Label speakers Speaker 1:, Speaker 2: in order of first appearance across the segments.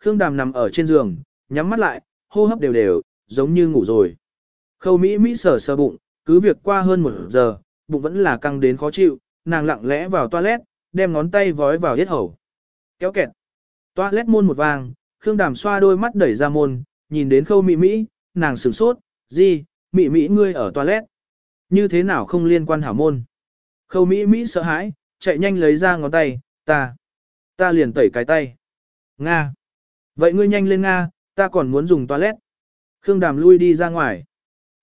Speaker 1: Khương Đàm nằm ở trên giường, nhắm mắt lại, hô hấp đều đều, giống như ngủ rồi. Khâu Mỹ Mỹ sờ sờ bụng, cứ việc qua hơn một giờ, bụng vẫn là căng đến khó chịu, nàng lặng lẽ vào toilet, đem ngón tay vói vào yết hầu. Kéo kẹt. Toilet môn một vàng, Khương Đàm xoa đôi mắt đẩy ra môn, nhìn đến khâu Mỹ Mỹ, nàng sửng sốt, gì, Mỹ Mỹ ngươi ở toilet. Như thế nào không liên quan hảo môn. Khâu Mỹ Mỹ sợ hãi, chạy nhanh lấy ra ngón tay, ta, ta liền tẩy cái tay. Nga. Vậy ngươi nhanh lên Nga, ta còn muốn dùng toilet. Khương Đàm lui đi ra ngoài.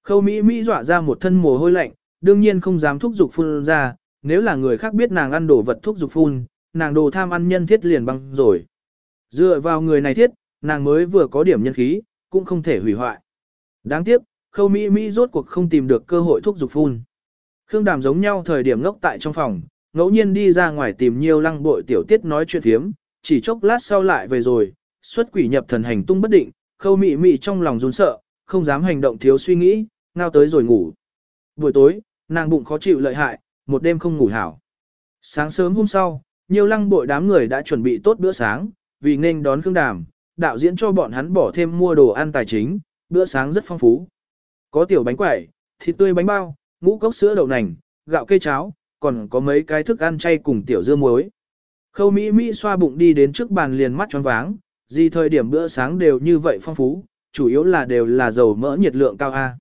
Speaker 1: Khâu Mỹ Mỹ dọa ra một thân mồ hôi lạnh, đương nhiên không dám thúc giục phun ra, nếu là người khác biết nàng ăn đồ vật thúc giục phun, nàng đồ tham ăn nhân thiết liền băng rồi. Dựa vào người này thiết, nàng mới vừa có điểm nhân khí, cũng không thể hủy hoại. Đáng tiếc, khâu Mỹ Mỹ rốt cuộc không tìm được cơ hội thúc giục phun. Khương Đàm giống nhau thời điểm ngốc tại trong phòng, ngẫu nhiên đi ra ngoài tìm nhiều lăng bội tiểu tiết nói chuyện thiếm, chỉ chốc lát sau lại về rồi, xuất quỷ nhập thần hành tung bất định, khâu mị mị trong lòng run sợ, không dám hành động thiếu suy nghĩ, ngao tới rồi ngủ. Buổi tối, nàng bụng khó chịu lợi hại, một đêm không ngủ hảo. Sáng sớm hôm sau, nhiều lăng bội đám người đã chuẩn bị tốt bữa sáng, vì nên đón Khương Đàm, đạo diễn cho bọn hắn bỏ thêm mua đồ ăn tài chính, bữa sáng rất phong phú. Có tiểu bánh quẩy, thịt tươi bánh bao, ngũ cốc sữa đậu nành, gạo cây cháo, còn có mấy cái thức ăn chay cùng tiểu dưa muối. Khâu Mỹ Mỹ xoa bụng đi đến trước bàn liền mắt tròn váng, gì thời điểm bữa sáng đều như vậy phong phú, chủ yếu là đều là dầu mỡ nhiệt lượng cao A.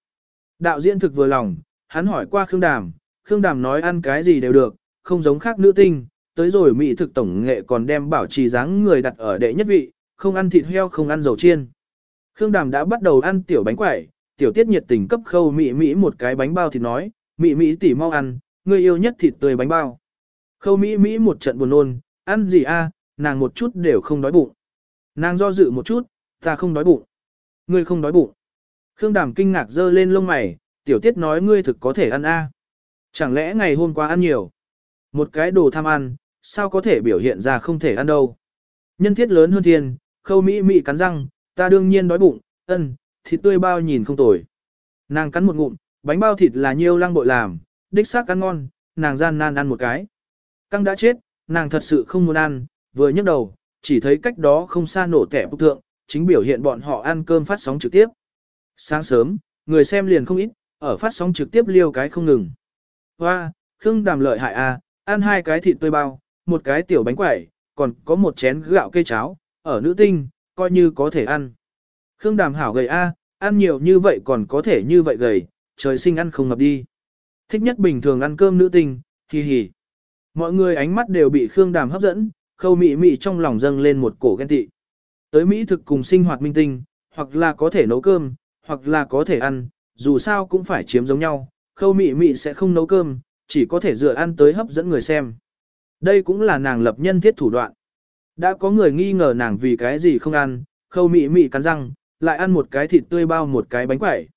Speaker 1: Đạo diễn thực vừa lòng, hắn hỏi qua Khương Đàm, Khương Đàm nói ăn cái gì đều được, không giống khác nữ tinh, tới rồi Mỹ thực tổng nghệ còn đem bảo trì dáng người đặt ở đệ nhất vị, không ăn thịt heo không ăn dầu chiên. Khương Đàm đã bắt đầu ăn tiểu bánh quẩy, tiểu tiết nhiệt tình cấp khâu Mỹ Mỹ một cái bánh bao thì nói, Mỹ Mỹ tỉ mau ăn, người yêu nhất thịt tươi bánh bao. Khâu Mỹ Mỹ một trận buồn nôn, ăn gì a? nàng một chút đều không đói bụng. Nàng do dự một chút, ta không đói bụng. Ngươi không đói bụng. Khương Đàm kinh ngạc dơ lên lông mày, tiểu tiết nói ngươi thực có thể ăn a. Chẳng lẽ ngày hôm qua ăn nhiều? Một cái đồ tham ăn, sao có thể biểu hiện ra không thể ăn đâu? Nhân thiết lớn hơn thiên, khâu mỹ mỹ cắn răng, ta đương nhiên đói bụng, ân, thịt tươi bao nhìn không tồi. Nàng cắn một ngụm, bánh bao thịt là nhiêu lăng bội làm, đích xác ăn ngon, nàng gian nan ăn một cái. Căng đã chết, nàng thật sự không muốn ăn, vừa nhấc đầu, chỉ thấy cách đó không xa nổ tẻ bức tượng, chính biểu hiện bọn họ ăn cơm phát sóng trực tiếp. Sáng sớm, người xem liền không ít, ở phát sóng trực tiếp liêu cái không ngừng. Hoa, Khương Đàm lợi hại à, ăn hai cái thịt tươi bao, một cái tiểu bánh quẩy, còn có một chén gạo cây cháo, ở nữ tinh, coi như có thể ăn. Khương Đàm hảo gầy a, ăn nhiều như vậy còn có thể như vậy gầy, trời sinh ăn không ngập đi. Thích nhất bình thường ăn cơm nữ tinh, hì hì. Mọi người ánh mắt đều bị Khương Đàm hấp dẫn, khâu mị mị trong lòng dâng lên một cổ ghen tị. Tới Mỹ thực cùng sinh hoạt minh tinh, hoặc là có thể nấu cơm, hoặc là có thể ăn, dù sao cũng phải chiếm giống nhau, khâu mị mị sẽ không nấu cơm, chỉ có thể dựa ăn tới hấp dẫn người xem. Đây cũng là nàng lập nhân thiết thủ đoạn. Đã có người nghi ngờ nàng vì cái gì không ăn, khâu mị mị cắn răng, lại ăn một cái thịt tươi bao một cái bánh quẩy.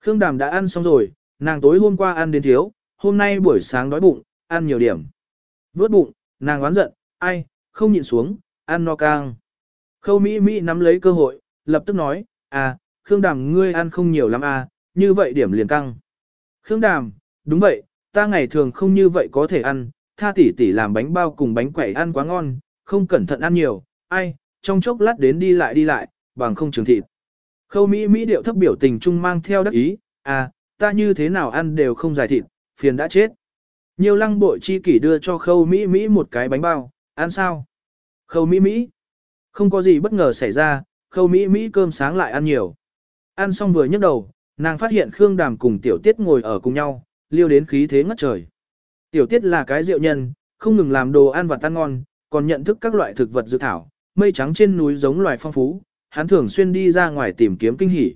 Speaker 1: Khương Đàm đã ăn xong rồi, nàng tối hôm qua ăn đến thiếu, hôm nay buổi sáng đói bụng, ăn nhiều điểm. Vớt bụng, nàng oán giận, ai, không nhịn xuống, ăn no cang. Khâu Mỹ Mỹ nắm lấy cơ hội, lập tức nói, à, Khương Đàm ngươi ăn không nhiều lắm à, như vậy điểm liền căng. Khương Đàm, đúng vậy, ta ngày thường không như vậy có thể ăn, tha tỷ tỷ làm bánh bao cùng bánh quẩy ăn quá ngon, không cẩn thận ăn nhiều, ai, trong chốc lát đến đi lại đi lại, bằng không trường thịt. Khâu Mỹ Mỹ điệu thấp biểu tình trung mang theo đắc ý, à, ta như thế nào ăn đều không giải thịt, phiền đã chết. Nhiều lăng bội chi kỷ đưa cho khâu Mỹ Mỹ một cái bánh bao, ăn sao? Khâu Mỹ Mỹ. Không có gì bất ngờ xảy ra, khâu Mỹ Mỹ cơm sáng lại ăn nhiều. Ăn xong vừa nhấc đầu, nàng phát hiện Khương Đàm cùng Tiểu Tiết ngồi ở cùng nhau, liêu đến khí thế ngất trời. Tiểu Tiết là cái rượu nhân, không ngừng làm đồ ăn và tan ngon, còn nhận thức các loại thực vật dự thảo, mây trắng trên núi giống loài phong phú, hắn thường xuyên đi ra ngoài tìm kiếm kinh hỉ.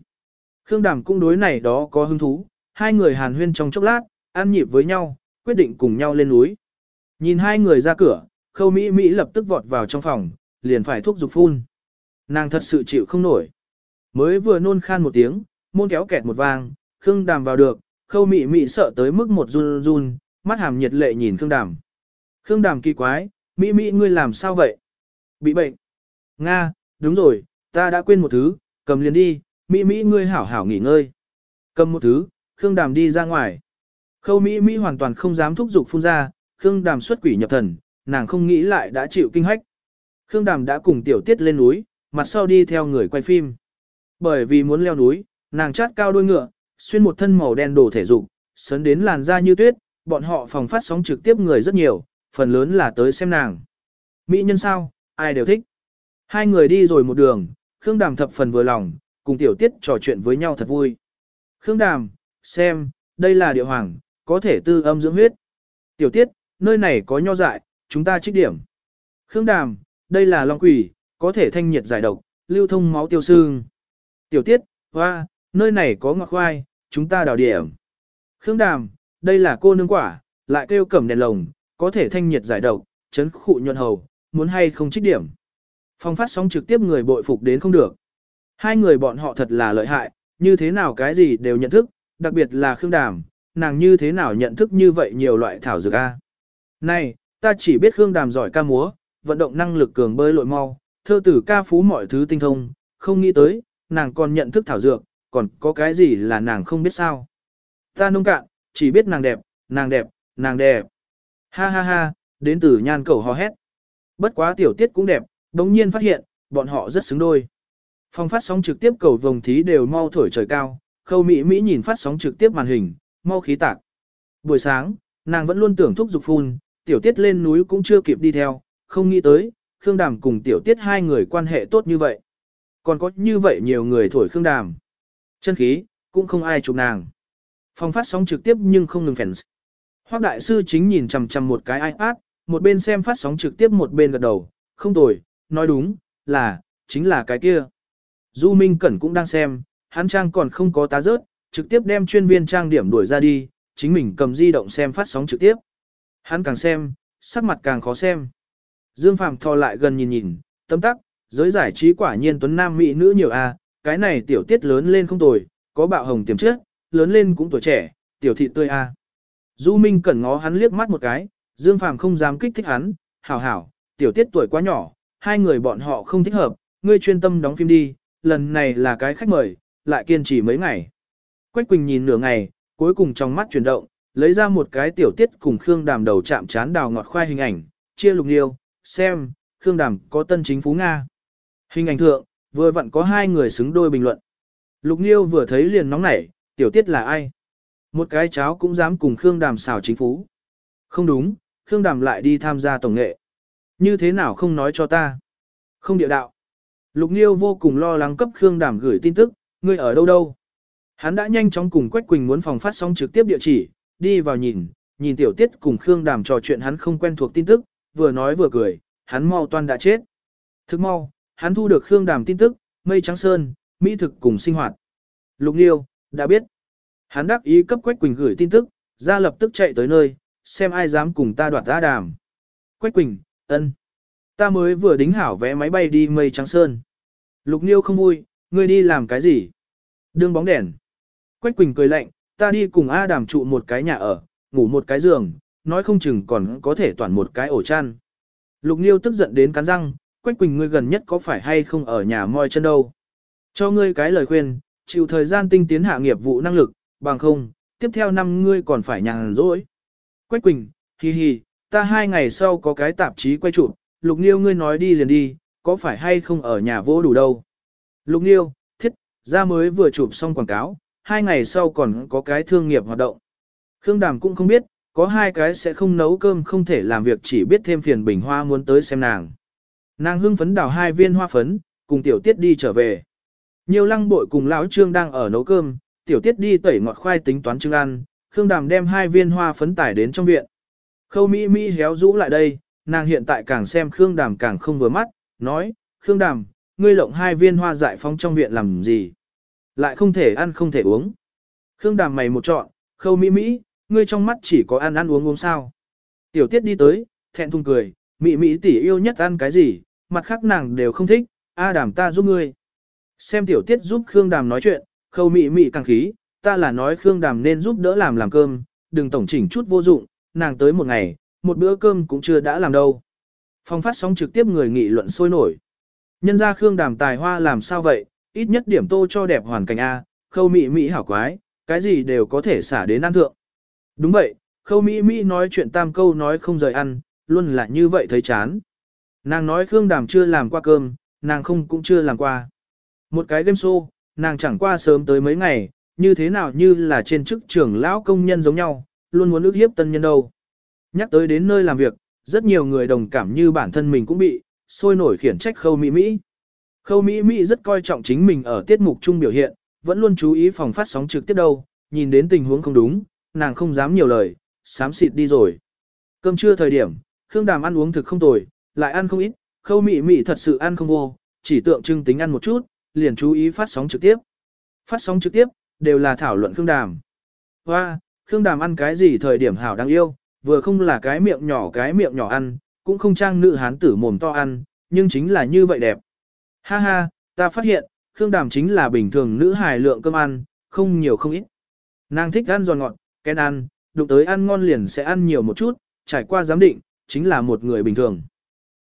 Speaker 1: Khương Đàm cũng đối này đó có hứng thú, hai người hàn huyên trong chốc lát, ăn nhịp với nhau, quyết định cùng nhau lên núi. Nhìn hai người ra cửa, khâu Mỹ Mỹ lập tức vọt vào trong phòng, liền phải thuốc dục phun. Nàng thật sự chịu không nổi. Mới vừa nôn khan một tiếng, môn kéo kẹt một vang, Khương Đàm vào được, khâu Mỹ Mỹ sợ tới mức một run run, mắt hàm nhiệt lệ nhìn Khương Đàm. Khương Đàm kỳ quái, Mỹ Mỹ ngươi làm sao vậy? Bị bệnh. Nga, đúng rồi, ta đã quên một thứ, cầm liền đi, Mỹ Mỹ ngươi hảo hảo nghỉ ngơi. Cầm một thứ, Khương Đàm đi ra ngoài. Khâu Mỹ Mỹ hoàn toàn không dám thúc giục phun ra, Khương Đàm xuất quỷ nhập thần, nàng không nghĩ lại đã chịu kinh hách. Khương Đàm đã cùng tiểu tiết lên núi, mặt sau đi theo người quay phim. Bởi vì muốn leo núi, nàng chát cao đôi ngựa, xuyên một thân màu đen đồ thể dục, sấn đến làn da như tuyết, bọn họ phòng phát sóng trực tiếp người rất nhiều, phần lớn là tới xem nàng. Mỹ nhân sao, ai đều thích. Hai người đi rồi một đường, Khương Đàm thập phần vừa lòng, cùng tiểu tiết trò chuyện với nhau thật vui. Khương Đàm, xem, đây là địa hoàng, có thể tư âm dưỡng huyết. Tiểu tiết, nơi này có nho dại, chúng ta trích điểm. Khương Đàm, đây là long quỷ, có thể thanh nhiệt giải độc, lưu thông máu tiêu sương, Tiểu tiết, hoa, nơi này có ngọc khoai, chúng ta đào điểm. Khương Đàm, đây là cô nương quả, lại kêu cẩm đèn lồng, có thể thanh nhiệt giải độc, chấn khụ nhuận hầu, muốn hay không trích điểm. Phong phát sóng trực tiếp người bội phục đến không được. Hai người bọn họ thật là lợi hại, như thế nào cái gì đều nhận thức, đặc biệt là Khương Đàm, nàng như thế nào nhận thức như vậy nhiều loại thảo dược a. Này, ta chỉ biết Khương Đàm giỏi ca múa, vận động năng lực cường bơi lội mau, thơ tử ca phú mọi thứ tinh thông, không nghĩ tới, nàng còn nhận thức thảo dược, còn có cái gì là nàng không biết sao. Ta nông cạn, chỉ biết nàng đẹp, nàng đẹp, nàng đẹp. Ha ha ha, đến từ nhan cầu hò hét. Bất quá tiểu tiết cũng đẹp, đồng nhiên phát hiện, bọn họ rất xứng đôi. Phong phát sóng trực tiếp cầu vồng thí đều mau thổi trời cao, khâu Mỹ Mỹ nhìn phát sóng trực tiếp màn hình, mau khí tạc. Buổi sáng, nàng vẫn luôn tưởng thúc dục phun, tiểu tiết lên núi cũng chưa kịp đi theo, không nghĩ tới, Khương Đàm cùng tiểu tiết hai người quan hệ tốt như vậy. Còn có như vậy nhiều người thổi Khương Đàm. Chân khí, cũng không ai chụp nàng. Phong phát sóng trực tiếp nhưng không ngừng fans. Hoác đại sư chính nhìn chằm chằm một cái iPad, một bên xem phát sóng trực tiếp một bên gật đầu, không tồi, nói đúng, là, chính là cái kia. Du Minh Cẩn cũng đang xem, hắn trang còn không có tá rớt, trực tiếp đem chuyên viên trang điểm đuổi ra đi, chính mình cầm di động xem phát sóng trực tiếp. Hắn càng xem, sắc mặt càng khó xem. Dương Phạm thò lại gần nhìn nhìn, tâm tắc, giới giải trí quả nhiên tuấn nam mỹ nữ nhiều a, cái này tiểu tiết lớn lên không tồi, có bạo hồng tiềm chất, lớn lên cũng tuổi trẻ, tiểu thị tươi a. Du Minh cẩn ngó hắn liếc mắt một cái, Dương Phàm không dám kích thích hắn, hảo hảo, tiểu tiết tuổi quá nhỏ, hai người bọn họ không thích hợp, ngươi chuyên tâm đóng phim đi, lần này là cái khách mời, lại kiên trì mấy ngày. Quách Quỳnh nhìn nửa ngày, cuối cùng trong mắt chuyển động, lấy ra một cái tiểu tiết cùng Khương Đàm đầu chạm chán đào ngọt khoai hình ảnh, chia lục liêu, xem, Khương Đàm có tân chính phú Nga. Hình ảnh thượng, vừa vặn có hai người xứng đôi bình luận. Lục Liêu vừa thấy liền nóng nảy, tiểu tiết là ai? Một cái cháu cũng dám cùng Khương Đàm xảo chính phú. Không đúng, Khương Đàm lại đi tham gia tổng nghệ. Như thế nào không nói cho ta? Không địa đạo. Lục Liêu vô cùng lo lắng cấp Khương Đàm gửi tin tức, ngươi ở đâu đâu? Hắn đã nhanh chóng cùng Quách Quỳnh muốn phòng phát sóng trực tiếp địa chỉ, đi vào nhìn, nhìn tiểu tiết cùng Khương Đàm trò chuyện hắn không quen thuộc tin tức, vừa nói vừa cười, hắn mau toan đã chết. Thức mau, hắn thu được Khương Đàm tin tức, mây trắng sơn, mỹ thực cùng sinh hoạt. Lục Nghiêu, đã biết. Hắn đắc ý cấp Quách Quỳnh gửi tin tức, ra lập tức chạy tới nơi, xem ai dám cùng ta đoạt ra đàm. Quách Quỳnh, ân, Ta mới vừa đính hảo vé máy bay đi mây trắng sơn. Lục Nghiêu không vui, ngươi đi làm cái gì? Đương bóng đèn. Quách Quỳnh cười lạnh, ta đi cùng A đàm trụ một cái nhà ở, ngủ một cái giường, nói không chừng còn có thể toàn một cái ổ chăn. Lục Liêu tức giận đến cắn răng, Quách Quỳnh ngươi gần nhất có phải hay không ở nhà moi chân đâu. Cho ngươi cái lời khuyên, chịu thời gian tinh tiến hạ nghiệp vụ năng lực, bằng không, tiếp theo năm ngươi còn phải nhàn rỗi. Quách Quỳnh, hi hi, ta hai ngày sau có cái tạp chí quay chụp, Lục Niêu ngươi nói đi liền đi, có phải hay không ở nhà vô đủ đâu. Lục Niêu, thiết, ra mới vừa chụp xong quảng cáo, hai ngày sau còn có cái thương nghiệp hoạt động. Khương Đàm cũng không biết, có hai cái sẽ không nấu cơm không thể làm việc chỉ biết thêm phiền bình hoa muốn tới xem nàng. Nàng hưng phấn đào hai viên hoa phấn, cùng tiểu tiết đi trở về. Nhiều lăng bội cùng lão trương đang ở nấu cơm, tiểu tiết đi tẩy ngọt khoai tính toán trưng ăn, Khương Đàm đem hai viên hoa phấn tải đến trong viện. Khâu Mỹ Mỹ héo rũ lại đây, nàng hiện tại càng xem Khương Đàm càng không vừa mắt, nói, Khương Đàm, ngươi lộng hai viên hoa dại phong trong viện làm gì? Lại không thể ăn không thể uống. Khương Đàm mày một chọn, khâu Mỹ Mỹ, ngươi trong mắt chỉ có ăn ăn uống uống sao. Tiểu tiết đi tới, thẹn thùng cười, Mỹ Mỹ tỷ yêu nhất ăn cái gì, mặt khác nàng đều không thích, A đàm ta giúp ngươi. Xem tiểu tiết giúp Khương Đàm nói chuyện, khâu Mỹ Mỹ càng khí, ta là nói Khương Đàm nên giúp đỡ làm làm cơm, đừng tổng chỉnh chút vô dụng, nàng tới một ngày, một bữa cơm cũng chưa đã làm đâu. Phong phát sóng trực tiếp người nghị luận sôi nổi. Nhân ra Khương Đàm tài hoa làm sao vậy, ít nhất điểm tô cho đẹp hoàn cảnh A, khâu Mỹ Mỹ hảo quái, cái gì đều có thể xả đến ăn thượng. Đúng vậy, khâu Mỹ Mỹ nói chuyện tam câu nói không rời ăn, luôn là như vậy thấy chán. Nàng nói Khương Đàm chưa làm qua cơm, nàng không cũng chưa làm qua. Một cái game show, nàng chẳng qua sớm tới mấy ngày, như thế nào như là trên chức trưởng lão công nhân giống nhau, luôn muốn ước hiếp tân nhân đâu. Nhắc tới đến nơi làm việc, rất nhiều người đồng cảm như bản thân mình cũng bị, sôi nổi khiển trách khâu Mỹ Mỹ. Khâu Mỹ Mỹ rất coi trọng chính mình ở tiết mục chung biểu hiện, vẫn luôn chú ý phòng phát sóng trực tiếp đâu, nhìn đến tình huống không đúng, nàng không dám nhiều lời, sám xịt đi rồi. Cơm trưa thời điểm, Khương Đàm ăn uống thực không tồi, lại ăn không ít, khâu Mỹ Mỹ thật sự ăn không vô, chỉ tượng trưng tính ăn một chút, liền chú ý phát sóng trực tiếp. Phát sóng trực tiếp, đều là thảo luận Khương Đàm. Hoa, Khương Đàm ăn cái gì thời điểm hảo đáng yêu, vừa không là cái miệng nhỏ cái miệng nhỏ ăn, cũng không trang nữ hán tử mồm to ăn, nhưng chính là như vậy đẹp. Ha ha, ta phát hiện, Khương Đàm chính là bình thường nữ hài lượng cơm ăn, không nhiều không ít. Nàng thích ăn giòn ngọt, kén ăn, đụng tới ăn ngon liền sẽ ăn nhiều một chút, trải qua giám định, chính là một người bình thường.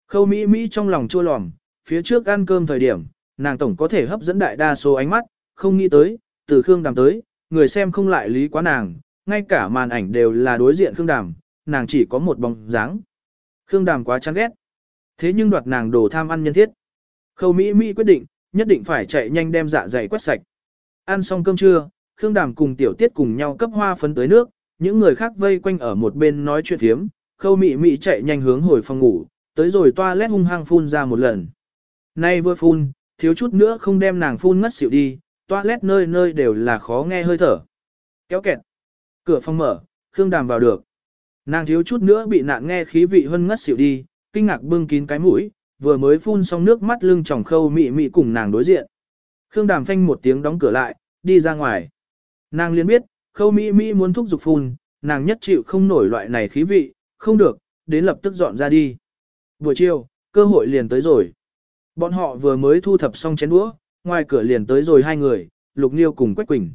Speaker 1: Khâu Mỹ Mỹ trong lòng chua lòm, phía trước ăn cơm thời điểm, nàng tổng có thể hấp dẫn đại đa số ánh mắt, không nghĩ tới, từ Khương Đàm tới, người xem không lại lý quá nàng, ngay cả màn ảnh đều là đối diện Khương Đàm, nàng chỉ có một bóng dáng. Khương Đàm quá chán ghét. Thế nhưng đoạt nàng đồ tham ăn nhân thiết. Khâu Mỹ Mỹ quyết định, nhất định phải chạy nhanh đem dạ dày quét sạch. Ăn xong cơm trưa, Khương Đàm cùng Tiểu Tiết cùng nhau cấp hoa phấn tới nước, những người khác vây quanh ở một bên nói chuyện thiếm, Khâu Mỹ Mỹ chạy nhanh hướng hồi phòng ngủ, tới rồi toilet hung hăng phun ra một lần. Nay vừa phun, thiếu chút nữa không đem nàng phun ngất xỉu đi, toilet nơi nơi đều là khó nghe hơi thở. Kéo kẹt. Cửa phòng mở, Khương Đàm vào được. Nàng thiếu chút nữa bị nạn nghe khí vị hơn ngất xỉu đi, kinh ngạc bưng kín cái mũi, vừa mới phun xong nước mắt lưng tròng khâu mị mị cùng nàng đối diện. Khương Đàm phanh một tiếng đóng cửa lại, đi ra ngoài. Nàng liền biết, khâu mỹ mỹ muốn thúc giục phun, nàng nhất chịu không nổi loại này khí vị, không được, đến lập tức dọn ra đi. Buổi chiều, cơ hội liền tới rồi. Bọn họ vừa mới thu thập xong chén đũa, ngoài cửa liền tới rồi hai người, Lục Niêu cùng Quách Quỳnh.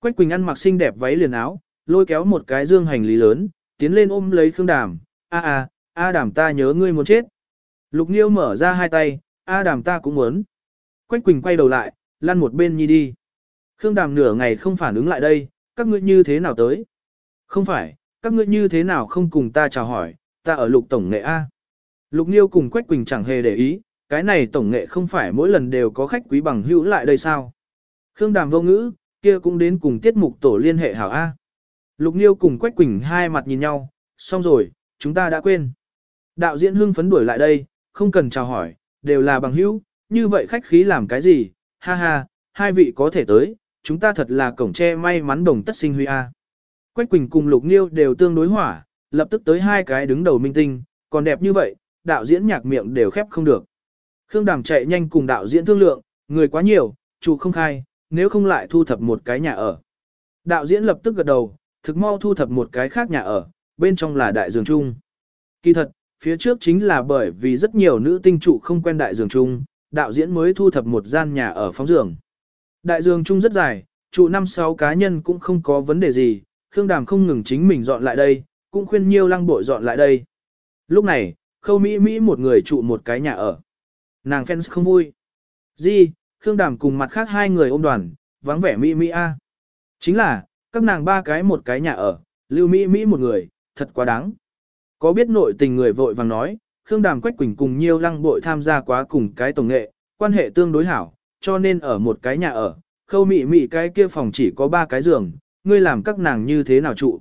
Speaker 1: Quách Quỳnh ăn mặc xinh đẹp váy liền áo, lôi kéo một cái dương hành lý lớn, tiến lên ôm lấy Khương Đàm, a a, a đàm ta nhớ ngươi muốn chết. Lục Nghiêu mở ra hai tay, a đàm ta cũng muốn. Quách Quỳnh quay đầu lại, lăn một bên nhi đi. Khương Đàm nửa ngày không phản ứng lại đây, các ngươi như thế nào tới? Không phải, các ngươi như thế nào không cùng ta chào hỏi, ta ở lục tổng nghệ A. Lục Nghiêu cùng Quách Quỳnh chẳng hề để ý, cái này tổng nghệ không phải mỗi lần đều có khách quý bằng hữu lại đây sao? Khương Đàm vô ngữ, kia cũng đến cùng tiết mục tổ liên hệ hảo A. Lục Nghiêu cùng Quách Quỳnh hai mặt nhìn nhau, xong rồi, chúng ta đã quên. Đạo diễn hưng phấn đuổi lại đây, không cần chào hỏi, đều là bằng hữu, như vậy khách khí làm cái gì, ha ha, hai vị có thể tới, chúng ta thật là cổng tre may mắn đồng tất sinh huy a. Quách Quỳnh cùng Lục nghiêu đều tương đối hỏa, lập tức tới hai cái đứng đầu minh tinh, còn đẹp như vậy, đạo diễn nhạc miệng đều khép không được. Khương Đàm chạy nhanh cùng đạo diễn thương lượng, người quá nhiều, chủ không khai, nếu không lại thu thập một cái nhà ở. Đạo diễn lập tức gật đầu, thực mau thu thập một cái khác nhà ở, bên trong là đại giường chung. Kỳ thật, phía trước chính là bởi vì rất nhiều nữ tinh trụ không quen đại giường chung, đạo diễn mới thu thập một gian nhà ở phóng giường. Đại giường chung rất dài, trụ năm sáu cá nhân cũng không có vấn đề gì, Khương Đàm không ngừng chính mình dọn lại đây, cũng khuyên nhiều lăng bội dọn lại đây. Lúc này, khâu Mỹ Mỹ một người trụ một cái nhà ở. Nàng fans không vui. Di, Khương Đàm cùng mặt khác hai người ôm đoàn, vắng vẻ Mỹ Mỹ A. Chính là, các nàng ba cái một cái nhà ở, lưu Mỹ Mỹ một người, thật quá đáng. Có biết nội tình người vội vàng nói, Khương Đàm Quách Quỳnh cùng nhiêu lăng bội tham gia quá cùng cái tổng nghệ, quan hệ tương đối hảo, cho nên ở một cái nhà ở, khâu Mỹ Mỹ cái kia phòng chỉ có ba cái giường, ngươi làm các nàng như thế nào trụ.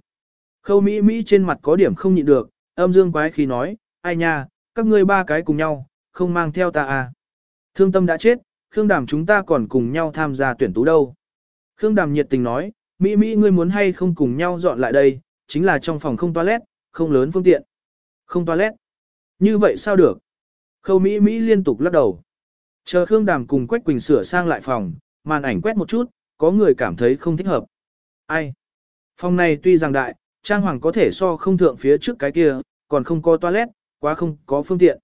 Speaker 1: Khâu Mỹ Mỹ trên mặt có điểm không nhịn được, âm dương quái khi nói, ai nha, các ngươi ba cái cùng nhau, không mang theo ta à. Thương tâm đã chết, Khương Đàm chúng ta còn cùng nhau tham gia tuyển tú đâu. Khương Đàm nhiệt tình nói, Mỹ Mỹ ngươi muốn hay không cùng nhau dọn lại đây, chính là trong phòng không toilet, không lớn phương tiện. Không toilet. Như vậy sao được? Khâu Mỹ Mỹ liên tục lắc đầu. Chờ Khương Đàm cùng Quách Quỳnh sửa sang lại phòng, màn ảnh quét một chút, có người cảm thấy không thích hợp. Ai? Phòng này tuy rằng đại, trang hoàng có thể so không thượng phía trước cái kia, còn không có toilet, quá không có phương tiện.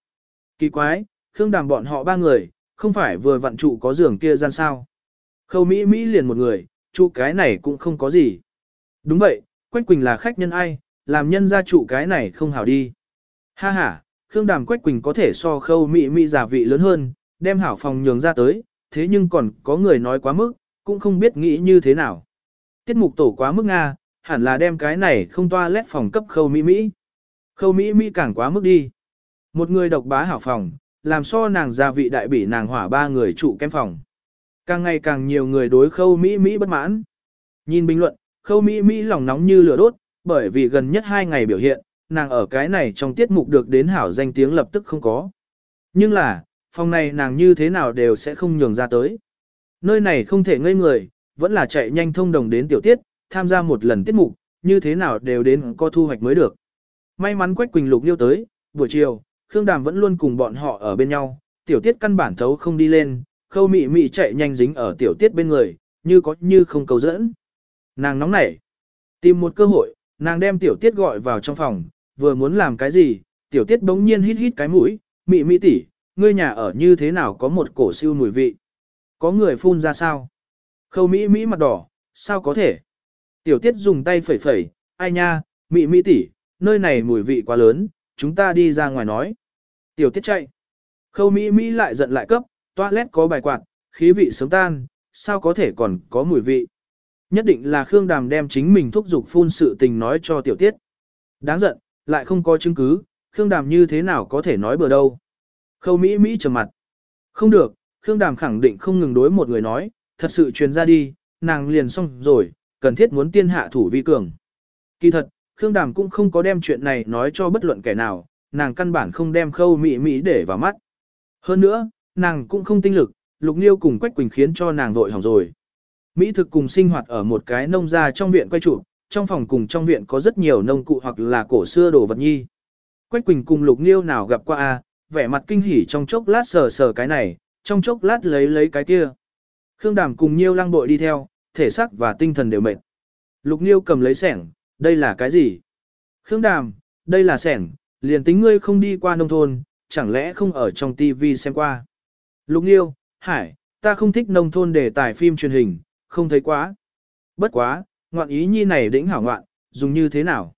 Speaker 1: Kỳ quái, Khương Đàm bọn họ ba người, không phải vừa vặn trụ có giường kia gian sao. Khâu Mỹ Mỹ liền một người, trụ cái này cũng không có gì. Đúng vậy, Quách Quỳnh là khách nhân ai, làm nhân gia trụ cái này không hảo đi. Ha ha, Khương Đàm Quách Quỳnh có thể so khâu Mỹ Mỹ giả vị lớn hơn, đem hảo phòng nhường ra tới, thế nhưng còn có người nói quá mức, cũng không biết nghĩ như thế nào. Tiết mục tổ quá mức Nga, hẳn là đem cái này không toa lét phòng cấp khâu Mỹ Mỹ. Khâu Mỹ Mỹ càng quá mức đi. Một người độc bá hảo phòng, làm so nàng gia vị đại bỉ nàng hỏa ba người trụ kem phòng. Càng ngày càng nhiều người đối khâu Mỹ Mỹ bất mãn. Nhìn bình luận, khâu Mỹ Mỹ lòng nóng như lửa đốt, bởi vì gần nhất hai ngày biểu hiện, nàng ở cái này trong tiết mục được đến hảo danh tiếng lập tức không có. Nhưng là, phòng này nàng như thế nào đều sẽ không nhường ra tới. Nơi này không thể ngây người, vẫn là chạy nhanh thông đồng đến tiểu tiết, tham gia một lần tiết mục, như thế nào đều đến có thu hoạch mới được. May mắn Quách Quỳnh Lục yêu tới, buổi chiều, Khương Đàm vẫn luôn cùng bọn họ ở bên nhau, tiểu tiết căn bản thấu không đi lên, khâu mị mị chạy nhanh dính ở tiểu tiết bên người, như có như không cầu dẫn. Nàng nóng nảy, tìm một cơ hội, nàng đem tiểu tiết gọi vào trong phòng, vừa muốn làm cái gì, tiểu tiết bỗng nhiên hít hít cái mũi, mị mị tỷ, ngươi nhà ở như thế nào có một cổ siêu mùi vị. Có người phun ra sao? Khâu mỹ mỹ mặt đỏ, sao có thể? Tiểu tiết dùng tay phẩy phẩy, ai nha, mị mị tỷ, nơi này mùi vị quá lớn, chúng ta đi ra ngoài nói. Tiểu tiết chạy. Khâu mỹ mỹ lại giận lại cấp, toilet có bài quạt, khí vị sớm tan, sao có thể còn có mùi vị. Nhất định là Khương Đàm đem chính mình thúc giục phun sự tình nói cho tiểu tiết. Đáng giận, lại không có chứng cứ, Khương Đàm như thế nào có thể nói bừa đâu. Khâu Mỹ Mỹ trầm mặt. Không được, Khương Đàm khẳng định không ngừng đối một người nói, thật sự truyền ra đi, nàng liền xong rồi, cần thiết muốn tiên hạ thủ vi cường. Kỳ thật, Khương Đàm cũng không có đem chuyện này nói cho bất luận kẻ nào, nàng căn bản không đem khâu Mỹ Mỹ để vào mắt. Hơn nữa, nàng cũng không tinh lực, Lục Niêu cùng Quách Quỳnh khiến cho nàng vội hỏng rồi. Mỹ thực cùng sinh hoạt ở một cái nông gia trong viện quay trụ, trong phòng cùng trong viện có rất nhiều nông cụ hoặc là cổ xưa đồ vật nhi. Quách Quỳnh cùng Lục Niêu nào gặp qua a, vẻ mặt kinh hỉ trong chốc lát sờ sờ cái này, trong chốc lát lấy lấy cái kia. Khương Đàm cùng Niêu lăng bội đi theo, thể xác và tinh thần đều mệt. Lục Niêu cầm lấy sẻng, đây là cái gì? Khương Đàm, đây là sẻng, liền tính ngươi không đi qua nông thôn, chẳng lẽ không ở trong TV xem qua. Lục Niêu, Hải, ta không thích nông thôn để tải phim truyền hình, không thấy quá. Bất quá, ngoạn ý nhi này đỉnh hảo ngoạn, dùng như thế nào?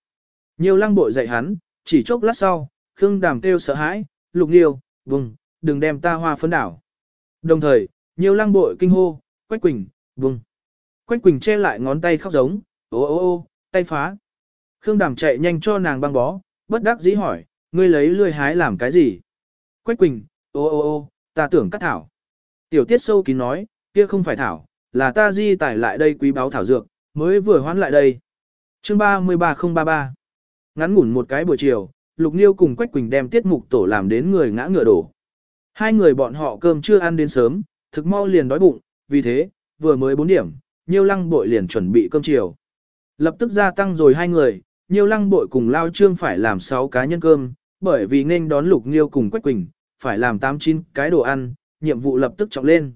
Speaker 1: Nhiều lăng bội dạy hắn, chỉ chốc lát sau, Khương Đàm kêu sợ hãi, lục nghiêu, vùng, đừng đem ta hoa phấn đảo. Đồng thời, nhiều lăng bội kinh hô, Quách Quỳnh, vùng. Quách Quỳnh che lại ngón tay khóc giống, ô ô ô, tay phá. Khương Đàm chạy nhanh cho nàng băng bó, bất đắc dĩ hỏi, ngươi lấy lươi hái làm cái gì? Quách Quỳnh, ô ô ô, ta tưởng cắt thảo. Tiểu tiết sâu kín nói, kia không phải thảo, là ta di tải lại đây quý báo thảo dược, mới vừa hoán lại đây. Chương 33033 Ngắn ngủn một cái buổi chiều, Lục Niêu cùng Quách Quỳnh đem tiết mục tổ làm đến người ngã ngựa đổ. Hai người bọn họ cơm chưa ăn đến sớm, thực mau liền đói bụng, vì thế, vừa mới 4 điểm, Nhiêu Lăng Bội liền chuẩn bị cơm chiều. Lập tức gia tăng rồi hai người, Nhiêu Lăng Bội cùng Lao Trương phải làm 6 cá nhân cơm, bởi vì nên đón Lục Niêu cùng Quách Quỳnh, phải làm 8-9 cái đồ ăn, nhiệm vụ lập tức trọng lên.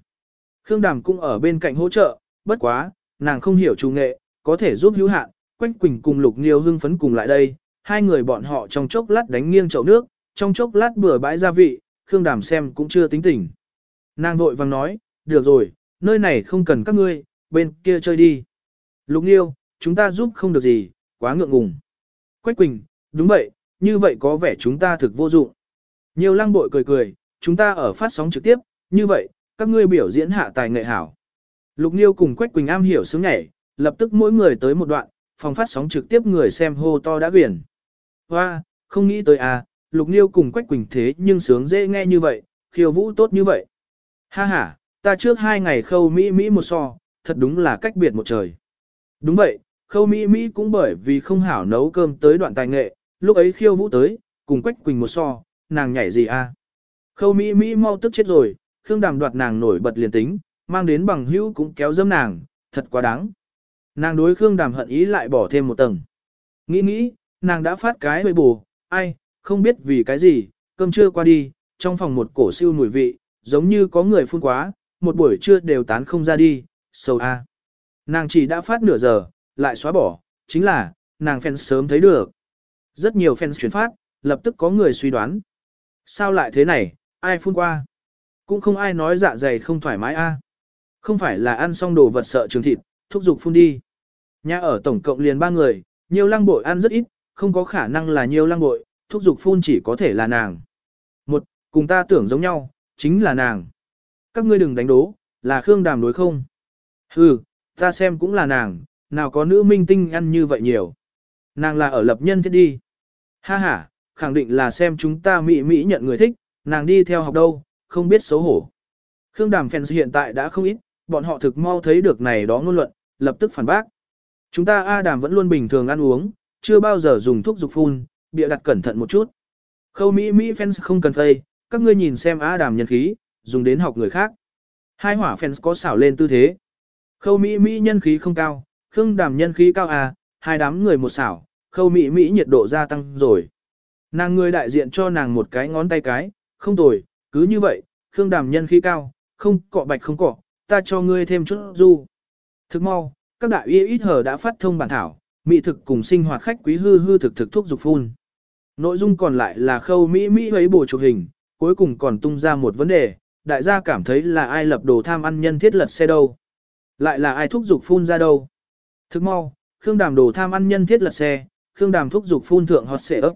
Speaker 1: Khương Đàm cũng ở bên cạnh hỗ trợ, bất quá, nàng không hiểu chủ nghệ, có thể giúp hữu hạn, Quách Quỳnh cùng Lục Nghiêu hưng phấn cùng lại đây, hai người bọn họ trong chốc lát đánh nghiêng chậu nước, trong chốc lát bừa bãi gia vị, Khương Đàm xem cũng chưa tính tỉnh. Nàng vội vàng nói, được rồi, nơi này không cần các ngươi, bên kia chơi đi. Lục Nghiêu, chúng ta giúp không được gì, quá ngượng ngùng. Quách Quỳnh, đúng vậy, như vậy có vẻ chúng ta thực vô dụng. Nhiều lăng bội cười cười, chúng ta ở phát sóng trực tiếp, như vậy, các ngươi biểu diễn hạ tài nghệ hảo. Lục Niêu cùng Quách Quỳnh am hiểu sướng nhảy, lập tức mỗi người tới một đoạn, phòng phát sóng trực tiếp người xem hô to đã quyển. Hoa, không nghĩ tới à, Lục Niêu cùng Quách Quỳnh thế nhưng sướng dễ nghe như vậy, khiêu vũ tốt như vậy. Ha ha, ta trước hai ngày khâu Mỹ Mỹ một so, thật đúng là cách biệt một trời. Đúng vậy, khâu Mỹ Mỹ cũng bởi vì không hảo nấu cơm tới đoạn tài nghệ, lúc ấy khiêu vũ tới, cùng Quách Quỳnh một so, nàng nhảy gì à? Khâu Mỹ Mỹ mau tức chết rồi, Khương Đàm đoạt nàng nổi bật liền tính, mang đến bằng hữu cũng kéo dâm nàng, thật quá đáng. Nàng đối Khương Đàm hận ý lại bỏ thêm một tầng. Nghĩ nghĩ, nàng đã phát cái hơi bù, ai, không biết vì cái gì, cơm trưa qua đi, trong phòng một cổ siêu mùi vị, giống như có người phun quá, một buổi trưa đều tán không ra đi, sâu a. Nàng chỉ đã phát nửa giờ, lại xóa bỏ, chính là, nàng fans sớm thấy được. Rất nhiều fans chuyển phát, lập tức có người suy đoán. Sao lại thế này, ai phun qua? Cũng không ai nói dạ dày không thoải mái a. Không phải là ăn xong đồ vật sợ trường thịt, thúc giục phun đi. Nhà ở tổng cộng liền ba người, nhiều lăng bội ăn rất ít, không có khả năng là nhiều lăng bội, thúc giục phun chỉ có thể là nàng. Một, cùng ta tưởng giống nhau, chính là nàng. Các ngươi đừng đánh đố, là Khương Đàm đối không? Hừ, ta xem cũng là nàng, nào có nữ minh tinh ăn như vậy nhiều. Nàng là ở lập nhân thiết đi. Ha ha, khẳng định là xem chúng ta mỹ mỹ nhận người thích, Nàng đi theo học đâu, không biết xấu hổ. Khương Đàm fans hiện tại đã không ít, bọn họ thực mau thấy được này đó ngôn luận, lập tức phản bác. Chúng ta A Đàm vẫn luôn bình thường ăn uống, chưa bao giờ dùng thuốc dục phun, bịa đặt cẩn thận một chút. Khâu Mỹ Mỹ fans không cần phây, các ngươi nhìn xem A Đàm nhân khí, dùng đến học người khác. Hai hỏa fans có xảo lên tư thế. Khâu Mỹ Mỹ nhân khí không cao, Khương Đàm nhân khí cao à, hai đám người một xảo, Khâu Mỹ Mỹ nhiệt độ gia tăng rồi. Nàng người đại diện cho nàng một cái ngón tay cái, không tồi, cứ như vậy, Khương Đàm nhân khí cao, không cọ bạch không cọ, ta cho ngươi thêm chút du. Thức mau, các đại y ít hở đã phát thông bản thảo, mỹ thực cùng sinh hoạt khách quý hư hư thực thực thuốc dục phun. Nội dung còn lại là khâu Mỹ Mỹ ấy bổ chụp hình, cuối cùng còn tung ra một vấn đề, đại gia cảm thấy là ai lập đồ tham ăn nhân thiết lật xe đâu. Lại là ai thúc dục phun ra đâu. Thức mau, Khương Đàm đồ tham ăn nhân thiết lật xe, Khương Đàm thúc dục phun thượng hot xệ ấp.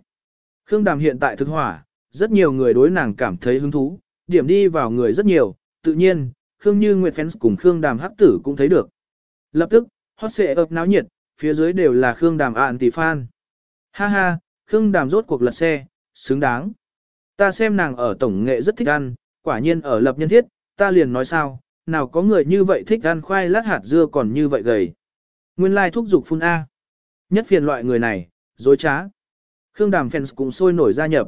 Speaker 1: Khương Đàm hiện tại thực hỏa, rất nhiều người đối nàng cảm thấy hứng thú, điểm đi vào người rất nhiều, tự nhiên, Khương Như Nguyệt fans cùng Khương Đàm hắc tử cũng thấy được. Lập tức, hot xệ ập náo nhiệt, phía dưới đều là Khương Đàm ạn tỷ fan. Ha ha, Khương Đàm rốt cuộc lật xe, xứng đáng. Ta xem nàng ở tổng nghệ rất thích ăn, quả nhiên ở lập nhân thiết, ta liền nói sao, nào có người như vậy thích ăn khoai lát hạt dưa còn như vậy gầy. Nguyên lai thúc dục phun A. Nhất phiền loại người này, dối trá. Khương Đàm fans cũng sôi nổi gia nhập.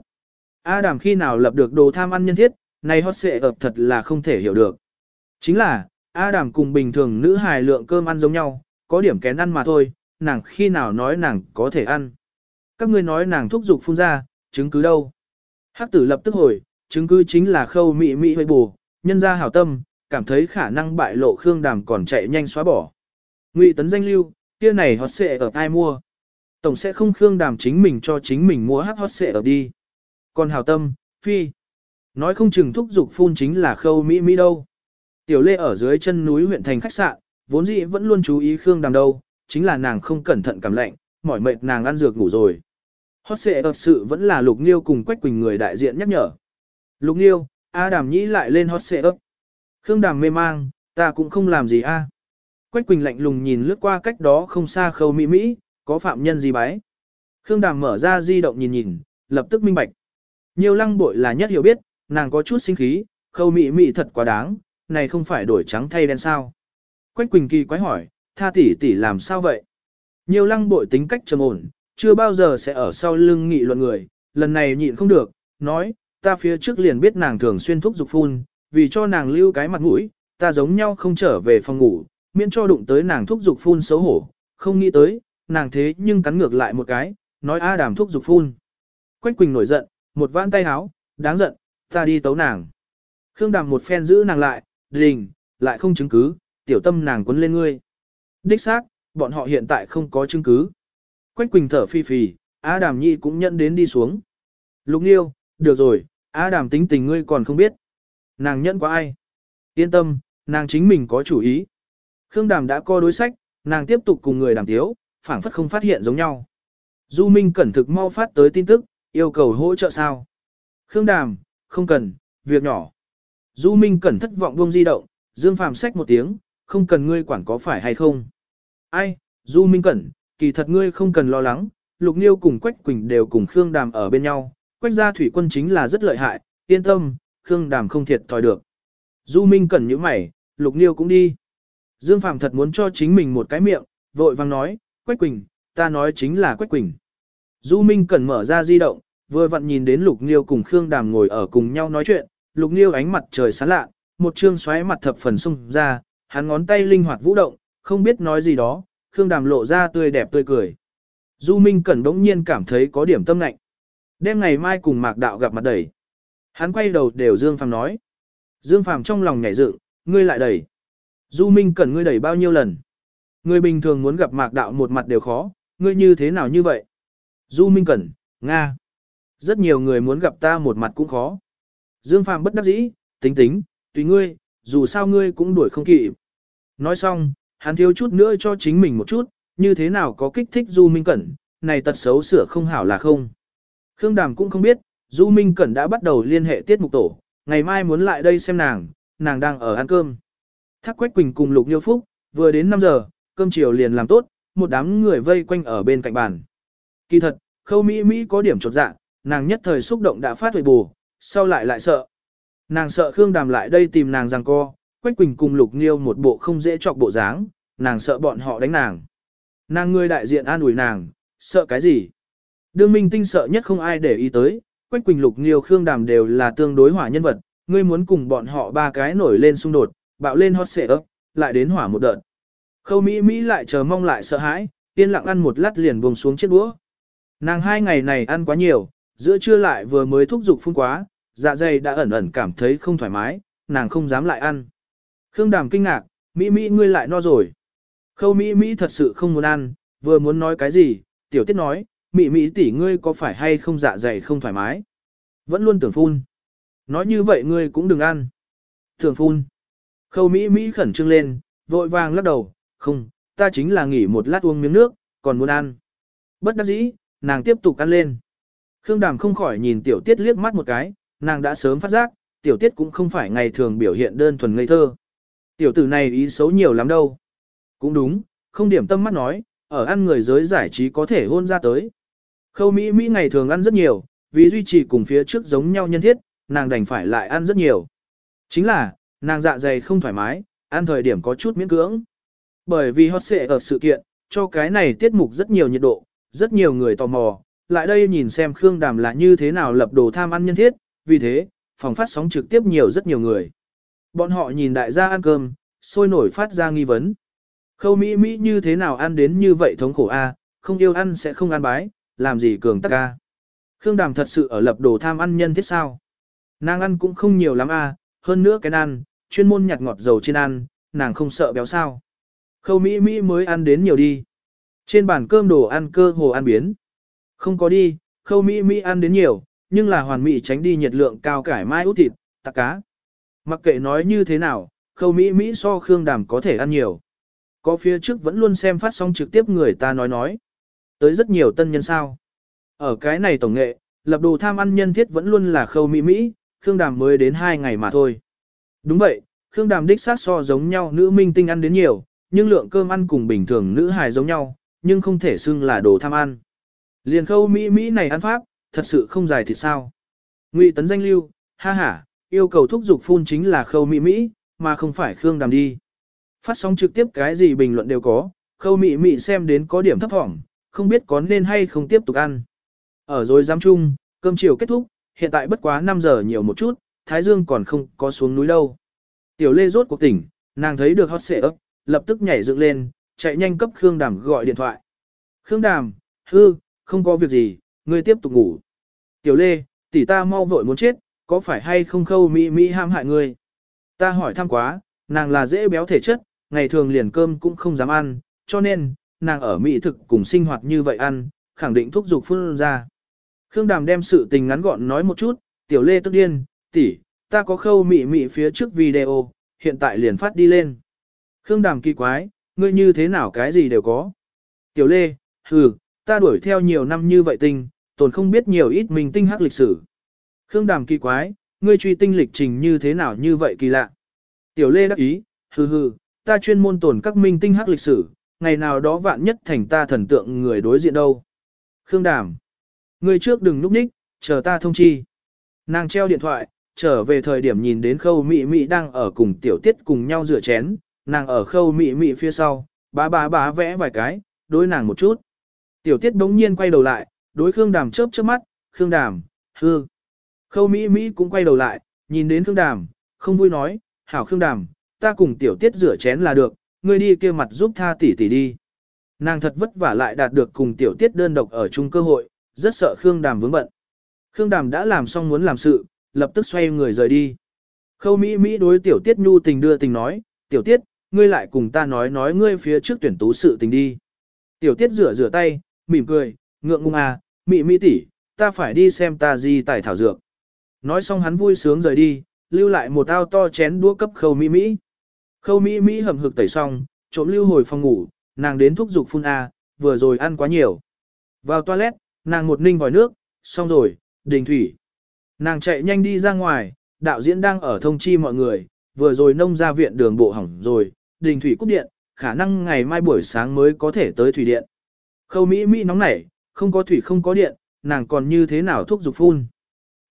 Speaker 1: A Đàm khi nào lập được đồ tham ăn nhân thiết, này hot xệ ập thật là không thể hiểu được. Chính là, A Đàm cùng bình thường nữ hài lượng cơm ăn giống nhau, có điểm kén ăn mà thôi, nàng khi nào nói nàng có thể ăn. Các ngươi nói nàng thúc giục phun ra, chứng cứ đâu. Hắc tử lập tức hồi, chứng cứ chính là khâu mị mị hơi bù, nhân ra hảo tâm, cảm thấy khả năng bại lộ Khương Đàm còn chạy nhanh xóa bỏ. Ngụy tấn danh lưu, kia này hot sẽ ở ai mua. Tổng sẽ không Khương Đàm chính mình cho chính mình mua hot sẽ ở đi. Còn hảo tâm, phi. Nói không chừng thúc dục phun chính là khâu mỹ mỹ đâu. Tiểu lê ở dưới chân núi huyện thành khách sạn, vốn dĩ vẫn luôn chú ý Khương Đàm đâu, chính là nàng không cẩn thận cảm lạnh, mỏi mệt nàng ăn dược ngủ rồi. Hot xệ ập sự vẫn là Lục Nghiêu cùng Quách Quỳnh người đại diện nhắc nhở. Lục Nghiêu, A Đàm nhĩ lại lên hot xệ ấp. Khương Đàm mê mang, ta cũng không làm gì a. Quách Quỳnh lạnh lùng nhìn lướt qua cách đó không xa khâu mỹ mỹ, có phạm nhân gì bái. Khương Đàm mở ra di động nhìn nhìn, lập tức minh bạch. Nhiều lăng bội là nhất hiểu biết, nàng có chút sinh khí, khâu mỹ mỹ thật quá đáng, này không phải đổi trắng thay đen sao. Quách Quỳnh kỳ quái hỏi, tha tỷ tỷ làm sao vậy? Nhiều lăng bội tính cách trầm ổn, chưa bao giờ sẽ ở sau lưng nghị luận người, lần này nhịn không được, nói, ta phía trước liền biết nàng thường xuyên thúc dục phun, vì cho nàng lưu cái mặt mũi, ta giống nhau không trở về phòng ngủ, miễn cho đụng tới nàng thúc dục phun xấu hổ, không nghĩ tới, nàng thế nhưng cắn ngược lại một cái, nói A đàm thúc dục phun. Quách Quỳnh nổi giận, một vãn tay háo, đáng giận, ta đi tấu nàng. Khương đàm một phen giữ nàng lại, đình, lại không chứng cứ, tiểu tâm nàng quấn lên ngươi. Đích xác, bọn họ hiện tại không có chứng cứ. Quách Quỳnh thở phi phì, A đàm nhi cũng nhận đến đi xuống. Lục Nghiêu, được rồi, A đàm tính tình ngươi còn không biết. Nàng nhận qua ai? Yên tâm, nàng chính mình có chủ ý. Khương đàm đã co đối sách, nàng tiếp tục cùng người đàm tiếu, phảng phất không phát hiện giống nhau. Du Minh cẩn thực mau phát tới tin tức, yêu cầu hỗ trợ sao? Khương đàm, không cần, việc nhỏ. Du Minh cẩn thất vọng buông di động, Dương Phàm xách một tiếng, không cần ngươi quản có phải hay không. Ai, Du Minh cẩn, kỳ thật ngươi không cần lo lắng, Lục Niêu cùng Quách Quỳnh đều cùng Khương Đàm ở bên nhau, Quách gia thủy quân chính là rất lợi hại, yên tâm, Khương Đàm không thiệt thòi được. Du Minh cẩn những mày, Lục Niêu cũng đi. Dương Phàm thật muốn cho chính mình một cái miệng, vội vang nói, Quách Quỳnh, ta nói chính là Quách Quỳnh. Du Minh cẩn mở ra di động, vừa vặn nhìn đến Lục Niêu cùng Khương Đàm ngồi ở cùng nhau nói chuyện, Lục Nghiêu ánh mặt trời sáng lạ, một trương xoáy mặt thập phần sung ra, hắn ngón tay linh hoạt vũ động, không biết nói gì đó, Khương Đàm lộ ra tươi đẹp tươi cười. Du Minh Cẩn đống nhiên cảm thấy có điểm tâm lạnh. Đêm ngày mai cùng Mạc Đạo gặp mặt đẩy. Hắn quay đầu đều Dương Phàm nói. Dương Phàm trong lòng nhảy dựng, ngươi lại đẩy. Du Minh Cẩn ngươi đẩy bao nhiêu lần? Người bình thường muốn gặp Mạc Đạo một mặt đều khó, ngươi như thế nào như vậy? Du Minh Cẩn, Nga. Rất nhiều người muốn gặp ta một mặt cũng khó. Dương Phàm bất đắc dĩ, tính tính, tùy ngươi, dù sao ngươi cũng đuổi không kịp. Nói xong, hắn thiếu chút nữa cho chính mình một chút, như thế nào có kích thích Du Minh Cẩn, này tật xấu sửa không hảo là không. Khương Đàm cũng không biết, Du Minh Cẩn đã bắt đầu liên hệ tiết mục tổ, ngày mai muốn lại đây xem nàng, nàng đang ở ăn cơm. Thác Quách Quỳnh cùng Lục Nhiêu Phúc, vừa đến 5 giờ, cơm chiều liền làm tốt, một đám người vây quanh ở bên cạnh bàn. Kỳ thật, khâu Mỹ Mỹ có điểm chột dạ, nàng nhất thời xúc động đã phát huệ bù, sau lại lại sợ. Nàng sợ Khương Đàm lại đây tìm nàng rằng co, Quách Quỳnh cùng Lục Nghiêu một bộ không dễ chọc bộ dáng, nàng sợ bọn họ đánh nàng. Nàng người đại diện an ủi nàng, sợ cái gì? Đương minh tinh sợ nhất không ai để ý tới, Quách Quỳnh Lục Nghiêu Khương Đàm đều là tương đối hỏa nhân vật, ngươi muốn cùng bọn họ ba cái nổi lên xung đột, bạo lên hot xệ ấp, lại đến hỏa một đợt. Khâu Mỹ Mỹ lại chờ mong lại sợ hãi, yên lặng ăn một lát liền buông xuống chiếc đũa. Nàng hai ngày này ăn quá nhiều, giữa trưa lại vừa mới thúc giục phun quá, dạ dày đã ẩn ẩn cảm thấy không thoải mái, nàng không dám lại ăn. Khương Đàm kinh ngạc, Mỹ Mỹ ngươi lại no rồi. Khâu Mỹ Mỹ thật sự không muốn ăn, vừa muốn nói cái gì, tiểu tiết nói, Mỹ Mỹ tỷ ngươi có phải hay không dạ dày không thoải mái. Vẫn luôn tưởng phun. Nói như vậy ngươi cũng đừng ăn. Tưởng phun. Khâu Mỹ Mỹ khẩn trương lên, vội vàng lắc đầu, không, ta chính là nghỉ một lát uống miếng nước, còn muốn ăn. Bất đắc dĩ, nàng tiếp tục ăn lên. Khương Đàm không khỏi nhìn tiểu tiết liếc mắt một cái, nàng đã sớm phát giác, tiểu tiết cũng không phải ngày thường biểu hiện đơn thuần ngây thơ. Tiểu tử này ý xấu nhiều lắm đâu. Cũng đúng, không điểm tâm mắt nói, ở ăn người giới giải trí có thể hôn ra tới. Khâu Mỹ Mỹ ngày thường ăn rất nhiều, vì duy trì cùng phía trước giống nhau nhân thiết, nàng đành phải lại ăn rất nhiều. Chính là, nàng dạ dày không thoải mái, ăn thời điểm có chút miễn cưỡng. Bởi vì hot xệ ở sự kiện, cho cái này tiết mục rất nhiều nhiệt độ, rất nhiều người tò mò, lại đây nhìn xem Khương Đàm là như thế nào lập đồ tham ăn nhân thiết, vì thế, phòng phát sóng trực tiếp nhiều rất nhiều người. Bọn họ nhìn đại gia ăn cơm, sôi nổi phát ra nghi vấn. Khâu Mỹ Mỹ như thế nào ăn đến như vậy thống khổ a, không yêu ăn sẽ không ăn bái, làm gì cường tắc a. Khương Đàm thật sự ở lập đồ tham ăn nhân thiết sao? Nàng ăn cũng không nhiều lắm a, hơn nữa cái ăn, chuyên môn nhặt ngọt dầu trên ăn, nàng không sợ béo sao. Khâu Mỹ Mỹ mới ăn đến nhiều đi. Trên bàn cơm đồ ăn cơ hồ ăn biến. Không có đi, khâu Mỹ Mỹ ăn đến nhiều, nhưng là hoàn mỹ tránh đi nhiệt lượng cao cải mai út thịt, tạc cá. Mặc kệ nói như thế nào, khâu Mỹ Mỹ so Khương Đàm có thể ăn nhiều. Có phía trước vẫn luôn xem phát sóng trực tiếp người ta nói nói. Tới rất nhiều tân nhân sao. Ở cái này tổng nghệ, lập đồ tham ăn nhân thiết vẫn luôn là khâu Mỹ Mỹ, Khương Đàm mới đến 2 ngày mà thôi. Đúng vậy, Khương Đàm đích xác so giống nhau nữ minh tinh ăn đến nhiều, nhưng lượng cơm ăn cùng bình thường nữ hài giống nhau, nhưng không thể xưng là đồ tham ăn. Liền khâu Mỹ Mỹ này ăn pháp, thật sự không dài thì sao. Ngụy tấn danh lưu, ha ha, yêu cầu thúc giục phun chính là khâu Mỹ Mỹ, mà không phải Khương Đàm đi. Phát sóng trực tiếp cái gì bình luận đều có, khâu Mỹ Mỹ xem đến có điểm thấp thỏm, không biết có nên hay không tiếp tục ăn. Ở rồi giám chung, cơm chiều kết thúc, hiện tại bất quá 5 giờ nhiều một chút, Thái Dương còn không có xuống núi đâu. Tiểu Lê rốt cuộc tỉnh, nàng thấy được hot xệ ấp, lập tức nhảy dựng lên, chạy nhanh cấp Khương Đàm gọi điện thoại. Khương Đàm, hư, không có việc gì, ngươi tiếp tục ngủ. Tiểu Lê, tỷ ta mau vội muốn chết, có phải hay không khâu mỹ mỹ ham hại ngươi? Ta hỏi thăm quá, nàng là dễ béo thể chất, ngày thường liền cơm cũng không dám ăn, cho nên, nàng ở mỹ thực cùng sinh hoạt như vậy ăn, khẳng định thúc giục phun ra. Khương Đàm đem sự tình ngắn gọn nói một chút, tiểu lê tức điên, tỷ, ta có khâu mỹ mỹ phía trước video, hiện tại liền phát đi lên. Khương Đàm kỳ quái, ngươi như thế nào cái gì đều có. Tiểu lê, hừ, ta đuổi theo nhiều năm như vậy tình tồn không biết nhiều ít mình tinh hắc lịch sử. Khương Đàm kỳ quái, ngươi truy tinh lịch trình như thế nào như vậy kỳ lạ. Tiểu lê đắc ý, hừ hừ, ta chuyên môn tồn các minh tinh hắc lịch sử, ngày nào đó vạn nhất thành ta thần tượng người đối diện đâu. Khương Đàm, ngươi trước đừng núp ních, chờ ta thông chi. Nàng treo điện thoại, trở về thời điểm nhìn đến khâu mị mị đang ở cùng tiểu tiết cùng nhau rửa chén, nàng ở khâu mị mị phía sau, bá bá bá vẽ vài cái, đối nàng một chút. Tiểu tiết đống nhiên quay đầu lại, đối Khương Đàm chớp chớp mắt, Khương Đàm, hư. Khâu Mỹ Mỹ cũng quay đầu lại, nhìn đến Khương Đàm, không vui nói, hảo Khương Đàm, ta cùng tiểu tiết rửa chén là được, ngươi đi kia mặt giúp tha tỷ tỷ đi. Nàng thật vất vả lại đạt được cùng tiểu tiết đơn độc ở chung cơ hội, rất sợ Khương Đàm vướng bận. Khương Đàm đã làm xong muốn làm sự, lập tức xoay người rời đi. Khâu Mỹ Mỹ đối tiểu tiết nhu tình đưa tình nói, tiểu tiết, ngươi lại cùng ta nói nói ngươi phía trước tuyển tú sự tình đi. Tiểu tiết rửa rửa tay, mỉm cười, ngượng ngung à, Mị Mỹ tỷ, ta phải đi xem ta gì tài thảo dược. Nói xong hắn vui sướng rời đi, lưu lại một ao to chén đũa cấp khâu Mỹ Mỹ. Khâu Mỹ Mỹ hầm hực tẩy xong, trộm lưu hồi phòng ngủ, nàng đến thúc dục phun A, vừa rồi ăn quá nhiều. Vào toilet, nàng một ninh vòi nước, xong rồi, đình thủy. Nàng chạy nhanh đi ra ngoài, đạo diễn đang ở thông chi mọi người, vừa rồi nông ra viện đường bộ hỏng rồi, đình thủy cúp điện, khả năng ngày mai buổi sáng mới có thể tới thủy điện. Khâu Mỹ Mỹ nóng nảy, không có thủy không có điện, nàng còn như thế nào thuốc dục phun.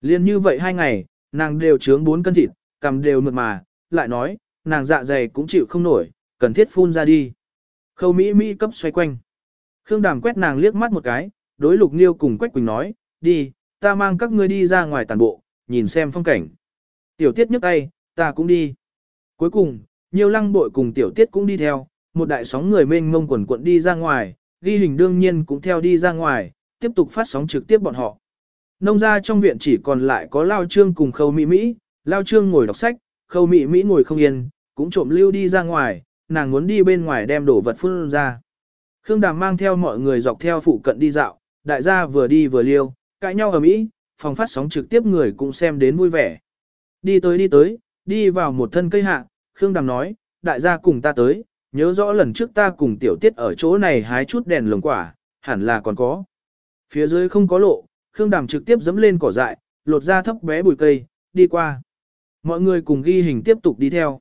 Speaker 1: Liên như vậy hai ngày, nàng đều trướng bốn cân thịt, cầm đều mượt mà, lại nói, nàng dạ dày cũng chịu không nổi, cần thiết phun ra đi. Khâu Mỹ Mỹ cấp xoay quanh. Khương Đàm quét nàng liếc mắt một cái, đối Lục Niêu cùng Quách Quỳnh nói, đi, ta mang các ngươi đi ra ngoài tàn bộ, nhìn xem phong cảnh. Tiểu tiết nhấc tay, ta cũng đi. Cuối cùng, nhiều lăng bội cùng tiểu tiết cũng đi theo, một đại sóng người mênh mông quần cuộn đi ra ngoài, ghi hình đương nhiên cũng theo đi ra ngoài, tiếp tục phát sóng trực tiếp bọn họ. Nông ra trong viện chỉ còn lại có Lao Trương cùng Khâu Mỹ Mỹ, Lao Trương ngồi đọc sách, Khâu Mỹ Mỹ ngồi không yên, cũng trộm lưu đi ra ngoài, nàng muốn đi bên ngoài đem đổ vật phun ra. Khương Đàm mang theo mọi người dọc theo phụ cận đi dạo, đại gia vừa đi vừa liêu, cãi nhau ở Mỹ, phòng phát sóng trực tiếp người cũng xem đến vui vẻ. Đi tới đi tới, đi vào một thân cây hạ, Khương Đàm nói, đại gia cùng ta tới, nhớ rõ lần trước ta cùng tiểu tiết ở chỗ này hái chút đèn lồng quả, hẳn là còn có. Phía dưới không có lộ, Khương Đàm trực tiếp dẫm lên cỏ dại, lột ra thấp bé bụi cây, đi qua. Mọi người cùng ghi hình tiếp tục đi theo.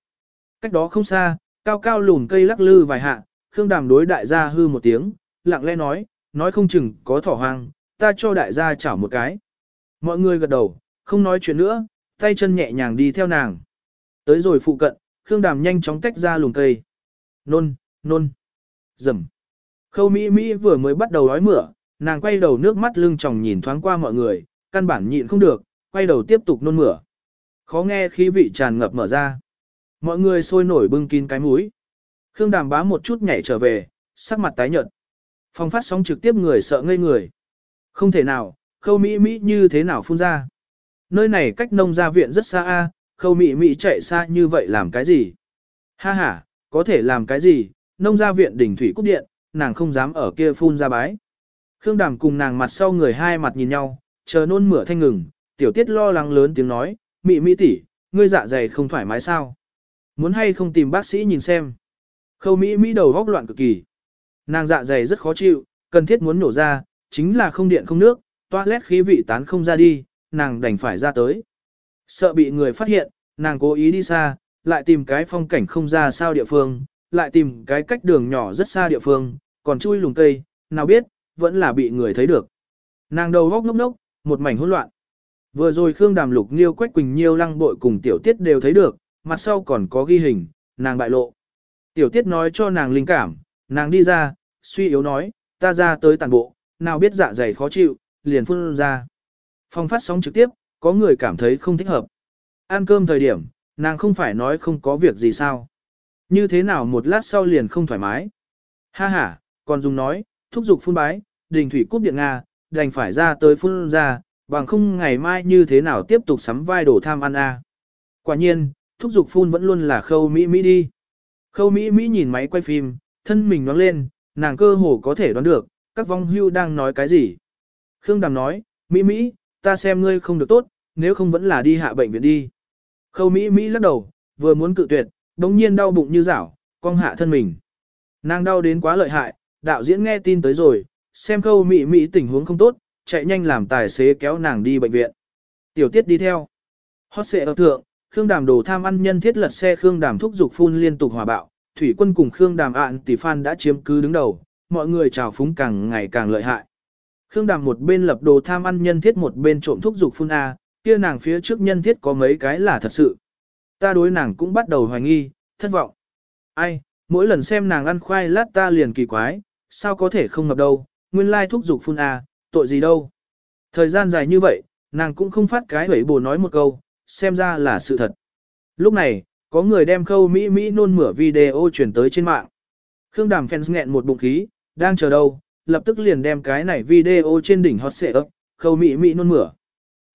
Speaker 1: Cách đó không xa, cao cao lùn cây lắc lư vài hạ, Khương Đàm đối đại gia hư một tiếng, lặng lẽ nói, nói không chừng có thỏ hoang, ta cho đại gia chảo một cái. Mọi người gật đầu, không nói chuyện nữa, tay chân nhẹ nhàng đi theo nàng. Tới rồi phụ cận, Khương Đàm nhanh chóng tách ra lùn cây. Nôn, nôn, dầm. Khâu Mỹ Mỹ vừa mới bắt đầu đói mửa, nàng quay đầu nước mắt lưng tròng nhìn thoáng qua mọi người, căn bản nhịn không được, quay đầu tiếp tục nôn mửa. Khó nghe khí vị tràn ngập mở ra. Mọi người sôi nổi bưng kín cái mũi. Khương Đàm bá một chút nhảy trở về, sắc mặt tái nhợt. Phong phát sóng trực tiếp người sợ ngây người. Không thể nào, khâu Mỹ Mỹ như thế nào phun ra. Nơi này cách nông gia viện rất xa a, khâu Mỹ Mỹ chạy xa như vậy làm cái gì? Ha ha, có thể làm cái gì, nông gia viện đỉnh thủy cúc điện, nàng không dám ở kia phun ra bái. Khương Đàm cùng nàng mặt sau người hai mặt nhìn nhau, chờ nôn mửa thanh ngừng, tiểu tiết lo lắng lớn tiếng nói, Mị Mỹ tỷ, ngươi dạ dày không thoải mái sao? Muốn hay không tìm bác sĩ nhìn xem? Khâu Mỹ Mỹ đầu góc loạn cực kỳ. Nàng dạ dày rất khó chịu, cần thiết muốn nổ ra, chính là không điện không nước, toilet khí vị tán không ra đi, nàng đành phải ra tới. Sợ bị người phát hiện, nàng cố ý đi xa, lại tìm cái phong cảnh không ra sao địa phương, lại tìm cái cách đường nhỏ rất xa địa phương, còn chui lùng cây, nào biết, vẫn là bị người thấy được. Nàng đầu góc ngốc ngốc, một mảnh hỗn loạn. Vừa rồi Khương Đàm Lục Nghiêu Quách Quỳnh Nhiêu lăng bội cùng tiểu tiết đều thấy được, mặt sau còn có ghi hình, nàng bại lộ. Tiểu tiết nói cho nàng linh cảm, nàng đi ra, suy yếu nói, ta ra tới tàn bộ, nào biết dạ dày khó chịu, liền phun ra. Phong phát sóng trực tiếp, có người cảm thấy không thích hợp. Ăn cơm thời điểm, nàng không phải nói không có việc gì sao. Như thế nào một lát sau liền không thoải mái. Ha ha, còn dùng nói, thúc giục phun bái, đình thủy cúp điện Nga, đành phải ra tới phun ra, bằng không ngày mai như thế nào tiếp tục sắm vai đổ tham ăn a. Quả nhiên, thúc giục phun vẫn luôn là khâu Mỹ Mỹ đi. Khâu Mỹ Mỹ nhìn máy quay phim, thân mình nóng lên, nàng cơ hồ có thể đoán được, các vong hưu đang nói cái gì. Khương Đàm nói, Mỹ Mỹ, ta xem ngươi không được tốt, nếu không vẫn là đi hạ bệnh viện đi. Khâu Mỹ Mỹ lắc đầu, vừa muốn cự tuyệt, đống nhiên đau bụng như rảo, cong hạ thân mình. Nàng đau đến quá lợi hại, đạo diễn nghe tin tới rồi, xem khâu Mỹ Mỹ tình huống không tốt, chạy nhanh làm tài xế kéo nàng đi bệnh viện. Tiểu tiết đi theo. Hót xệ ở thượng, Khương Đàm đồ tham ăn nhân thiết lật xe Khương Đàm thúc dục phun liên tục hòa bạo, thủy quân cùng Khương Đàm ạn tỷ phan đã chiếm cứ đứng đầu, mọi người chào phúng càng ngày càng lợi hại. Khương Đàm một bên lập đồ tham ăn nhân thiết một bên trộm thúc dục phun A, kia nàng phía trước nhân thiết có mấy cái là thật sự. Ta đối nàng cũng bắt đầu hoài nghi, thất vọng. Ai, mỗi lần xem nàng ăn khoai lát ta liền kỳ quái, sao có thể không ngập đâu, nguyên lai thúc dục phun à, tội gì đâu. Thời gian dài như vậy, nàng cũng không phát cái hủy bồ nói một câu, xem ra là sự thật. Lúc này, có người đem khâu Mỹ Mỹ nôn mửa video chuyển tới trên mạng. Khương Đàm fans nghẹn một bụng khí, đang chờ đâu, lập tức liền đem cái này video trên đỉnh hot xệ ấp, khâu Mỹ Mỹ nôn mửa.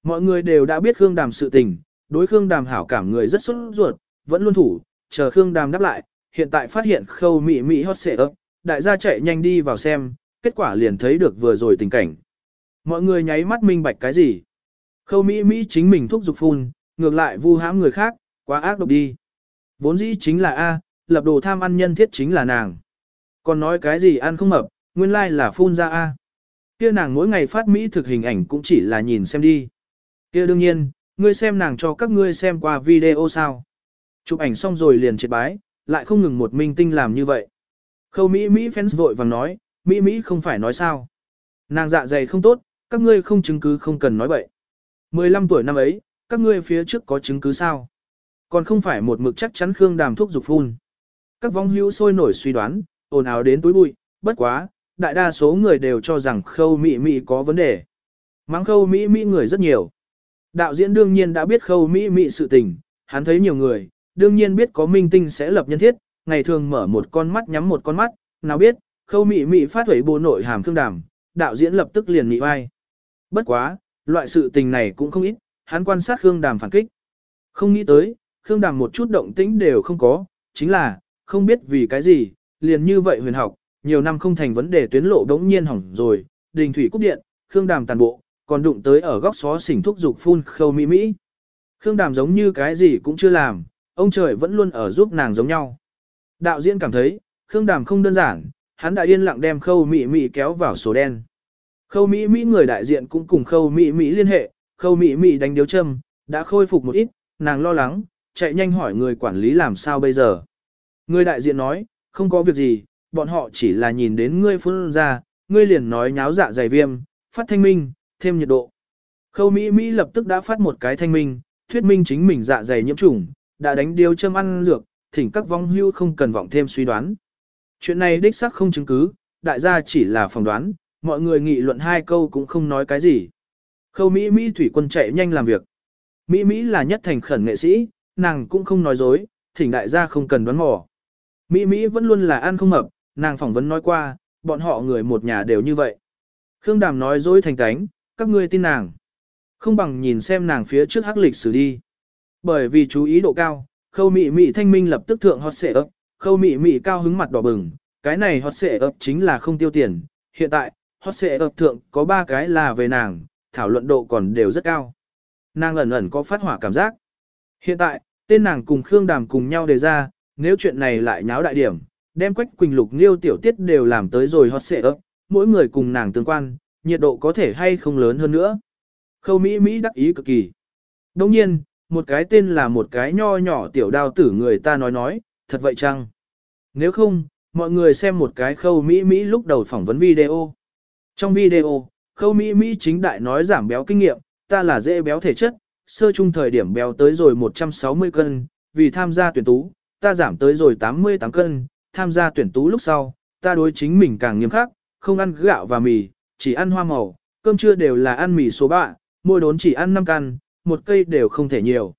Speaker 1: Mọi người đều đã biết Khương Đàm sự tình, đối Khương Đàm hảo cảm người rất xuất ruột, vẫn luôn thủ, chờ Khương Đàm đáp lại, hiện tại phát hiện khâu Mỹ Mỹ hot xệ ấp, đại gia chạy nhanh đi vào xem, kết quả liền thấy được vừa rồi tình cảnh. Mọi người nháy mắt minh bạch cái gì? Khâu Mỹ Mỹ chính mình thúc giục phun, ngược lại vu hãm người khác, quá ác độc đi. Vốn dĩ chính là A, lập đồ tham ăn nhân thiết chính là nàng. Còn nói cái gì ăn không mập, nguyên lai like là phun ra A. Kia nàng mỗi ngày phát Mỹ thực hình ảnh cũng chỉ là nhìn xem đi. Kia đương nhiên, ngươi xem nàng cho các ngươi xem qua video sao. Chụp ảnh xong rồi liền triệt bái, lại không ngừng một minh tinh làm như vậy. Khâu Mỹ Mỹ fans vội vàng nói, Mỹ Mỹ không phải nói sao. Nàng dạ dày không tốt, các ngươi không chứng cứ không cần nói bậy. 15 tuổi năm ấy, các ngươi phía trước có chứng cứ sao? Còn không phải một mực chắc chắn Khương Đàm thuốc dục phun. Các vong hữu sôi nổi suy đoán, ồn ào đến túi bụi, bất quá, đại đa số người đều cho rằng khâu Mỹ Mỹ có vấn đề. Mắng khâu Mỹ Mỹ người rất nhiều. Đạo diễn đương nhiên đã biết khâu Mỹ Mỹ sự tình, hắn thấy nhiều người, đương nhiên biết có minh tinh sẽ lập nhân thiết, ngày thường mở một con mắt nhắm một con mắt, nào biết, khâu Mỹ Mỹ phát huẩy bồ nội hàm thương Đàm, đạo diễn lập tức liền mỹ vai. Bất quá, loại sự tình này cũng không ít, hắn quan sát Khương Đàm phản kích. Không nghĩ tới, Khương Đàm một chút động tĩnh đều không có, chính là, không biết vì cái gì, liền như vậy huyền học, nhiều năm không thành vấn đề tuyến lộ đống nhiên hỏng rồi, đình thủy cúp điện, Khương Đàm tàn bộ, còn đụng tới ở góc xó xỉnh thúc dục phun khâu mỹ mỹ. Khương Đàm giống như cái gì cũng chưa làm, ông trời vẫn luôn ở giúp nàng giống nhau. Đạo diễn cảm thấy, Khương Đàm không đơn giản, hắn đã yên lặng đem khâu mỹ mỹ kéo vào số đen. Khâu mỹ mỹ người đại diện cũng cùng khâu mỹ mỹ liên hệ, khâu mỹ mỹ đánh điếu châm, đã khôi phục một ít, nàng lo lắng, chạy nhanh hỏi người quản lý làm sao bây giờ. Người đại diện nói, không có việc gì, bọn họ chỉ là nhìn đến ngươi phun ra, ngươi liền nói nháo dạ dày viêm, phát thanh minh, thêm nhiệt độ. Khâu Mỹ Mỹ lập tức đã phát một cái thanh minh, thuyết minh chính mình dạ dày nhiễm trùng, đã đánh điều châm ăn dược, thỉnh các vong hưu không cần vọng thêm suy đoán. Chuyện này đích xác không chứng cứ, đại gia chỉ là phỏng đoán, mọi người nghị luận hai câu cũng không nói cái gì. Khâu Mỹ Mỹ thủy quân chạy nhanh làm việc. Mỹ Mỹ là nhất thành khẩn nghệ sĩ, nàng cũng không nói dối, thỉnh đại gia không cần đoán mò. Mỹ Mỹ vẫn luôn là ăn không mập, nàng phỏng vấn nói qua, bọn họ người một nhà đều như vậy. Khương Đàm nói dối thành tánh, các ngươi tin nàng. Không bằng nhìn xem nàng phía trước hắc lịch sử đi. Bởi vì chú ý độ cao, khâu mị mị thanh minh lập tức thượng hot xệ ấp, khâu mị mị cao hứng mặt đỏ bừng, cái này hot xệ ấp chính là không tiêu tiền. Hiện tại, hot xệ ấp thượng có ba cái là về nàng, thảo luận độ còn đều rất cao. Nàng ẩn ẩn có phát hỏa cảm giác. Hiện tại, tên nàng cùng Khương Đàm cùng nhau đề ra, nếu chuyện này lại nháo đại điểm, đem Quách Quỳnh Lục Liêu tiểu tiết đều làm tới rồi hot xệ ấp, mỗi người cùng nàng tương quan, nhiệt độ có thể hay không lớn hơn nữa. Khâu Mỹ Mỹ đắc ý cực kỳ. Đồng nhiên, một cái tên là một cái nho nhỏ tiểu đao tử người ta nói nói, thật vậy chăng? Nếu không, mọi người xem một cái khâu Mỹ Mỹ lúc đầu phỏng vấn video. Trong video, khâu Mỹ Mỹ chính đại nói giảm béo kinh nghiệm, ta là dễ béo thể chất, sơ trung thời điểm béo tới rồi 160 cân, vì tham gia tuyển tú, ta giảm tới rồi 88 cân, tham gia tuyển tú lúc sau, ta đối chính mình càng nghiêm khắc, không ăn gạo và mì, chỉ ăn hoa màu, cơm trưa đều là ăn mì số bạ, mỗi đốn chỉ ăn 5 căn, một cây đều không thể nhiều.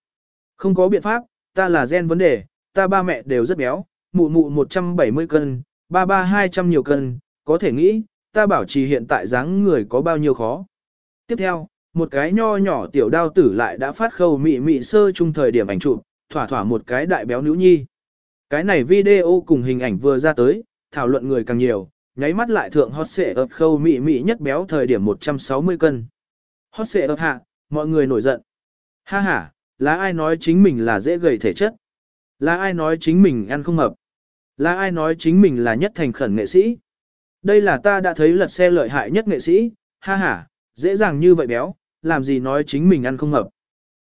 Speaker 1: Không có biện pháp, ta là gen vấn đề, ta ba mẹ đều rất béo, mụ mụ 170 cân, ba ba 200 nhiều cân, có thể nghĩ, ta bảo trì hiện tại dáng người có bao nhiêu khó. Tiếp theo, một cái nho nhỏ tiểu đao tử lại đã phát khâu mị mị sơ chung thời điểm ảnh chụp, thỏa thỏa một cái đại béo nữ nhi. Cái này video cùng hình ảnh vừa ra tới, thảo luận người càng nhiều, nháy mắt lại thượng hot xệ ập khâu mị mị nhất béo thời điểm 160 cân. Hot xệ ập hạ, mọi người nổi giận. Ha ha, là ai nói chính mình là dễ gầy thể chất? Là ai nói chính mình ăn không hợp? Là ai nói chính mình là nhất thành khẩn nghệ sĩ? Đây là ta đã thấy lật xe lợi hại nhất nghệ sĩ, ha ha, dễ dàng như vậy béo, làm gì nói chính mình ăn không hợp.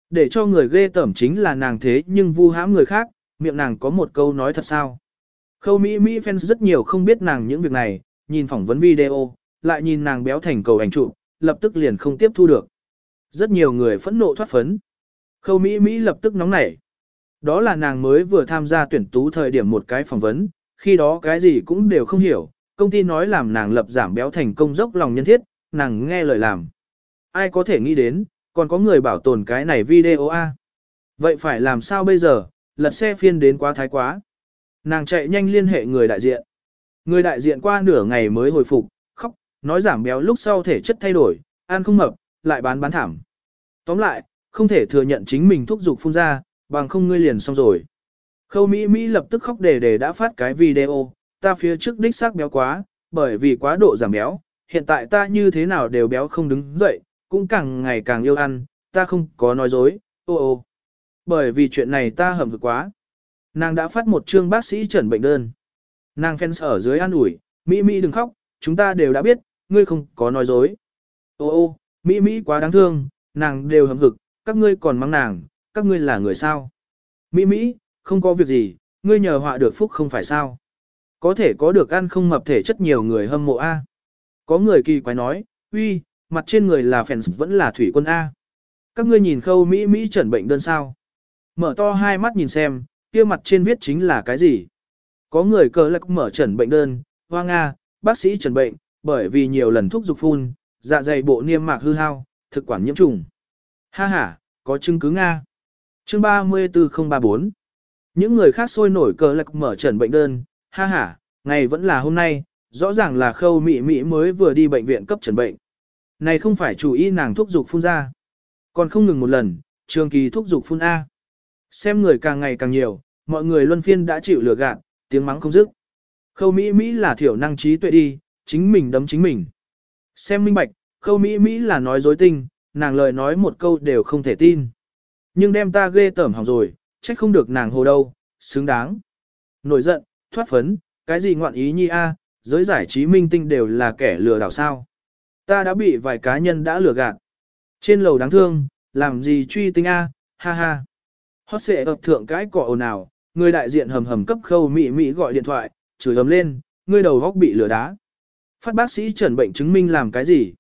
Speaker 1: Để cho người ghê tởm chính là nàng thế nhưng vu hãm người khác, miệng nàng có một câu nói thật sao. Khâu Mỹ Mỹ fans rất nhiều không biết nàng những việc này, nhìn phỏng vấn video, lại nhìn nàng béo thành cầu ảnh trụ, lập tức liền không tiếp thu được. Rất nhiều người phẫn nộ thoát phấn. Khâu Mỹ Mỹ lập tức nóng nảy. Đó là nàng mới vừa tham gia tuyển tú thời điểm một cái phỏng vấn, khi đó cái gì cũng đều không hiểu, công ty nói làm nàng lập giảm béo thành công dốc lòng nhân thiết, nàng nghe lời làm. Ai có thể nghĩ đến, còn có người bảo tồn cái này video a. Vậy phải làm sao bây giờ, lật xe phiên đến quá thái quá. Nàng chạy nhanh liên hệ người đại diện. Người đại diện qua nửa ngày mới hồi phục, khóc, nói giảm béo lúc sau thể chất thay đổi, ăn không mập, lại bán bán thảm. Tóm lại, không thể thừa nhận chính mình thúc giục phun ra, bằng không ngươi liền xong rồi. Khâu Mỹ Mỹ lập tức khóc đề đề đã phát cái video, ta phía trước đích xác béo quá, bởi vì quá độ giảm béo, hiện tại ta như thế nào đều béo không đứng dậy, cũng càng ngày càng yêu ăn, ta không có nói dối, ô ô. Bởi vì chuyện này ta hầm thực quá. Nàng đã phát một chương bác sĩ trần bệnh đơn. Nàng fans ở dưới an ủi, Mỹ Mỹ đừng khóc, chúng ta đều đã biết, ngươi không có nói dối. Ô ô, Mỹ Mỹ quá đáng thương, nàng đều hầm hực, các ngươi còn mắng nàng, các ngươi là người sao. Mỹ Mỹ, không có việc gì, ngươi nhờ họa được phúc không phải sao. Có thể có được ăn không mập thể chất nhiều người hâm mộ A. Có người kỳ quái nói, uy, mặt trên người là fans vẫn là thủy quân A. các ngươi nhìn khâu Mỹ Mỹ chẩn bệnh đơn sao. Mở to hai mắt nhìn xem, kia mặt trên viết chính là cái gì. Có người cờ lạc mở trần bệnh đơn, hoa Nga, bác sĩ trần bệnh, bởi vì nhiều lần thuốc dục phun, dạ dày bộ niêm mạc hư hao, thực quản nhiễm trùng. Ha ha, có chứng cứ Nga. Chương 34034 Những người khác sôi nổi cờ lạc mở trần bệnh đơn, ha ha, ngày vẫn là hôm nay, rõ ràng là khâu mị mị mới vừa đi bệnh viện cấp trần bệnh. Này không phải chủ ý nàng thuốc dục phun ra. Còn không ngừng một lần, trường kỳ thuốc dục phun A. Xem người càng ngày càng nhiều, mọi người luân phiên đã chịu lừa gạt, tiếng mắng không dứt. Khâu Mỹ Mỹ là thiểu năng trí tuệ đi, chính mình đấm chính mình. Xem minh bạch, khâu Mỹ Mỹ là nói dối tinh, nàng lời nói một câu đều không thể tin. Nhưng đem ta ghê tởm hỏng rồi, trách không được nàng hồ đâu, xứng đáng. Nổi giận, thoát phấn, cái gì ngoạn ý nhi a, giới giải trí minh tinh đều là kẻ lừa đảo sao. Ta đã bị vài cá nhân đã lừa gạt. Trên lầu đáng thương, làm gì truy tinh a, ha ha. Hót xệ ập thượng cái cỏ ồn ào, người đại diện hầm hầm cấp khâu mị mị gọi điện thoại, chửi ầm lên, người đầu góc bị lửa đá. Phát bác sĩ chẩn bệnh chứng minh làm cái gì?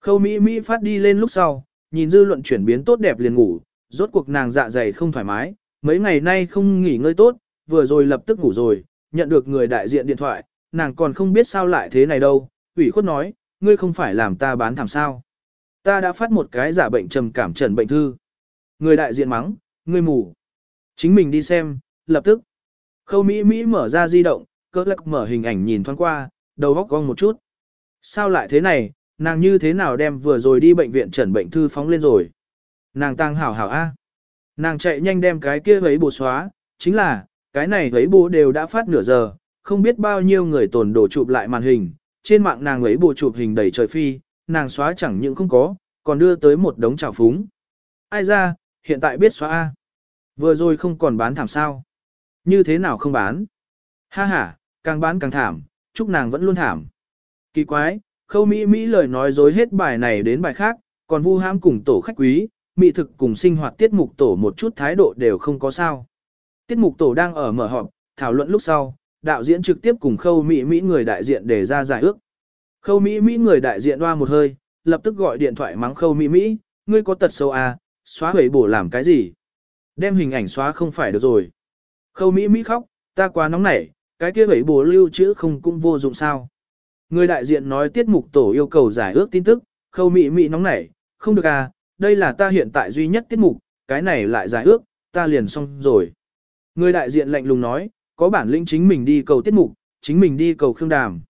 Speaker 1: Khâu Mỹ Mỹ phát đi lên lúc sau, nhìn dư luận chuyển biến tốt đẹp liền ngủ, rốt cuộc nàng dạ dày không thoải mái, mấy ngày nay không nghỉ ngơi tốt, vừa rồi lập tức ngủ rồi, nhận được người đại diện điện thoại, nàng còn không biết sao lại thế này đâu, ủy khuất nói, ngươi không phải làm ta bán thảm sao. Ta đã phát một cái giả bệnh trầm cảm trần bệnh thư. Người đại diện mắng, ngươi mù. Chính mình đi xem, lập tức. Khâu Mỹ Mỹ mở ra di động, cơ lắc mở hình ảnh nhìn thoáng qua, đầu góc cong một chút. Sao lại thế này, nàng như thế nào đem vừa rồi đi bệnh viện trần bệnh thư phóng lên rồi. Nàng tăng hảo hảo A. Nàng chạy nhanh đem cái kia ấy bù xóa, chính là, cái này ấy bù đều đã phát nửa giờ, không biết bao nhiêu người tồn đổ chụp lại màn hình, trên mạng nàng ấy bù chụp hình đầy trời phi, nàng xóa chẳng những không có, còn đưa tới một đống trào phúng. Ai ra, hiện tại biết xóa A. Vừa rồi không còn bán thảm sao. Như thế nào không bán? Ha ha, càng bán càng thảm, chúc nàng vẫn luôn thảm. Kỳ quái, khâu Mỹ Mỹ lời nói dối hết bài này đến bài khác, còn vu hãm cùng tổ khách quý, mỹ thực cùng sinh hoạt tiết mục tổ một chút thái độ đều không có sao. Tiết mục tổ đang ở mở họp, thảo luận lúc sau, đạo diễn trực tiếp cùng khâu Mỹ Mỹ người đại diện để ra giải ước. Khâu Mỹ Mỹ người đại diện đoa một hơi, lập tức gọi điện thoại mắng khâu Mỹ Mỹ, ngươi có tật xấu à, xóa hủy bổ làm cái gì? Đem hình ảnh xóa không phải được rồi. Khâu Mỹ Mỹ khóc, ta quá nóng nảy, cái kia bảy bố lưu trữ không cũng vô dụng sao? Người đại diện nói tiết mục tổ yêu cầu giải ước tin tức, khâu Mỹ Mỹ nóng nảy, không được à, đây là ta hiện tại duy nhất tiết mục, cái này lại giải ước, ta liền xong rồi. Người đại diện lạnh lùng nói, có bản lĩnh chính mình đi cầu tiết mục, chính mình đi cầu Khương Đàm.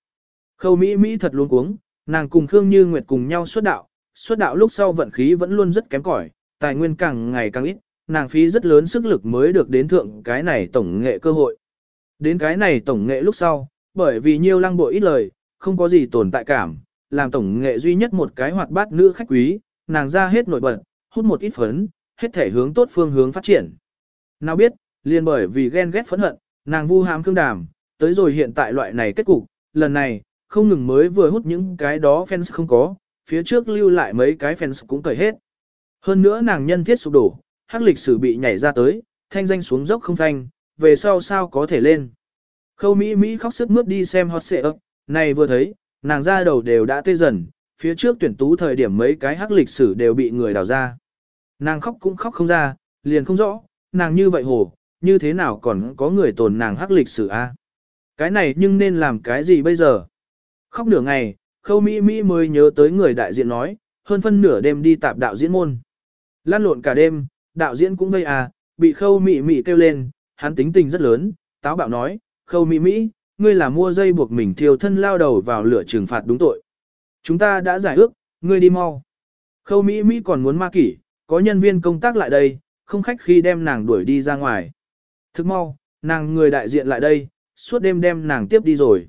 Speaker 1: Khâu Mỹ Mỹ thật luôn cuống, nàng cùng Khương Như Nguyệt cùng nhau xuất đạo, xuất đạo lúc sau vận khí vẫn luôn rất kém cỏi, tài nguyên càng ngày càng ít, nàng phí rất lớn sức lực mới được đến thượng cái này tổng nghệ cơ hội. Đến cái này tổng nghệ lúc sau, bởi vì nhiều lăng bội ít lời, không có gì tồn tại cảm, làm tổng nghệ duy nhất một cái hoạt bát nữ khách quý, nàng ra hết nổi bật, hút một ít phấn, hết thể hướng tốt phương hướng phát triển. Nào biết, liền bởi vì ghen ghét phẫn hận, nàng vu hàm cương đàm, tới rồi hiện tại loại này kết cục, lần này, không ngừng mới vừa hút những cái đó fans không có, phía trước lưu lại mấy cái fans cũng cởi hết. Hơn nữa nàng nhân thiết sụp đổ, hắc lịch sử bị nhảy ra tới, thanh danh xuống dốc không thanh, về sau sao có thể lên. Khâu Mỹ Mỹ khóc sức mướt đi xem hot xệ ấp, này vừa thấy, nàng ra đầu đều đã tê dần, phía trước tuyển tú thời điểm mấy cái hắc lịch sử đều bị người đào ra. Nàng khóc cũng khóc không ra, liền không rõ, nàng như vậy hồ, như thế nào còn có người tồn nàng hắc lịch sử a? Cái này nhưng nên làm cái gì bây giờ? Khóc nửa ngày, khâu Mỹ Mỹ mới nhớ tới người đại diện nói, hơn phân nửa đêm đi tạp đạo diễn môn. Lan lộn cả đêm, đạo diễn cũng ngây à, bị khâu Mị Mị kêu lên, hắn tính tình rất lớn, táo bạo nói, khâu Mị Mị, ngươi là mua dây buộc mình thiêu thân lao đầu vào lửa trừng phạt đúng tội. Chúng ta đã giải ước, ngươi đi mau. Khâu Mỹ Mỹ còn muốn ma kỷ, có nhân viên công tác lại đây, không khách khi đem nàng đuổi đi ra ngoài. Thức mau, nàng người đại diện lại đây, suốt đêm đem nàng tiếp đi rồi.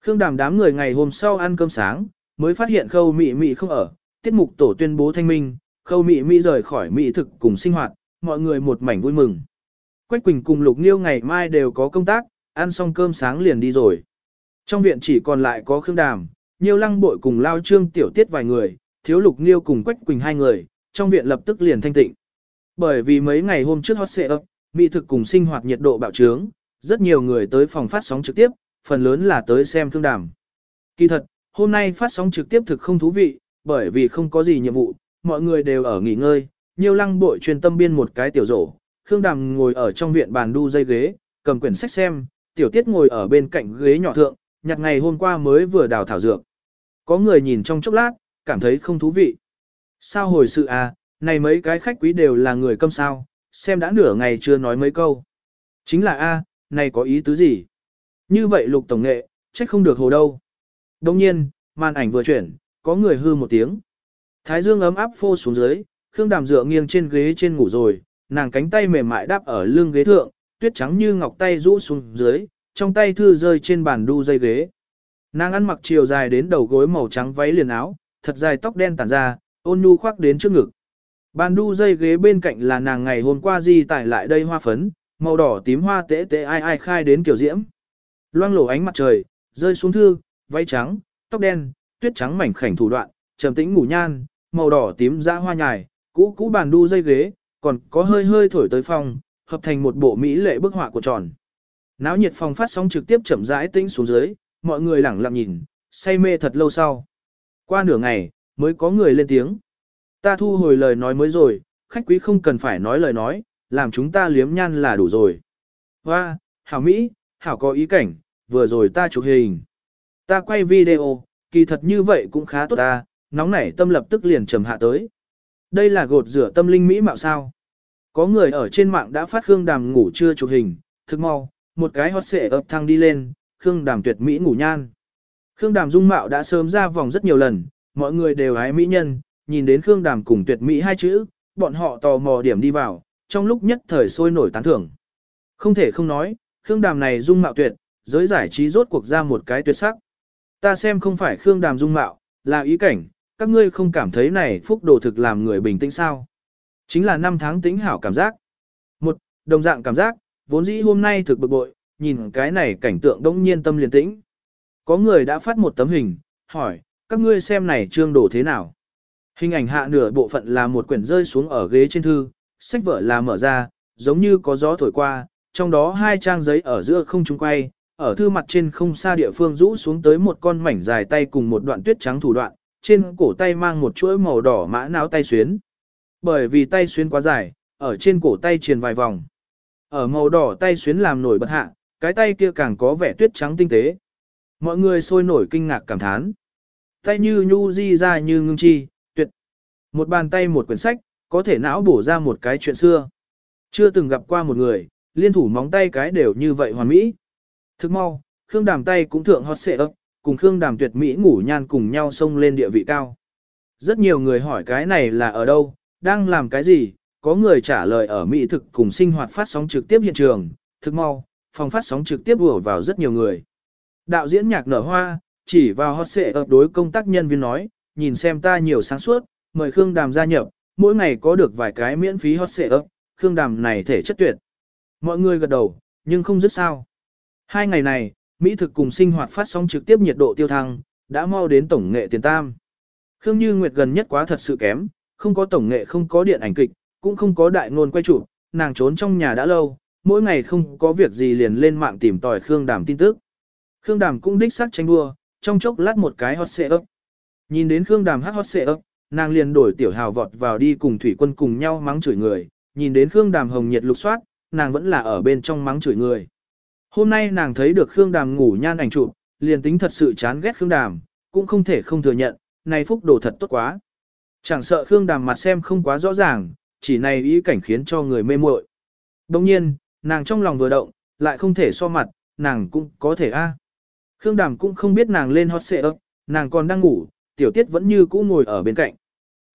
Speaker 1: Khương đàm đám người ngày hôm sau ăn cơm sáng, mới phát hiện khâu mị mị không ở, tiết mục tổ tuyên bố thanh minh, khâu mị mị rời khỏi mỹ thực cùng sinh hoạt, mọi người một mảnh vui mừng. Quách Quỳnh cùng Lục Nghiêu ngày mai đều có công tác, ăn xong cơm sáng liền đi rồi. Trong viện chỉ còn lại có Khương Đàm, Nhiêu Lăng Bội cùng Lao Trương Tiểu Tiết vài người, thiếu Lục Nghiêu cùng Quách Quỳnh hai người, trong viện lập tức liền thanh tịnh. Bởi vì mấy ngày hôm trước hot ấp, mỹ thực cùng sinh hoạt nhiệt độ bạo trướng, rất nhiều người tới phòng phát sóng trực tiếp, phần lớn là tới xem Khương đàm. Kỳ thật, hôm nay phát sóng trực tiếp thực không thú vị, bởi vì không có gì nhiệm vụ, mọi người đều ở nghỉ ngơi, Nhiều lăng bội truyền tâm biên một cái tiểu rổ, Khương Đàm ngồi ở trong viện bàn đu dây ghế, cầm quyển sách xem, tiểu tiết ngồi ở bên cạnh ghế nhỏ thượng, nhặt ngày hôm qua mới vừa đào thảo dược. Có người nhìn trong chốc lát, cảm thấy không thú vị. Sao hồi sự à, này mấy cái khách quý đều là người câm sao, xem đã nửa ngày chưa nói mấy câu. Chính là a, này có ý tứ gì? Như vậy lục tổng nghệ, trách không được hồ đâu. Đồng nhiên, màn ảnh vừa chuyển, có người hư một tiếng. Thái dương ấm áp phô xuống dưới, Khương Đàm dựa nghiêng trên ghế trên ngủ rồi, nàng cánh tay mềm mại đáp ở lưng ghế thượng, tuyết trắng như ngọc tay rũ xuống dưới, trong tay thư rơi trên bàn đu dây ghế. Nàng ăn mặc chiều dài đến đầu gối màu trắng váy liền áo, thật dài tóc đen tản ra, ôn nhu khoác đến trước ngực. Bàn đu dây ghế bên cạnh là nàng ngày hôm qua di tải lại đây hoa phấn, màu đỏ tím hoa tế tế ai ai khai đến kiểu diễm. Loang lổ ánh mặt trời, rơi xuống thư, váy trắng, tóc đen, tuyết trắng mảnh khảnh thủ đoạn, trầm tĩnh ngủ nhan, màu đỏ tím dã hoa nhài, cũ cũ bàn đu dây ghế, còn có hơi hơi thổi tới phòng, hợp thành một bộ mỹ lệ bức họa của tròn. Náo nhiệt phòng phát sóng trực tiếp chậm rãi tĩnh xuống dưới, mọi người lẳng lặng nhìn, say mê thật lâu sau. Qua nửa ngày, mới có người lên tiếng. Ta thu hồi lời nói mới rồi, khách quý không cần phải nói lời nói, làm chúng ta liếm nhan là đủ rồi. Hoa, hảo Mỹ, hảo có ý cảnh, vừa rồi ta chụp hình. Ta quay video, kỳ thật như vậy cũng khá tốt ta, nóng nảy tâm lập tức liền trầm hạ tới. Đây là gột rửa tâm linh Mỹ mạo sao. Có người ở trên mạng đã phát Khương Đàm ngủ chưa chụp hình, thực mau, một cái hot xệ ập thăng đi lên, Khương Đàm tuyệt Mỹ ngủ nhan. Khương Đàm dung mạo đã sớm ra vòng rất nhiều lần, mọi người đều hái mỹ nhân, nhìn đến Khương Đàm cùng tuyệt Mỹ hai chữ, bọn họ tò mò điểm đi vào, trong lúc nhất thời sôi nổi tán thưởng. Không thể không nói, Khương Đàm này dung mạo tuyệt, giới giải trí rốt cuộc ra một cái tuyệt sắc. Ta xem không phải Khương Đàm dung mạo, là ý cảnh, các ngươi không cảm thấy này phúc đồ thực làm người bình tĩnh sao. Chính là năm tháng tính hảo cảm giác. Một, đồng dạng cảm giác, vốn dĩ hôm nay thực bực bội, nhìn cái này cảnh tượng đông nhiên tâm liền tĩnh. Có người đã phát một tấm hình, hỏi, các ngươi xem này trương đồ thế nào. Hình ảnh hạ nửa bộ phận là một quyển rơi xuống ở ghế trên thư, sách vở là mở ra, giống như có gió thổi qua, trong đó hai trang giấy ở giữa không trung quay, ở thư mặt trên không xa địa phương rũ xuống tới một con mảnh dài tay cùng một đoạn tuyết trắng thủ đoạn, trên cổ tay mang một chuỗi màu đỏ mã não tay xuyến. Bởi vì tay xuyến quá dài, ở trên cổ tay truyền vài vòng. Ở màu đỏ tay xuyến làm nổi bật hạ, cái tay kia càng có vẻ tuyết trắng tinh tế. Mọi người sôi nổi kinh ngạc cảm thán. Tay như nhu di ra như ngưng chi, tuyệt. Một bàn tay một quyển sách, có thể não bổ ra một cái chuyện xưa. Chưa từng gặp qua một người, liên thủ móng tay cái đều như vậy hoàn mỹ. Thức mau, Khương Đàm tay cũng thượng hot xệ ấp, cùng Khương Đàm tuyệt mỹ ngủ nhan cùng nhau xông lên địa vị cao. Rất nhiều người hỏi cái này là ở đâu, đang làm cái gì, có người trả lời ở Mỹ thực cùng sinh hoạt phát sóng trực tiếp hiện trường, thực mau, phòng phát sóng trực tiếp vừa vào rất nhiều người. Đạo diễn nhạc nở hoa, chỉ vào hot xệ ấp đối công tác nhân viên nói, nhìn xem ta nhiều sáng suốt, mời Khương Đàm gia nhập, mỗi ngày có được vài cái miễn phí hot xệ ấp, Khương Đàm này thể chất tuyệt. Mọi người gật đầu, nhưng không dứt sao. Hai ngày này, Mỹ thực cùng sinh hoạt phát sóng trực tiếp nhiệt độ tiêu thăng, đã mau đến tổng nghệ tiền tam. Khương Như Nguyệt gần nhất quá thật sự kém, không có tổng nghệ không có điện ảnh kịch, cũng không có đại ngôn quay chụp, nàng trốn trong nhà đã lâu, mỗi ngày không có việc gì liền lên mạng tìm tòi Khương Đàm tin tức. Khương Đàm cũng đích xác tranh đua, trong chốc lát một cái hot xệ ấp. Nhìn đến Khương Đàm hát hot xệ ấp, nàng liền đổi tiểu hào vọt vào đi cùng thủy quân cùng nhau mắng chửi người, nhìn đến Khương Đàm hồng nhiệt lục soát, nàng vẫn là ở bên trong mắng chửi người. Hôm nay nàng thấy được Khương Đàm ngủ nhan ảnh chụp, liền tính thật sự chán ghét Khương Đàm, cũng không thể không thừa nhận, này phúc đồ thật tốt quá. Chẳng sợ Khương Đàm mặt xem không quá rõ ràng, chỉ này ý cảnh khiến cho người mê muội. Đồng nhiên, nàng trong lòng vừa động, lại không thể so mặt, nàng cũng có thể a. Khương Đàm cũng không biết nàng lên hot xệ ấp, nàng còn đang ngủ, tiểu tiết vẫn như cũ ngồi ở bên cạnh.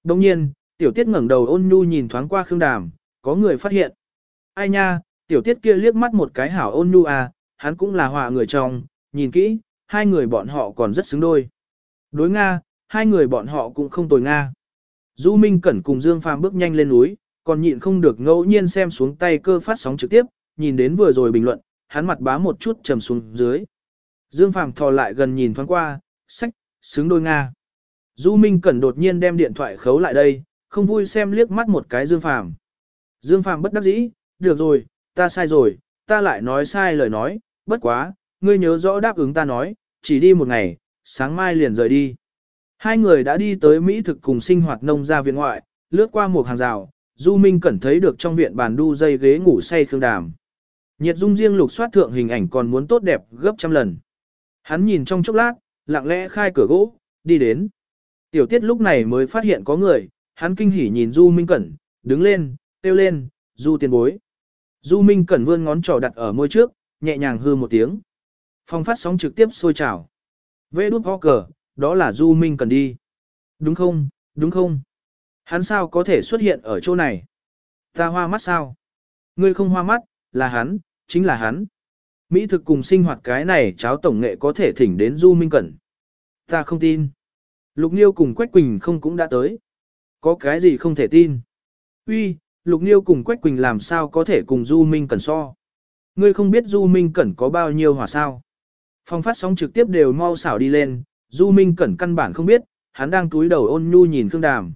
Speaker 1: Đồng nhiên, tiểu tiết ngẩng đầu ôn nhu nhìn thoáng qua Khương Đàm, có người phát hiện. Ai nha, tiểu tiết kia liếc mắt một cái hảo ôn nhu à, hắn cũng là họa người chồng, nhìn kỹ, hai người bọn họ còn rất xứng đôi. Đối Nga, hai người bọn họ cũng không tồi Nga. Du Minh Cẩn cùng Dương Phàm bước nhanh lên núi, còn nhịn không được ngẫu nhiên xem xuống tay cơ phát sóng trực tiếp, nhìn đến vừa rồi bình luận, hắn mặt bá một chút trầm xuống dưới. Dương Phàm thò lại gần nhìn thoáng qua, sách, xứng đôi Nga. Du Minh Cẩn đột nhiên đem điện thoại khấu lại đây, không vui xem liếc mắt một cái Dương Phàm. Dương Phàm bất đắc dĩ, được rồi, ta sai rồi, ta lại nói sai lời nói, bất quá, ngươi nhớ rõ đáp ứng ta nói, chỉ đi một ngày, sáng mai liền rời đi. Hai người đã đi tới Mỹ thực cùng sinh hoạt nông gia viện ngoại, lướt qua một hàng rào, Du Minh Cẩn thấy được trong viện bàn đu dây ghế ngủ say Khương Đàm. Nhiệt dung riêng lục soát thượng hình ảnh còn muốn tốt đẹp gấp trăm lần. Hắn nhìn trong chốc lát, lặng lẽ khai cửa gỗ, đi đến. Tiểu tiết lúc này mới phát hiện có người, hắn kinh hỉ nhìn Du Minh Cẩn, đứng lên, kêu lên, Du tiền bối. Du Minh Cẩn vươn ngón trỏ đặt ở môi trước, nhẹ nhàng hư một tiếng. Phong phát sóng trực tiếp sôi trào. Vê đút ho cờ, đó là Du Minh Cẩn đi. Đúng không, đúng không? Hắn sao có thể xuất hiện ở chỗ này? Ta hoa mắt sao? Ngươi không hoa mắt, là hắn, chính là hắn. Mỹ thực cùng sinh hoạt cái này cháo tổng nghệ có thể thỉnh đến Du Minh Cẩn. Ta không tin. Lục Niêu cùng Quách Quỳnh không cũng đã tới. Có cái gì không thể tin? Uy, Lục Niêu cùng Quách Quỳnh làm sao có thể cùng Du Minh Cẩn so? Ngươi không biết Du Minh Cẩn có bao nhiêu hỏa sao? Phong phát sóng trực tiếp đều mau xảo đi lên, Du Minh Cẩn căn bản không biết, hắn đang túi đầu ôn nhu nhìn Khương Đàm.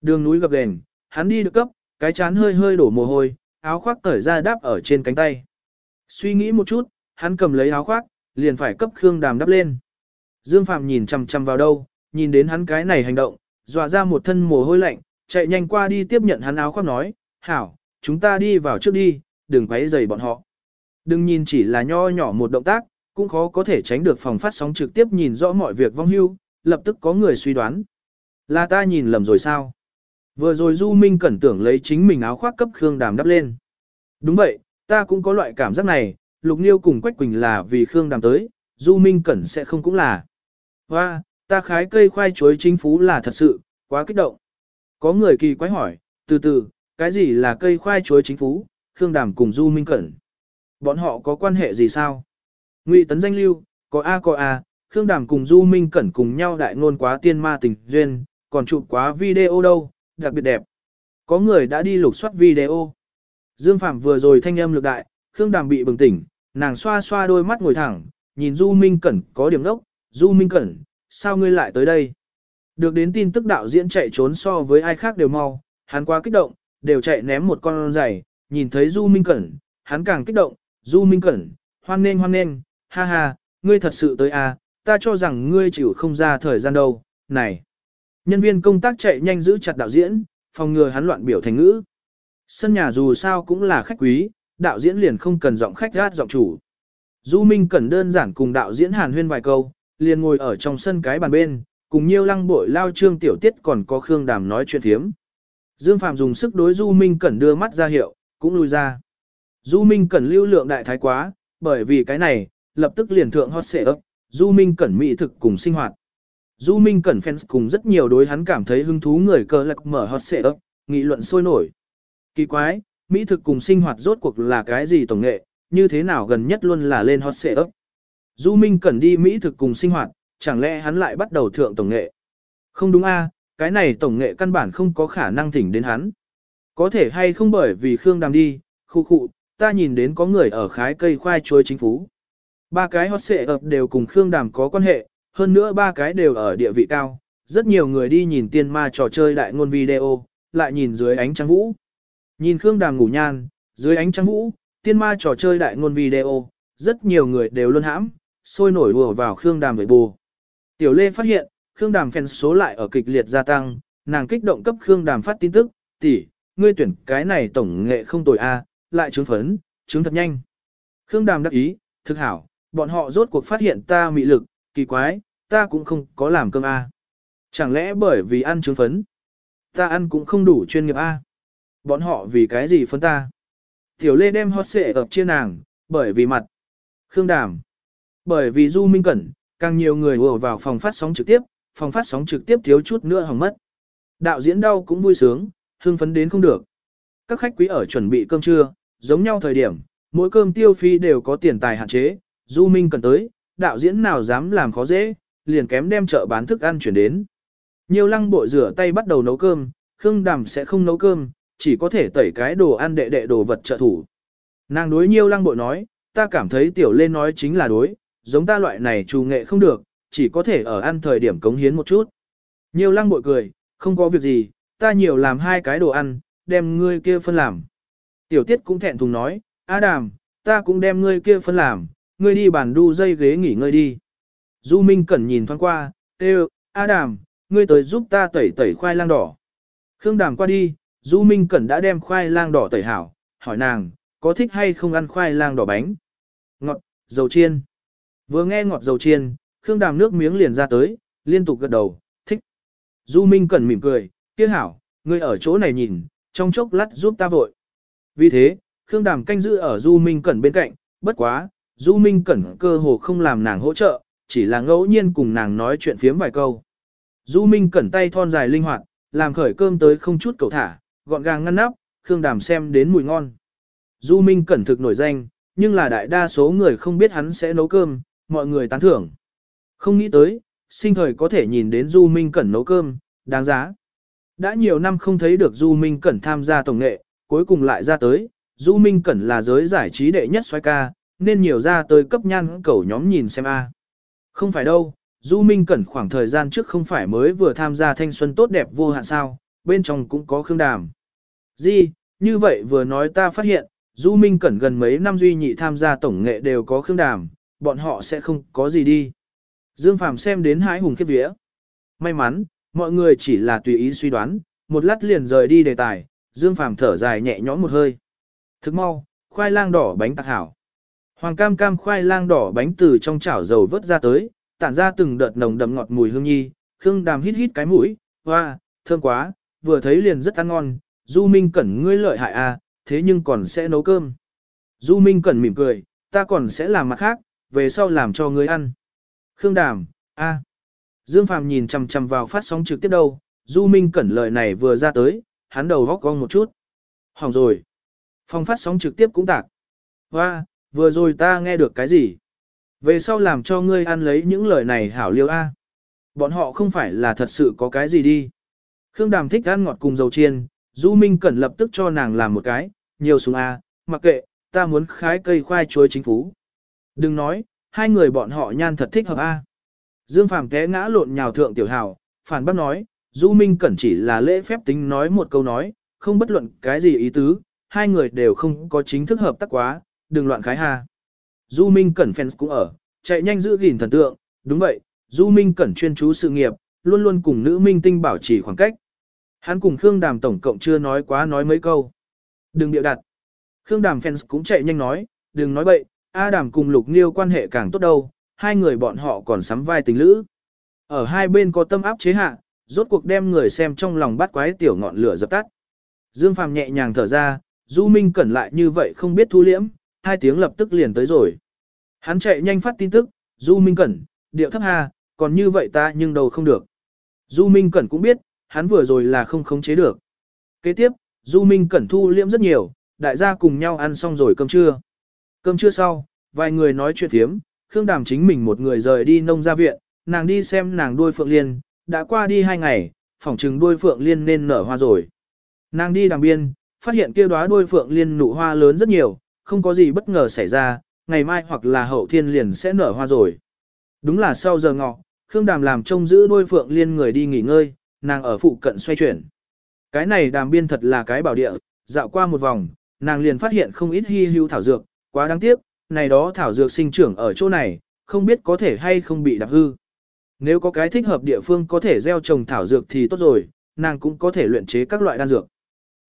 Speaker 1: Đường núi gập ghềnh, hắn đi được cấp, cái chán hơi hơi đổ mồ hôi, áo khoác cởi ra đáp ở trên cánh tay. Suy nghĩ một chút, hắn cầm lấy áo khoác, liền phải cấp Khương Đàm đắp lên. Dương Phạm nhìn chằm chằm vào đâu, nhìn đến hắn cái này hành động, dọa ra một thân mồ hôi lạnh, chạy nhanh qua đi tiếp nhận hắn áo khoác nói, hảo, chúng ta đi vào trước đi, đừng quấy rầy bọn họ. Đừng nhìn chỉ là nho nhỏ một động tác, cũng khó có thể tránh được phòng phát sóng trực tiếp nhìn rõ mọi việc vong hưu, lập tức có người suy đoán. Là ta nhìn lầm rồi sao? Vừa rồi Du Minh cẩn tưởng lấy chính mình áo khoác cấp Khương Đàm đắp lên. Đúng vậy, ta cũng có loại cảm giác này, Lục Niêu cùng Quách Quỳnh là vì Khương Đàm tới, Du Minh cẩn sẽ không cũng là. Hoa, ta khái cây khoai chuối chính phú là thật sự, quá kích động. Có người kỳ quái hỏi, từ từ, cái gì là cây khoai chuối chính phú, Khương Đàm cùng Du Minh Cẩn? Bọn họ có quan hệ gì sao? Ngụy Tấn danh lưu, có A có A, Khương Đàm cùng Du Minh Cẩn cùng nhau đại ngôn quá tiên ma tình duyên, còn chụp quá video đâu, đặc biệt đẹp. Có người đã đi lục soát video. Dương Phạm vừa rồi thanh âm lực đại, Khương Đàm bị bừng tỉnh, nàng xoa xoa đôi mắt ngồi thẳng, nhìn Du Minh Cẩn có điểm đốc, Du Minh Cẩn, sao ngươi lại tới đây? Được đến tin tức đạo diễn chạy trốn so với ai khác đều mau, hắn quá kích động, đều chạy ném một con giày, nhìn thấy Du Minh Cẩn, hắn càng kích động, Du Minh Cẩn, hoan nên hoan nên, ha ha, ngươi thật sự tới à, ta cho rằng ngươi chịu không ra thời gian đâu, này. Nhân viên công tác chạy nhanh giữ chặt đạo diễn, phòng ngừa hắn loạn biểu thành ngữ. Sân nhà dù sao cũng là khách quý, đạo diễn liền không cần giọng khách gát giọng chủ. Du Minh Cẩn đơn giản cùng đạo diễn hàn huyên vài câu, liền ngồi ở trong sân cái bàn bên, cùng nhiêu lăng bội lao trương tiểu tiết còn có Khương Đàm nói chuyện thiếm. Dương Phạm dùng sức đối Du Minh Cẩn đưa mắt ra hiệu, cũng lui ra. Du Minh Cẩn lưu lượng đại thái quá, bởi vì cái này, lập tức liền thượng hot xệ ấp, Du Minh Cẩn mỹ thực cùng sinh hoạt. Du Minh Cẩn fans cùng rất nhiều đối hắn cảm thấy hứng thú người cơ lạc mở hot xệ ấp, nghị luận sôi nổi. Kỳ quái, mỹ thực cùng sinh hoạt rốt cuộc là cái gì tổng nghệ, như thế nào gần nhất luôn là lên hot xệ ấp. Du Minh Cẩn đi mỹ thực cùng sinh hoạt, chẳng lẽ hắn lại bắt đầu thượng tổng nghệ? Không đúng a, cái này tổng nghệ căn bản không có khả năng thỉnh đến hắn. Có thể hay không bởi vì Khương Đàm đi, khu khu, ta nhìn đến có người ở khái cây khoai chuối chính phú. Ba cái hot xệ ập đều cùng Khương Đàm có quan hệ, hơn nữa ba cái đều ở địa vị cao. Rất nhiều người đi nhìn tiên ma trò chơi đại ngôn video, lại nhìn dưới ánh trăng vũ. Nhìn Khương Đàm ngủ nhan, dưới ánh trăng vũ, tiên ma trò chơi đại ngôn video, rất nhiều người đều luôn hãm, sôi nổi đùa vào Khương Đàm với bù. Tiểu Lê phát hiện, Khương Đàm fan số lại ở kịch liệt gia tăng, nàng kích động cấp Khương Đàm phát tin tức, tỷ, ngươi tuyển cái này tổng nghệ không tồi a, lại trướng phấn, trướng thật nhanh. Khương Đàm đáp ý, thực hảo, bọn họ rốt cuộc phát hiện ta mị lực, kỳ quái, ta cũng không có làm cơm a. Chẳng lẽ bởi vì ăn trướng phấn, ta ăn cũng không đủ chuyên nghiệp a. Bọn họ vì cái gì phấn ta? Tiểu Lê đem hot xệ ập chia nàng, bởi vì mặt. Khương Đàm. Bởi vì Du Minh Cẩn, càng nhiều người ùa vào phòng phát sóng trực tiếp, phòng phát sóng trực tiếp thiếu chút nữa hỏng mất. Đạo diễn đau cũng vui sướng, hưng phấn đến không được. Các khách quý ở chuẩn bị cơm trưa, giống nhau thời điểm, mỗi cơm tiêu phi đều có tiền tài hạn chế, Du Minh cần tới, đạo diễn nào dám làm khó dễ, liền kém đem chợ bán thức ăn chuyển đến. Nhiều lăng bộ rửa tay bắt đầu nấu cơm, Khương Đàm sẽ không nấu cơm, chỉ có thể tẩy cái đồ ăn đệ đệ đồ vật trợ thủ. Nàng đối nhiêu lăng bội nói, ta cảm thấy tiểu lên nói chính là đối, giống ta loại này trù nghệ không được, chỉ có thể ở ăn thời điểm cống hiến một chút. Nhiều lăng bội cười, không có việc gì, ta nhiều làm hai cái đồ ăn, đem ngươi kia phân làm. Tiểu tiết cũng thẹn thùng nói, A đàm, ta cũng đem ngươi kia phân làm, ngươi đi bàn đu dây ghế nghỉ ngơi đi. Du Minh Cẩn nhìn thoáng qua, kêu, A đàm, ngươi tới giúp ta tẩy tẩy khoai lang đỏ. Khương đàm qua đi, Du Minh Cẩn đã đem khoai lang đỏ tẩy hảo, hỏi nàng, có thích hay không ăn khoai lang đỏ bánh? Ngọt, dầu chiên. Vừa nghe ngọt dầu chiên, Khương Đàm nước miếng liền ra tới, liên tục gật đầu, thích. Du Minh Cẩn mỉm cười, kia hảo, ngươi ở chỗ này nhìn, trong chốc lát giúp ta vội. Vì thế, Khương Đàm canh giữ ở Du Minh Cẩn bên cạnh, bất quá, Du Minh Cẩn cơ hồ không làm nàng hỗ trợ, chỉ là ngẫu nhiên cùng nàng nói chuyện phiếm vài câu. Du Minh Cẩn tay thon dài linh hoạt, làm khởi cơm tới không chút cầu thả, gọn gàng ngăn nắp, Khương Đàm xem đến mùi ngon. Du Minh Cẩn thực nổi danh, nhưng là đại đa số người không biết hắn sẽ nấu cơm, mọi người tán thưởng. Không nghĩ tới, sinh thời có thể nhìn đến Du Minh Cẩn nấu cơm, đáng giá. Đã nhiều năm không thấy được Du Minh Cẩn tham gia tổng nghệ, cuối cùng lại ra tới, Du Minh Cẩn là giới giải trí đệ nhất xoay ca, nên nhiều ra tới cấp nhan cầu nhóm nhìn xem a. Không phải đâu, Du Minh Cẩn khoảng thời gian trước không phải mới vừa tham gia thanh xuân tốt đẹp vô hạn sao, bên trong cũng có Khương Đàm. Di, như vậy vừa nói ta phát hiện, Du Minh Cẩn gần mấy năm duy nhị tham gia tổng nghệ đều có Khương Đàm, bọn họ sẽ không có gì đi. Dương Phàm xem đến hái hùng khiếp vía. May mắn, mọi người chỉ là tùy ý suy đoán, một lát liền rời đi đề tài, Dương Phàm thở dài nhẹ nhõm một hơi. Thức mau, khoai lang đỏ bánh tạc hảo. Hoàng cam cam khoai lang đỏ bánh từ trong chảo dầu vớt ra tới, tản ra từng đợt nồng đậm ngọt mùi hương nhi, Khương Đàm hít hít cái mũi, hoa, thơm quá, vừa thấy liền rất ăn ngon, Du Minh Cẩn ngươi lợi hại à, thế nhưng còn sẽ nấu cơm. Du Minh Cẩn mỉm cười, ta còn sẽ làm mặt khác, về sau làm cho ngươi ăn. Khương Đàm, a. Dương Phàm nhìn chằm chằm vào phát sóng trực tiếp đâu, Du Minh Cẩn lời này vừa ra tới, hắn đầu góc cong một chút. Hỏng rồi. Phòng phát sóng trực tiếp cũng tạc. Hoa, vừa rồi ta nghe được cái gì? Về sau làm cho ngươi ăn lấy những lời này hảo liêu a. Bọn họ không phải là thật sự có cái gì đi. Khương Đàm thích ăn ngọt cùng dầu chiên, Du Minh Cẩn lập tức cho nàng làm một cái, nhiều súng a, mặc kệ, ta muốn khái cây khoai chuối chính phú. Đừng nói, hai người bọn họ nhan thật thích hợp a. Dương Phàm té ngã lộn nhào thượng tiểu hào, phản bác nói, Du Minh Cẩn chỉ là lễ phép tính nói một câu nói, không bất luận cái gì ý tứ, hai người đều không có chính thức hợp tác quá, đừng loạn khái ha. Du Minh Cẩn fans cũng ở, chạy nhanh giữ gìn thần tượng, đúng vậy, Du Minh Cẩn chuyên chú sự nghiệp, luôn luôn cùng nữ minh tinh bảo trì khoảng cách. Hắn cùng Khương Đàm tổng cộng chưa nói quá nói mấy câu. Đừng điệu đặt. Khương Đàm fans cũng chạy nhanh nói, đừng nói bậy, A Đàm cùng Lục Nghiêu quan hệ càng tốt đâu, hai người bọn họ còn sắm vai tình lữ. Ở hai bên có tâm áp chế hạ, rốt cuộc đem người xem trong lòng bắt quái tiểu ngọn lửa dập tắt. Dương Phàm nhẹ nhàng thở ra, Du Minh cẩn lại như vậy không biết thu liễm, hai tiếng lập tức liền tới rồi. Hắn chạy nhanh phát tin tức, Du Minh cẩn, điệu thấp Hà, còn như vậy ta nhưng đầu không được. Du Minh cẩn cũng biết, hắn vừa rồi là không khống chế được. Kế tiếp, Du Minh cẩn thu liễm rất nhiều, đại gia cùng nhau ăn xong rồi cơm trưa. Cơm trưa sau, vài người nói chuyện thiếm, Khương Đàm chính mình một người rời đi nông gia viện, nàng đi xem nàng đuôi phượng liên, đã qua đi hai ngày, phỏng chừng đuôi phượng liên nên nở hoa rồi. Nàng đi đằng biên, phát hiện kia đóa đuôi phượng liên nụ hoa lớn rất nhiều, không có gì bất ngờ xảy ra, ngày mai hoặc là hậu thiên liền sẽ nở hoa rồi. Đúng là sau giờ ngọ, Khương Đàm làm trông giữ đuôi phượng liên người đi nghỉ ngơi, nàng ở phụ cận xoay chuyển. Cái này đàm biên thật là cái bảo địa, dạo qua một vòng, nàng liền phát hiện không ít hy hữu thảo dược, quá đáng tiếc, này đó thảo dược sinh trưởng ở chỗ này, không biết có thể hay không bị đạp hư. Nếu có cái thích hợp địa phương có thể gieo trồng thảo dược thì tốt rồi, nàng cũng có thể luyện chế các loại đan dược.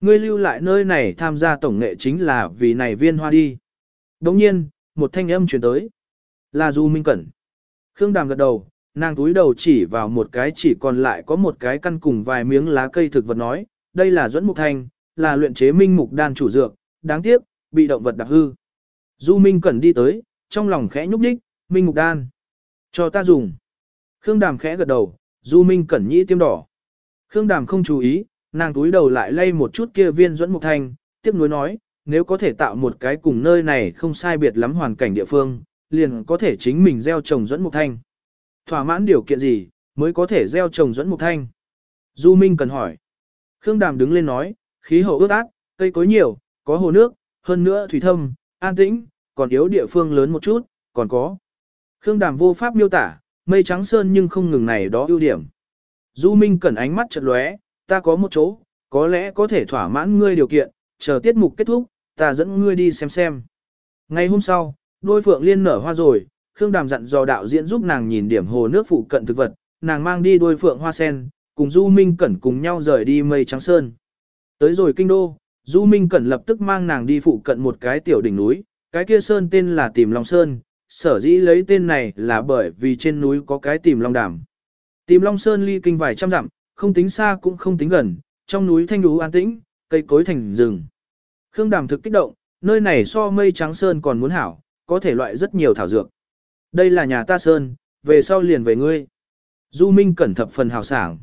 Speaker 1: Ngươi lưu lại nơi này tham gia tổng nghệ chính là vì này viên hoa đi. Đồng nhiên, một thanh âm truyền tới. Là Du Minh Cẩn. Khương Đàm gật đầu, nàng túi đầu chỉ vào một cái chỉ còn lại có một cái căn cùng vài miếng lá cây thực vật nói, đây là dẫn mục thanh, là luyện chế minh mục đan chủ dược, đáng tiếc, bị động vật đặc hư. Du Minh Cẩn đi tới, trong lòng khẽ nhúc đích, Minh Mục Đan. Cho ta dùng. Khương Đàm khẽ gật đầu, Du Minh Cẩn nhĩ tiêm đỏ. Khương Đàm không chú ý, nàng túi đầu lại lay một chút kia viên dẫn mục thanh, tiếp nối nói, nếu có thể tạo một cái cùng nơi này không sai biệt lắm hoàn cảnh địa phương, liền có thể chính mình gieo trồng dẫn mục thanh. Thỏa mãn điều kiện gì, mới có thể gieo trồng dẫn mục thanh? Du Minh cần hỏi. Khương Đàm đứng lên nói, khí hậu ướt át, cây cối nhiều, có hồ nước, hơn nữa thủy thâm, an tĩnh, còn yếu địa phương lớn một chút, còn có. Khương Đàm vô pháp miêu tả, mây trắng sơn nhưng không ngừng này đó ưu điểm. Du Minh cần ánh mắt chợt lóe, ta có một chỗ, có lẽ có thể thỏa mãn ngươi điều kiện, chờ tiết mục kết thúc, ta dẫn ngươi đi xem xem. Ngày hôm sau, đôi phượng liên nở hoa rồi, Khương Đàm dặn dò đạo diễn giúp nàng nhìn điểm hồ nước phụ cận thực vật, nàng mang đi đôi phượng hoa sen, cùng Du Minh Cẩn cùng nhau rời đi mây trắng sơn. Tới rồi kinh đô, Du Minh Cẩn lập tức mang nàng đi phụ cận một cái tiểu đỉnh núi, cái kia sơn tên là Tìm Long Sơn, sở dĩ lấy tên này là bởi vì trên núi có cái Tìm Long Đàm. Tìm Long Sơn ly kinh vài trăm dặm, không tính xa cũng không tính gần, trong núi thanh đú an tĩnh, cây cối thành rừng. Khương Đàm thực kích động, nơi này so mây trắng sơn còn muốn hảo, có thể loại rất nhiều thảo dược. Đây là nhà ta sơn, về sau liền về ngươi. Du Minh Cẩn thập phần hào sảng.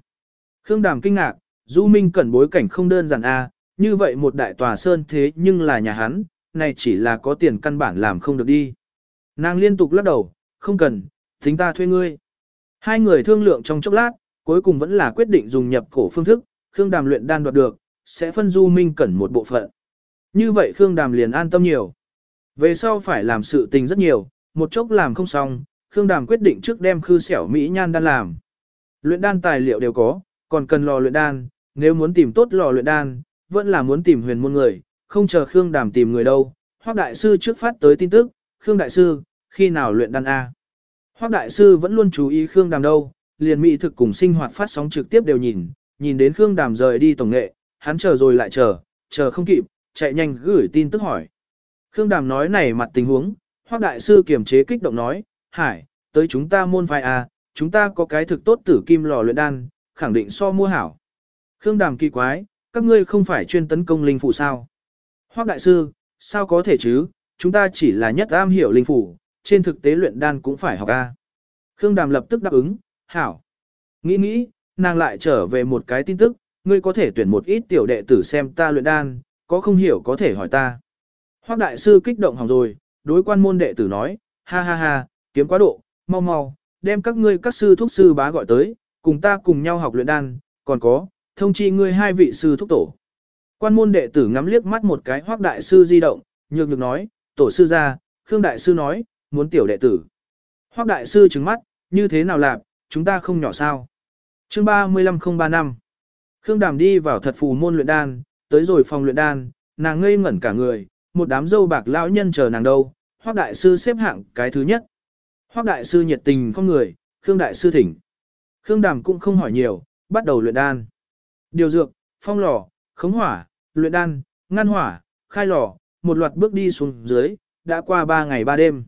Speaker 1: Khương Đàm kinh ngạc, Du Minh Cẩn bối cảnh không đơn giản a, như vậy một đại tòa sơn thế nhưng là nhà hắn, này chỉ là có tiền căn bản làm không được đi. Nàng liên tục lắc đầu, không cần, tính ta thuê ngươi. Hai người thương lượng trong chốc lát, cuối cùng vẫn là quyết định dùng nhập cổ phương thức, Khương Đàm luyện đan đoạt được, sẽ phân Du Minh Cẩn một bộ phận. Như vậy Khương Đàm liền an tâm nhiều. Về sau phải làm sự tình rất nhiều, một chốc làm không xong, Khương Đàm quyết định trước đem khư xẻo Mỹ nhan đan làm. Luyện đan tài liệu đều có, còn cần lò luyện đan, nếu muốn tìm tốt lò luyện đan, vẫn là muốn tìm huyền môn người, không chờ Khương Đàm tìm người đâu. Hoác Đại Sư trước phát tới tin tức, Khương Đại Sư, khi nào luyện đan A. Hoác Đại Sư vẫn luôn chú ý Khương Đàm đâu, liền mỹ thực cùng sinh hoạt phát sóng trực tiếp đều nhìn, nhìn đến Khương Đàm rời đi tổng nghệ, hắn chờ rồi lại chờ, chờ không kịp, chạy nhanh gửi tin tức hỏi. Khương Đàm nói này mặt tình huống, Hoác Đại Sư kiềm chế kích động nói, Hải, tới chúng ta môn phái A, chúng ta có cái thực tốt tử kim lò luyện đan, khẳng định so mua hảo. Khương Đàm kỳ quái, các ngươi không phải chuyên tấn công linh phủ sao? Hoắc đại sư, sao có thể chứ, chúng ta chỉ là nhất am hiểu linh phủ, trên thực tế luyện đan cũng phải học A. Khương Đàm lập tức đáp ứng, hảo. Nghĩ nghĩ, nàng lại trở về một cái tin tức, ngươi có thể tuyển một ít tiểu đệ tử xem ta luyện đan, có không hiểu có thể hỏi ta. Hoắc đại sư kích động hỏng rồi, đối quan môn đệ tử nói, ha ha ha, kiếm quá độ, mau mau, đem các ngươi các sư thuốc sư bá gọi tới, cùng ta cùng nhau học luyện đan, còn có, thông chi ngươi hai vị sư thúc tổ. Quan môn đệ tử ngắm liếc mắt một cái hoác đại sư di động, nhược nhược nói, tổ sư ra, Khương đại sư nói, muốn tiểu đệ tử. Hoác đại sư trừng mắt, như thế nào làm, chúng ta không nhỏ sao. chương 35035 Khương đàm đi vào thật phù môn luyện đan, tới rồi phòng luyện đan, nàng ngây ngẩn cả người, một đám dâu bạc lão nhân chờ nàng đâu, hoác đại sư xếp hạng cái thứ nhất. Hoác đại sư nhiệt tình con người, Khương đại sư thỉnh. Khương đàm cũng không hỏi nhiều, bắt đầu luyện đan. Điều dược, phong lò, khống hỏa, luyện đan, ngăn hỏa, khai lò, một loạt bước đi xuống dưới, đã qua 3 ngày 3 đêm.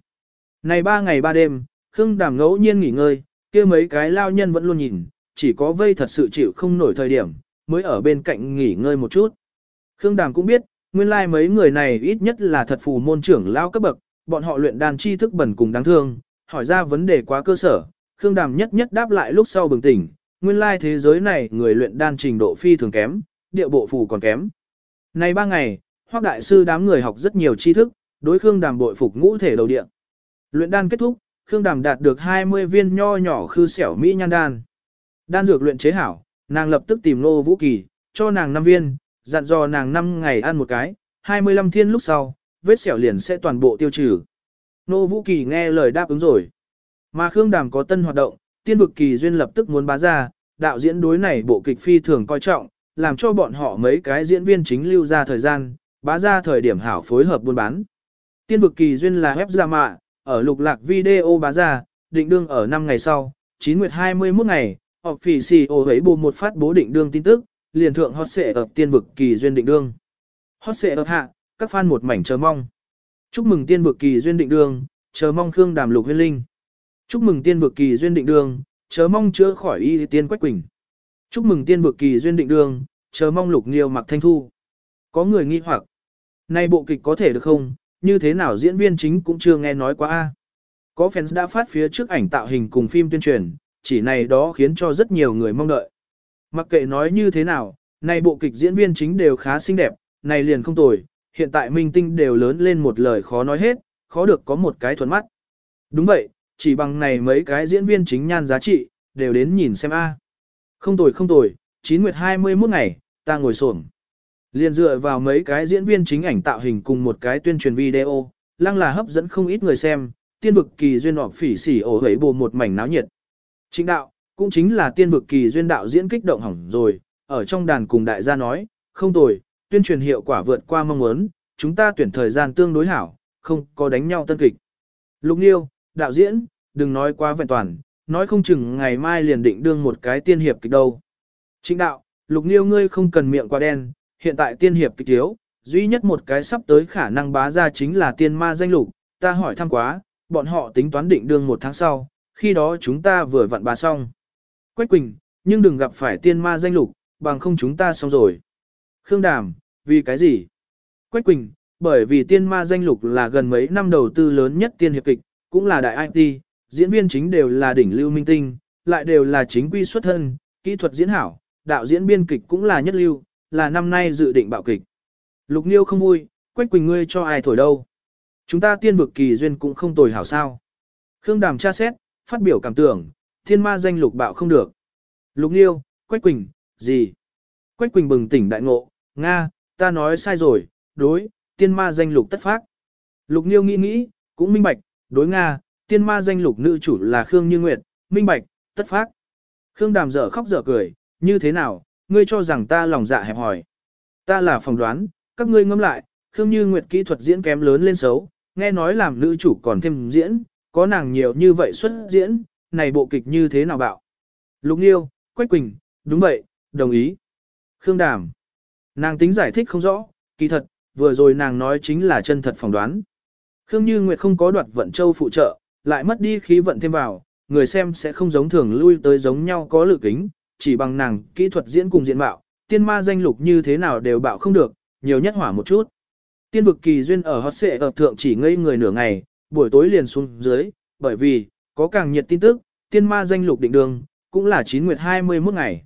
Speaker 1: Này 3 ngày 3 đêm, Khương Đàm ngẫu nhiên nghỉ ngơi, kia mấy cái lao nhân vẫn luôn nhìn, chỉ có vây thật sự chịu không nổi thời điểm, mới ở bên cạnh nghỉ ngơi một chút. Khương Đàm cũng biết, nguyên lai like mấy người này ít nhất là thật phù môn trưởng lao cấp bậc, bọn họ luyện đan chi thức bẩn cùng đáng thương, hỏi ra vấn đề quá cơ sở, Khương Đàm nhất nhất đáp lại lúc sau bừng tỉnh, nguyên lai thế giới này người luyện đan trình độ phi thường kém, địa bộ phù còn kém. Nay ba ngày, Hoắc đại sư đám người học rất nhiều tri thức, đối Khương Đàm bội phục ngũ thể đầu địa. Luyện đan kết thúc, Khương Đàm đạt được 20 viên nho nhỏ khư xẻo mỹ nhan đan. Đan dược luyện chế hảo, nàng lập tức tìm Nô Vũ Kỳ, cho nàng 5 viên, dặn dò nàng 5 ngày ăn một cái, 25 thiên lúc sau, vết sẹo liền sẽ toàn bộ tiêu trừ. Nô Vũ Kỳ nghe lời đáp ứng rồi. Mà Khương Đàm có tân hoạt động, tiên vực kỳ duyên lập tức muốn bá ra, đạo diễn đối này bộ kịch phi thường coi trọng, làm cho bọn họ mấy cái diễn viên chính lưu ra thời gian, bá ra thời điểm hảo phối hợp buôn bán. Tiên vực kỳ duyên là web ra mạ, ở lục lạc video bá ra, định đương ở 5 ngày sau, 9 nguyệt 21 ngày, họp phỉ xì ổ hấy bù một phát bố định đương tin tức, liền thượng hot xệ ở tiên vực kỳ duyên định đương. Hot xệ ở hạ, các fan một mảnh chờ mong. Chúc mừng tiên vực kỳ duyên định đương, chờ mong Khương Đàm Lục Huyên Linh. Chúc mừng tiên vực kỳ duyên định đường, chớ mong chữa khỏi y tiên quách quỳnh. Chúc mừng tiên vực kỳ duyên định đường, chớ mong lục nghiêu mặc thanh thu. Có người nghi hoặc, nay bộ kịch có thể được không, như thế nào diễn viên chính cũng chưa nghe nói quá a. Có fans đã phát phía trước ảnh tạo hình cùng phim tuyên truyền, chỉ này đó khiến cho rất nhiều người mong đợi. Mặc kệ nói như thế nào, nay bộ kịch diễn viên chính đều khá xinh đẹp, này liền không tồi, hiện tại minh tinh đều lớn lên một lời khó nói hết, khó được có một cái thuận mắt. Đúng vậy, chỉ bằng này mấy cái diễn viên chính nhan giá trị, đều đến nhìn xem a. Không tồi không tồi, 9 nguyệt 21 ngày, ta ngồi xổm. Liên dựa vào mấy cái diễn viên chính ảnh tạo hình cùng một cái tuyên truyền video, lăng là hấp dẫn không ít người xem, tiên vực kỳ duyên họp phỉ xỉ ổ hấy bồ một mảnh náo nhiệt. Chính đạo, cũng chính là tiên vực kỳ duyên đạo diễn kích động hỏng rồi, ở trong đàn cùng đại gia nói, không tồi, tuyên truyền hiệu quả vượt qua mong muốn, chúng ta tuyển thời gian tương đối hảo, không có đánh nhau tân kịch. Lục Nhiêu, đạo diễn, đừng nói quá vẹn toàn, nói không chừng ngày mai liền định đương một cái tiên hiệp kịch đâu. Trịnh đạo, lục nghiêu ngươi không cần miệng quá đen, hiện tại tiên hiệp kịch thiếu, duy nhất một cái sắp tới khả năng bá ra chính là tiên ma danh lục, ta hỏi thăm quá, bọn họ tính toán định đương một tháng sau, khi đó chúng ta vừa vặn bá xong. Quách Quỳnh, nhưng đừng gặp phải tiên ma danh lục, bằng không chúng ta xong rồi. Khương Đàm, vì cái gì? Quách Quỳnh, bởi vì tiên ma danh lục là gần mấy năm đầu tư lớn nhất tiên hiệp kịch, cũng là đại IT, diễn viên chính đều là đỉnh lưu minh tinh, lại đều là chính quy xuất thân, kỹ thuật diễn hảo, đạo diễn biên kịch cũng là nhất lưu, là năm nay dự định bạo kịch. Lục Niêu không vui, Quách Quỳnh ngươi cho ai thổi đâu. Chúng ta tiên vực kỳ duyên cũng không tồi hảo sao. Khương Đàm tra xét, phát biểu cảm tưởng, thiên ma danh lục bạo không được. Lục Niêu, Quách Quỳnh, gì? Quách Quỳnh bừng tỉnh đại ngộ, Nga, ta nói sai rồi, đối, tiên ma danh lục tất phát. Lục Niêu nghĩ nghĩ, cũng minh bạch, đối Nga, tiên ma danh lục nữ chủ là Khương Như Nguyệt, minh bạch, tất phát. Khương Đàm dở khóc dở cười, như thế nào, ngươi cho rằng ta lòng dạ hẹp hỏi. Ta là phỏng đoán, các ngươi ngâm lại, Khương Như Nguyệt kỹ thuật diễn kém lớn lên xấu, nghe nói làm nữ chủ còn thêm diễn, có nàng nhiều như vậy xuất diễn, này bộ kịch như thế nào bạo. Lục Nhiêu, Quách Quỳnh, đúng vậy, đồng ý. Khương Đàm. Nàng tính giải thích không rõ, kỳ thật, vừa rồi nàng nói chính là chân thật phỏng đoán. Khương Như Nguyệt không có đoạt vận châu phụ trợ, lại mất đi khí vận thêm vào, người xem sẽ không giống thường lui tới giống nhau có lự kính, chỉ bằng nàng kỹ thuật diễn cùng diện mạo, tiên ma danh lục như thế nào đều bạo không được, nhiều nhất hỏa một chút. Tiên vực kỳ duyên ở hot xệ ở thượng chỉ ngây người nửa ngày, buổi tối liền xuống dưới, bởi vì, có càng nhiệt tin tức, tiên ma danh lục định đường, cũng là 9 nguyệt 21 ngày.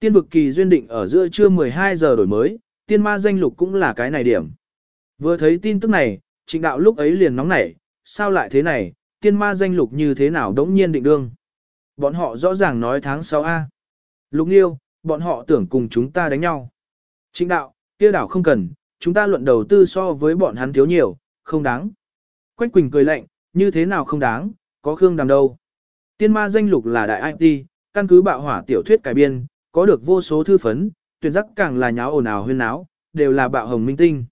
Speaker 1: Tiên vực kỳ duyên định ở giữa trưa 12 giờ đổi mới, tiên ma danh lục cũng là cái này điểm. Vừa thấy tin tức này, trịnh đạo lúc ấy liền nóng nảy, sao lại thế này, tiên ma danh lục như thế nào đống nhiên định đương. Bọn họ rõ ràng nói tháng 6A. Lục Nghiêu, bọn họ tưởng cùng chúng ta đánh nhau. Trịnh đạo, kia đảo không cần, chúng ta luận đầu tư so với bọn hắn thiếu nhiều, không đáng. Quách Quỳnh cười lạnh, như thế nào không đáng, có Khương Đàm đâu. Tiên ma danh lục là đại IT, căn cứ bạo hỏa tiểu thuyết cải biên, có được vô số thư phấn, tuyển giác càng là nháo ồn ào huyên náo, đều là bạo hồng minh tinh.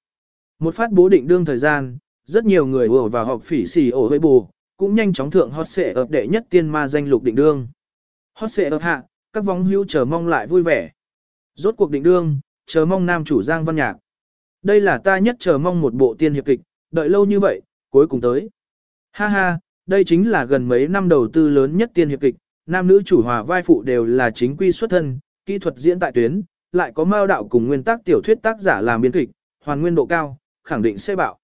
Speaker 1: Một phát bố định đương thời gian, rất nhiều người ùa vào họp phỉ xì ổ với bù, cũng nhanh chóng thượng hot xệ ập đệ nhất tiên ma danh lục định đương. Hot xệ ập hạ, các vong hữu chờ mong lại vui vẻ. Rốt cuộc định đương, chờ mong nam chủ Giang Văn Nhạc. Đây là ta nhất chờ mong một bộ tiên hiệp kịch, đợi lâu như vậy, cuối cùng tới. Ha ha, đây chính là gần mấy năm đầu tư lớn nhất tiên hiệp kịch, nam nữ chủ hòa vai phụ đều là chính quy xuất thân, kỹ thuật diễn tại tuyến, lại có mao đạo cùng nguyên tác tiểu thuyết tác giả làm biên kịch, hoàn nguyên độ cao, khẳng định sẽ bảo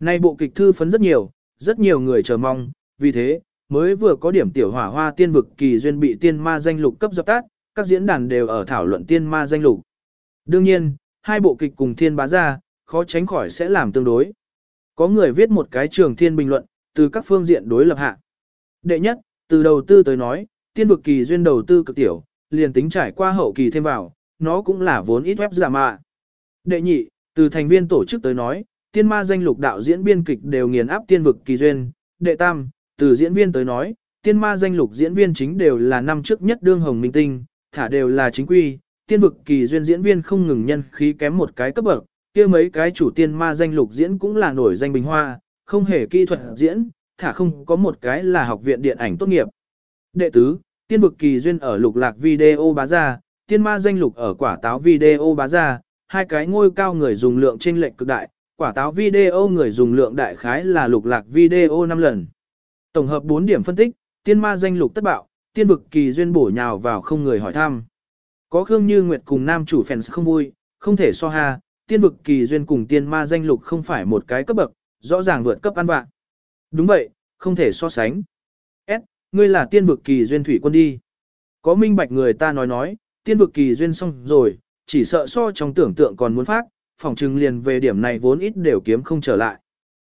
Speaker 1: Nay bộ kịch thư phấn rất nhiều, rất nhiều người chờ mong, vì thế, mới vừa có điểm tiểu hỏa hoa tiên vực kỳ duyên bị tiên ma danh lục cấp dập tắt, các diễn đàn đều ở thảo luận tiên ma danh lục. Đương nhiên, hai bộ kịch cùng thiên bá ra, khó tránh khỏi sẽ làm tương đối. Có người viết một cái trường thiên bình luận, từ các phương diện đối lập hạ. Đệ nhất, từ đầu tư tới nói, tiên vực kỳ duyên đầu tư cực tiểu, liền tính trải qua hậu kỳ thêm vào, nó cũng là vốn ít web giả mạ. Đệ nhị, từ thành viên tổ chức tới nói, tiên ma danh lục đạo diễn biên kịch đều nghiền áp tiên vực kỳ duyên. Đệ tam, từ diễn viên tới nói, tiên ma danh lục diễn viên chính đều là năm trước nhất đương hồng minh tinh, thả đều là chính quy, tiên vực kỳ duyên diễn viên không ngừng nhân khí kém một cái cấp bậc, kia mấy cái chủ tiên ma danh lục diễn cũng là nổi danh bình hoa, không hề kỹ thuật diễn, thả không có một cái là học viện điện ảnh tốt nghiệp. Đệ tứ, tiên vực kỳ duyên ở lục lạc video bá ra, tiên ma danh lục ở quả táo video bá ra, hai cái ngôi cao người dùng lượng trên lệnh cực đại, quả táo video người dùng lượng đại khái là lục lạc video 5 lần. Tổng hợp 4 điểm phân tích, tiên ma danh lục tất bạo, tiên vực kỳ duyên bổ nhào vào không người hỏi thăm. Có Khương Như Nguyệt cùng nam chủ fans không vui, không thể so ha, tiên vực kỳ duyên cùng tiên ma danh lục không phải một cái cấp bậc, rõ ràng vượt cấp ăn vạ. Đúng vậy, không thể so sánh. S, ngươi là tiên vực kỳ duyên thủy quân đi. Có minh bạch người ta nói nói, tiên vực kỳ duyên xong rồi, chỉ sợ so trong tưởng tượng còn muốn phát, phòng trừng liền về điểm này vốn ít đều kiếm không trở lại.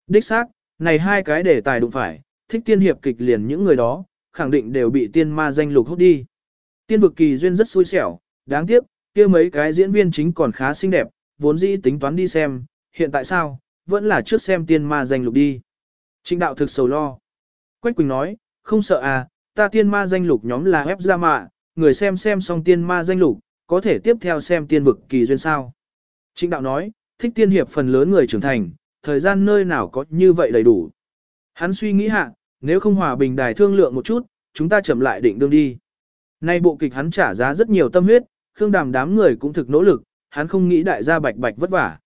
Speaker 1: Đích xác, này hai cái đề tài đụng phải, thích tiên hiệp kịch liền những người đó, khẳng định đều bị tiên ma danh lục hút đi. Tiên vực kỳ duyên rất xui xẻo, đáng tiếc, kia mấy cái diễn viên chính còn khá xinh đẹp, vốn dĩ tính toán đi xem, hiện tại sao, vẫn là trước xem tiên ma danh lục đi. Trịnh đạo thực sầu lo. Quách Quỳnh nói, không sợ à, ta tiên ma danh lục nhóm là ép ra mạ, người xem xem xong tiên ma danh lục, có thể tiếp theo xem tiên vực kỳ duyên sao. Trịnh đạo nói, thích tiên hiệp phần lớn người trưởng thành, thời gian nơi nào có như vậy đầy đủ. Hắn suy nghĩ hạ, nếu không hòa bình đài thương lượng một chút, chúng ta chậm lại định đương đi. Nay bộ kịch hắn trả giá rất nhiều tâm huyết, Khương Đàm đám người cũng thực nỗ lực, hắn không nghĩ đại gia bạch bạch vất vả.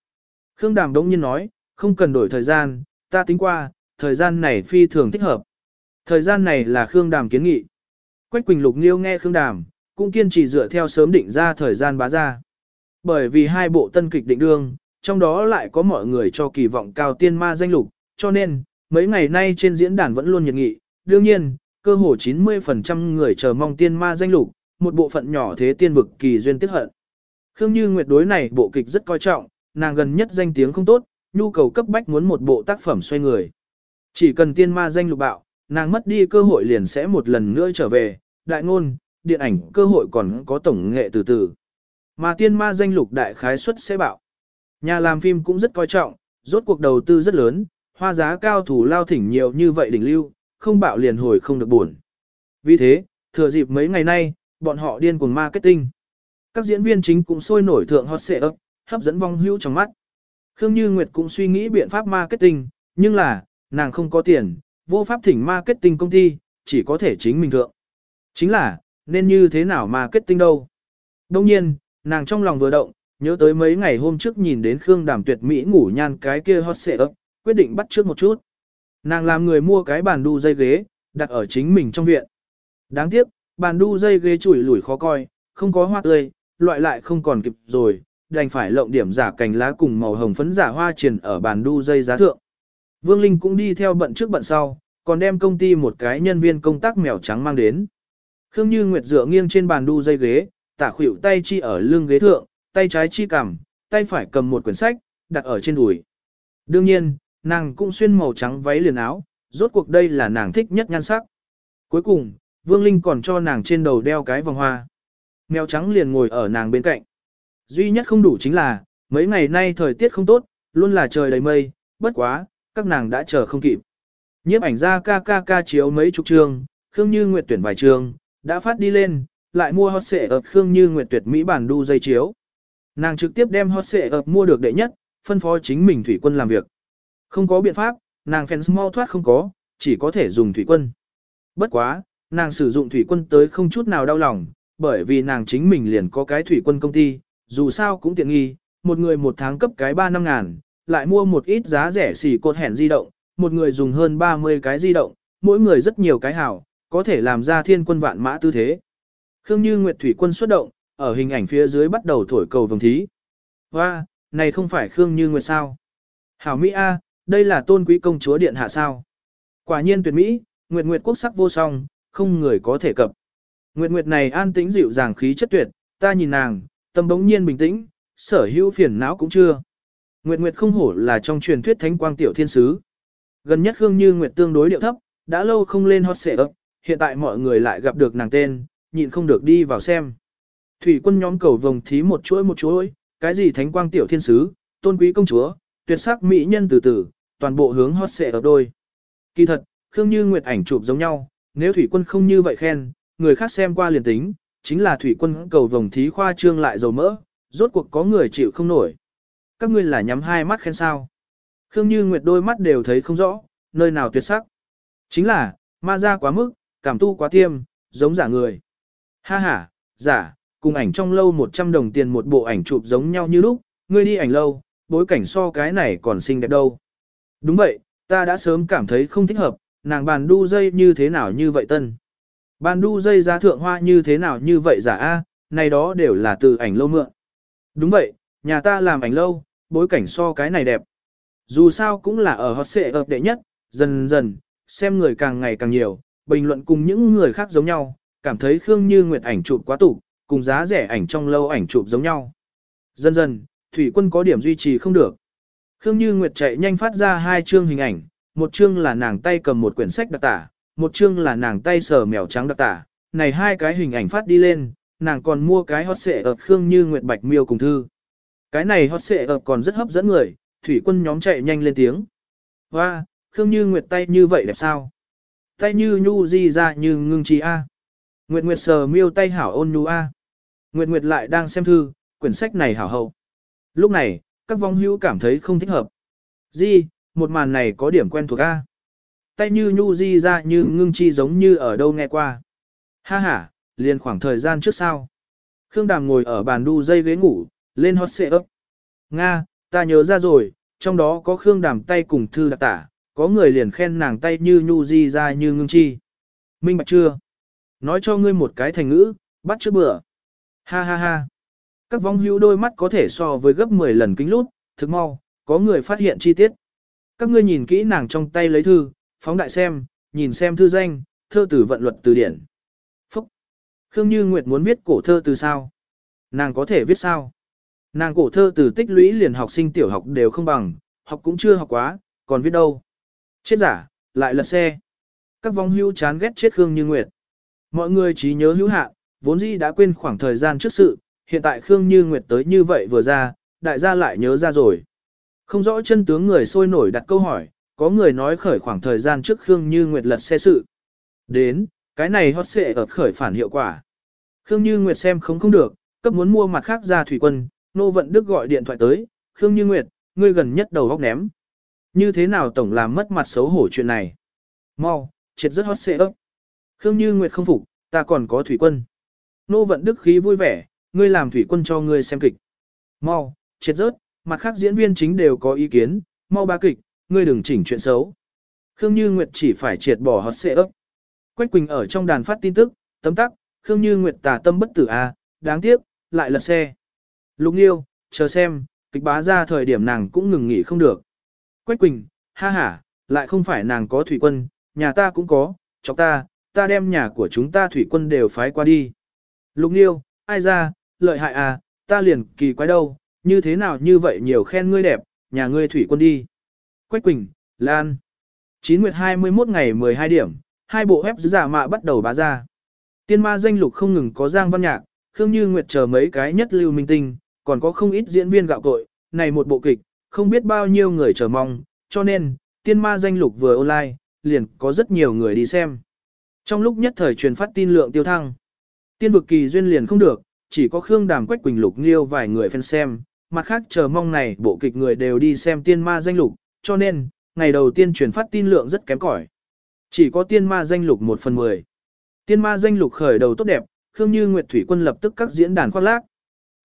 Speaker 1: Khương Đàm đống nhiên nói, không cần đổi thời gian, ta tính qua, thời gian này phi thường thích hợp. Thời gian này là Khương Đàm kiến nghị. Quách Quỳnh Lục Nghiêu nghe Khương Đàm, cũng kiên trì dựa theo sớm định ra thời gian bá ra. Bởi vì hai bộ tân kịch định đương, trong đó lại có mọi người cho kỳ vọng cao tiên ma danh lục, cho nên, mấy ngày nay trên diễn đàn vẫn luôn nhiệt nghị. Đương nhiên, cơ hồ 90% người chờ mong tiên ma danh lục, một bộ phận nhỏ thế tiên vực kỳ duyên tiếc hận. Khương Như Nguyệt đối này bộ kịch rất coi trọng, nàng gần nhất danh tiếng không tốt, nhu cầu cấp bách muốn một bộ tác phẩm xoay người. Chỉ cần tiên ma danh lục bạo, nàng mất đi cơ hội liền sẽ một lần nữa trở về, đại ngôn, điện ảnh cơ hội còn có tổng nghệ từ từ. Mà tiên ma danh lục đại khái suất sẽ bạo. Nhà làm phim cũng rất coi trọng, rốt cuộc đầu tư rất lớn, hoa giá cao thủ lao thỉnh nhiều như vậy đỉnh lưu, không bạo liền hồi không được buồn. Vì thế, thừa dịp mấy ngày nay, bọn họ điên cuồng marketing. Các diễn viên chính cũng sôi nổi thượng hot xệ ấp, hấp dẫn vong hữu trong mắt. Khương Như Nguyệt cũng suy nghĩ biện pháp marketing, nhưng là, nàng không có tiền, vô pháp thỉnh marketing công ty, chỉ có thể chính mình thượng. Chính là, nên như thế nào marketing đâu. Đông nhiên, nàng trong lòng vừa động, nhớ tới mấy ngày hôm trước nhìn đến Khương Đàm tuyệt mỹ ngủ nhan cái kia hot xệ ấp, quyết định bắt trước một chút. Nàng làm người mua cái bàn đu dây ghế, đặt ở chính mình trong viện. Đáng tiếc, bàn đu dây ghế chủi lủi khó coi, không có hoa tươi, loại lại không còn kịp rồi, đành phải lộng điểm giả cành lá cùng màu hồng phấn giả hoa triển ở bàn đu dây giá thượng. Vương Linh cũng đi theo bận trước bận sau, còn đem công ty một cái nhân viên công tác mèo trắng mang đến. Khương Như Nguyệt dựa nghiêng trên bàn đu dây ghế, tả khuỷu tay chi ở lưng ghế thượng, tay trái chi cầm, tay phải cầm một quyển sách, đặt ở trên đùi. Đương nhiên, nàng cũng xuyên màu trắng váy liền áo, rốt cuộc đây là nàng thích nhất nhan sắc. Cuối cùng, Vương Linh còn cho nàng trên đầu đeo cái vòng hoa. Mèo trắng liền ngồi ở nàng bên cạnh. Duy nhất không đủ chính là, mấy ngày nay thời tiết không tốt, luôn là trời đầy mây, bất quá, các nàng đã chờ không kịp. Nhiếp ảnh ra ca ca ca chiếu mấy chục trường, Khương Như Nguyệt tuyển vài trường, đã phát đi lên, lại mua hot xệ ập Khương Như Nguyệt tuyệt mỹ bản đu dây chiếu. Nàng trực tiếp đem hot xệ ập mua được đệ nhất, phân phó chính mình thủy quân làm việc. Không có biện pháp, nàng fans mau thoát không có, chỉ có thể dùng thủy quân. Bất quá, nàng sử dụng thủy quân tới không chút nào đau lòng, bởi vì nàng chính mình liền có cái thủy quân công ty, dù sao cũng tiện nghi, một người một tháng cấp cái 3 năm ngàn, lại mua một ít giá rẻ xỉ cột hẻn di động, một người dùng hơn 30 cái di động, mỗi người rất nhiều cái hảo, có thể làm ra thiên quân vạn mã tư thế. Khương Như Nguyệt Thủy quân xuất động, ở hình ảnh phía dưới bắt đầu thổi cầu vồng thí. Hoa, này không phải Khương Như Nguyệt sao? Hảo Mỹ A, đây là tôn quý công chúa điện hạ sao? Quả nhiên tuyệt Mỹ, Nguyệt Nguyệt quốc sắc vô song, không người có thể cập. Nguyệt Nguyệt này an tĩnh dịu dàng khí chất tuyệt, ta nhìn nàng, tâm bỗng nhiên bình tĩnh, sở hữu phiền não cũng chưa. Nguyệt Nguyệt không hổ là trong truyền thuyết thánh quang tiểu thiên sứ. Gần nhất Khương Như Nguyệt tương đối điệu thấp, đã lâu không lên hot xệ ấp, hiện tại mọi người lại gặp được nàng tên, nhịn không được đi vào xem. Thủy quân nhóm cầu vồng thí một chuỗi một chuỗi, cái gì thánh quang tiểu thiên sứ, tôn quý công chúa, tuyệt sắc mỹ nhân từ từ, toàn bộ hướng hot xệ ở đôi. Kỳ thật, Khương Như Nguyệt ảnh chụp giống nhau, nếu thủy quân không như vậy khen, người khác xem qua liền tính, chính là thủy quân cầu vồng thí khoa trương lại dầu mỡ, rốt cuộc có người chịu không nổi. Các ngươi là nhắm hai mắt khen sao. Khương Như Nguyệt đôi mắt đều thấy không rõ, nơi nào tuyệt sắc. Chính là, ma ra quá mức, cảm tu quá tiêm, giống giả người. Ha ha, giả, cùng ảnh trong lâu 100 đồng tiền một bộ ảnh chụp giống nhau như lúc, ngươi đi ảnh lâu, bối cảnh so cái này còn xinh đẹp đâu. Đúng vậy, ta đã sớm cảm thấy không thích hợp, nàng bàn đu dây như thế nào như vậy tân. Bàn đu dây giá thượng hoa như thế nào như vậy giả a, này đó đều là từ ảnh lâu mượn. Đúng vậy, nhà ta làm ảnh lâu, bối cảnh so cái này đẹp. Dù sao cũng là ở hot xệ ập đệ nhất, dần dần, xem người càng ngày càng nhiều, bình luận cùng những người khác giống nhau, cảm thấy Khương Như Nguyệt ảnh chụp quá tủ, cùng giá rẻ ảnh trong lâu ảnh chụp giống nhau. Dần dần, Thủy quân có điểm duy trì không được. Khương Như Nguyệt chạy nhanh phát ra hai chương hình ảnh, một chương là nàng tay cầm một quyển sách đặc tả, một chương là nàng tay sờ mèo trắng đặc tả. Này hai cái hình ảnh phát đi lên, nàng còn mua cái hot xệ ập Khương Như Nguyệt Bạch miêu cùng thư. Cái này hot xệ ập còn rất hấp dẫn người, thủy quân nhóm chạy nhanh lên tiếng. Hoa, Khương Như Nguyệt tay như vậy đẹp sao? Tay như nhu di ra như ngưng chi a. Nguyệt Nguyệt sờ miêu tay hảo ôn nhu a. Nguyệt Nguyệt lại đang xem thư, quyển sách này hảo hậu. Lúc này, các vong hữu cảm thấy không thích hợp. Di, một màn này có điểm quen thuộc a. Tay như nhu di ra như ngưng chi giống như ở đâu nghe qua. Ha ha, liền khoảng thời gian trước sao. Khương Đàm ngồi ở bàn đu dây ghế ngủ, lên hot xệ ấp. Nga, ta nhớ ra rồi, trong đó có Khương Đàm tay cùng thư đặc tả, có người liền khen nàng tay như nhu di ra như ngưng chi. Minh bạch chưa? Nói cho ngươi một cái thành ngữ, bắt trước bữa. Ha ha ha. Các vong hữu đôi mắt có thể so với gấp 10 lần kính lút, thực mau, có người phát hiện chi tiết. Các ngươi nhìn kỹ nàng trong tay lấy thư, phóng đại xem, nhìn xem thư danh, thơ từ vận luật từ điển. Phúc! Khương Như Nguyệt muốn viết cổ thơ từ sao? Nàng có thể viết sao? Nàng cổ thơ từ tích lũy liền học sinh tiểu học đều không bằng, học cũng chưa học quá, còn viết đâu? Chết giả, lại lật xe. Các vong hưu chán ghét chết Khương Như Nguyệt. Mọi người trí nhớ hữu hạn, vốn dĩ đã quên khoảng thời gian trước sự, hiện tại Khương Như Nguyệt tới như vậy vừa ra, đại gia lại nhớ ra rồi. Không rõ chân tướng người sôi nổi đặt câu hỏi, có người nói khởi khoảng thời gian trước Khương Như Nguyệt lật xe sự. Đến, cái này hot xệ ở khởi phản hiệu quả. Khương Như Nguyệt xem không không được, cấp muốn mua mặt khác ra thủy quân, nô vận đức gọi điện thoại tới, Khương Như Nguyệt, ngươi gần nhất đầu góc ném. Như thế nào tổng làm mất mặt xấu hổ chuyện này? Mau, triệt rất hot xệ ấp. Khương Như Nguyệt không phục, ta còn có thủy quân. Nô vận đức khí vui vẻ, ngươi làm thủy quân cho ngươi xem kịch. Mau, triệt rớt, mặt khác diễn viên chính đều có ý kiến, mau ba kịch, ngươi đừng chỉnh chuyện xấu. Khương Như Nguyệt chỉ phải triệt bỏ hot xệ ấp. Quách Quỳnh ở trong đàn phát tin tức, tấm tắc, Khương Như Nguyệt tà tâm bất tử a, à, đáng tiếc, lại lật xe. Lục Nghiêu, chờ xem, kịch bá ra thời điểm nàng cũng ngừng nghỉ không được. Quách Quỳnh, ha ha, lại không phải nàng có thủy quân, nhà ta cũng có, chọc ta, ta đem nhà của chúng ta thủy quân đều phái qua đi. Lục Nghiêu, ai ra, lợi hại à, ta liền kỳ quái đâu, như thế nào như vậy nhiều khen ngươi đẹp, nhà ngươi thủy quân đi. Quách Quỳnh, Lan. 9 nguyệt 21 ngày 12 điểm, hai bộ ép giả mạ bắt đầu bá ra. Tiên ma danh lục không ngừng có Giang Văn Nhạc, Khương Như Nguyệt chờ mấy cái nhất lưu minh tinh, còn có không ít diễn viên gạo cội, này một bộ kịch, không biết bao nhiêu người chờ mong, cho nên, tiên ma danh lục vừa online, liền có rất nhiều người đi xem. Trong lúc nhất thời truyền phát tin lượng tiêu thăng, tiên vực kỳ duyên liền không được, chỉ có Khương Đàm Quách Quỳnh Lục Nghiêu vài người fan xem, mặt khác chờ mong này bộ kịch người đều đi xem tiên ma danh lục, cho nên, ngày đầu tiên truyền phát tin lượng rất kém cỏi. Chỉ có tiên ma danh lục 1 phần 10. Tiên ma danh lục khởi đầu tốt đẹp, Khương Như Nguyệt Thủy Quân lập tức các diễn đàn khoác lác.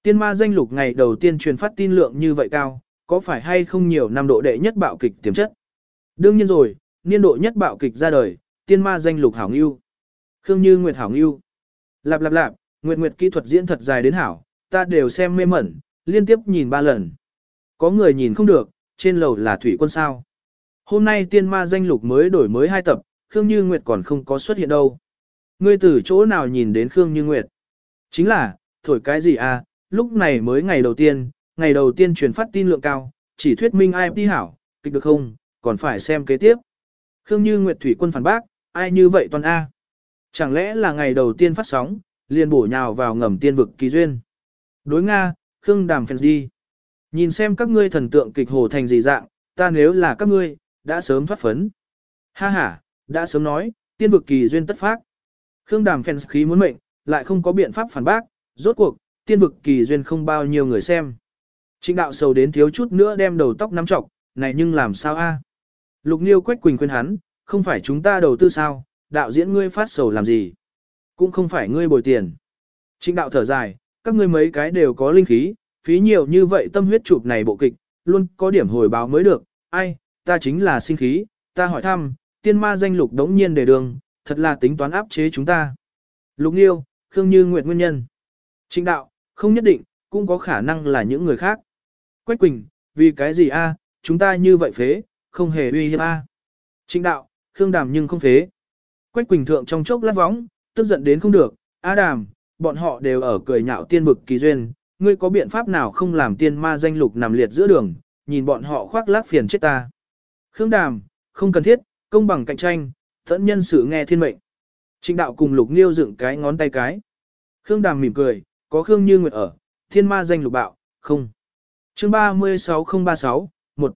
Speaker 1: Tiên ma danh lục ngày đầu tiên truyền phát tin lượng như vậy cao, có phải hay không nhiều năm độ đệ nhất bạo kịch tiềm chất? Đương nhiên rồi, niên độ nhất bạo kịch ra đời, tiên ma danh lục hảo ngưu. Khương Như Nguyệt hảo ngưu. Lạp lạp lạp, Nguyệt Nguyệt kỹ thuật diễn thật dài đến hảo, ta đều xem mê mẩn, liên tiếp nhìn ba lần. Có người nhìn không được, trên lầu là thủy quân sao. Hôm nay tiên ma danh lục mới đổi mới hai tập, Khương Như Nguyệt còn không có xuất hiện đâu. Ngươi từ chỗ nào nhìn đến Khương Như Nguyệt? Chính là, thổi cái gì à, lúc này mới ngày đầu tiên, ngày đầu tiên truyền phát tin lượng cao, chỉ thuyết minh ai đi hảo, kịch được không, còn phải xem kế tiếp. Khương Như Nguyệt Thủy quân phản bác, ai như vậy toàn A. Chẳng lẽ là ngày đầu tiên phát sóng, liền bổ nhào vào ngầm tiên vực kỳ duyên. Đối Nga, Khương Đàm phèn đi. Nhìn xem các ngươi thần tượng kịch hồ thành gì dạng, ta nếu là các ngươi, đã sớm thoát phấn. Ha ha, đã sớm nói, tiên vực kỳ duyên tất phát. Khương Đàm phèn khí muốn mệnh, lại không có biện pháp phản bác, rốt cuộc, tiên vực kỳ duyên không bao nhiêu người xem. Trịnh đạo sầu đến thiếu chút nữa đem đầu tóc nắm trọc, này nhưng làm sao a? Lục Niêu Quách Quỳnh khuyên hắn, không phải chúng ta đầu tư sao, đạo diễn ngươi phát sầu làm gì? Cũng không phải ngươi bồi tiền. Trịnh đạo thở dài, các ngươi mấy cái đều có linh khí, phí nhiều như vậy tâm huyết chụp này bộ kịch, luôn có điểm hồi báo mới được, ai, ta chính là sinh khí, ta hỏi thăm, tiên ma danh lục đống nhiên để đường, thật là tính toán áp chế chúng ta. Lục Nghiêu, Khương Như Nguyệt nguyên nhân. Trịnh đạo, không nhất định, cũng có khả năng là những người khác. Quách Quỳnh, vì cái gì a? chúng ta như vậy phế, không hề uy hiếp a. Trịnh đạo, Khương Đàm nhưng không phế. Quách Quỳnh thượng trong chốc lát vóng, tức giận đến không được, A Đàm, bọn họ đều ở cười nhạo tiên vực kỳ duyên, ngươi có biện pháp nào không làm tiên ma danh lục nằm liệt giữa đường, nhìn bọn họ khoác lác phiền chết ta. Khương Đàm, không cần thiết, công bằng cạnh tranh, tận nhân sự nghe thiên mệnh. Trịnh đạo cùng lục nghiêu dựng cái ngón tay cái. Khương Đàm mỉm cười, có Khương Như Nguyệt ở, thiên ma danh lục bạo, không. chương 36036, 1.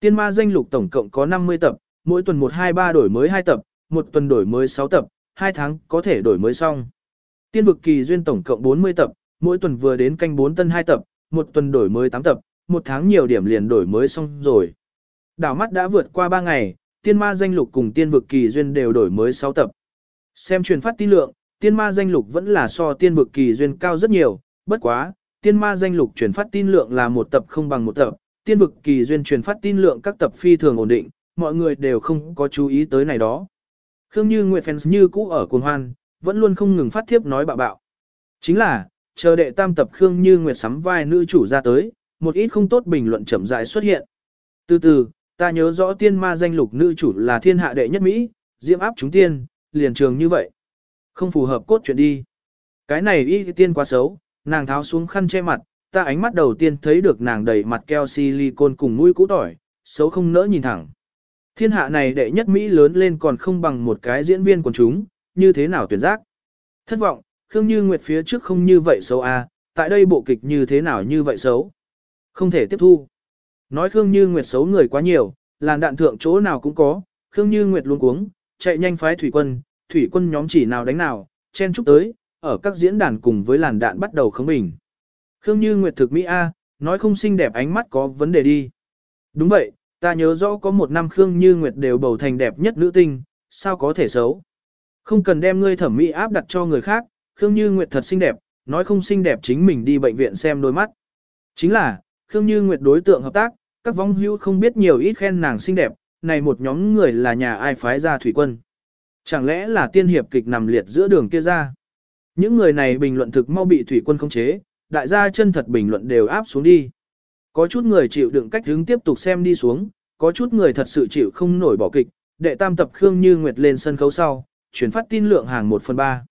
Speaker 1: Tiên ma danh lục tổng cộng có 50 tập, mỗi tuần 1-2-3 đổi mới 2 tập, một tuần đổi mới 6 tập, 2 tháng có thể đổi mới xong. Tiên vực kỳ duyên tổng cộng 40 tập, mỗi tuần vừa đến canh 4 tân 2 tập, một tuần đổi mới 8 tập, một tháng nhiều điểm liền đổi mới xong rồi. Đảo mắt đã vượt qua 3 ngày, tiên ma danh lục cùng tiên vực kỳ duyên đều đổi mới 6 tập. Xem truyền phát tin lượng, tiên ma danh lục vẫn là so tiên vực kỳ duyên cao rất nhiều, bất quá, tiên ma danh lục truyền phát tin lượng là một tập không bằng một tập, tiên vực kỳ duyên truyền phát tin lượng các tập phi thường ổn định, mọi người đều không có chú ý tới này đó. Khương Như Nguyệt fans như cũ ở cuồng hoan, vẫn luôn không ngừng phát thiếp nói bạo bạo. Chính là, chờ đệ tam tập Khương Như Nguyệt sắm vai nữ chủ ra tới, một ít không tốt bình luận chậm rãi xuất hiện. Từ từ, ta nhớ rõ tiên ma danh lục nữ chủ là thiên hạ đệ nhất Mỹ, diễm áp chúng tiên, liền trường như vậy. Không phù hợp cốt chuyện đi. Cái này y tiên quá xấu, nàng tháo xuống khăn che mặt, ta ánh mắt đầu tiên thấy được nàng đầy mặt keo silicon cùng mũi cũ tỏi, xấu không nỡ nhìn thẳng. Thiên hạ này đệ nhất Mỹ lớn lên còn không bằng một cái diễn viên của chúng, như thế nào tuyển giác. Thất vọng, Khương Như Nguyệt phía trước không như vậy xấu à, tại đây bộ kịch như thế nào như vậy xấu. Không thể tiếp thu. Nói Khương Như Nguyệt xấu người quá nhiều, làn đạn thượng chỗ nào cũng có, Khương Như Nguyệt luôn cuống, chạy nhanh phái thủy quân, thủy quân nhóm chỉ nào đánh nào, chen chúc tới, ở các diễn đàn cùng với làn đạn bắt đầu khống bình. Khương Như Nguyệt thực Mỹ A, nói không xinh đẹp ánh mắt có vấn đề đi. Đúng vậy, ta nhớ rõ có một năm Khương Như Nguyệt đều bầu thành đẹp nhất nữ tinh, sao có thể xấu. Không cần đem ngươi thẩm mỹ áp đặt cho người khác, Khương Như Nguyệt thật xinh đẹp, nói không xinh đẹp chính mình đi bệnh viện xem đôi mắt. Chính là, Khương Như Nguyệt đối tượng hợp tác, các vong hữu không biết nhiều ít khen nàng xinh đẹp, này một nhóm người là nhà ai phái ra thủy quân. Chẳng lẽ là tiên hiệp kịch nằm liệt giữa đường kia ra? Những người này bình luận thực mau bị thủy quân khống chế, đại gia chân thật bình luận đều áp xuống đi. Có chút người chịu đựng cách hướng tiếp tục xem đi xuống, có chút người thật sự chịu không nổi bỏ kịch, đệ tam tập Khương Như Nguyệt lên sân khấu sau, chuyển phát tin lượng hàng 1 phần 3.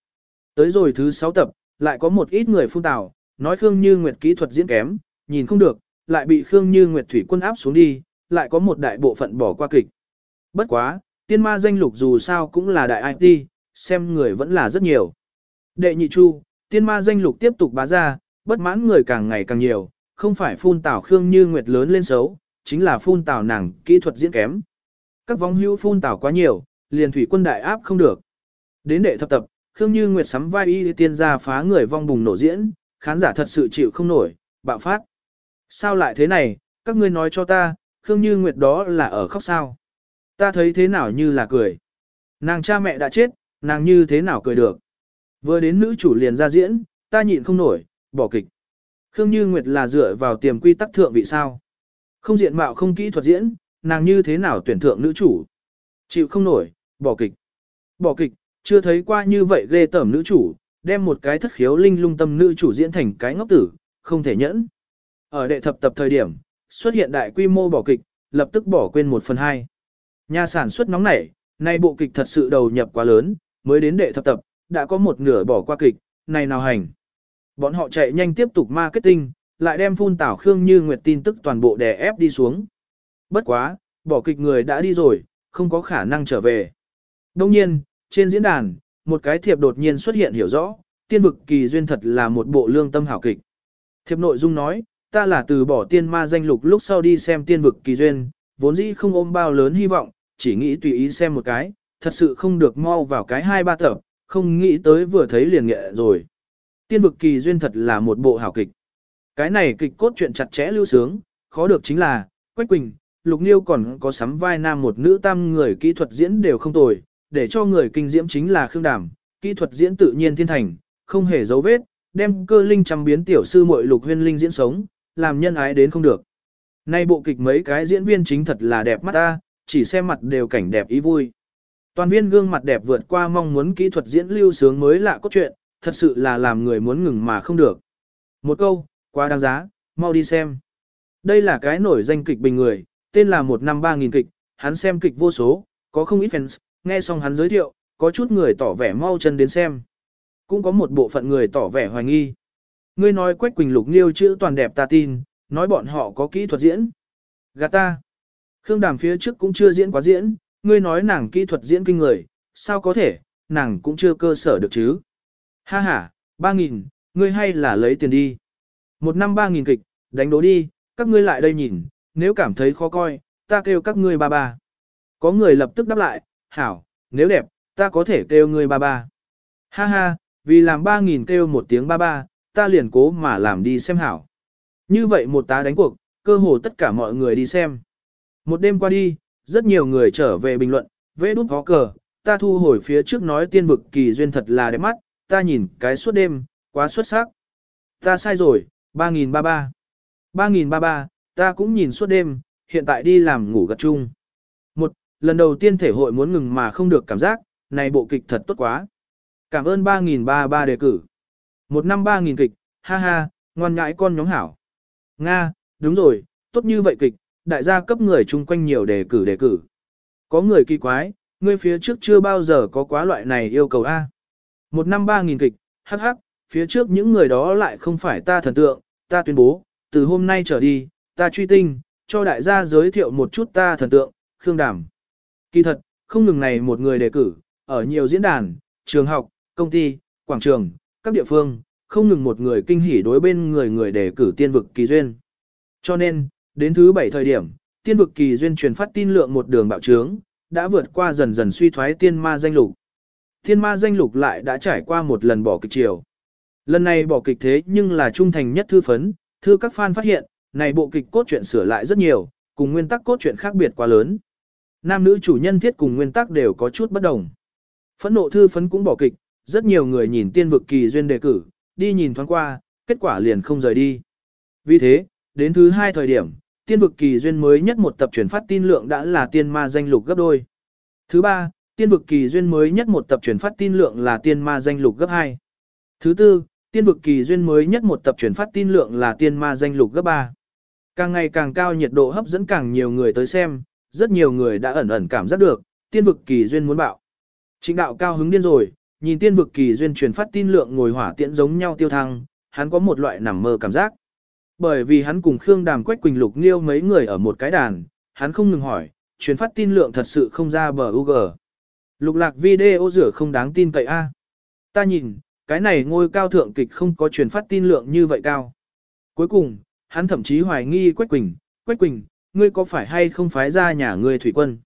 Speaker 1: Tới rồi thứ 6 tập, lại có một ít người phun tào, nói Khương Như Nguyệt kỹ thuật diễn kém, nhìn không được, lại bị Khương Như Nguyệt thủy quân áp xuống đi, lại có một đại bộ phận bỏ qua kịch. Bất quá, tiên ma danh lục dù sao cũng là đại IT, xem người vẫn là rất nhiều. Đệ nhị chu, tiên ma danh lục tiếp tục bá ra, bất mãn người càng ngày càng nhiều, không phải phun tảo Khương Như Nguyệt lớn lên xấu, chính là phun tảo nàng kỹ thuật diễn kém. Các vong hữu phun tảo quá nhiều, liền thủy quân đại áp không được. Đến đệ thập tập, Khương Như Nguyệt sắm vai y tiên ra phá người vong bùng nổ diễn, khán giả thật sự chịu không nổi, bạo phát. Sao lại thế này, các ngươi nói cho ta, Khương Như Nguyệt đó là ở khóc sao? Ta thấy thế nào như là cười. Nàng cha mẹ đã chết, nàng như thế nào cười được. Vừa đến nữ chủ liền ra diễn, ta nhịn không nổi, bỏ kịch. Khương Như Nguyệt là dựa vào tiềm quy tắc thượng vị sao. Không diện mạo không kỹ thuật diễn, nàng như thế nào tuyển thượng nữ chủ. Chịu không nổi, bỏ kịch. Bỏ kịch, chưa thấy qua như vậy ghê tởm nữ chủ, đem một cái thất khiếu linh lung tâm nữ chủ diễn thành cái ngốc tử, không thể nhẫn. Ở đệ thập tập thời điểm, xuất hiện đại quy mô bỏ kịch, lập tức bỏ quên một phần hai. Nhà sản xuất nóng nảy, nay bộ kịch thật sự đầu nhập quá lớn, mới đến đệ thập tập, đã có một nửa bỏ qua kịch, này nào hành. Bọn họ chạy nhanh tiếp tục marketing, lại đem phun tảo Khương Như Nguyệt tin tức toàn bộ đè ép đi xuống. Bất quá, bỏ kịch người đã đi rồi, không có khả năng trở về. Đông nhiên, trên diễn đàn, một cái thiệp đột nhiên xuất hiện hiểu rõ, tiên vực kỳ duyên thật là một bộ lương tâm hảo kịch. Thiệp nội dung nói, ta là từ bỏ tiên ma danh lục lúc sau đi xem tiên vực kỳ duyên, vốn dĩ không ôm bao lớn hy vọng, chỉ nghĩ tùy ý xem một cái, thật sự không được mau vào cái hai ba tập, không nghĩ tới vừa thấy liền nghệ rồi. Tiên vực kỳ duyên thật là một bộ hảo kịch. Cái này kịch cốt truyện chặt chẽ lưu sướng, khó được chính là, Quách Quỳnh, Lục Niêu còn có sắm vai nam một nữ tam người kỹ thuật diễn đều không tồi, để cho người kinh diễm chính là Khương Đàm, kỹ thuật diễn tự nhiên thiên thành, không hề dấu vết, đem cơ linh trăm biến tiểu sư muội Lục Huyên Linh diễn sống, làm nhân ái đến không được. Nay bộ kịch mấy cái diễn viên chính thật là đẹp mắt ta, chỉ xem mặt đều cảnh đẹp ý vui. Toàn viên gương mặt đẹp vượt qua mong muốn kỹ thuật diễn lưu sướng mới lạ cốt truyện, thật sự là làm người muốn ngừng mà không được. Một câu, quá đáng giá, mau đi xem. Đây là cái nổi danh kịch bình người, tên là một năm ba nghìn kịch, hắn xem kịch vô số, có không ít fans, nghe xong hắn giới thiệu, có chút người tỏ vẻ mau chân đến xem. Cũng có một bộ phận người tỏ vẻ hoài nghi. Ngươi nói Quách Quỳnh Lục Nghiêu chữ toàn đẹp ta tin, nói bọn họ có kỹ thuật diễn. Gạt ta. Khương Đàm phía trước cũng chưa diễn quá diễn, ngươi nói nàng kỹ thuật diễn kinh người, sao có thể, nàng cũng chưa cơ sở được chứ. Ha ha, ba nghìn, ngươi hay là lấy tiền đi. Một năm ba nghìn kịch, đánh đố đi, các ngươi lại đây nhìn, nếu cảm thấy khó coi, ta kêu các ngươi ba ba. Có người lập tức đáp lại, hảo, nếu đẹp, ta có thể kêu ngươi ba ba. Ha ha, vì làm ba nghìn kêu một tiếng ba ba, ta liền cố mà làm đi xem hảo. Như vậy một tá đánh cuộc, cơ hồ tất cả mọi người đi xem. Một đêm qua đi, rất nhiều người trở về bình luận, vẽ đút có cờ, ta thu hồi phía trước nói tiên vực kỳ duyên thật là đẹp mắt, ta nhìn cái suốt đêm, quá xuất sắc. Ta sai rồi, 3.033 3.033, ta cũng nhìn suốt đêm, hiện tại đi làm ngủ gật chung. Một, lần đầu tiên thể hội muốn ngừng mà không được cảm giác, này bộ kịch thật tốt quá. Cảm ơn 3.033 đề cử. Một năm 3.000 kịch, ha ha, ngoan ngãi con nhóm hảo. Nga, đúng rồi, tốt như vậy kịch, đại gia cấp người chung quanh nhiều đề cử đề cử. Có người kỳ quái, ngươi phía trước chưa bao giờ có quá loại này yêu cầu A. Một năm ba nghìn kịch, hắc hắc, phía trước những người đó lại không phải ta thần tượng, ta tuyên bố, từ hôm nay trở đi, ta truy tinh, cho đại gia giới thiệu một chút ta thần tượng, Khương Đàm. Kỳ thật, không ngừng này một người đề cử, ở nhiều diễn đàn, trường học, công ty, quảng trường, các địa phương, không ngừng một người kinh hỉ đối bên người người đề cử tiên vực kỳ duyên. Cho nên, đến thứ bảy thời điểm, tiên vực kỳ duyên truyền phát tin lượng một đường bạo trướng, đã vượt qua dần dần suy thoái tiên ma danh lục. Thiên ma danh lục lại đã trải qua một lần bỏ kịch chiều. Lần này bỏ kịch thế nhưng là trung thành nhất thư phấn, thư các fan phát hiện, này bộ kịch cốt truyện sửa lại rất nhiều, cùng nguyên tắc cốt truyện khác biệt quá lớn. Nam nữ chủ nhân thiết cùng nguyên tắc đều có chút bất đồng. Phẫn nộ thư phấn cũng bỏ kịch, rất nhiều người nhìn tiên vực kỳ duyên đề cử, đi nhìn thoáng qua, kết quả liền không rời đi. Vì thế, đến thứ hai thời điểm, tiên vực kỳ duyên mới nhất một tập truyền phát tin lượng đã là tiên ma danh lục gấp đôi. Thứ ba, tiên vực kỳ duyên mới nhất một tập truyền phát tin lượng là tiên ma danh lục gấp hai. Thứ tư, tiên vực kỳ duyên mới nhất một tập truyền phát tin lượng là tiên ma danh lục gấp ba. Càng ngày càng cao nhiệt độ hấp dẫn càng nhiều người tới xem, rất nhiều người đã ẩn ẩn cảm giác được, tiên vực kỳ duyên muốn bạo. Trịnh đạo cao hứng điên rồi, nhìn tiên vực kỳ duyên truyền phát tin lượng ngồi hỏa tiễn giống nhau tiêu thăng, hắn có một loại nằm mơ cảm giác. Bởi vì hắn cùng Khương Đàm Quách Quỳnh Lục Nghiêu mấy người ở một cái đàn, hắn không ngừng hỏi, truyền phát tin lượng thật sự không ra bờ UG. Lục lạc video rửa không đáng tin cậy a. Ta nhìn, cái này ngôi cao thượng kịch không có truyền phát tin lượng như vậy cao. Cuối cùng, hắn thậm chí hoài nghi Quách Quỳnh, Quách Quỳnh, ngươi có phải hay không phái ra nhà ngươi thủy quân?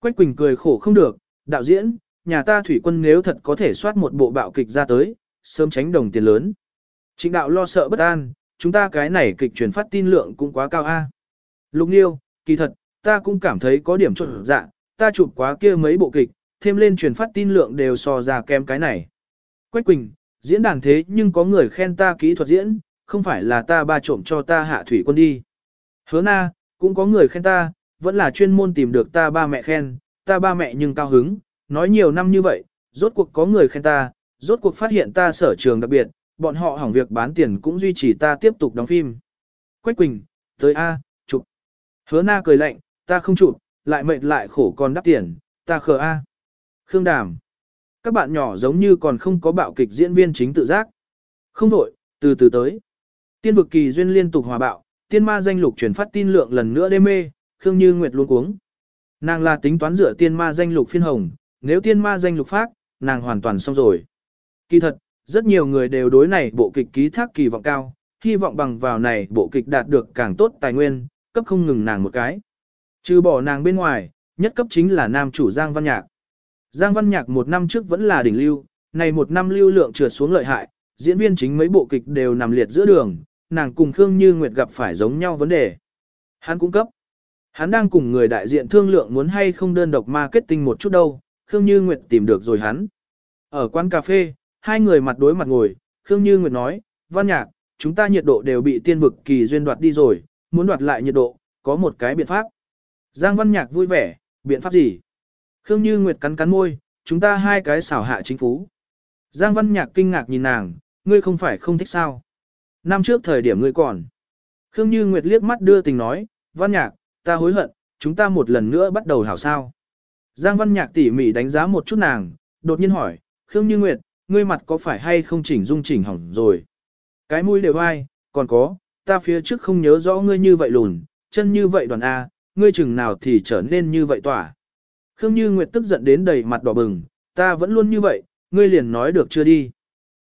Speaker 1: Quách Quỳnh cười khổ không được, đạo diễn, nhà ta thủy quân nếu thật có thể soát một bộ bạo kịch ra tới, sớm tránh đồng tiền lớn. Trịnh đạo lo sợ bất an, chúng ta cái này kịch truyền phát tin lượng cũng quá cao a. Lục Nghiêu, kỳ thật, ta cũng cảm thấy có điểm trộn dạ, ta chụp quá kia mấy bộ kịch, thêm lên truyền phát tin lượng đều so ra kém cái này. Quách Quỳnh, diễn đàn thế nhưng có người khen ta kỹ thuật diễn, không phải là ta ba trộm cho ta hạ thủy quân đi. Hứa na, cũng có người khen ta, vẫn là chuyên môn tìm được ta ba mẹ khen, ta ba mẹ nhưng cao hứng, nói nhiều năm như vậy, rốt cuộc có người khen ta, rốt cuộc phát hiện ta sở trường đặc biệt, bọn họ hỏng việc bán tiền cũng duy trì ta tiếp tục đóng phim. Quách Quỳnh, tới A, chụp. Hứa na cười lạnh, ta không chụp, lại mệt lại khổ còn đắp tiền, ta khờ A. Khương Đàm. Các bạn nhỏ giống như còn không có bạo kịch diễn viên chính tự giác. Không đổi, từ từ tới. Tiên vực kỳ duyên liên tục hòa bạo, tiên ma danh lục truyền phát tin lượng lần nữa đê mê, Khương Như Nguyệt luôn cuống. Nàng là tính toán dựa tiên ma danh lục phiên hồng, nếu tiên ma danh lục phát, nàng hoàn toàn xong rồi. Kỳ thật, rất nhiều người đều đối này bộ kịch ký thác kỳ vọng cao, hy vọng bằng vào này bộ kịch đạt được càng tốt tài nguyên, cấp không ngừng nàng một cái. Trừ bỏ nàng bên ngoài, nhất cấp chính là nam chủ Giang Văn Nhạc. Giang Văn Nhạc một năm trước vẫn là đỉnh lưu, này một năm lưu lượng trượt xuống lợi hại, diễn viên chính mấy bộ kịch đều nằm liệt giữa đường, nàng cùng Khương Như Nguyệt gặp phải giống nhau vấn đề. Hắn cung cấp. Hắn đang cùng người đại diện thương lượng muốn hay không đơn độc marketing một chút đâu, Khương Như Nguyệt tìm được rồi hắn. Ở quán cà phê, hai người mặt đối mặt ngồi, Khương Như Nguyệt nói, Văn Nhạc, chúng ta nhiệt độ đều bị tiên vực kỳ duyên đoạt đi rồi, muốn đoạt lại nhiệt độ, có một cái biện pháp. Giang Văn Nhạc vui vẻ, biện pháp gì? Khương Như Nguyệt cắn cắn môi, chúng ta hai cái xảo hạ chính phú. Giang Văn Nhạc kinh ngạc nhìn nàng, ngươi không phải không thích sao? Năm trước thời điểm ngươi còn. Khương Như Nguyệt liếc mắt đưa tình nói, Văn Nhạc, ta hối hận, chúng ta một lần nữa bắt đầu hảo sao. Giang Văn Nhạc tỉ mỉ đánh giá một chút nàng, đột nhiên hỏi, Khương Như Nguyệt, ngươi mặt có phải hay không chỉnh dung chỉnh hỏng rồi? Cái mũi đều ai, còn có, ta phía trước không nhớ rõ ngươi như vậy lùn, chân như vậy đoàn A, ngươi chừng nào thì trở nên như vậy tỏa. Khương Như Nguyệt tức giận đến đầy mặt đỏ bừng, ta vẫn luôn như vậy, ngươi liền nói được chưa đi.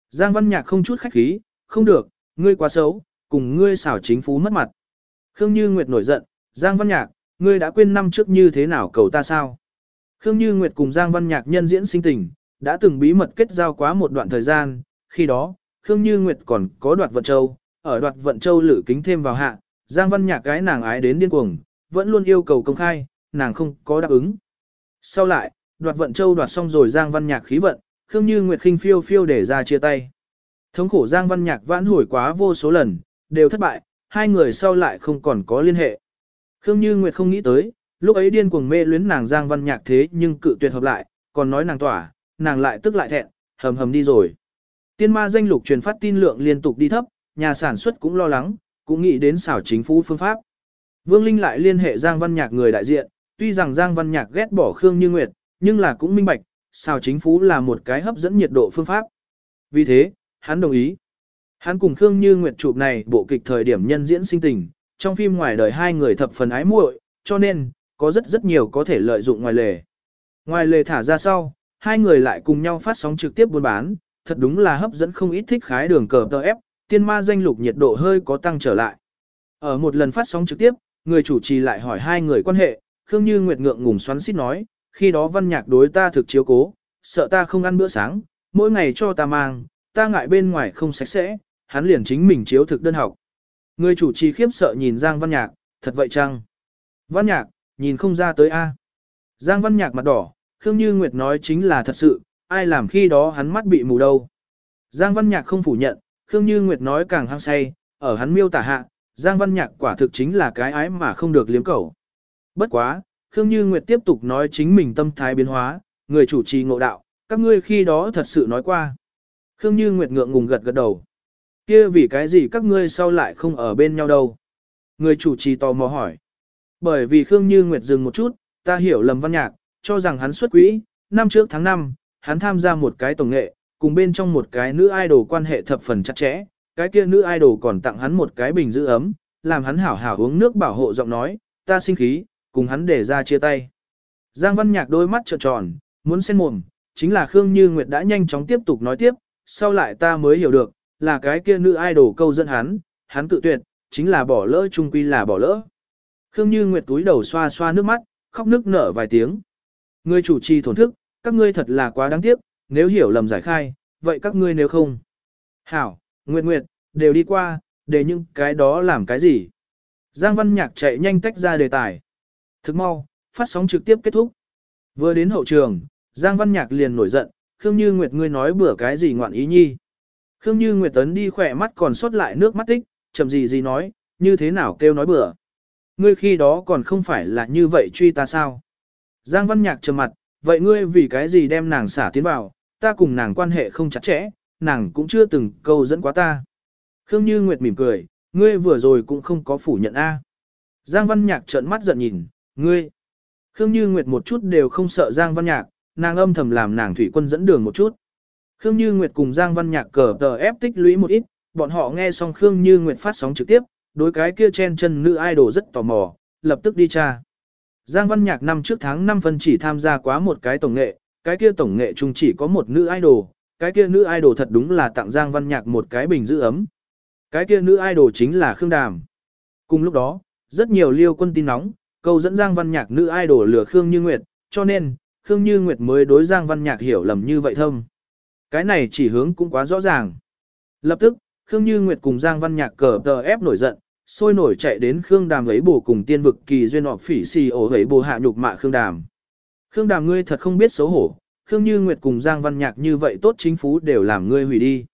Speaker 1: Giang Văn Nhạc không chút khách khí, không được, ngươi quá xấu, cùng ngươi xảo chính phú mất mặt. Khương Như Nguyệt nổi giận, Giang Văn Nhạc, ngươi đã quên năm trước như thế nào cầu ta sao? Khương Như Nguyệt cùng Giang Văn Nhạc nhân diễn sinh tình, đã từng bí mật kết giao quá một đoạn thời gian, khi đó, Khương Như Nguyệt còn có đoạt vận châu, ở đoạt vận châu lử kính thêm vào hạ, Giang Văn Nhạc gái nàng ái đến điên cuồng, vẫn luôn yêu cầu công khai, nàng không có đáp ứng. Sau lại, đoạt vận châu đoạt xong rồi Giang Văn Nhạc khí vận, Khương Như Nguyệt khinh phiêu phiêu để ra chia tay. Thống khổ Giang Văn Nhạc vãn hồi quá vô số lần, đều thất bại, hai người sau lại không còn có liên hệ. Khương Như Nguyệt không nghĩ tới, lúc ấy điên cuồng mê luyến nàng Giang Văn Nhạc thế nhưng cự tuyệt hợp lại, còn nói nàng tỏa, nàng lại tức lại thẹn, hầm hầm đi rồi. Tiên ma danh lục truyền phát tin lượng liên tục đi thấp, nhà sản xuất cũng lo lắng, cũng nghĩ đến xảo chính phủ phương pháp. Vương Linh lại liên hệ Giang Văn Nhạc người đại diện, tuy rằng Giang Văn Nhạc ghét bỏ Khương Như Nguyệt, nhưng là cũng minh bạch, xào chính phủ là một cái hấp dẫn nhiệt độ phương pháp. Vì thế, hắn đồng ý. Hắn cùng Khương Như Nguyệt chụp này bộ kịch thời điểm nhân diễn sinh tình, trong phim ngoài đời hai người thập phần ái muội, cho nên, có rất rất nhiều có thể lợi dụng ngoài lề. Ngoài lề thả ra sau, hai người lại cùng nhau phát sóng trực tiếp buôn bán, thật đúng là hấp dẫn không ít thích khái đường cờ tờ ép, tiên ma danh lục nhiệt độ hơi có tăng trở lại. Ở một lần phát sóng trực tiếp, người chủ trì lại hỏi hai người quan hệ, Khương Như Nguyệt ngượng ngùng xoắn xít nói, khi đó văn nhạc đối ta thực chiếu cố, sợ ta không ăn bữa sáng, mỗi ngày cho ta mang, ta ngại bên ngoài không sạch sẽ, hắn liền chính mình chiếu thực đơn học. Người chủ trì khiếp sợ nhìn Giang Văn Nhạc, thật vậy chăng? Văn Nhạc, nhìn không ra tới A. Giang Văn Nhạc mặt đỏ, Khương Như Nguyệt nói chính là thật sự, ai làm khi đó hắn mắt bị mù đâu. Giang Văn Nhạc không phủ nhận, Khương Như Nguyệt nói càng hăng say, ở hắn miêu tả hạ, Giang Văn Nhạc quả thực chính là cái ái mà không được liếm cầu. Bất quá, Khương Như Nguyệt tiếp tục nói chính mình tâm thái biến hóa, người chủ trì ngộ đạo, các ngươi khi đó thật sự nói qua. Khương Như Nguyệt ngượng ngùng gật gật đầu. kia vì cái gì các ngươi sau lại không ở bên nhau đâu? Người chủ trì tò mò hỏi. Bởi vì Khương Như Nguyệt dừng một chút, ta hiểu lầm văn nhạc, cho rằng hắn xuất quỹ, năm trước tháng 5, hắn tham gia một cái tổng nghệ, cùng bên trong một cái nữ idol quan hệ thập phần chặt chẽ, cái kia nữ idol còn tặng hắn một cái bình giữ ấm, làm hắn hảo hảo uống nước bảo hộ giọng nói, ta sinh khí, cùng hắn để ra chia tay. Giang Văn Nhạc đôi mắt trợn tròn, muốn xen mồm, chính là Khương Như Nguyệt đã nhanh chóng tiếp tục nói tiếp, sau lại ta mới hiểu được, là cái kia nữ idol câu dẫn hắn, hắn tự tuyệt, chính là bỏ lỡ chung quy là bỏ lỡ. Khương Như Nguyệt túi đầu xoa xoa nước mắt, khóc nức nở vài tiếng. Người chủ trì thổn thức, các ngươi thật là quá đáng tiếc, nếu hiểu lầm giải khai, vậy các ngươi nếu không. Hảo, Nguyệt Nguyệt, đều đi qua, để những cái đó làm cái gì. Giang Văn Nhạc chạy nhanh tách ra đề tài. Thức mau, phát sóng trực tiếp kết thúc. Vừa đến hậu trường, Giang Văn Nhạc liền nổi giận, Khương Như Nguyệt ngươi nói bữa cái gì ngoạn ý nhi. Khương Như Nguyệt tấn đi khỏe mắt còn sót lại nước mắt tích, chậm gì gì nói, như thế nào kêu nói bữa. Ngươi khi đó còn không phải là như vậy truy ta sao? Giang Văn Nhạc trầm mặt, vậy ngươi vì cái gì đem nàng xả tiến vào, ta cùng nàng quan hệ không chặt chẽ, nàng cũng chưa từng câu dẫn quá ta. Khương Như Nguyệt mỉm cười, ngươi vừa rồi cũng không có phủ nhận A. Giang Văn Nhạc trợn mắt giận nhìn, ngươi. Khương Như Nguyệt một chút đều không sợ Giang Văn Nhạc, nàng âm thầm làm nàng thủy quân dẫn đường một chút. Khương Như Nguyệt cùng Giang Văn Nhạc cờ tờ ép tích lũy một ít, bọn họ nghe xong Khương Như Nguyệt phát sóng trực tiếp, đối cái kia chen chân nữ idol rất tò mò, lập tức đi tra. Giang Văn Nhạc năm trước tháng 5 phân chỉ tham gia quá một cái tổng nghệ, cái kia tổng nghệ chung chỉ có một nữ idol, cái kia nữ idol thật đúng là tặng Giang Văn Nhạc một cái bình giữ ấm. Cái kia nữ idol chính là Khương Đàm. Cùng lúc đó, rất nhiều liêu quân tin nóng, câu dẫn Giang Văn Nhạc nữ idol lừa Khương Như Nguyệt, cho nên, Khương Như Nguyệt mới đối Giang Văn Nhạc hiểu lầm như vậy thâm. Cái này chỉ hướng cũng quá rõ ràng. Lập tức, Khương Như Nguyệt cùng Giang Văn Nhạc cờ tờ ép nổi giận, sôi nổi chạy đến Khương Đàm ấy bổ cùng tiên vực kỳ duyên họp phỉ xì ổ ấy bổ hạ nhục mạ Khương Đàm. Khương Đàm ngươi thật không biết xấu hổ, Khương Như Nguyệt cùng Giang Văn Nhạc như vậy tốt chính phú đều làm ngươi hủy đi.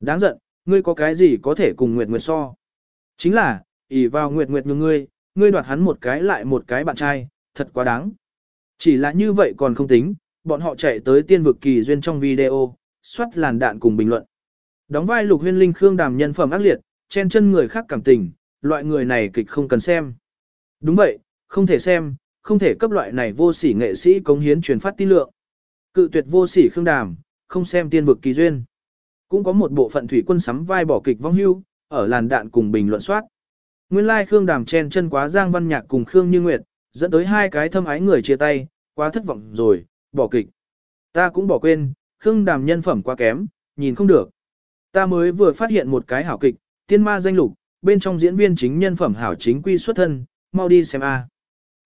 Speaker 1: Đáng giận, ngươi có cái gì có thể cùng Nguyệt Nguyệt so? Chính là, ỷ vào Nguyệt Nguyệt như ngươi, ngươi đoạt hắn một cái lại một cái bạn trai, thật quá đáng. Chỉ là như vậy còn không tính, bọn họ chạy tới tiên vực kỳ duyên trong video, xoát làn đạn cùng bình luận. Đóng vai lục huyên linh Khương Đàm nhân phẩm ác liệt, chen chân người khác cảm tình, loại người này kịch không cần xem. Đúng vậy, không thể xem, không thể cấp loại này vô sỉ nghệ sĩ cống hiến truyền phát tin lượng. Cự tuyệt vô sỉ Khương Đàm, không xem tiên vực kỳ duyên. Cũng có một bộ phận thủy quân sắm vai bỏ kịch vong hưu, ở làn đạn cùng bình luận soát. Nguyên lai Khương Đàm chen chân quá Giang Văn Nhạc cùng Khương Như Nguyệt, dẫn tới hai cái thâm ái người chia tay, quá thất vọng rồi, bỏ kịch. Ta cũng bỏ quên, Khương Đàm nhân phẩm quá kém, nhìn không được. Ta mới vừa phát hiện một cái hảo kịch, tiên ma danh lục, bên trong diễn viên chính nhân phẩm hảo chính quy xuất thân, mau đi xem a.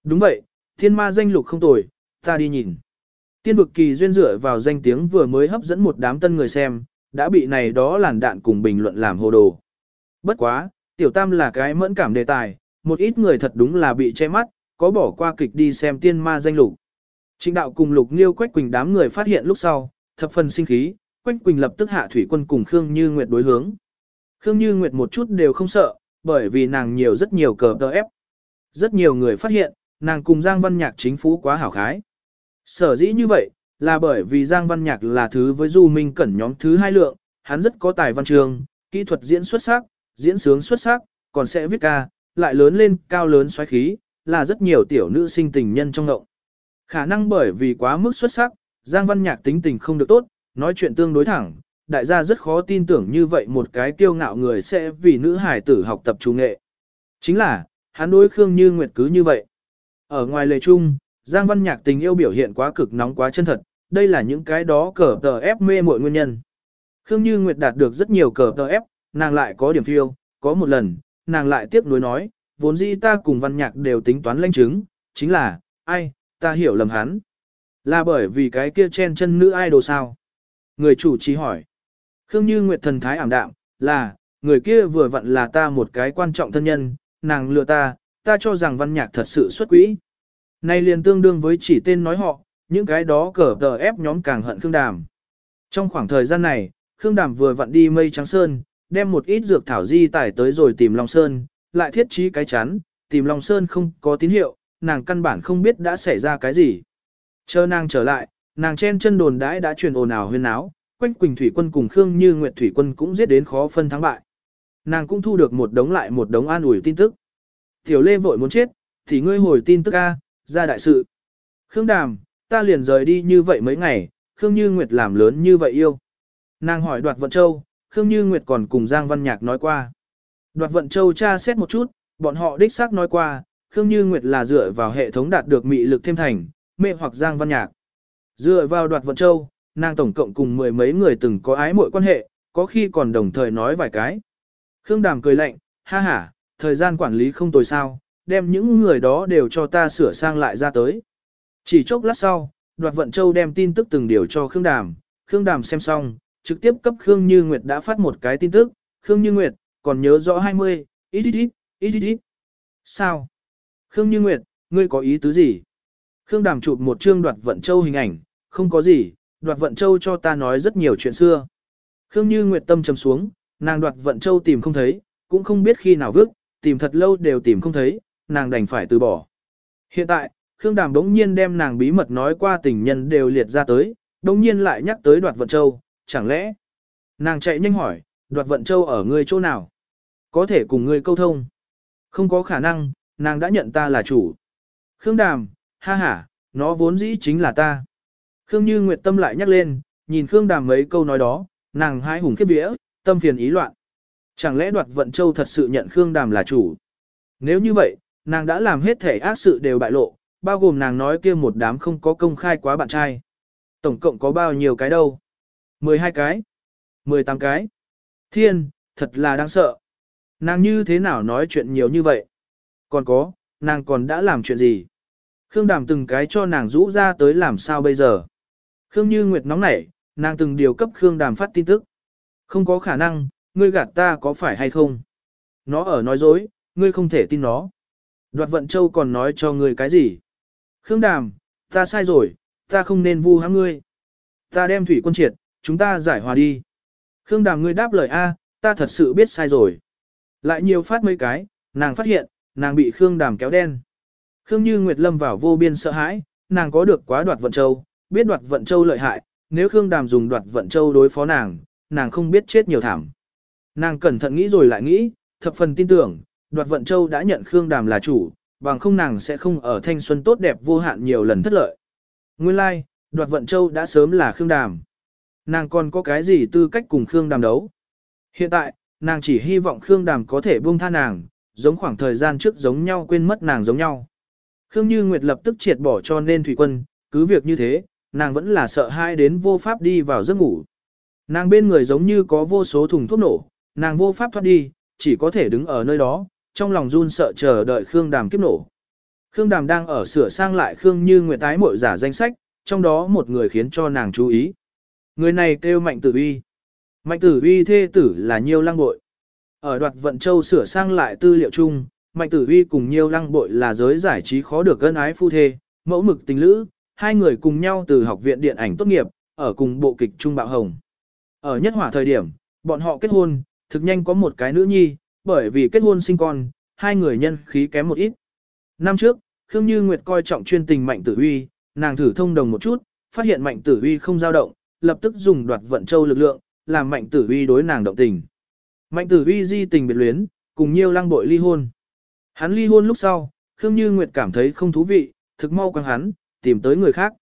Speaker 1: Đúng vậy, tiên ma danh lục không tồi, ta đi nhìn. Tiên vực kỳ duyên dựa vào danh tiếng vừa mới hấp dẫn một đám tân người xem, đã bị này đó làn đạn cùng bình luận làm hồ đồ. Bất quá, tiểu tam là cái mẫn cảm đề tài, một ít người thật đúng là bị che mắt, có bỏ qua kịch đi xem tiên ma danh lục. Trịnh đạo cùng lục nghiêu quách quỳnh đám người phát hiện lúc sau, thập phần sinh khí, quách quỳnh lập tức hạ thủy quân cùng Khương Như Nguyệt đối hướng. Khương Như Nguyệt một chút đều không sợ, bởi vì nàng nhiều rất nhiều cờ tờ ép. Rất nhiều người phát hiện, nàng cùng Giang Văn Nhạc chính phú quá hảo khái. Sở dĩ như vậy, là bởi vì Giang Văn Nhạc là thứ với Du Minh Cẩn nhóm thứ hai lượng, hắn rất có tài văn trường, kỹ thuật diễn xuất sắc, diễn sướng xuất sắc, còn sẽ viết ca, lại lớn lên cao lớn xoáy khí, là rất nhiều tiểu nữ sinh tình nhân trong ngộng. Khả năng bởi vì quá mức xuất sắc, Giang Văn Nhạc tính tình không được tốt, nói chuyện tương đối thẳng, đại gia rất khó tin tưởng như vậy một cái kiêu ngạo người sẽ vì nữ hải tử học tập trung nghệ. Chính là, hắn đối Khương Như Nguyệt cứ như vậy. Ở ngoài lề chung, Giang Văn Nhạc tình yêu biểu hiện quá cực nóng quá chân thật, đây là những cái đó cờ tờ ép mê mọi nguyên nhân. Khương Như Nguyệt đạt được rất nhiều cờ tờ ép, nàng lại có điểm phiêu, có một lần, nàng lại tiếp nối nói, vốn dĩ ta cùng Văn Nhạc đều tính toán lãnh chứng, chính là, ai, ta hiểu lầm hắn. Là bởi vì cái kia chen chân nữ idol sao? Người chủ trì hỏi. Khương Như Nguyệt thần thái ảm đạm, là, người kia vừa vặn là ta một cái quan trọng thân nhân, nàng lừa ta, ta cho rằng văn nhạc thật sự xuất quỹ. Này liền tương đương với chỉ tên nói họ, những cái đó cờ tờ ép nhóm càng hận Khương Đàm. Trong khoảng thời gian này, Khương Đàm vừa vặn đi mây trắng sơn, đem một ít dược thảo di tải tới rồi tìm Long Sơn, lại thiết trí cái chắn, tìm Long Sơn không có tín hiệu, nàng căn bản không biết đã xảy ra cái gì. Chờ nàng trở lại, nàng chen chân đồn đãi đã truyền ồn ào huyên náo, Quách Quỳnh Thủy Quân cùng Khương Như Nguyệt Thủy Quân cũng giết đến khó phân thắng bại. Nàng cũng thu được một đống lại một đống an ủi tin tức. Tiểu Lê vội muốn chết, thì ngươi hồi tin tức a, ra đại sự. Khương Đàm, ta liền rời đi như vậy mấy ngày, Khương Như Nguyệt làm lớn như vậy yêu. Nàng hỏi Đoạt Vận Châu, Khương Như Nguyệt còn cùng Giang Văn Nhạc nói qua. Đoạt Vận Châu tra xét một chút, bọn họ đích xác nói qua, Khương Như Nguyệt là dựa vào hệ thống đạt được mị lực thêm thành, mê hoặc Giang Văn Nhạc. Dựa vào Đoạt Vận Châu, nàng tổng cộng cùng mười mấy người từng có ái mội quan hệ, có khi còn đồng thời nói vài cái. Khương Đàm cười lạnh, ha ha, thời gian quản lý không tồi sao, đem những người đó đều cho ta sửa sang lại ra tới. Chỉ chốc lát sau, đoạt vận châu đem tin tức từng điều cho Khương Đàm, Khương Đàm xem xong, trực tiếp cấp Khương Như Nguyệt đã phát một cái tin tức, Khương Như Nguyệt, còn nhớ rõ 20, ít ít ít, ít ít ít. Sao? Khương Như Nguyệt, ngươi có ý tứ gì? Khương Đàm chụp một chương đoạt vận châu hình ảnh, không có gì, đoạt vận châu cho ta nói rất nhiều chuyện xưa. Khương Như Nguyệt tâm trầm xuống, nàng đoạt vận châu tìm không thấy, cũng không biết khi nào vứt, tìm thật lâu đều tìm không thấy, nàng đành phải từ bỏ. Hiện tại, Khương Đàm đống nhiên đem nàng bí mật nói qua tình nhân đều liệt ra tới, đống nhiên lại nhắc tới đoạt vận châu, chẳng lẽ? Nàng chạy nhanh hỏi, đoạt vận châu ở ngươi chỗ nào? Có thể cùng ngươi câu thông. Không có khả năng, nàng đã nhận ta là chủ. Khương Đàm, ha ha, nó vốn dĩ chính là ta. Khương Như Nguyệt tâm lại nhắc lên, nhìn Khương Đàm mấy câu nói đó, nàng hai hùng khiếp vía, tâm phiền ý loạn. Chẳng lẽ đoạt vận châu thật sự nhận Khương Đàm là chủ? Nếu như vậy, nàng đã làm hết thể ác sự đều bại lộ, bao gồm nàng nói kia một đám không có công khai quá bạn trai. Tổng cộng có bao nhiêu cái đâu? 12 cái? 18 cái? Thiên, thật là đáng sợ. Nàng như thế nào nói chuyện nhiều như vậy? Còn có, nàng còn đã làm chuyện gì? Khương Đàm từng cái cho nàng rũ ra tới làm sao bây giờ? Khương Như Nguyệt nóng nảy, nàng từng điều cấp Khương Đàm phát tin tức. Không có khả năng, ngươi gạt ta có phải hay không? Nó ở nói dối, ngươi không thể tin nó. Đoạt vận châu còn nói cho ngươi cái gì? Khương Đàm, ta sai rồi, ta không nên vu hãm ngươi. Ta đem thủy quân triệt, chúng ta giải hòa đi. Khương Đàm ngươi đáp lời A, ta thật sự biết sai rồi. Lại nhiều phát mấy cái, nàng phát hiện, nàng bị Khương Đàm kéo đen. Khương Như Nguyệt lâm vào vô biên sợ hãi, nàng có được quá đoạt vận châu, biết đoạt vận châu lợi hại, nếu Khương Đàm dùng đoạt vận châu đối phó nàng, nàng không biết chết nhiều thảm. Nàng cẩn thận nghĩ rồi lại nghĩ, thập phần tin tưởng, đoạt vận châu đã nhận Khương Đàm là chủ, bằng không nàng sẽ không ở thanh xuân tốt đẹp vô hạn nhiều lần thất lợi. Nguyên lai, like, đoạt vận châu đã sớm là Khương Đàm. Nàng còn có cái gì tư cách cùng Khương Đàm đấu? Hiện tại, nàng chỉ hy vọng Khương Đàm có thể buông tha nàng, giống khoảng thời gian trước giống nhau quên mất nàng giống nhau. Khương Như Nguyệt lập tức triệt bỏ cho nên thủy quân, cứ việc như thế, nàng vẫn là sợ hai đến vô pháp đi vào giấc ngủ. Nàng bên người giống như có vô số thùng thuốc nổ, nàng vô pháp thoát đi, chỉ có thể đứng ở nơi đó, trong lòng run sợ chờ đợi Khương Đàm kiếp nổ. Khương Đàm đang ở sửa sang lại Khương Như Nguyệt tái mội giả danh sách, trong đó một người khiến cho nàng chú ý. Người này kêu Mạnh Tử Uy. Mạnh Tử Uy thê tử là Nhiêu Lăng Bội. Ở đoạt vận châu sửa sang lại tư liệu chung, Mạnh Tử Uy cùng Nhiêu Lăng Bội là giới giải trí khó được gân ái phu thê, mẫu mực tình lữ, hai người cùng nhau từ học viện điện ảnh tốt nghiệp, ở cùng bộ kịch Trung Bạo Hồng. Ở nhất hỏa thời điểm, bọn họ kết hôn, thực nhanh có một cái nữ nhi, bởi vì kết hôn sinh con, hai người nhân khí kém một ít. Năm trước, Khương Như Nguyệt coi trọng chuyên tình Mạnh Tử Uy, nàng thử thông đồng một chút, phát hiện Mạnh Tử Uy không dao động, lập tức dùng đoạt vận châu lực lượng, làm Mạnh Tử Uy đối nàng động tình. Mạnh Tử Uy di tình biệt luyến, cùng Nhiêu Lăng bội ly hôn. Hắn ly hôn lúc sau, Khương Như Nguyệt cảm thấy không thú vị, thực mau quăng hắn, tìm tới người khác.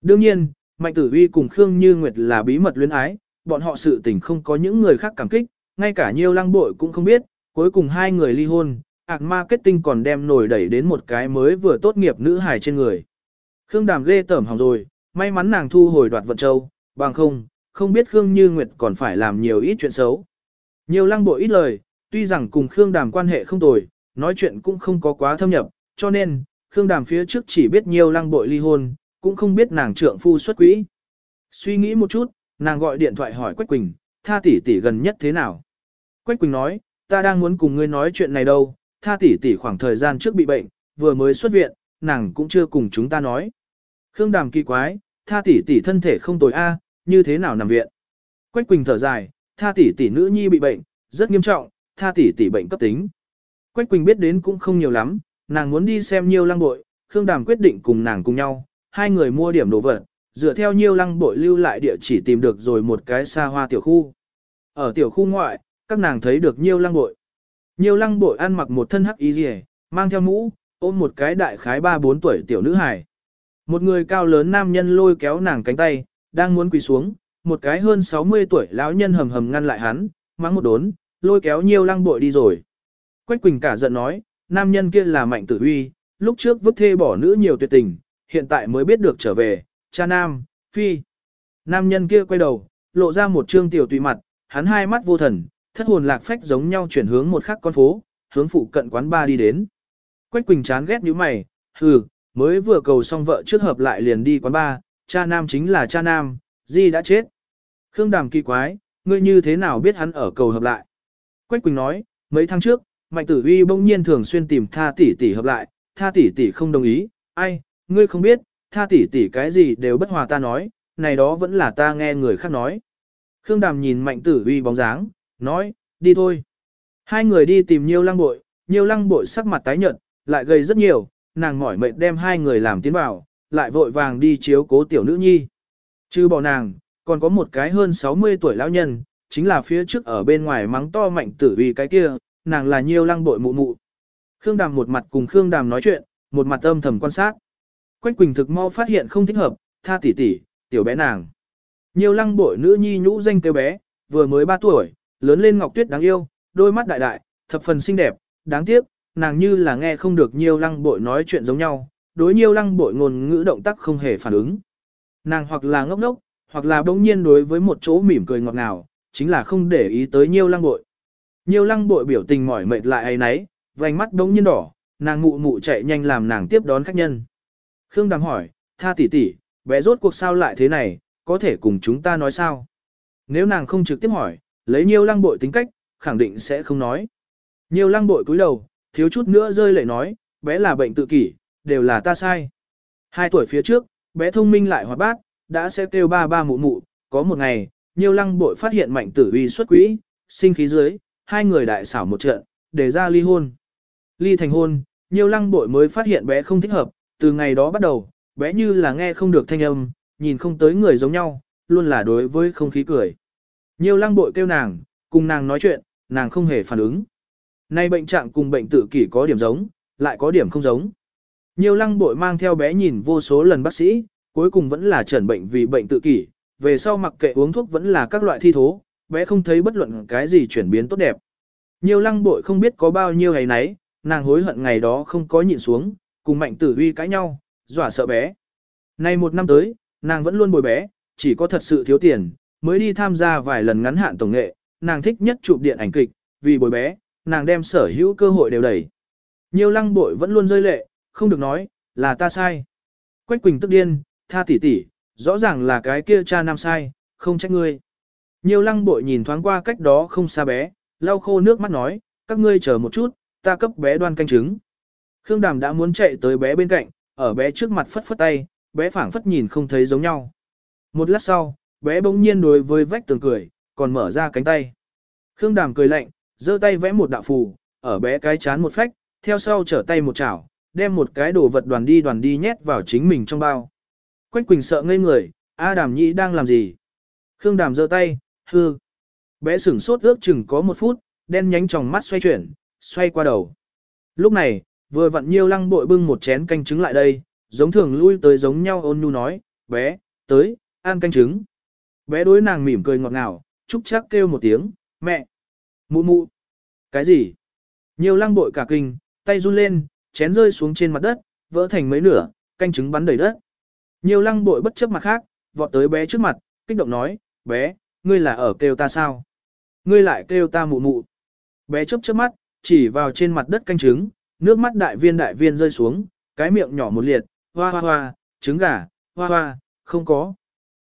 Speaker 1: Đương nhiên, Mạnh Tử Uy cùng Khương Như Nguyệt là bí mật luyến ái, bọn họ sự tình không có những người khác cảm kích, ngay cả Nhiêu Lăng bội cũng không biết, cuối cùng hai người ly hôn, ạc marketing còn đem nổi đẩy đến một cái mới vừa tốt nghiệp nữ hài trên người. Khương Đàm ghê tởm hỏng rồi, may mắn nàng thu hồi đoạt vận châu, bằng không, không biết Khương Như Nguyệt còn phải làm nhiều ít chuyện xấu. Nhiều lăng bộ ít lời, tuy rằng cùng Khương Đàm quan hệ không tồi, nói chuyện cũng không có quá thâm nhập, cho nên, Khương Đàm phía trước chỉ biết nhiều lăng bội ly hôn, cũng không biết nàng trượng phu xuất quỹ. Suy nghĩ một chút, nàng gọi điện thoại hỏi Quách Quỳnh, tha tỷ tỷ gần nhất thế nào? Quách Quỳnh nói, ta đang muốn cùng ngươi nói chuyện này đâu, tha tỷ tỷ khoảng thời gian trước bị bệnh, vừa mới xuất viện, nàng cũng chưa cùng chúng ta nói. Khương Đàm kỳ quái, tha tỷ tỷ thân thể không tồi a, như thế nào nằm viện? Quách Quỳnh thở dài, tha tỷ tỷ nữ nhi bị bệnh, rất nghiêm trọng, tha tỷ tỷ bệnh cấp tính. Quách Quỳnh biết đến cũng không nhiều lắm, nàng muốn đi xem nhiều lăng bội, Khương Đàm quyết định cùng nàng cùng nhau, hai người mua điểm đồ vật, dựa theo nhiều lăng bội lưu lại địa chỉ tìm được rồi một cái xa hoa tiểu khu. Ở tiểu khu ngoại, các nàng thấy được nhiều lăng bội. Nhiều lăng bội ăn mặc một thân hắc y rìa, mang theo mũ, ôm một cái đại khái 3-4 tuổi tiểu nữ hài. Một người cao lớn nam nhân lôi kéo nàng cánh tay, đang muốn quỳ xuống, một cái hơn 60 tuổi lão nhân hầm hầm ngăn lại hắn, mắng một đốn, lôi kéo nhiều lăng bội đi rồi. Quách Quỳnh cả giận nói, nam nhân kia là mạnh tử huy, lúc trước vứt thê bỏ nữ nhiều tuyệt tình, hiện tại mới biết được trở về, cha nam, phi. Nam nhân kia quay đầu, lộ ra một trương tiểu tùy mặt, hắn hai mắt vô thần, thất hồn lạc phách giống nhau chuyển hướng một khắc con phố, hướng phụ cận quán ba đi đến. Quách Quỳnh chán ghét như mày, hừ, mới vừa cầu xong vợ trước hợp lại liền đi quán ba, cha nam chính là cha nam, Di đã chết. Khương Đàm kỳ quái, ngươi như thế nào biết hắn ở cầu hợp lại? Quách Quỳnh nói, mấy tháng trước, Mạnh Tử Uy bỗng nhiên thường xuyên tìm Tha tỷ tỷ hợp lại, Tha tỷ tỷ không đồng ý, ai, ngươi không biết, Tha tỷ tỷ cái gì đều bất hòa ta nói, này đó vẫn là ta nghe người khác nói. Khương Đàm nhìn Mạnh Tử Uy bóng dáng, nói, đi thôi. Hai người đi tìm Nhiêu Lăng Bội, Nhiêu Lăng Bội sắc mặt tái nhợt, lại gầy rất nhiều, nàng mỏi mệt đem hai người làm tiến vào, lại vội vàng đi chiếu cố tiểu nữ nhi. Chứ bỏ nàng, còn có một cái hơn 60 tuổi lão nhân, chính là phía trước ở bên ngoài mắng to mạnh tử vì cái kia, nàng là Nhiêu Lăng Bội mụ mụ. Khương Đàm một mặt cùng Khương Đàm nói chuyện, một mặt âm thầm quan sát. Quách Quỳnh thực mau phát hiện không thích hợp, tha tỷ tỷ, tiểu bé nàng. Nhiêu Lăng Bội nữ nhi nhũ danh kêu bé, vừa mới 3 tuổi, lớn lên ngọc tuyết đáng yêu, đôi mắt đại đại, thập phần xinh đẹp, đáng tiếc, nàng như là nghe không được Nhiêu Lăng Bội nói chuyện giống nhau, đối Nhiêu Lăng Bội ngôn ngữ động tác không hề phản ứng. Nàng hoặc là ngốc ngốc, hoặc là bỗng nhiên đối với một chỗ mỉm cười ngọt ngào, chính là không để ý tới Nhiêu Lăng Bội. Nhiêu Lăng Bội biểu tình mỏi mệt lại ấy nấy, vành mắt bỗng nhiên đỏ, nàng mụ mụ chạy nhanh làm nàng tiếp đón khách nhân. Khương Đàm hỏi, tha tỷ tỷ, bé rốt cuộc sao lại thế này, có thể cùng chúng ta nói sao? Nếu nàng không trực tiếp hỏi, lấy Nhiêu Lăng Bội tính cách, khẳng định sẽ không nói. Nhiêu Lăng Bội cúi đầu, thiếu chút nữa rơi lệ nói, bé là bệnh tự kỷ, đều là ta sai. Hai tuổi phía trước, bé thông minh lại hoạt bát, đã sẽ kêu ba ba mụ mụ, có một ngày, Nhiêu Lăng Bội phát hiện mạnh tử uy xuất quỹ, sinh khí dưới, hai người đại xảo một trận, để ra ly hôn. Ly thành hôn, Nhiêu Lăng Bội mới phát hiện bé không thích hợp, từ ngày đó bắt đầu, bé như là nghe không được thanh âm, nhìn không tới người giống nhau, luôn là đối với không khí cười. Nhiêu Lăng Bội kêu nàng, cùng nàng nói chuyện, nàng không hề phản ứng. Nay bệnh trạng cùng bệnh tự kỷ có điểm giống, lại có điểm không giống. Nhiều lăng bội mang theo bé nhìn vô số lần bác sĩ, cuối cùng vẫn là chẩn bệnh vì bệnh tự kỷ, về sau mặc kệ uống thuốc vẫn là các loại thi thố, bé không thấy bất luận cái gì chuyển biến tốt đẹp. Nhiều lăng bội không biết có bao nhiêu ngày nấy, nàng hối hận ngày đó không có nhịn xuống, cùng mạnh tử huy cãi nhau, dọa sợ bé. Nay một năm tới, nàng vẫn luôn bồi bé, chỉ có thật sự thiếu tiền, mới đi tham gia vài lần ngắn hạn tổng nghệ, nàng thích nhất chụp điện ảnh kịch, vì bồi bé, nàng đem sở hữu cơ hội đều đẩy. Nhiều lăng bội vẫn luôn rơi lệ, không được nói, là ta sai. Quách Quỳnh tức điên, tha tỷ tỷ, rõ ràng là cái kia cha nam sai, không trách ngươi. Nhiều lăng bội nhìn thoáng qua cách đó không xa bé, lau khô nước mắt nói, các ngươi chờ một chút, ta cấp bé đoan canh trứng. Khương Đàm đã muốn chạy tới bé bên cạnh, ở bé trước mặt phất phất tay, bé phảng phất nhìn không thấy giống nhau. Một lát sau, bé bỗng nhiên đối với vách tường cười, còn mở ra cánh tay. Khương Đàm cười lạnh, giơ tay vẽ một đạo phù, ở bé cái chán một phách, theo sau trở tay một chảo, đem một cái đồ vật đoàn đi đoàn đi nhét vào chính mình trong bao. Quách Quỳnh sợ ngây người, A Đàm Nhĩ đang làm gì? Khương Đàm giơ tay, hư. Bé sửng sốt ước chừng có một phút, đen nhánh tròng mắt xoay chuyển, xoay qua đầu. Lúc này, vừa vặn nhiêu lăng bội bưng một chén canh trứng lại đây, giống thường lui tới giống nhau ôn nhu nói, bé, tới, ăn canh trứng. Bé đối nàng mỉm cười ngọt ngào, chúc chắc kêu một tiếng, mẹ, mụ mụ. Cái gì? Nhiều lăng bội cả kinh, tay run lên, chén rơi xuống trên mặt đất, vỡ thành mấy nửa, canh trứng bắn đầy đất. Nhiều lăng bội bất chấp mặt khác, vọt tới bé trước mặt, kích động nói, bé, ngươi là ở kêu ta sao? Ngươi lại kêu ta mụ mụ. Bé chớp chớp mắt, chỉ vào trên mặt đất canh trứng, nước mắt đại viên đại viên rơi xuống, cái miệng nhỏ một liệt, hoa hoa hoa, trứng gà, hoa hoa, không có.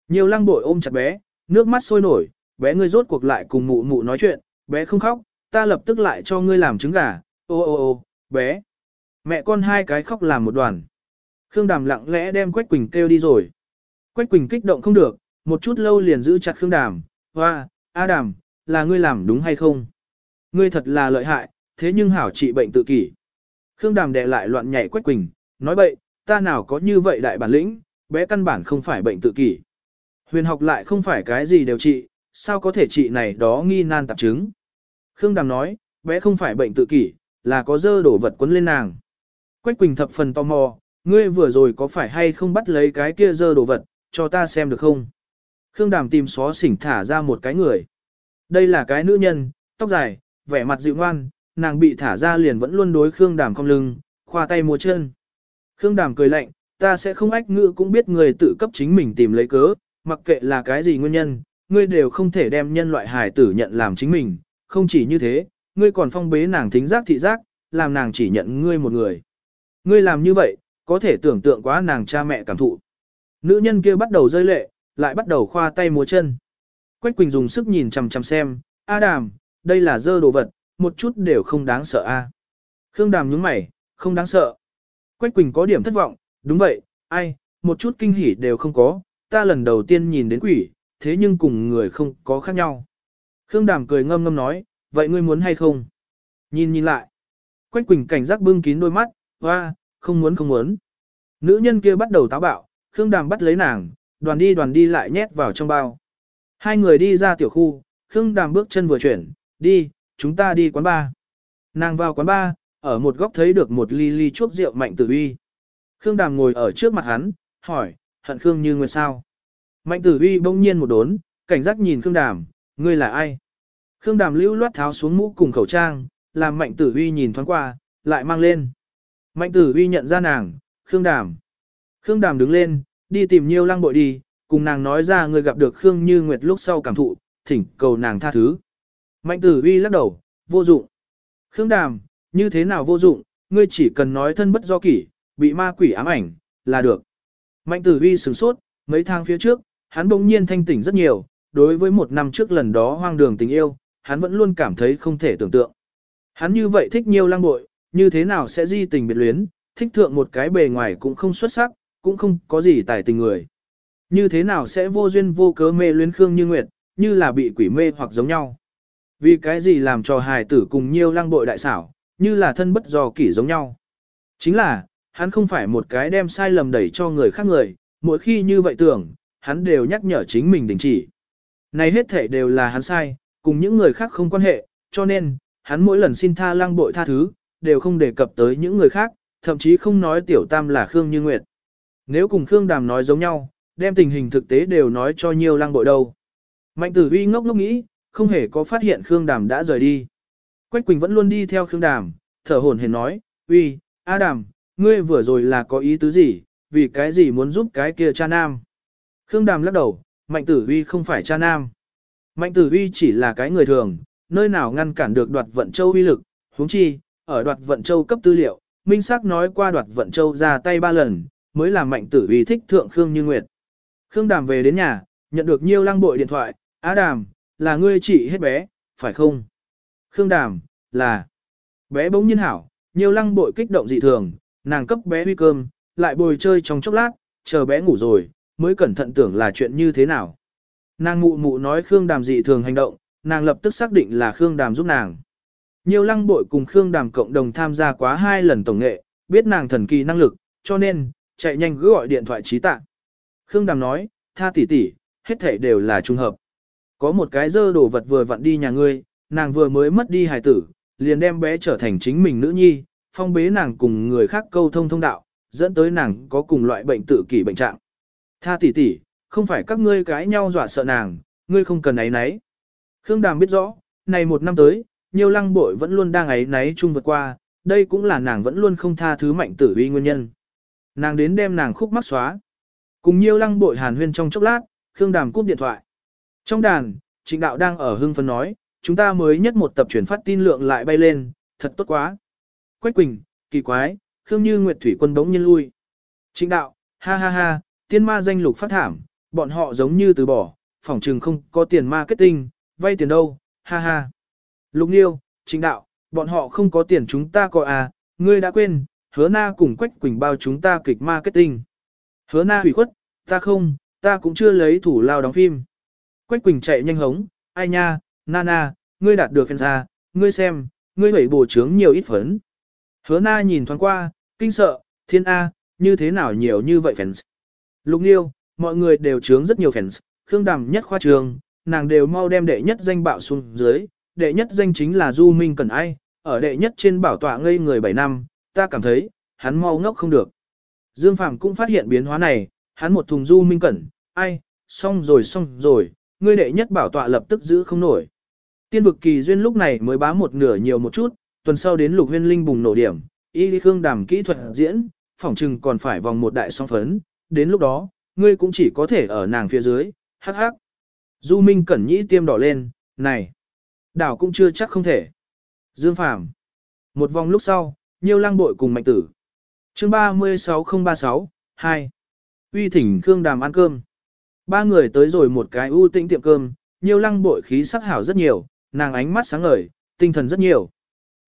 Speaker 1: Nhiều lăng bội ôm chặt bé, nước mắt sôi nổi, bé ngươi rốt cuộc lại cùng mụ mụ nói chuyện, bé không khóc, ta lập tức lại cho ngươi làm trứng gà, ô ô ô, bé. Mẹ con hai cái khóc làm một đoàn. Khương Đàm lặng lẽ đem Quách Quỳnh kêu đi rồi. Quách Quỳnh kích động không được, một chút lâu liền giữ chặt Khương Đàm, hoa, A Đàm, là ngươi làm đúng hay không? Ngươi thật là lợi hại, thế nhưng hảo trị bệnh tự kỷ. Khương Đàm đè lại loạn nhảy Quách Quỳnh, nói bậy, ta nào có như vậy đại bản lĩnh, bé căn bản không phải bệnh tự kỷ. Huyền học lại không phải cái gì đều trị, sao có thể trị này đó nghi nan tạp chứng. Khương Đàm nói, bé không phải bệnh tự kỷ, là có dơ đổ vật quấn lên nàng. Quách Quỳnh thập phần tò mò, ngươi vừa rồi có phải hay không bắt lấy cái kia dơ đồ vật, cho ta xem được không? Khương Đàm tìm xó xỉnh thả ra một cái người. Đây là cái nữ nhân, tóc dài, vẻ mặt dịu ngoan, nàng bị thả ra liền vẫn luôn đối Khương Đàm không lưng, khoa tay múa chân. Khương Đàm cười lạnh, ta sẽ không ách ngữ cũng biết người tự cấp chính mình tìm lấy cớ, mặc kệ là cái gì nguyên nhân, ngươi đều không thể đem nhân loại hài tử nhận làm chính mình, không chỉ như thế, ngươi còn phong bế nàng thính giác thị giác, làm nàng chỉ nhận ngươi một người. Ngươi làm như vậy, có thể tưởng tượng quá nàng cha mẹ cảm thụ. Nữ nhân kia bắt đầu rơi lệ, lại bắt đầu khoa tay múa chân. Quách Quỳnh dùng sức nhìn chằm chằm xem, A Đàm, đây là dơ đồ vật, một chút đều không đáng sợ a. Khương Đàm nhướng mày, không đáng sợ. Quách Quỳnh có điểm thất vọng, đúng vậy, ai, một chút kinh hỉ đều không có, ta lần đầu tiên nhìn đến quỷ, thế nhưng cùng người không có khác nhau. Khương Đàm cười ngâm ngâm nói, vậy ngươi muốn hay không? Nhìn nhìn lại. Quách Quỳnh cảnh giác bưng kín đôi mắt, hoa, không muốn không muốn. Nữ nhân kia bắt đầu táo bạo, Khương Đàm bắt lấy nàng, đoàn đi đoàn đi lại nhét vào trong bao. Hai người đi ra tiểu khu, Khương Đàm bước chân vừa chuyển, đi, chúng ta đi quán bar. Nàng vào quán bar, ở một góc thấy được một ly ly chuốc rượu mạnh tử uy. Khương Đàm ngồi ở trước mặt hắn, hỏi, hận Khương như nguyệt sao? Mạnh tử uy bỗng nhiên một đốn, cảnh giác nhìn Khương Đàm, ngươi là ai? Khương Đàm lưu loát tháo xuống mũ cùng khẩu trang, làm mạnh tử uy nhìn thoáng qua, lại mang lên. Mạnh tử uy nhận ra nàng, Khương Đàm. Khương Đàm đứng lên, đi tìm Nhiêu Lăng Bội đi, cùng nàng nói ra người gặp được Khương Như Nguyệt lúc sau cảm thụ, thỉnh cầu nàng tha thứ. Mạnh tử uy lắc đầu, vô dụng. Khương Đàm, như thế nào vô dụng, ngươi chỉ cần nói thân bất do kỷ, bị ma quỷ ám ảnh, là được. Mạnh tử uy sửng sốt, mấy tháng phía trước, hắn bỗng nhiên thanh tỉnh rất nhiều, đối với một năm trước lần đó hoang đường tình yêu, hắn vẫn luôn cảm thấy không thể tưởng tượng. Hắn như vậy thích Nhiêu lang bội, như thế nào sẽ di tình biệt luyến, thích thượng một cái bề ngoài cũng không xuất sắc, cũng không có gì tài tình người. Như thế nào sẽ vô duyên vô cớ mê luyến Khương Như Nguyệt, như là bị quỷ mê hoặc giống nhau. Vì cái gì làm cho hài tử cùng nhiều lăng bội đại xảo, như là thân bất do kỷ giống nhau. Chính là, hắn không phải một cái đem sai lầm đẩy cho người khác người, mỗi khi như vậy tưởng, hắn đều nhắc nhở chính mình đình chỉ. Này hết thể đều là hắn sai, cùng những người khác không quan hệ, cho nên, hắn mỗi lần xin tha lăng bội tha thứ, đều không đề cập tới những người khác, thậm chí không nói tiểu tam là Khương Như Nguyệt. Nếu cùng Khương Đàm nói giống nhau, đem tình hình thực tế đều nói cho nhiều lăng bội đâu. Mạnh tử Huy ngốc ngốc nghĩ, không hề có phát hiện Khương Đàm đã rời đi. Quách Quỳnh vẫn luôn đi theo Khương Đàm, thở hổn hển nói, uy, A Đàm, ngươi vừa rồi là có ý tứ gì, vì cái gì muốn giúp cái kia cha nam. Khương Đàm lắc đầu, Mạnh Tử Huy không phải cha nam. Mạnh Tử Huy chỉ là cái người thường, nơi nào ngăn cản được đoạt vận châu uy lực, huống chi, ở đoạt vận châu cấp tư liệu, Minh Sắc nói qua đoạt vận châu ra tay ba lần, mới làm Mạnh Tử vì thích thượng Khương Như Nguyệt. Khương Đàm về đến nhà, nhận được nhiều lăng bội điện thoại, Á Đàm, là ngươi trị hết bé, phải không? Khương Đàm, là. Bé bỗng nhiên hảo, nhiều lăng bội kích động dị thường, nàng cấp bé huy cơm, lại bồi chơi trong chốc lát, chờ bé ngủ rồi, mới cẩn thận tưởng là chuyện như thế nào. Nàng mụ mụ nói Khương Đàm dị thường hành động, nàng lập tức xác định là Khương Đàm giúp nàng. Nhiều lăng bội cùng Khương Đàm cộng đồng tham gia quá hai lần tổng nghệ, biết nàng thần kỳ năng lực, cho nên, chạy nhanh gửi gọi điện thoại trí tạ. Khương Đàm nói, tha tỷ tỷ, hết thể đều là trùng hợp. Có một cái dơ đồ vật vừa vặn đi nhà ngươi, nàng vừa mới mất đi hài tử, liền đem bé trở thành chính mình nữ nhi, phong bế nàng cùng người khác câu thông thông đạo, dẫn tới nàng có cùng loại bệnh tự kỷ bệnh trạng. Tha tỷ tỷ, không phải các ngươi cãi nhau dọa sợ nàng, ngươi không cần ấy nấy. Khương Đàm biết rõ, này một năm tới, nhiều lăng bội vẫn luôn đang ấy nấy chung vượt qua, đây cũng là nàng vẫn luôn không tha thứ mạnh tử uy nguyên nhân. Nàng đến đem nàng khúc mắc xóa. Cùng nhiều lăng bội hàn huyên trong chốc lát, Khương Đàm cúp điện thoại. Trong đàn, trịnh đạo đang ở hưng phấn nói, chúng ta mới nhất một tập truyền phát tin lượng lại bay lên, thật tốt quá. Quách Quỳnh, kỳ quái, Khương Như Nguyệt Thủy quân bỗng nhiên lui. Trịnh đạo, ha ha ha, tiên ma danh lục phát thảm, bọn họ giống như từ bỏ, phỏng trừng không có tiền marketing, vay tiền đâu, ha ha. Lục Nghiêu, trịnh đạo, bọn họ không có tiền chúng ta coi à, ngươi đã quên, hứa na cùng Quách Quỳnh bao chúng ta kịch marketing. Hứa na hủy khuất, ta không, ta cũng chưa lấy thủ lao đóng phim. Quách Quỳnh chạy nhanh hống, ai nha, Na Na, ngươi đạt được phần ra, ngươi xem, ngươi hủy bổ trướng nhiều ít phấn. Hứa na nhìn thoáng qua, kinh sợ, thiên A, như thế nào nhiều như vậy fans. Lục Nhiêu, mọi người đều trướng rất nhiều fans, Khương Đàm nhất khoa trường, nàng đều mau đem đệ nhất danh bạo xuống dưới, đệ nhất danh chính là Du Minh Cần Ai, ở đệ nhất trên bảo tọa ngây người 7 năm, ta cảm thấy, hắn mau ngốc không được. Dương Phạm cũng phát hiện biến hóa này, hắn một thùng Du Minh Cẩn, ai, xong rồi xong rồi, ngươi đệ nhất bảo tọa lập tức giữ không nổi. Tiên vực kỳ duyên lúc này mới bá một nửa nhiều một chút, tuần sau đến lục huyên linh bùng nổ điểm, y lý khương đàm kỹ thuật diễn, phỏng chừng còn phải vòng một đại song phấn, đến lúc đó, ngươi cũng chỉ có thể ở nàng phía dưới, hắc hắc. Du Minh Cẩn nhĩ tiêm đỏ lên, này, đảo cũng chưa chắc không thể. Dương Phàm Một vòng lúc sau, nhiều lăng bội cùng mạnh tử. chương 36036, 2. Uy thỉnh Khương Đàm ăn cơm. Ba người tới rồi một cái ưu tĩnh tiệm cơm, nhiều lăng bội khí sắc hảo rất nhiều, nàng ánh mắt sáng ngời, tinh thần rất nhiều.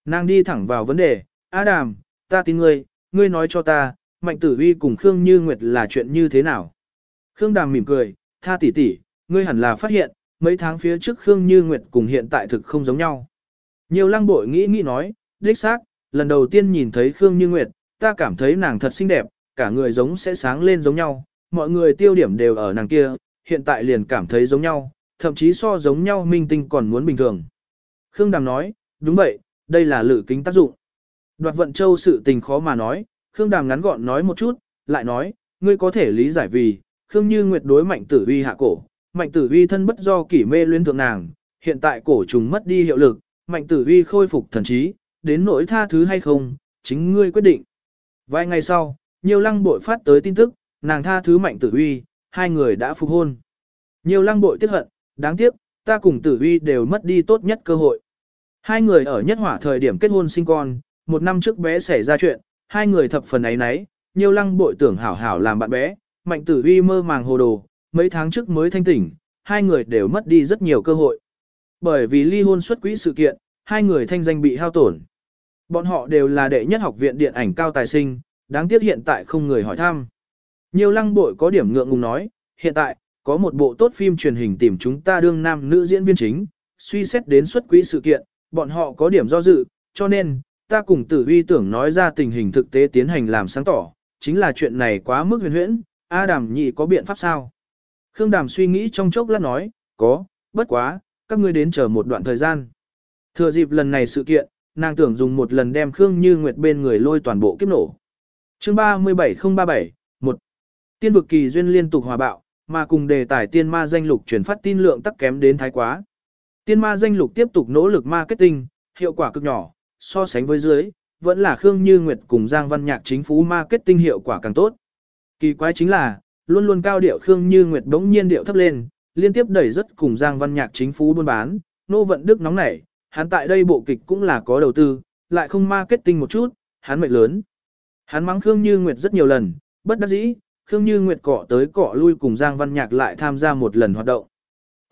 Speaker 1: Nàng đi thẳng vào vấn đề, A Đàm, ta tin ngươi, ngươi nói cho ta, Mạnh Tử Uy cùng Khương Như Nguyệt là chuyện như thế nào? Khương Đàm mỉm cười, tha tỷ tỷ, ngươi hẳn là phát hiện, mấy tháng phía trước Khương Như Nguyệt cùng hiện tại thực không giống nhau. Nhiều lăng bội nghĩ nghĩ nói, đích xác, lần đầu tiên nhìn thấy Khương Như Nguyệt, ta cảm thấy nàng thật xinh đẹp, cả người giống sẽ sáng lên giống nhau, mọi người tiêu điểm đều ở nàng kia, hiện tại liền cảm thấy giống nhau, thậm chí so giống nhau minh tinh còn muốn bình thường. Khương Đàm nói, đúng vậy, đây là lự kính tác dụng. Đoạt vận châu sự tình khó mà nói, Khương Đàm ngắn gọn nói một chút, lại nói, ngươi có thể lý giải vì, Khương Như Nguyệt đối mạnh tử uy hạ cổ, mạnh tử vi thân bất do kỷ mê luyến thượng nàng, hiện tại cổ trùng mất đi hiệu lực, mạnh tử vi khôi phục thần trí, đến nỗi tha thứ hay không, chính ngươi quyết định. Vài ngày sau, nhiều lăng bội phát tới tin tức, nàng tha thứ mạnh tử vi, hai người đã phục hôn. Nhiều lăng bội tiếc hận, đáng tiếc, ta cùng tử vi đều mất đi tốt nhất cơ hội. Hai người ở nhất hỏa thời điểm kết hôn sinh con, một năm trước bé xảy ra chuyện, hai người thập phần ấy nấy, nhiều lăng bội tưởng hảo hảo làm bạn bé, mạnh tử vi mơ màng hồ đồ, mấy tháng trước mới thanh tỉnh, hai người đều mất đi rất nhiều cơ hội. Bởi vì ly hôn xuất quỹ sự kiện, hai người thanh danh bị hao tổn. Bọn họ đều là đệ nhất học viện điện ảnh cao tài sinh, đáng tiếc hiện tại không người hỏi thăm. Nhiều lăng bội có điểm ngượng ngùng nói, hiện tại, có một bộ tốt phim truyền hình tìm chúng ta đương nam nữ diễn viên chính, suy xét đến xuất quỹ sự kiện, bọn họ có điểm do dự, cho nên, ta cùng tử vi tưởng nói ra tình hình thực tế tiến hành làm sáng tỏ, chính là chuyện này quá mức huyền huyễn, A Đàm nhị có biện pháp sao? Khương Đàm suy nghĩ trong chốc lát nói, có, bất quá, các ngươi đến chờ một đoạn thời gian. Thừa dịp lần này sự kiện, nàng tưởng dùng một lần đem Khương Như Nguyệt bên người lôi toàn bộ kiếp nổ. Chương 37037, 1. Tiên vực kỳ duyên liên tục hòa bạo, mà cùng đề tài tiên ma danh lục chuyển phát tin lượng tắc kém đến thái quá. Tiên ma danh lục tiếp tục nỗ lực marketing, hiệu quả cực nhỏ, so sánh với dưới, vẫn là Khương Như Nguyệt cùng Giang Văn Nhạc chính phủ marketing hiệu quả càng tốt. Kỳ quái chính là, luôn luôn cao điệu Khương Như Nguyệt đống nhiên điệu thấp lên, liên tiếp đẩy rất cùng Giang Văn Nhạc chính phú buôn bán, nô vận đức nóng nảy, hắn tại đây bộ kịch cũng là có đầu tư, lại không marketing một chút, hắn mệnh lớn. Hắn mắng Khương Như Nguyệt rất nhiều lần, bất đắc dĩ, Khương Như Nguyệt cọ tới cọ lui cùng Giang Văn Nhạc lại tham gia một lần hoạt động.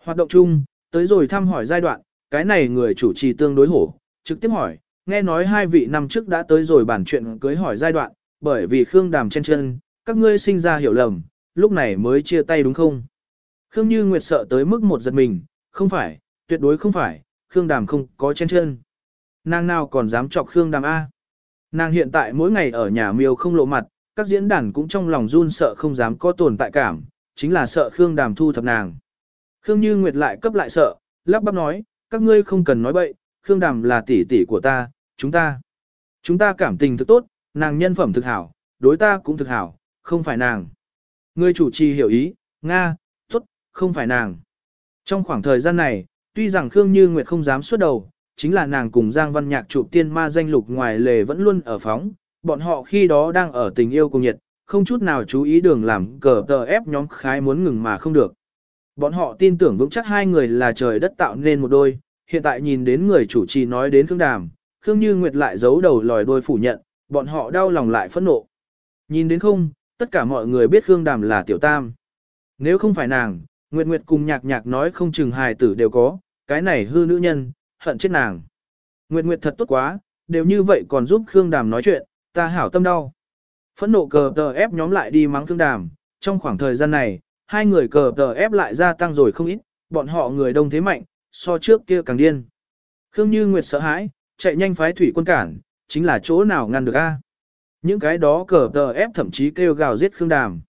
Speaker 1: Hoạt động chung, tới rồi thăm hỏi giai đoạn, cái này người chủ trì tương đối hổ, trực tiếp hỏi, nghe nói hai vị năm trước đã tới rồi bản chuyện cưới hỏi giai đoạn, bởi vì Khương Đàm chen chân, các ngươi sinh ra hiểu lầm, lúc này mới chia tay đúng không? Khương Như Nguyệt sợ tới mức một giật mình, không phải, tuyệt đối không phải, Khương Đàm không có chen chân. Nàng nào còn dám chọc Khương Đàm A. Nàng hiện tại mỗi ngày ở nhà miêu không lộ mặt, các diễn đàn cũng trong lòng run sợ không dám có tồn tại cảm, chính là sợ Khương Đàm thu thập nàng. Khương Như Nguyệt lại cấp lại sợ, lắp bắp nói, các ngươi không cần nói bậy, Khương Đàm là tỷ tỷ của ta, chúng ta. Chúng ta cảm tình thực tốt, nàng nhân phẩm thực hảo, đối ta cũng thực hảo, không phải nàng. Người chủ trì hiểu ý, Nga, tốt, không phải nàng. Trong khoảng thời gian này, tuy rằng Khương Như Nguyệt không dám xuất đầu, chính là nàng cùng Giang Văn Nhạc chụp tiên ma danh lục ngoài lề vẫn luôn ở phóng, bọn họ khi đó đang ở tình yêu cùng nhiệt, không chút nào chú ý đường làm cờ tờ ép nhóm khái muốn ngừng mà không được. Bọn họ tin tưởng vững chắc hai người là trời đất tạo nên một đôi, hiện tại nhìn đến người chủ trì nói đến Khương Đàm, Khương Như Nguyệt lại giấu đầu lòi đôi phủ nhận, bọn họ đau lòng lại phẫn nộ. Nhìn đến không, tất cả mọi người biết Khương Đàm là tiểu tam. Nếu không phải nàng, Nguyệt Nguyệt cùng nhạc nhạc nói không chừng hài tử đều có, cái này hư nữ nhân, hận chết nàng. Nguyệt Nguyệt thật tốt quá, đều như vậy còn giúp Khương Đàm nói chuyện, ta hảo tâm đau. Phẫn nộ cờ tờ ép nhóm lại đi mắng Khương Đàm, trong khoảng thời gian này, hai người cờ tờ ép lại gia tăng rồi không ít, bọn họ người đông thế mạnh, so trước kia càng điên. Khương Như Nguyệt sợ hãi, chạy nhanh phái thủy quân cản, chính là chỗ nào ngăn được a? Những cái đó cờ tờ ép thậm chí kêu gào giết Khương Đàm.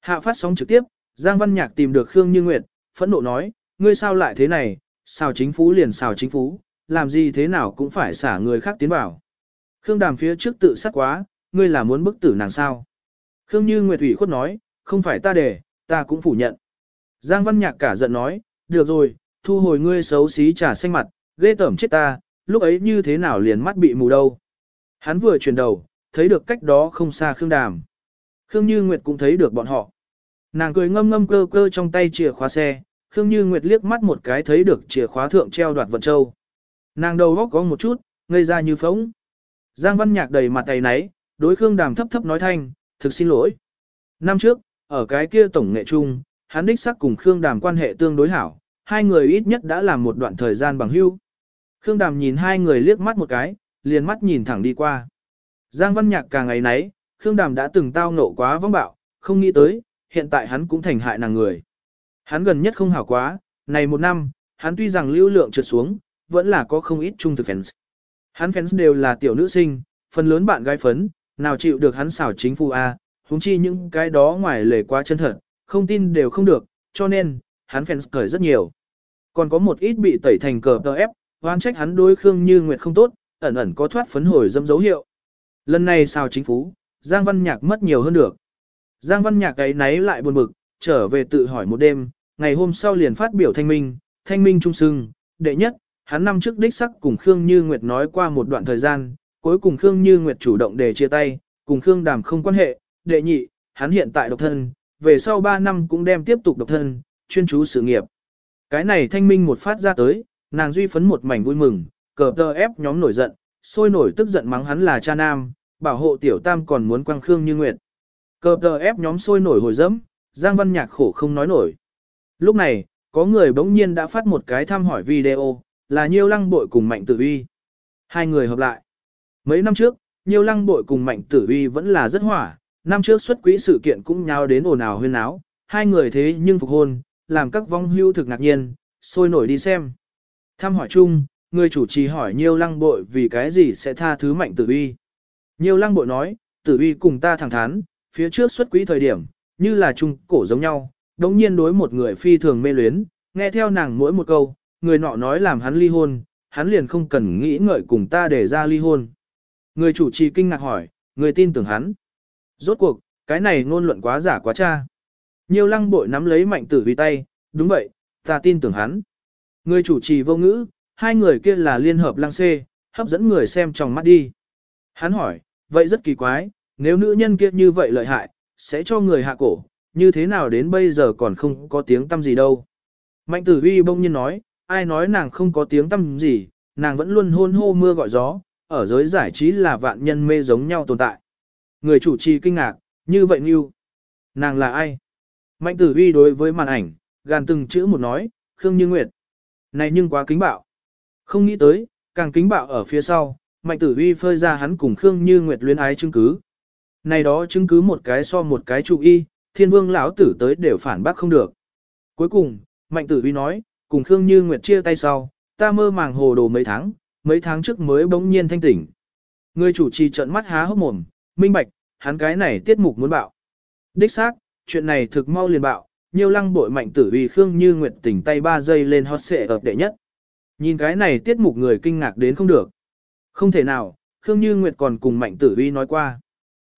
Speaker 1: Hạ phát sóng trực tiếp, Giang Văn Nhạc tìm được Khương Như Nguyệt, phẫn nộ nói, ngươi sao lại thế này, xào chính phú liền xào chính phú, làm gì thế nào cũng phải xả người khác tiến vào. Khương Đàm phía trước tự sát quá, ngươi là muốn bức tử nàng sao. Khương Như Nguyệt ủy khuất nói, không phải ta để, ta cũng phủ nhận. Giang Văn Nhạc cả giận nói, được rồi, thu hồi ngươi xấu xí trà xanh mặt, ghê tởm chết ta, lúc ấy như thế nào liền mắt bị mù đâu. Hắn vừa chuyển đầu, thấy được cách đó không xa Khương Đàm. Khương Như Nguyệt cũng thấy được bọn họ. Nàng cười ngâm ngâm cơ cơ trong tay chìa khóa xe, Khương Như Nguyệt liếc mắt một cái thấy được chìa khóa thượng treo đoạt vận châu. Nàng đầu góc có một chút, ngây ra như phóng. Giang Văn Nhạc đầy mặt tay náy, đối Khương Đàm thấp thấp nói thanh, thực xin lỗi. Năm trước, ở cái kia tổng nghệ chung, hắn đích xác cùng Khương Đàm quan hệ tương đối hảo, hai người ít nhất đã làm một đoạn thời gian bằng hữu. Khương Đàm nhìn hai người liếc mắt một cái, liền mắt nhìn thẳng đi qua. Giang Văn Nhạc càng ngày nấy, Khương Đàm đã từng tao ngộ quá vong bạo, không nghĩ tới, hiện tại hắn cũng thành hại nàng người. Hắn gần nhất không hảo quá, này một năm, hắn tuy rằng lưu lượng trượt xuống, vẫn là có không ít trung thực fans. Hắn fans đều là tiểu nữ sinh, phần lớn bạn gái phấn, nào chịu được hắn xảo chính phu A, húng chi những cái đó ngoài lề quá chân thật, không tin đều không được, cho nên, hắn fans cởi rất nhiều. Còn có một ít bị tẩy thành cờ tờ ép, hoan trách hắn đối Khương Như Nguyệt không tốt, ẩn ẩn có thoát phấn hồi dâm dấu hiệu. Lần này sao chính phú, Giang Văn Nhạc mất nhiều hơn được. Giang Văn Nhạc ấy náy lại buồn bực, trở về tự hỏi một đêm, ngày hôm sau liền phát biểu thanh minh, thanh minh trung sưng, đệ nhất, hắn năm trước đích sắc cùng Khương Như Nguyệt nói qua một đoạn thời gian, cuối cùng Khương Như Nguyệt chủ động để chia tay, cùng Khương Đàm không quan hệ, đệ nhị, hắn hiện tại độc thân, về sau 3 năm cũng đem tiếp tục độc thân, chuyên chú sự nghiệp. Cái này thanh minh một phát ra tới, nàng duy phấn một mảnh vui mừng, cờ tờ ép nhóm nổi giận, sôi nổi tức giận mắng hắn là cha nam, bảo hộ tiểu tam còn muốn quăng Khương Như Nguyệt. Cờ tờ ép nhóm sôi nổi hồi dẫm, Giang Văn Nhạc khổ không nói nổi. Lúc này, có người bỗng nhiên đã phát một cái thăm hỏi video, là Nhiêu Lăng Bội cùng Mạnh Tử Uy. Hai người hợp lại. Mấy năm trước, Nhiêu Lăng Bội cùng Mạnh Tử Uy vẫn là rất hỏa, năm trước xuất quỹ sự kiện cũng nhào đến ồn ào huyên áo, hai người thế nhưng phục hôn, làm các vong hưu thực ngạc nhiên, sôi nổi đi xem. Thăm hỏi chung, người chủ trì hỏi Nhiêu Lăng Bội vì cái gì sẽ tha thứ Mạnh Tử Uy. Nhiêu Lăng Bội nói, Tử Uy cùng ta thẳng thắn, phía trước xuất quỹ thời điểm, như là chung cổ giống nhau, đống nhiên đối một người phi thường mê luyến, nghe theo nàng mỗi một câu, người nọ nói làm hắn ly hôn, hắn liền không cần nghĩ ngợi cùng ta để ra ly hôn. Người chủ trì kinh ngạc hỏi, người tin tưởng hắn. Rốt cuộc, cái này ngôn luận quá giả quá cha. Nhiều lăng bội nắm lấy mạnh tử Uy tay, đúng vậy, ta tin tưởng hắn. Người chủ trì vô ngữ, hai người kia là liên hợp lăng xê, hấp dẫn người xem trong mắt đi. Hắn hỏi, vậy rất kỳ quái, nếu nữ nhân kia như vậy lợi hại, sẽ cho người hạ cổ, như thế nào đến bây giờ còn không có tiếng tâm gì đâu. Mạnh tử huy bông nhiên nói, ai nói nàng không có tiếng tâm gì, nàng vẫn luôn hôn hô mưa gọi gió, ở giới giải trí là vạn nhân mê giống nhau tồn tại. Người chủ trì kinh ngạc, như vậy như, nàng là ai? Mạnh tử huy đối với màn ảnh, gàn từng chữ một nói, Khương Như Nguyệt. Này nhưng quá kính bạo. Không nghĩ tới, càng kính bạo ở phía sau, mạnh tử Uy phơi ra hắn cùng Khương Như Nguyệt luyến ái chứng cứ. Này đó chứng cứ một cái so một cái trụ y, thiên vương lão tử tới đều phản bác không được. Cuối cùng, mạnh tử Uy nói, cùng Khương Như Nguyệt chia tay sau, ta mơ màng hồ đồ mấy tháng, mấy tháng trước mới bỗng nhiên thanh tỉnh. Người chủ trì trợn mắt há hốc mồm, minh bạch, hắn cái này tiết mục muốn bạo. Đích xác, chuyện này thực mau liền bạo, nhiều lăng bội mạnh tử Uy Khương Như Nguyệt tỉnh tay 3 giây lên hot xệ ập đệ nhất. Nhìn cái này tiết mục người kinh ngạc đến không được. Không thể nào, Khương Như Nguyệt còn cùng mạnh tử vi nói qua.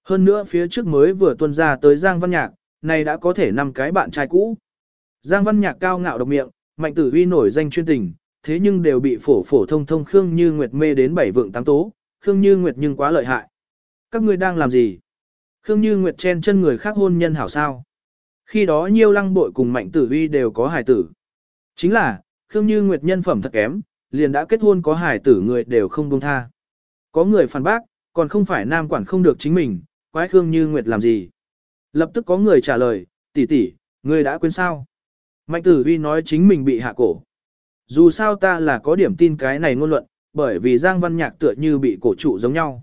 Speaker 1: Hơn nữa phía trước mới vừa tuân ra tới Giang Văn Nhạc, này đã có thể năm cái bạn trai cũ. Giang Văn Nhạc cao ngạo độc miệng, mạnh tử vi nổi danh chuyên tình, thế nhưng đều bị phổ phổ thông thông Khương Như Nguyệt mê đến bảy vượng tám tố, Khương Như Nguyệt nhưng quá lợi hại. Các ngươi đang làm gì? Khương Như Nguyệt chen chân người khác hôn nhân hảo sao? Khi đó nhiêu lăng bội cùng mạnh tử vi đều có hài tử. Chính là, Khương Như Nguyệt nhân phẩm thật kém, liền đã kết hôn có hài tử người đều không buông tha. Có người phản bác, còn không phải nam quản không được chính mình, quái Khương Như Nguyệt làm gì? Lập tức có người trả lời, tỷ tỷ, ngươi đã quên sao? Mạnh tử vi nói chính mình bị hạ cổ. Dù sao ta là có điểm tin cái này ngôn luận, bởi vì Giang Văn Nhạc tựa như bị cổ trụ giống nhau.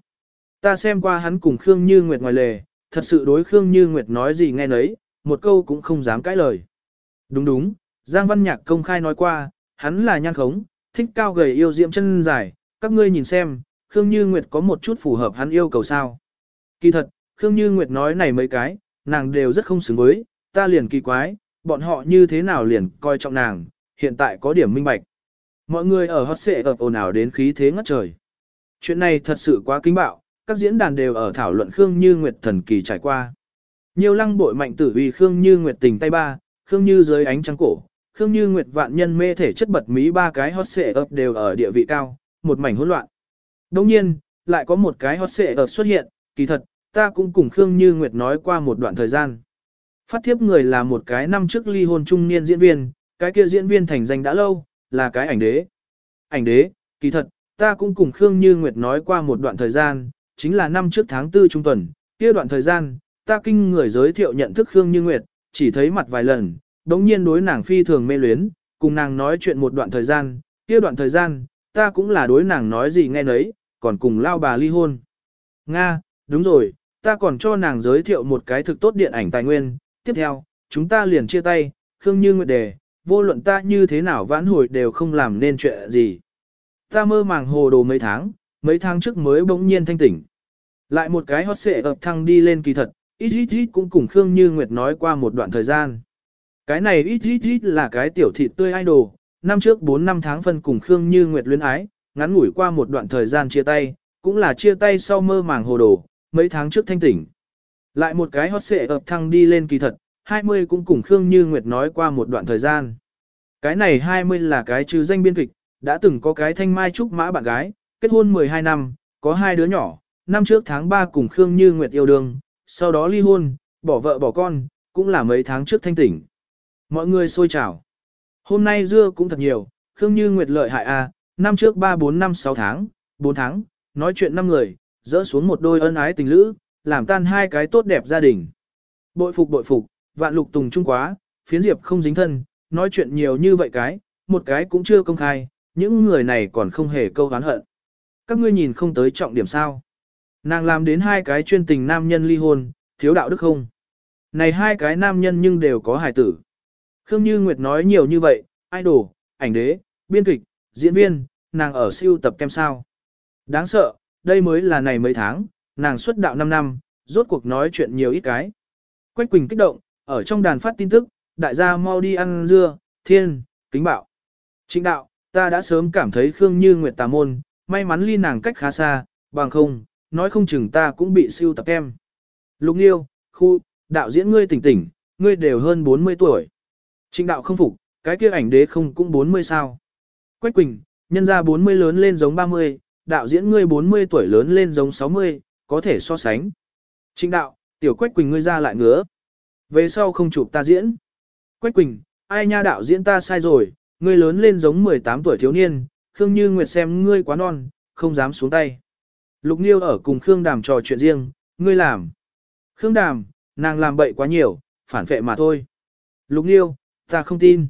Speaker 1: Ta xem qua hắn cùng Khương Như Nguyệt ngoài lề, thật sự đối Khương Như Nguyệt nói gì nghe nấy, một câu cũng không dám cãi lời. Đúng đúng, Giang Văn Nhạc công khai nói qua, hắn là nhan khống, thích cao gầy yêu diễm chân dài, các ngươi nhìn xem, Khương Như Nguyệt có một chút phù hợp hắn yêu cầu sao. Kỳ thật, Khương Như Nguyệt nói này mấy cái, nàng đều rất không xứng với, ta liền kỳ quái, bọn họ như thế nào liền coi trọng nàng, hiện tại có điểm minh bạch. Mọi người ở hot xệ ập ồn ào đến khí thế ngất trời. Chuyện này thật sự quá kinh bạo, các diễn đàn đều ở thảo luận Khương Như Nguyệt thần kỳ trải qua. Nhiều lăng bội mạnh tử vì Khương Như Nguyệt tình tay ba, Khương Như dưới ánh trắng cổ, Khương Như Nguyệt vạn nhân mê thể chất bật mí ba cái hot xệ ập đều ở địa vị cao, một mảnh hỗn loạn. Đồng nhiên, lại có một cái hot xệ ập xuất hiện, kỳ thật, ta cũng cùng Khương Như Nguyệt nói qua một đoạn thời gian. Phát thiếp người là một cái năm trước ly hôn trung niên diễn viên, cái kia diễn viên thành danh đã lâu, là cái ảnh đế. Ảnh đế, kỳ thật, ta cũng cùng Khương Như Nguyệt nói qua một đoạn thời gian, chính là năm trước tháng 4 trung tuần, kia đoạn thời gian, ta kinh người giới thiệu nhận thức Khương Như Nguyệt, chỉ thấy mặt vài lần, đống nhiên đối nàng phi thường mê luyến, cùng nàng nói chuyện một đoạn thời gian, kia đoạn thời gian, ta cũng là đối nàng nói gì nghe nấy, còn cùng lao bà ly hôn. Nga, đúng rồi, ta còn cho nàng giới thiệu một cái thực tốt điện ảnh tài nguyên, tiếp theo, chúng ta liền chia tay, Khương Như Nguyệt đề, vô luận ta như thế nào vãn hồi đều không làm nên chuyện gì. Ta mơ màng hồ đồ mấy tháng, mấy tháng trước mới bỗng nhiên thanh tỉnh. Lại một cái hot xệ ập thăng đi lên kỳ thật, ít ít ít cũng cùng Khương Như Nguyệt nói qua một đoạn thời gian. Cái này ít ít ít là cái tiểu thịt tươi idol, năm trước 4 năm tháng phân cùng Khương Như Nguyệt luyến ái, ngắn ngủi qua một đoạn thời gian chia tay, cũng là chia tay sau mơ màng hồ đồ, mấy tháng trước thanh tỉnh. Lại một cái hot xệ ập thăng đi lên kỳ thật, 20 cũng cùng Khương Như Nguyệt nói qua một đoạn thời gian. Cái này 20 là cái trừ danh biên kịch, đã từng có cái thanh mai trúc mã bạn gái, kết hôn 12 năm, có hai đứa nhỏ, năm trước tháng 3 cùng Khương Như Nguyệt yêu đương, sau đó ly hôn, bỏ vợ bỏ con, cũng là mấy tháng trước thanh tỉnh. Mọi người xôi chảo, Hôm nay dưa cũng thật nhiều, Khương Như Nguyệt lợi hại a, à, năm trước 3 4 năm 6 tháng, 4 tháng, nói chuyện năm người, dỡ xuống một đôi ân ái tình lữ, làm tan hai cái tốt đẹp gia đình. Bội phục bội phục, vạn lục tùng trung quá, phiến diệp không dính thân, nói chuyện nhiều như vậy cái, một cái cũng chưa công khai, những người này còn không hề câu hán hận. Các ngươi nhìn không tới trọng điểm sao. Nàng làm đến hai cái chuyên tình nam nhân ly hôn, thiếu đạo đức không? Này hai cái nam nhân nhưng đều có hài tử. Khương Như Nguyệt nói nhiều như vậy, idol, ảnh đế, biên kịch, diễn viên, nàng ở siêu tập kem sao. Đáng sợ, đây mới là này mấy tháng, nàng xuất đạo 5 năm, rốt cuộc nói chuyện nhiều ít cái. Quách Quỳnh kích động, ở trong đàn phát tin tức, đại gia mau đi ăn dưa, thiên, kính bạo. Chính đạo, ta đã sớm cảm thấy Khương Như Nguyệt tà môn, may mắn ly nàng cách khá xa, bằng không, nói không chừng ta cũng bị siêu tập em. Lục Nhiêu, khu, đạo diễn ngươi tỉnh tỉnh, ngươi đều hơn 40 tuổi. Trịnh đạo không phục, cái kia ảnh đế không cũng 40 sao. Quách Quỳnh, nhân ra 40 lớn lên giống 30, đạo diễn ngươi 40 tuổi lớn lên giống 60, có thể so sánh. Trịnh đạo, tiểu Quách Quỳnh ngươi ra lại ngứa. Về sau không chụp ta diễn. Quách Quỳnh, ai nha đạo diễn ta sai rồi, ngươi lớn lên giống 18 tuổi thiếu niên, Khương Như Nguyệt xem ngươi quá non, không dám xuống tay. Lục Niêu ở cùng Khương Đàm trò chuyện riêng, ngươi làm. Khương Đàm, nàng làm bậy quá nhiều, phản phệ mà thôi. Lục Niêu ta không tin.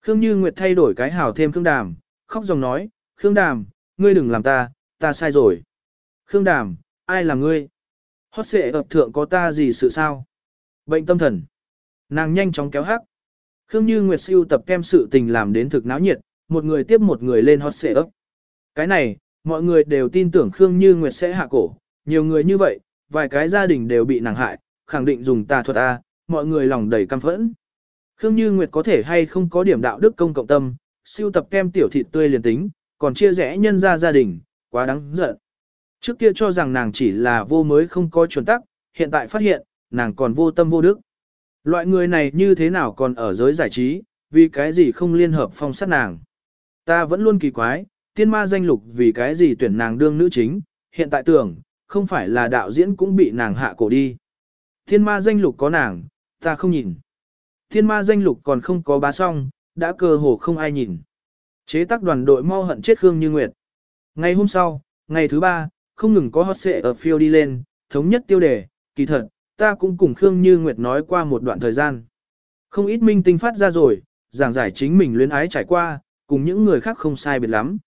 Speaker 1: Khương Như Nguyệt thay đổi cái hảo thêm Khương Đàm, khóc dòng nói, Khương Đàm, ngươi đừng làm ta, ta sai rồi. Khương Đàm, ai là ngươi? Hót xệ ập thượng có ta gì sự sao? Bệnh tâm thần. Nàng nhanh chóng kéo hắc. Khương Như Nguyệt siêu tập kem sự tình làm đến thực náo nhiệt, một người tiếp một người lên hót xệ ấp. Cái này, mọi người đều tin tưởng Khương Như Nguyệt sẽ hạ cổ, nhiều người như vậy, vài cái gia đình đều bị nàng hại, khẳng định dùng tà thuật A, mọi người lòng đầy căm phẫn. Khương Như Nguyệt có thể hay không có điểm đạo đức công cộng tâm, siêu tập kem tiểu thịt tươi liền tính, còn chia rẽ nhân ra gia đình, quá đáng giận. Trước kia cho rằng nàng chỉ là vô mới không có chuẩn tắc, hiện tại phát hiện, nàng còn vô tâm vô đức. Loại người này như thế nào còn ở giới giải trí, vì cái gì không liên hợp phong sát nàng. Ta vẫn luôn kỳ quái, tiên ma danh lục vì cái gì tuyển nàng đương nữ chính, hiện tại tưởng, không phải là đạo diễn cũng bị nàng hạ cổ đi. Tiên ma danh lục có nàng, ta không nhìn. Tiên ma danh lục còn không có bá xong, đã cơ hồ không ai nhìn. Chế tác đoàn đội mau hận chết Khương Như Nguyệt. Ngày hôm sau, ngày thứ ba, không ngừng có hot xệ ở phiêu đi lên, thống nhất tiêu đề, kỳ thật, ta cũng cùng Khương Như Nguyệt nói qua một đoạn thời gian. Không ít minh tinh phát ra rồi, giảng giải chính mình luyến ái trải qua, cùng những người khác không sai biệt lắm.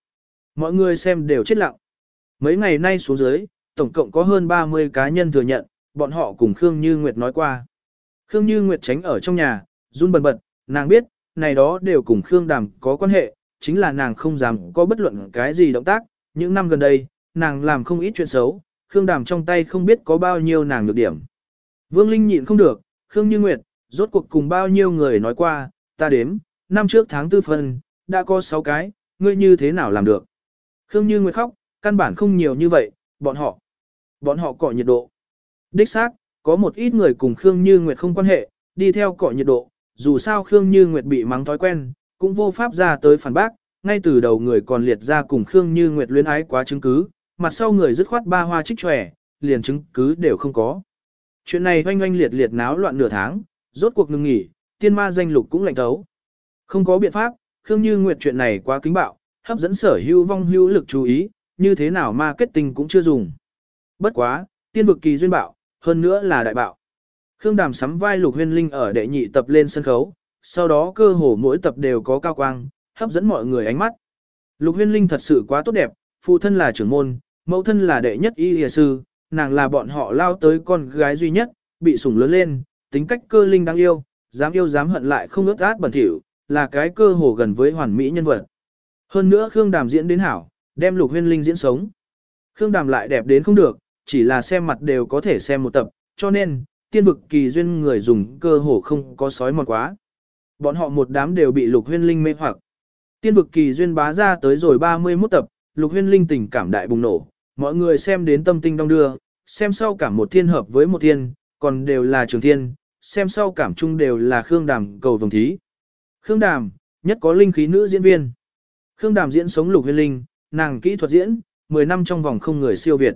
Speaker 1: Mọi người xem đều chết lặng. Mấy ngày nay xuống dưới, tổng cộng có hơn 30 cá nhân thừa nhận, bọn họ cùng Khương Như Nguyệt nói qua. Khương Như Nguyệt tránh ở trong nhà, run bần bật, nàng biết, này đó đều cùng Khương Đàm có quan hệ, chính là nàng không dám có bất luận cái gì động tác. Những năm gần đây, nàng làm không ít chuyện xấu, Khương Đàm trong tay không biết có bao nhiêu nàng nhược điểm. Vương Linh nhịn không được, Khương Như Nguyệt, rốt cuộc cùng bao nhiêu người nói qua, ta đếm, năm trước tháng tư phân, đã có 6 cái, ngươi như thế nào làm được. Khương Như Nguyệt khóc, căn bản không nhiều như vậy, bọn họ, bọn họ cọ nhiệt độ. Đích xác, có một ít người cùng Khương Như Nguyệt không quan hệ, đi theo cọ nhiệt độ, dù sao Khương Như Nguyệt bị mắng thói quen, cũng vô pháp ra tới phản bác, ngay từ đầu người còn liệt ra cùng Khương Như Nguyệt luyến ái quá chứng cứ, mặt sau người dứt khoát ba hoa trích tròe, liền chứng cứ đều không có. Chuyện này oanh oanh liệt liệt náo loạn nửa tháng, rốt cuộc ngừng nghỉ, tiên ma danh lục cũng lạnh thấu. Không có biện pháp, Khương Như Nguyệt chuyện này quá kính bạo, hấp dẫn sở hữu vong hữu lực chú ý, như thế nào marketing cũng chưa dùng. Bất quá, tiên vực kỳ duyên bạo, hơn nữa là đại bạo. Khương Đàm sắm vai Lục Huyên Linh ở đệ nhị tập lên sân khấu, sau đó cơ hồ mỗi tập đều có cao quang, hấp dẫn mọi người ánh mắt. Lục Huyên Linh thật sự quá tốt đẹp, phụ thân là trưởng môn, mẫu thân là đệ nhất y y sư, nàng là bọn họ lao tới con gái duy nhất, bị sủng lớn lên, tính cách cơ linh đáng yêu, dám yêu dám hận lại không ước át bẩn thỉu, là cái cơ hồ gần với hoàn mỹ nhân vật. Hơn nữa Khương Đàm diễn đến hảo, đem Lục Huyên Linh diễn sống. Khương Đàm lại đẹp đến không được, chỉ là xem mặt đều có thể xem một tập, cho nên, tiên vực kỳ duyên người dùng cơ hồ không có sói mòn quá. Bọn họ một đám đều bị Lục Huyên Linh mê hoặc. Tiên vực kỳ duyên bá ra tới rồi 31 tập, Lục Huyên Linh tình cảm đại bùng nổ, mọi người xem đến tâm tinh đông đưa, xem sau cảm một thiên hợp với một thiên, còn đều là trường thiên, xem sau cảm chung đều là Khương Đàm cầu vồng thí. Khương Đàm, nhất có linh khí nữ diễn viên. Khương Đàm diễn sống Lục Huyên Linh, nàng kỹ thuật diễn, 10 năm trong vòng không người siêu việt.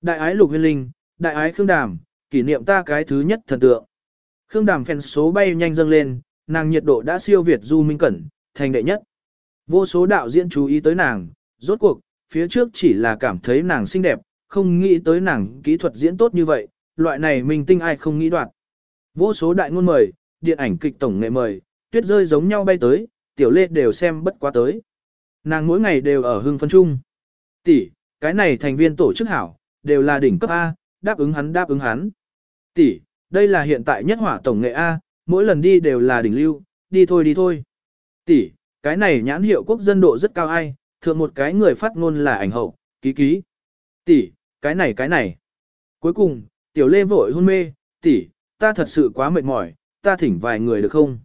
Speaker 1: Đại ái Lục Huyên Linh, đại ái Khương Đàm, kỷ niệm ta cái thứ nhất thần tượng. Khương Đàm fan số bay nhanh dâng lên, nàng nhiệt độ đã siêu việt Du Minh Cẩn, thành đệ nhất. Vô số đạo diễn chú ý tới nàng, rốt cuộc, phía trước chỉ là cảm thấy nàng xinh đẹp, không nghĩ tới nàng kỹ thuật diễn tốt như vậy, loại này mình tinh ai không nghĩ đoạt. Vô số đại ngôn mời, điện ảnh kịch tổng nghệ mời, tuyết rơi giống nhau bay tới, tiểu lê đều xem bất quá tới. Nàng mỗi ngày đều ở hưng phân chung. Tỷ, cái này thành viên tổ chức hảo, đều là đỉnh cấp A, đáp ứng hắn đáp ứng hắn. Tỷ, đây là hiện tại nhất hỏa tổng nghệ A, mỗi lần đi đều là đỉnh lưu, đi thôi đi thôi. Tỷ, cái này nhãn hiệu quốc dân độ rất cao ai, thượng một cái người phát ngôn là ảnh hậu, ký ký. Tỷ, cái này cái này. Cuối cùng, tiểu lê vội hôn mê, tỷ, ta thật sự quá mệt mỏi, ta thỉnh vài người được không?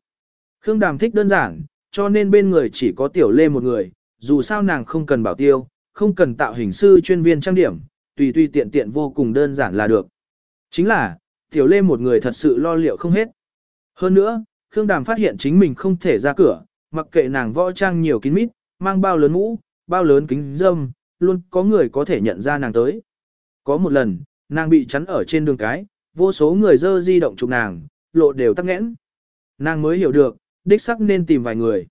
Speaker 1: Khương Đàm thích đơn giản, cho nên bên người chỉ có tiểu lê một người, dù sao nàng không cần bảo tiêu, không cần tạo hình sư chuyên viên trang điểm, tùy tùy tiện tiện vô cùng đơn giản là được. Chính là, tiểu lê một người thật sự lo liệu không hết. Hơn nữa, Khương Đàm phát hiện chính mình không thể ra cửa, mặc kệ nàng võ trang nhiều kín mít, mang bao lớn mũ, bao lớn kính dâm, luôn có người có thể nhận ra nàng tới. Có một lần, nàng bị chắn ở trên đường cái, vô số người dơ di động chụp nàng, lộ đều tắc nghẽn. Nàng mới hiểu được, đích sắc nên tìm vài người.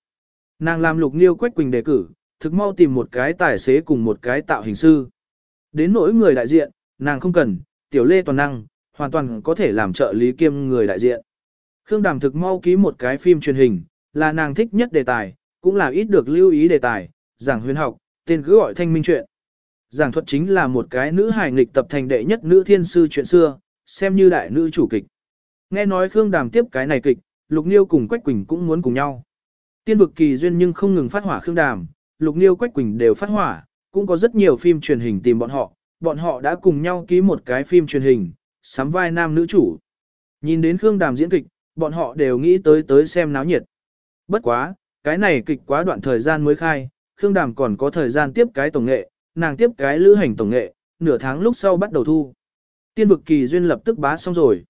Speaker 1: Nàng làm lục nghiêu quách quỳnh đề cử, thực mau tìm một cái tài xế cùng một cái tạo hình sư. Đến nỗi người đại diện, nàng không cần, tiểu lê toàn năng, hoàn toàn có thể làm trợ lý kiêm người đại diện. Khương Đàm thực mau ký một cái phim truyền hình, là nàng thích nhất đề tài, cũng là ít được lưu ý đề tài, giảng huyền học, tên cứ gọi thanh minh chuyện. Giảng thuật chính là một cái nữ hài nghịch tập thành đệ nhất nữ thiên sư chuyện xưa, xem như đại nữ chủ kịch. Nghe nói Khương Đàm tiếp cái này kịch, Lục Niêu cùng Quách Quỳnh cũng muốn cùng nhau. Tiên vực kỳ duyên nhưng không ngừng phát hỏa Khương Đàm, Lục Niêu Quách Quỳnh đều phát hỏa, cũng có rất nhiều phim truyền hình tìm bọn họ, bọn họ đã cùng nhau ký một cái phim truyền hình, sắm vai nam nữ chủ. Nhìn đến Khương Đàm diễn kịch, bọn họ đều nghĩ tới tới xem náo nhiệt. Bất quá, cái này kịch quá đoạn thời gian mới khai, Khương Đàm còn có thời gian tiếp cái tổng nghệ, nàng tiếp cái lữ hành tổng nghệ, nửa tháng lúc sau bắt đầu thu. Tiên vực kỳ duyên lập tức bá xong rồi.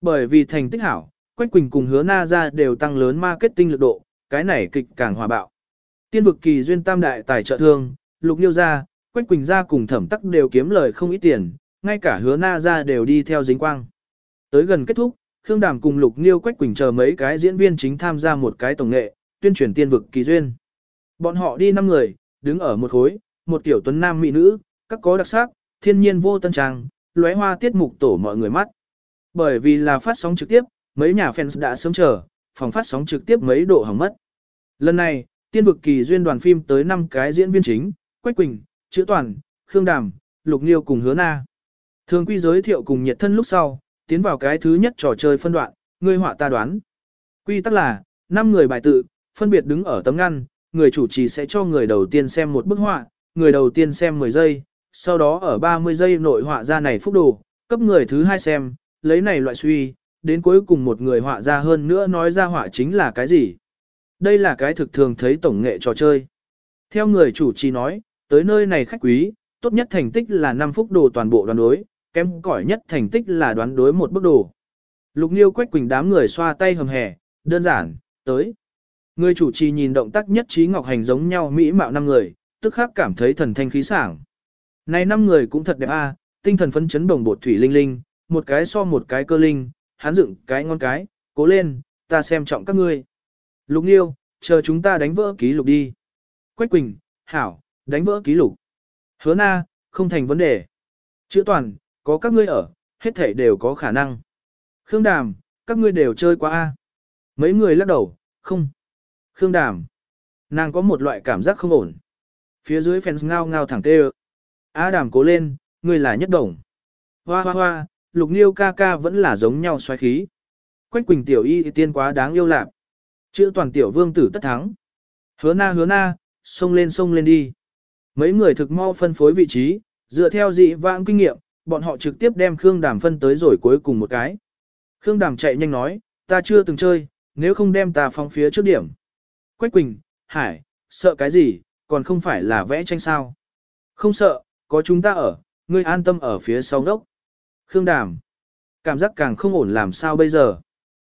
Speaker 1: Bởi vì thành tích hảo, Quách Quỳnh cùng hứa na ra đều tăng lớn marketing lực độ, cái này kịch càng hòa bạo. Tiên vực kỳ duyên tam đại tài trợ thương, lục liêu ra, Quách Quỳnh ra cùng thẩm tắc đều kiếm lời không ít tiền, ngay cả hứa na ra đều đi theo dính quang. Tới gần kết thúc, Khương Đàm cùng Lục Nghiêu Quách Quỳnh chờ mấy cái diễn viên chính tham gia một cái tổng nghệ, tuyên truyền tiên vực kỳ duyên. Bọn họ đi 5 người, đứng ở một khối, một tiểu tuấn nam mỹ nữ, các có đặc sắc, thiên nhiên vô tân trang, lóe hoa tiết mục tổ mọi người mắt. Bởi vì là phát sóng trực tiếp, mấy nhà fans đã sớm chờ, phòng phát sóng trực tiếp mấy độ hỏng mất. Lần này, tiên vực kỳ duyên đoàn phim tới 5 cái diễn viên chính, Quách Quỳnh, Chữ Toàn, Khương Đàm, Lục Nghiêu cùng Hứa Na. Thường quy giới thiệu cùng nhiệt thân lúc sau, tiến vào cái thứ nhất trò chơi phân đoạn, người họa ta đoán. Quy tắc là, 5 người bài tự, phân biệt đứng ở tấm ngăn, người chủ trì sẽ cho người đầu tiên xem một bức họa, người đầu tiên xem 10 giây, sau đó ở 30 giây nội họa ra này phúc đồ, cấp người thứ hai xem, lấy này loại suy, đến cuối cùng một người họa ra hơn nữa nói ra họa chính là cái gì. Đây là cái thực thường thấy tổng nghệ trò chơi. Theo người chủ trì nói, tới nơi này khách quý, tốt nhất thành tích là 5 phút đồ toàn bộ đoàn đối, kém cỏi nhất thành tích là đoán đối một bức đồ. Lục Nghiêu Quách Quỳnh đám người xoa tay hầm hè, đơn giản, tới. Người chủ trì nhìn động tác nhất trí ngọc hành giống nhau mỹ mạo năm người, tức khắc cảm thấy thần thanh khí sảng. Này năm người cũng thật đẹp a, tinh thần phấn chấn bồng bột thủy linh linh, một cái so một cái cơ linh, hắn dựng cái ngon cái, cố lên, ta xem trọng các ngươi. Lục Nghiêu, chờ chúng ta đánh vỡ ký lục đi. Quách Quỳnh, Hảo, đánh vỡ ký lục. Hứa Na, không thành vấn đề. Chữ toàn, có các ngươi ở, hết thảy đều có khả năng. Khương Đàm, các ngươi đều chơi quá a. Mấy người lắc đầu, không. Khương Đàm, nàng có một loại cảm giác không ổn. Phía dưới fans ngao ngao thẳng tê A Đàm cố lên, ngươi là nhất đồng. Hoa hoa hoa, lục niêu ca ca vẫn là giống nhau xoáy khí. Quách Quỳnh tiểu y tiên quá đáng yêu lạc. Chữ toàn tiểu vương tử tất thắng. Hứa na hứa na, xông lên xông lên đi. Mấy người thực mau phân phối vị trí, dựa theo dị vãng kinh nghiệm, bọn họ trực tiếp đem Khương Đàm phân tới rồi cuối cùng một cái. Khương Đàm chạy nhanh nói, ta chưa từng chơi, nếu không đem ta phong phía trước điểm. Quách Quỳnh, Hải, sợ cái gì, còn không phải là vẽ tranh sao. Không sợ, có chúng ta ở, ngươi an tâm ở phía sau đốc. Khương Đàm, cảm giác càng không ổn làm sao bây giờ.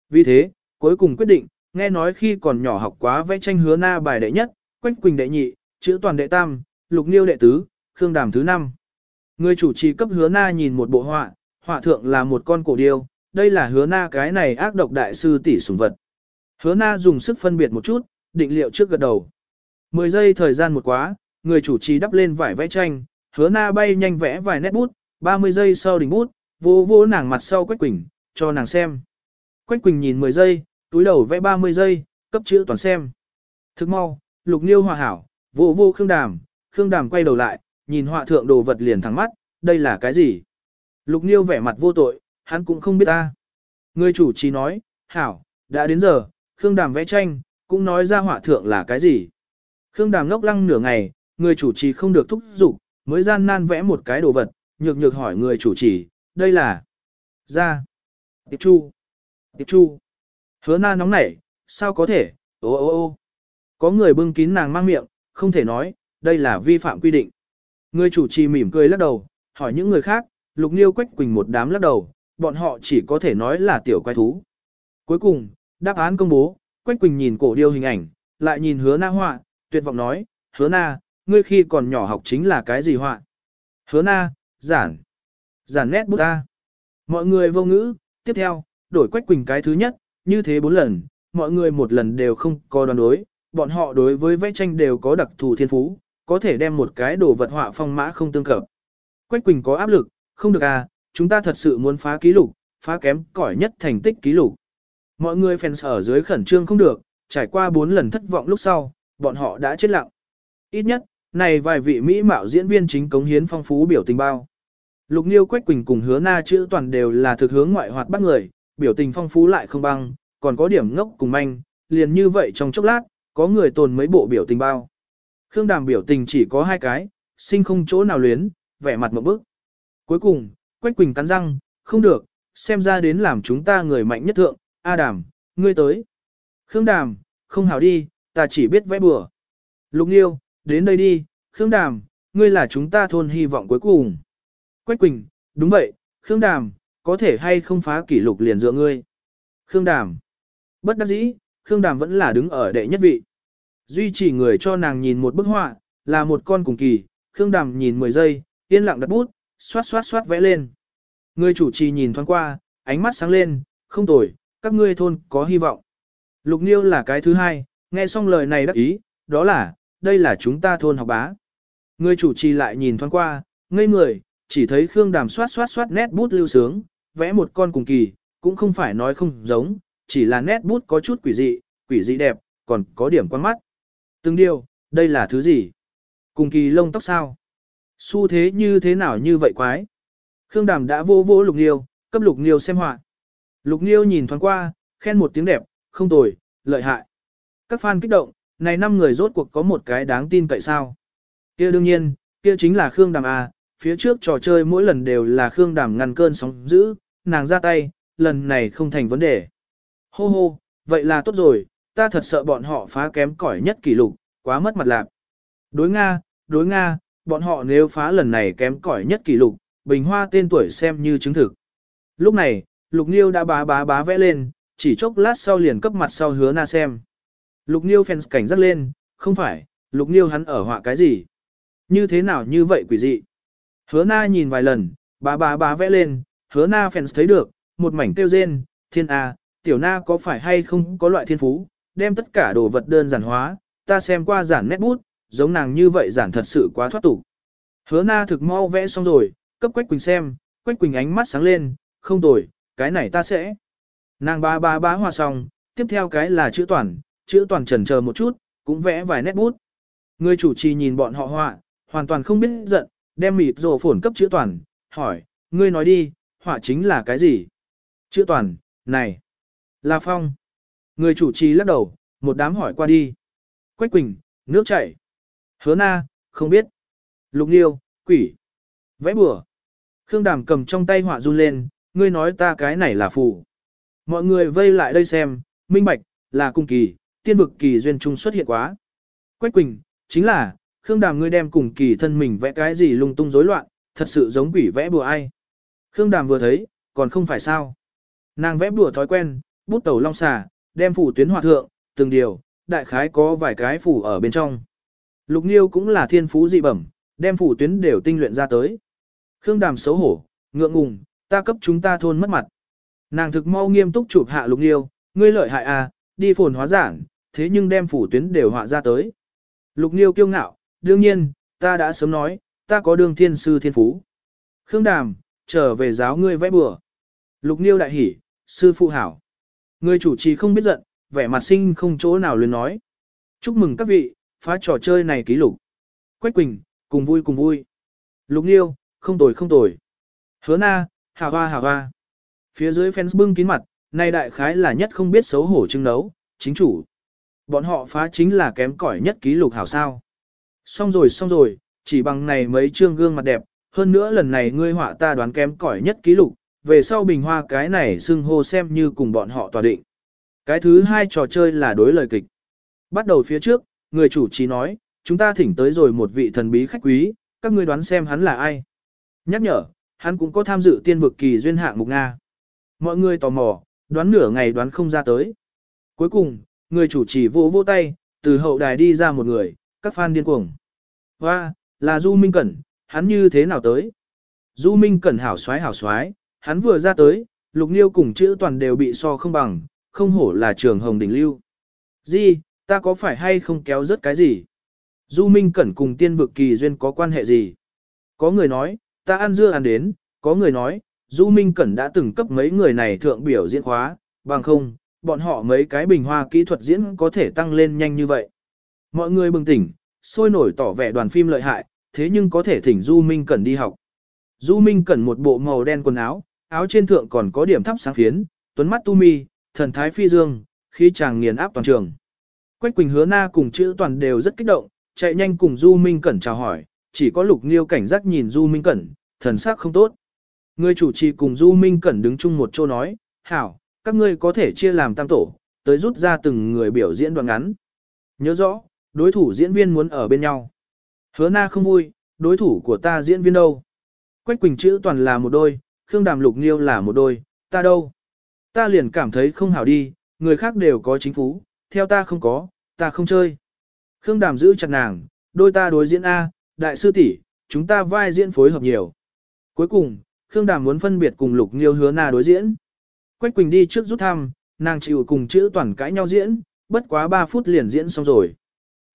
Speaker 1: Vì thế, cuối cùng quyết định, nghe nói khi còn nhỏ học quá vẽ tranh hứa na bài đệ nhất, Quách Quỳnh đệ nhị, chữ toàn đệ tam, lục nghiêu đệ tứ, Khương Đàm thứ năm. Người chủ trì cấp hứa na nhìn một bộ họa, họa thượng là một con cổ điêu, đây là hứa na cái này ác độc đại sư tỷ sủng vật. Hứa na dùng sức phân biệt một chút, định liệu trước gật đầu. 10 giây thời gian một quá, người chủ trì đắp lên vải vẽ tranh, hứa na bay nhanh vẽ vài nét bút, 30 giây sau đỉnh bút, vô vô nàng mặt sau Quách Quỳnh, cho nàng xem. Quách Quỳnh nhìn 10 giây, túi đầu vẽ 30 giây, cấp chữ toàn xem. Thức mau, lục niêu hòa hảo, vô vô khương đàm, khương đàm quay đầu lại, nhìn họa thượng đồ vật liền thẳng mắt, đây là cái gì? Lục Niêu vẻ mặt vô tội, hắn cũng không biết ta. Người chủ trì nói, hảo, đã đến giờ, Khương Đàm vẽ tranh, cũng nói ra họa thượng là cái gì. Khương Đàm ngốc lăng nửa ngày, người chủ trì không được thúc giục, mới gian nan vẽ một cái đồ vật, nhược nhược hỏi người chủ trì, đây là ra. Tiệp Chu. Tiệp Chu. Hứa na nóng nảy, sao có thể, ô ô ô. Có người bưng kín nàng mang miệng, không thể nói, đây là vi phạm quy định. Người chủ trì mỉm cười lắc đầu, hỏi những người khác, Lục Niêu Quách Quỳnh một đám lắc đầu, bọn họ chỉ có thể nói là tiểu quái thú. Cuối cùng, đáp án công bố, Quách Quỳnh nhìn cổ điêu hình ảnh, lại nhìn hứa na họa, tuyệt vọng nói, hứa na, ngươi khi còn nhỏ học chính là cái gì họa? Hứa na, giản, giản nét bút ta. Mọi người vô ngữ, tiếp theo, đổi Quách Quỳnh cái thứ nhất, như thế bốn lần, mọi người một lần đều không có đoán đối, bọn họ đối với vẽ tranh đều có đặc thù thiên phú, có thể đem một cái đồ vật họa phong mã không tương cập. Quách Quỳnh có áp lực, không được à, chúng ta thật sự muốn phá ký lục, phá kém cỏi nhất thành tích ký lục. Mọi người fans ở dưới khẩn trương không được, trải qua 4 lần thất vọng lúc sau, bọn họ đã chết lặng. Ít nhất, này vài vị mỹ mạo diễn viên chính cống hiến phong phú biểu tình bao. Lục Niêu Quách Quỳnh cùng hứa na chữ toàn đều là thực hướng ngoại hoạt bắt người, biểu tình phong phú lại không băng, còn có điểm ngốc cùng manh, liền như vậy trong chốc lát, có người tồn mấy bộ biểu tình bao. Khương Đàm biểu tình chỉ có hai cái, sinh không chỗ nào luyến, vẻ mặt một bức. Cuối cùng, Quách Quỳnh cắn răng, không được, xem ra đến làm chúng ta người mạnh nhất thượng, A Đàm, ngươi tới. Khương Đàm, không hảo đi, ta chỉ biết vẽ bừa. Lục Nhiêu, đến đây đi, Khương Đàm, ngươi là chúng ta thôn hy vọng cuối cùng. Quách Quỳnh, đúng vậy, Khương Đàm, có thể hay không phá kỷ lục liền dựa ngươi. Khương Đàm. Bất đắc dĩ, Khương Đàm vẫn là đứng ở đệ nhất vị. Duy chỉ người cho nàng nhìn một bức họa, là một con cùng kỳ, Khương Đàm nhìn 10 giây, yên lặng đặt bút, xoát xoát xoát vẽ lên. Người chủ trì nhìn thoáng qua, ánh mắt sáng lên, không tồi, các ngươi thôn có hy vọng. Lục Niêu là cái thứ hai, nghe xong lời này đắc ý, đó là, đây là chúng ta thôn học bá. Người chủ trì lại nhìn thoáng qua, ngây người, chỉ thấy Khương Đàm xoát xoát xoát nét bút lưu sướng, vẽ một con cùng kỳ, cũng không phải nói không giống, chỉ là nét bút có chút quỷ dị, quỷ dị đẹp, còn có điểm quan mắt. Từng điều, đây là thứ gì? Cùng kỳ lông tóc sao? Xu thế như thế nào như vậy quái? Khương Đàm đã vô vô Lục Nghiêu, cấp Lục Nghiêu xem họa. Lục Nghiêu nhìn thoáng qua, khen một tiếng đẹp, không tồi, lợi hại. Các fan kích động, này năm người rốt cuộc có một cái đáng tin cậy sao? Kia đương nhiên, kia chính là Khương Đàm à, phía trước trò chơi mỗi lần đều là Khương Đàm ngăn cơn sóng dữ, nàng ra tay, lần này không thành vấn đề. Hô hô, vậy là tốt rồi, ta thật sợ bọn họ phá kém cỏi nhất kỷ lục, quá mất mặt lạc. Đối Nga, đối Nga, bọn họ nếu phá lần này kém cỏi nhất kỷ lục, bình hoa tên tuổi xem như chứng thực. Lúc này, Lục Niêu đã bá bá bá vẽ lên, chỉ chốc lát sau liền cấp mặt sau hứa na xem. Lục Niêu fans cảnh giác lên, không phải, Lục Niêu hắn ở họa cái gì? Như thế nào như vậy quỷ dị? Hứa na nhìn vài lần, bá bá bá vẽ lên, hứa na fans thấy được, một mảnh tiêu rên, thiên a, tiểu na có phải hay không có loại thiên phú, đem tất cả đồ vật đơn giản hóa, ta xem qua giản nét bút, giống nàng như vậy giản thật sự quá thoát tục. Hứa na thực mau vẽ xong rồi, cấp Quách Quỳnh xem, Quách Quỳnh ánh mắt sáng lên, không tồi, cái này ta sẽ. Nàng ba ba ba hòa xong, tiếp theo cái là chữ toàn, chữ toàn trần chờ một chút, cũng vẽ vài nét bút. Người chủ trì nhìn bọn họ họa, hoàn toàn không biết giận, đem mịt rồ phổn cấp chữ toàn, hỏi, ngươi nói đi, họa chính là cái gì? Chữ toàn, này, là phong. Người chủ trì lắc đầu, một đám hỏi qua đi. Quách Quỳnh, nước chảy. Hứa na, không biết. Lục Nhiêu, quỷ. Vẽ bừa. Khương Đàm cầm trong tay họa run lên, ngươi nói ta cái này là phù. Mọi người vây lại đây xem, minh bạch, là cung kỳ, tiên vực kỳ duyên trung xuất hiện quá. Quách Quỳnh, chính là, Khương Đàm ngươi đem cùng kỳ thân mình vẽ cái gì lung tung rối loạn, thật sự giống quỷ vẽ bùa ai. Khương Đàm vừa thấy, còn không phải sao. Nàng vẽ bùa thói quen, bút tẩu long xà, đem phủ tuyến hòa thượng, từng điều, đại khái có vài cái phủ ở bên trong. Lục Nghiêu cũng là thiên phú dị bẩm, đem phủ tuyến đều tinh luyện ra tới. Khương Đàm xấu hổ, ngượng ngùng, ta cấp chúng ta thôn mất mặt. Nàng thực mau nghiêm túc chụp hạ Lục Nghiêu, ngươi lợi hại à, đi phồn hóa giản, thế nhưng đem phủ tuyến đều họa ra tới. Lục Nghiêu kiêu ngạo, đương nhiên, ta đã sớm nói, ta có đường thiên sư thiên phú. Khương Đàm, trở về giáo ngươi vẽ bừa. Lục Nghiêu đại hỉ, sư phụ hảo. Người chủ trì không biết giận, vẻ mặt sinh không chỗ nào luyến nói. Chúc mừng các vị, phá trò chơi này ký lục. Quách Quỳnh, cùng vui cùng vui. Lục Nhiêu, không tồi không tồi. Hứa na, hà hoa hà hoa. Phía dưới fans bưng kín mặt, này đại khái là nhất không biết xấu hổ trưng đấu, chính chủ. Bọn họ phá chính là kém cỏi nhất ký lục hảo sao. Xong rồi xong rồi, chỉ bằng này mấy trương gương mặt đẹp, hơn nữa lần này ngươi họa ta đoán kém cỏi nhất ký lục, về sau bình hoa cái này xưng hô xem như cùng bọn họ tòa định. Cái thứ hai trò chơi là đối lời kịch. Bắt đầu phía trước, người chủ trì nói, chúng ta thỉnh tới rồi một vị thần bí khách quý, các ngươi đoán xem hắn là ai. Nhắc nhở, hắn cũng có tham dự tiên vực kỳ duyên hạng mục Nga. Mọi người tò mò, đoán nửa ngày đoán không ra tới. Cuối cùng, người chủ trì vỗ vỗ tay, từ hậu đài đi ra một người, các fan điên cuồng. Và, là Du Minh Cẩn, hắn như thế nào tới? Du Minh Cẩn hảo xoái hảo xoái, hắn vừa ra tới, lục nghiêu cùng chữ toàn đều bị so không bằng, không hổ là trường hồng đỉnh lưu. Di, ta có phải hay không kéo rất cái gì? Du Minh Cẩn cùng tiên vực kỳ duyên có quan hệ gì? Có người nói, ta ăn dưa ăn đến, có người nói, Du Minh Cẩn đã từng cấp mấy người này thượng biểu diễn khóa, bằng không, bọn họ mấy cái bình hoa kỹ thuật diễn có thể tăng lên nhanh như vậy. Mọi người bừng tỉnh, sôi nổi tỏ vẻ đoàn phim lợi hại, thế nhưng có thể thỉnh Du Minh Cẩn đi học. Du Minh Cẩn một bộ màu đen quần áo, áo trên thượng còn có điểm thắp sáng phiến, tuấn mắt tu mi, thần thái phi dương, khí chàng nghiền áp toàn trường. Quách Quỳnh hứa na cùng chữ toàn đều rất kích động, chạy nhanh cùng Du Minh Cẩn chào hỏi, chỉ có Lục Nghiêu cảnh giác nhìn Du Minh Cẩn, thần sắc không tốt. Người chủ trì cùng Du Minh Cẩn đứng chung một chỗ nói, hảo, các ngươi có thể chia làm tam tổ, tới rút ra từng người biểu diễn đoạn ngắn. Nhớ rõ, đối thủ diễn viên muốn ở bên nhau. Hứa na không vui, đối thủ của ta diễn viên đâu? Quách Quỳnh chữ toàn là một đôi, Khương Đàm Lục Nghiêu là một đôi, ta đâu? Ta liền cảm thấy không hảo đi, người khác đều có chính phú, theo ta không có, ta không chơi. Khương Đàm giữ chặt nàng, đôi ta đối diễn A, đại sư tỷ, chúng ta vai diễn phối hợp nhiều. Cuối cùng, Khương Đàm muốn phân biệt cùng Lục Nghiêu hứa na đối diễn. Quách Quỳnh đi trước rút thăm, nàng chịu cùng chữ toàn cãi nhau diễn, bất quá 3 phút liền diễn xong rồi.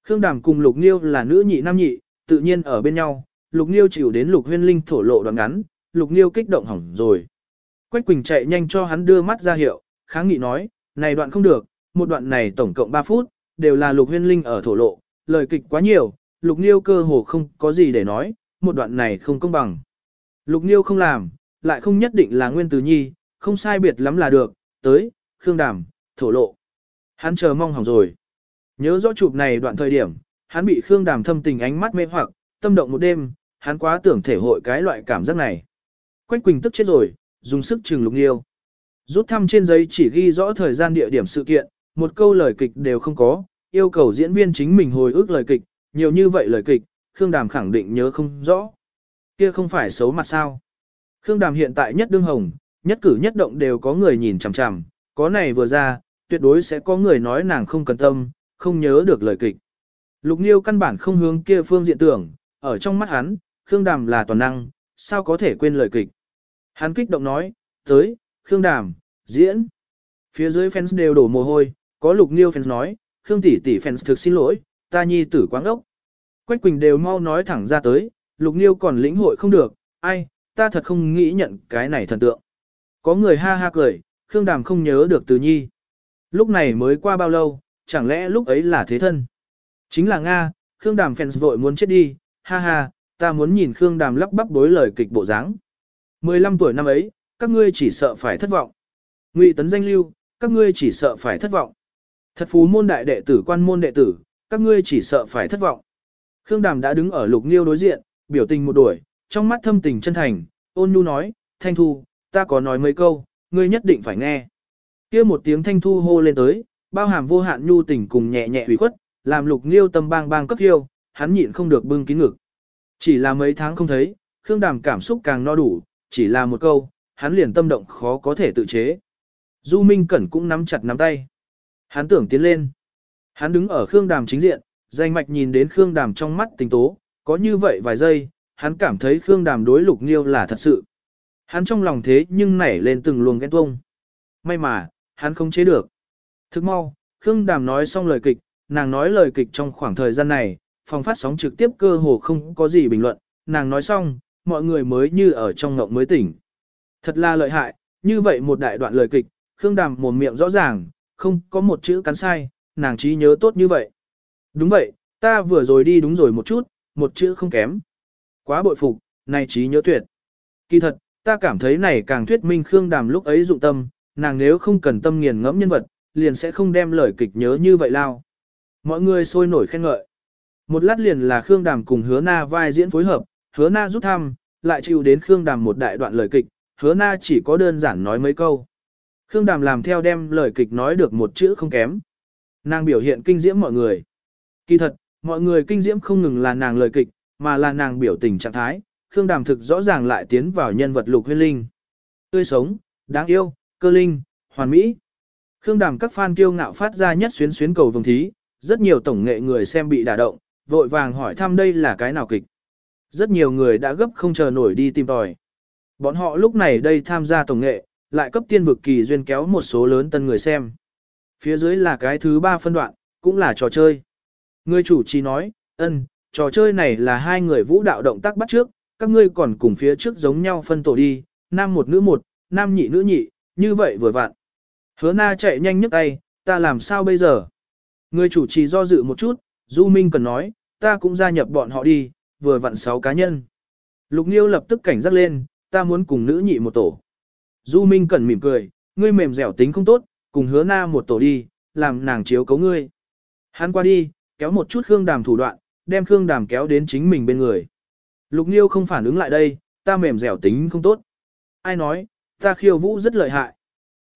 Speaker 1: Khương Đàm cùng Lục Nghiêu là nữ nhị nam nhị, tự nhiên ở bên nhau, Lục Nghiêu chịu đến Lục Huyên Linh thổ lộ đoạn ngắn, Lục Nghiêu kích động hỏng rồi. Quách Quỳnh chạy nhanh cho hắn đưa mắt ra hiệu, kháng nghị nói, này đoạn không được, một đoạn này tổng cộng 3 phút, đều là Lục Huyên Linh ở thổ lộ, lời kịch quá nhiều, Lục Nghiêu cơ hồ không có gì để nói, một đoạn này không công bằng. Lục Nghiêu không làm, lại không nhất định là nguyên từ nhi, không sai biệt lắm là được, tới, Khương Đàm, thổ lộ. Hắn chờ mong hỏng rồi. Nhớ rõ chụp này đoạn thời điểm, hắn bị Khương Đàm thâm tình ánh mắt mê hoặc, tâm động một đêm, hắn quá tưởng thể hội cái loại cảm giác này. Quách Quỳnh tức chết rồi, dùng sức trừng lục nghiêu. Rút thăm trên giấy chỉ ghi rõ thời gian địa điểm sự kiện, một câu lời kịch đều không có, yêu cầu diễn viên chính mình hồi ức lời kịch, nhiều như vậy lời kịch, Khương Đàm khẳng định nhớ không rõ. Kia không phải xấu mặt sao. Khương Đàm hiện tại nhất đương hồng, nhất cử nhất động đều có người nhìn chằm chằm, có này vừa ra, tuyệt đối sẽ có người nói nàng không cần tâm, không nhớ được lời kịch. Lục Nghiêu căn bản không hướng kia phương diện tưởng, ở trong mắt hắn, Khương Đàm là toàn năng, sao có thể quên lời kịch. Hắn kích động nói, tới, Khương Đàm, diễn. Phía dưới fans đều đổ mồ hôi, có Lục Nghiêu fans nói, Khương tỷ tỷ fans thực xin lỗi, ta nhi tử quáng ốc. Quách Quỳnh đều mau nói thẳng ra tới, Lục Nghiêu còn lĩnh hội không được, ai, ta thật không nghĩ nhận cái này thần tượng. Có người ha ha cười, Khương Đàm không nhớ được từ nhi. Lúc này mới qua bao lâu, chẳng lẽ lúc ấy là thế thân? Chính là Nga, Khương Đàm fans vội muốn chết đi, ha ha, ta muốn nhìn Khương Đàm lắp bắp bối lời kịch bộ dáng. 15 tuổi năm ấy, các ngươi chỉ sợ phải thất vọng. Ngụy tấn danh lưu, các ngươi chỉ sợ phải thất vọng. Thật phú môn đại đệ tử quan môn đệ tử, các ngươi chỉ sợ phải thất vọng. Khương Đàm đã đứng ở lục nghiêu đối diện, biểu tình một đuổi, trong mắt thâm tình chân thành, ôn nhu nói, Thanh Thu, ta có nói mấy câu, ngươi nhất định phải nghe. kia một tiếng Thanh Thu hô lên tới, bao hàm vô hạn nhu tình cùng nhẹ nhẹ ủy khuất, làm lục nghiêu tâm bang bang cấp hiêu, hắn nhịn không được bưng kín ngực. Chỉ là mấy tháng không thấy, Khương Đàm cảm xúc càng no đủ, chỉ là một câu, hắn liền tâm động khó có thể tự chế. Du Minh Cẩn cũng nắm chặt nắm tay. Hắn tưởng tiến lên. Hắn đứng ở Khương Đàm chính diện, danh mạch nhìn đến Khương Đàm trong mắt tình tố, có như vậy vài giây, hắn cảm thấy Khương Đàm đối Lục Nghiêu là thật sự. Hắn trong lòng thế nhưng nảy lên từng luồng ghen tuông. May mà, hắn không chế được. Thức mau, Khương Đàm nói xong lời kịch, nàng nói lời kịch trong khoảng thời gian này, phòng phát sóng trực tiếp cơ hồ không có gì bình luận, nàng nói xong, mọi người mới như ở trong ngộng mới tỉnh. Thật là lợi hại, như vậy một đại đoạn lời kịch, Khương Đàm mồm miệng rõ ràng, không có một chữ cắn sai, nàng trí nhớ tốt như vậy. Đúng vậy, ta vừa rồi đi đúng rồi một chút, một chữ không kém. Quá bội phục, này trí nhớ tuyệt. Kỳ thật, ta cảm thấy này càng thuyết minh Khương Đàm lúc ấy dụng tâm, nàng nếu không cần tâm nghiền ngẫm nhân vật, liền sẽ không đem lời kịch nhớ như vậy lao. Mọi người sôi nổi khen ngợi. Một lát liền là Khương Đàm cùng Hứa Na vai diễn phối hợp, Hứa Na rút thăm, lại chịu đến Khương Đàm một đại đoạn lời kịch, Hứa Na chỉ có đơn giản nói mấy câu. Khương Đàm làm theo đem lời kịch nói được một chữ không kém. Nàng biểu hiện kinh diễm mọi người. Kỳ thật, mọi người kinh diễm không ngừng là nàng lời kịch, mà là nàng biểu tình trạng thái. Khương Đàm thực rõ ràng lại tiến vào nhân vật lục huyên linh. Tươi sống, đáng yêu, cơ linh, hoàn mỹ. Khương Đàm các fan kiêu ngạo phát ra nhất xuyến xuyến cầu vồng thí, rất nhiều tổng nghệ người xem bị đả động, vội vàng hỏi thăm đây là cái nào kịch. Rất nhiều người đã gấp không chờ nổi đi tìm tòi. Bọn họ lúc này đây tham gia tổng nghệ, lại cấp tiên vực kỳ duyên kéo một số lớn tân người xem. Phía dưới là cái thứ ba phân đoạn, cũng là trò chơi. Người chủ trì nói, ân, trò chơi này là hai người vũ đạo động tác bắt trước, các ngươi còn cùng phía trước giống nhau phân tổ đi, nam một nữ một, nam nhị nữ nhị, như vậy vừa vặn. Hứa na chạy nhanh nhấc tay, ta làm sao bây giờ? Người chủ trì do dự một chút, Du Minh cần nói, ta cũng gia nhập bọn họ đi, vừa vặn sáu cá nhân. Lục Nghiêu lập tức cảnh giác lên, ta muốn cùng nữ nhị một tổ. Du Minh cần mỉm cười, ngươi mềm dẻo tính không tốt, cùng hứa na một tổ đi, làm nàng chiếu cấu ngươi. Hắn qua đi, kéo một chút Khương Đàm thủ đoạn, đem Khương Đàm kéo đến chính mình bên người. Lục Nghiêu không phản ứng lại đây, ta mềm dẻo tính không tốt. Ai nói, ta khiêu vũ rất lợi hại.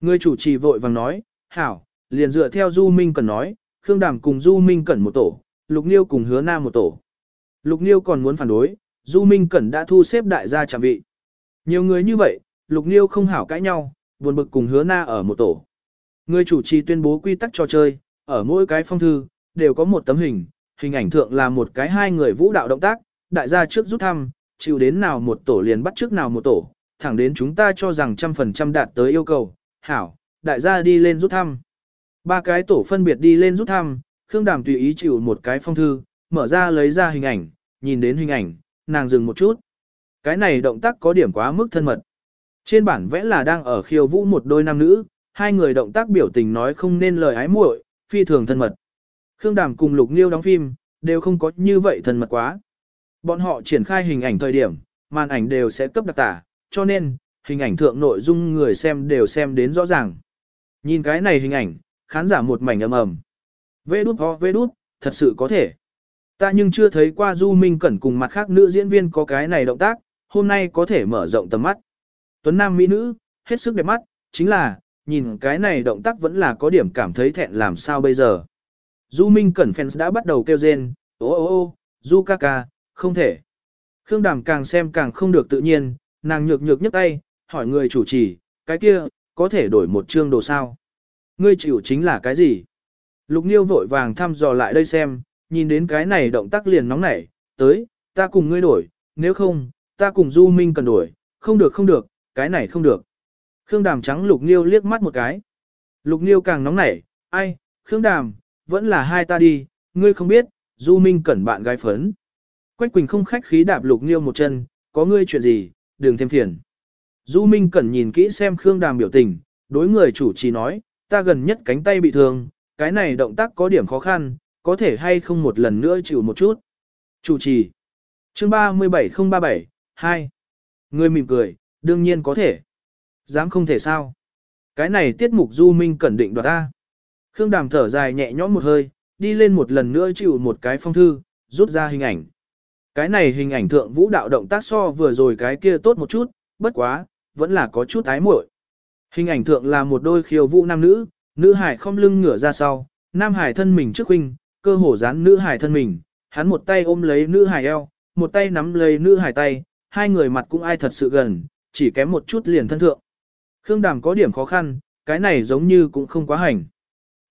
Speaker 1: Người chủ trì vội vàng nói, hảo, liền dựa theo Du Minh Cần nói, Khương Đàm cùng Du Minh Cẩn một tổ, Lục Niêu cùng hứa nam một tổ. Lục Niêu còn muốn phản đối, Du Minh Cẩn đã thu xếp đại gia trạm vị. Nhiều người như vậy, Lục Niêu không hảo cãi nhau, buồn bực cùng hứa na ở một tổ. Người chủ trì tuyên bố quy tắc trò chơi, ở mỗi cái phong thư, đều có một tấm hình, hình ảnh thượng là một cái hai người vũ đạo động tác, đại gia trước rút thăm, chịu đến nào một tổ liền bắt trước nào một tổ, thẳng đến chúng ta cho rằng trăm phần trăm đạt tới yêu cầu, hảo, đại gia đi lên rút thăm. Ba cái tổ phân biệt đi lên rút thăm, Khương Đàm tùy ý chịu một cái phong thư, mở ra lấy ra hình ảnh, nhìn đến hình ảnh, nàng dừng một chút. Cái này động tác có điểm quá mức thân mật. Trên bản vẽ là đang ở khiêu vũ một đôi nam nữ, hai người động tác biểu tình nói không nên lời ái muội, phi thường thân mật. Khương Đàm cùng Lục Nghiêu đóng phim, đều không có như vậy thân mật quá. Bọn họ triển khai hình ảnh thời điểm, màn ảnh đều sẽ cấp đặc tả, cho nên, hình ảnh thượng nội dung người xem đều xem đến rõ ràng. Nhìn cái này hình ảnh, khán giả một mảnh ầm ầm. Vê đút ho vê đút, thật sự có thể. Ta nhưng chưa thấy qua Du Minh Cẩn cùng mặt khác nữ diễn viên có cái này động tác, hôm nay có thể mở rộng tầm mắt. Tuấn Nam Mỹ nữ, hết sức đẹp mắt, chính là, nhìn cái này động tác vẫn là có điểm cảm thấy thẹn làm sao bây giờ. Du Minh Cẩn fans đã bắt đầu kêu rên, ô ô ô, Du ca ca, không thể. Khương Đàm càng xem càng không được tự nhiên, nàng nhược nhược nhấc tay, hỏi người chủ trì, cái kia, có thể đổi một chương đồ sao? Ngươi chịu chính là cái gì? Lục Niêu vội vàng thăm dò lại đây xem, nhìn đến cái này động tác liền nóng nảy, tới, ta cùng ngươi đổi, nếu không, ta cùng Du Minh cần đổi, không được không được, cái này không được. Khương Đàm trắng Lục Niêu liếc mắt một cái. Lục Niêu càng nóng nảy, ai, Khương Đàm, vẫn là hai ta đi, ngươi không biết, Du Minh cẩn bạn gái phấn. Quách Quỳnh không khách khí đạp Lục Niêu một chân, có ngươi chuyện gì, đừng thêm phiền. Du Minh cẩn nhìn kỹ xem Khương Đàm biểu tình, đối người chủ trì nói, ta gần nhất cánh tay bị thương, cái này động tác có điểm khó khăn, có thể hay không một lần nữa chịu một chút. Chủ trì. Chương 37037, 2. Người mỉm cười, đương nhiên có thể. Dám không thể sao. Cái này tiết mục Du Minh cẩn định đoạt ta. Khương Đàm thở dài nhẹ nhõm một hơi, đi lên một lần nữa chịu một cái phong thư, rút ra hình ảnh. Cái này hình ảnh thượng vũ đạo động tác so vừa rồi cái kia tốt một chút, bất quá, vẫn là có chút ái muội. Hình ảnh thượng là một đôi khiêu vũ nam nữ, nữ hải không lưng ngửa ra sau, nam hải thân mình trước huynh, cơ hồ dán nữ hải thân mình, hắn một tay ôm lấy nữ hải eo, một tay nắm lấy nữ hải tay, hai người mặt cũng ai thật sự gần, chỉ kém một chút liền thân thượng. Khương Đàm có điểm khó khăn, cái này giống như cũng không quá hành.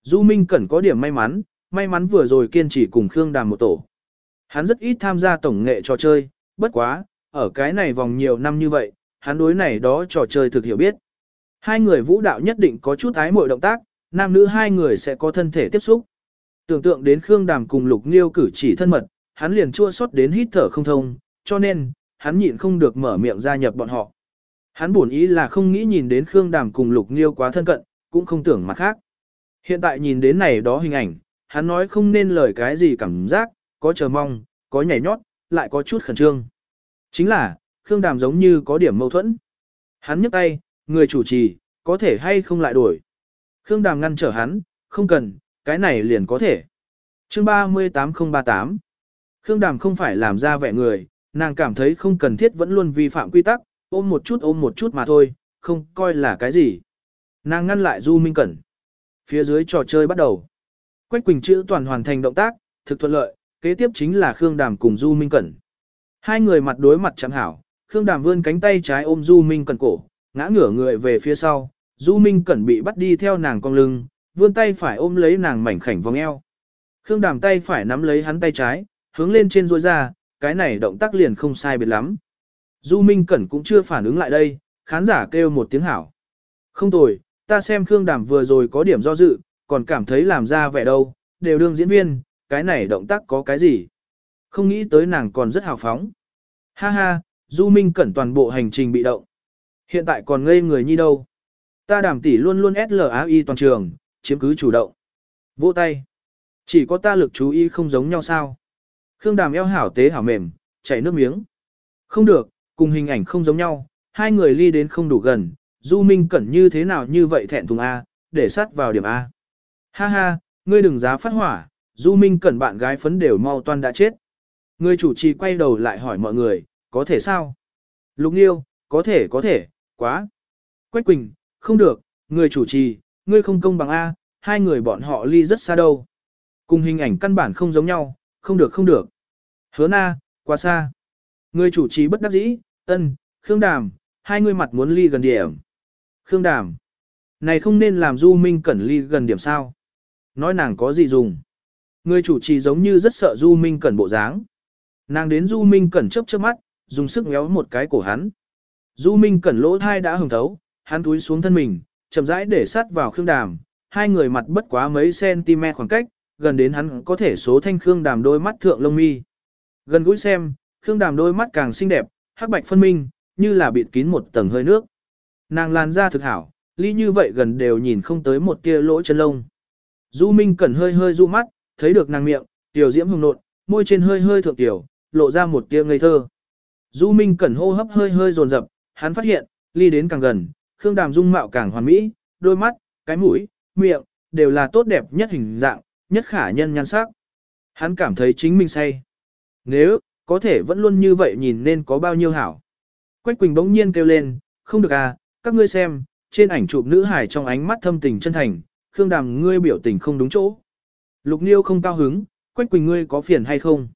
Speaker 1: Du Minh Cẩn có điểm may mắn, may mắn vừa rồi kiên trì cùng Khương Đàm một tổ. Hắn rất ít tham gia tổng nghệ trò chơi, bất quá, ở cái này vòng nhiều năm như vậy, hắn đối này đó trò chơi thực hiểu biết. Hai người vũ đạo nhất định có chút ái mội động tác, nam nữ hai người sẽ có thân thể tiếp xúc. Tưởng tượng đến Khương Đàm cùng Lục Nghiêu cử chỉ thân mật, hắn liền chua xót đến hít thở không thông, cho nên, hắn nhịn không được mở miệng gia nhập bọn họ. Hắn buồn ý là không nghĩ nhìn đến Khương Đàm cùng Lục Nghiêu quá thân cận, cũng không tưởng mặt khác. Hiện tại nhìn đến này đó hình ảnh, hắn nói không nên lời cái gì cảm giác, có chờ mong, có nhảy nhót, lại có chút khẩn trương. Chính là, Khương Đàm giống như có điểm mâu thuẫn. Hắn nhấc tay, người chủ trì, có thể hay không lại đổi. Khương Đàm ngăn trở hắn, không cần, cái này liền có thể. Chương 38038 Khương Đàm không phải làm ra vẻ người, nàng cảm thấy không cần thiết vẫn luôn vi phạm quy tắc, ôm một chút ôm một chút mà thôi, không coi là cái gì. Nàng ngăn lại Du Minh Cẩn. Phía dưới trò chơi bắt đầu. Quách Quỳnh chữ toàn hoàn thành động tác, thực thuận lợi, kế tiếp chính là Khương Đàm cùng Du Minh Cẩn. Hai người mặt đối mặt chẳng hảo, Khương Đàm vươn cánh tay trái ôm Du Minh Cẩn cổ, ngã ngửa người về phía sau, Du Minh Cẩn bị bắt đi theo nàng cong lưng, vươn tay phải ôm lấy nàng mảnh khảnh vòng eo. Khương Đàm tay phải nắm lấy hắn tay trái, hướng lên trên duỗi ra, cái này động tác liền không sai biệt lắm. Du Minh Cẩn cũng chưa phản ứng lại đây, khán giả kêu một tiếng hảo. Không tồi, ta xem Khương Đàm vừa rồi có điểm do dự, còn cảm thấy làm ra vẻ đâu, đều đương diễn viên, cái này động tác có cái gì. Không nghĩ tới nàng còn rất hào phóng. Ha ha, Du Minh Cẩn toàn bộ hành trình bị động. Hiện tại còn ngây người nhi đâu. Ta đảm tỷ luôn luôn SLAI toàn trường, chiếm cứ chủ động. Vỗ tay. Chỉ có ta lực chú ý không giống nhau sao. Khương đàm eo hảo tế hảo mềm, chảy nước miếng. Không được, cùng hình ảnh không giống nhau, hai người ly đến không đủ gần. Du Minh Cẩn như thế nào như vậy thẹn thùng A, để sát vào điểm A. Ha ha, ngươi đừng giá phát hỏa, Du Minh Cẩn bạn gái phấn đều mau toan đã chết. Người chủ trì quay đầu lại hỏi mọi người, có thể sao? Lục Nhiêu, có thể có thể, quá. Quách Quỳnh, không được, người chủ trì, ngươi không công bằng A, hai người bọn họ ly rất xa đâu. Cùng hình ảnh căn bản không giống nhau, không được không được. Hứa na, quá xa. Người chủ trì bất đắc dĩ, ân, Khương Đàm, hai người mặt muốn ly gần điểm. Khương Đàm, này không nên làm Du Minh Cẩn ly gần điểm sao. Nói nàng có gì dùng. Người chủ trì giống như rất sợ Du Minh Cẩn bộ dáng. Nàng đến Du Minh Cẩn chớp chớp mắt, dùng sức ngéo một cái cổ hắn. Du Minh Cẩn lỗ thai đã hồng thấu, hắn túi xuống thân mình, chậm rãi để sát vào Khương Đàm, hai người mặt bất quá mấy cm khoảng cách, gần đến hắn có thể số thanh Khương Đàm đôi mắt thượng lông mi. Gần gũi xem, Khương Đàm đôi mắt càng xinh đẹp, hắc bạch phân minh, như là bịt kín một tầng hơi nước. Nàng làn da thực hảo, ly như vậy gần đều nhìn không tới một tia lỗ chân lông. Du Minh Cẩn hơi hơi du mắt, thấy được nàng miệng, tiểu diễm hồng nộn, môi trên hơi hơi thượng tiểu, lộ ra một tia ngây thơ. Du Minh Cẩn hô hấp hơi hơi dồn dập, hắn phát hiện, ly đến càng gần, Khương Đàm dung mạo càng hoàn mỹ, đôi mắt, cái mũi, miệng, đều là tốt đẹp nhất hình dạng, nhất khả nhân nhan sắc. Hắn cảm thấy chính mình say. Nếu, có thể vẫn luôn như vậy nhìn nên có bao nhiêu hảo. Quách Quỳnh bỗng nhiên kêu lên, không được à, các ngươi xem, trên ảnh chụp nữ hải trong ánh mắt thâm tình chân thành, Khương Đàm ngươi biểu tình không đúng chỗ. Lục Niêu không cao hứng, Quách Quỳnh ngươi có phiền hay không?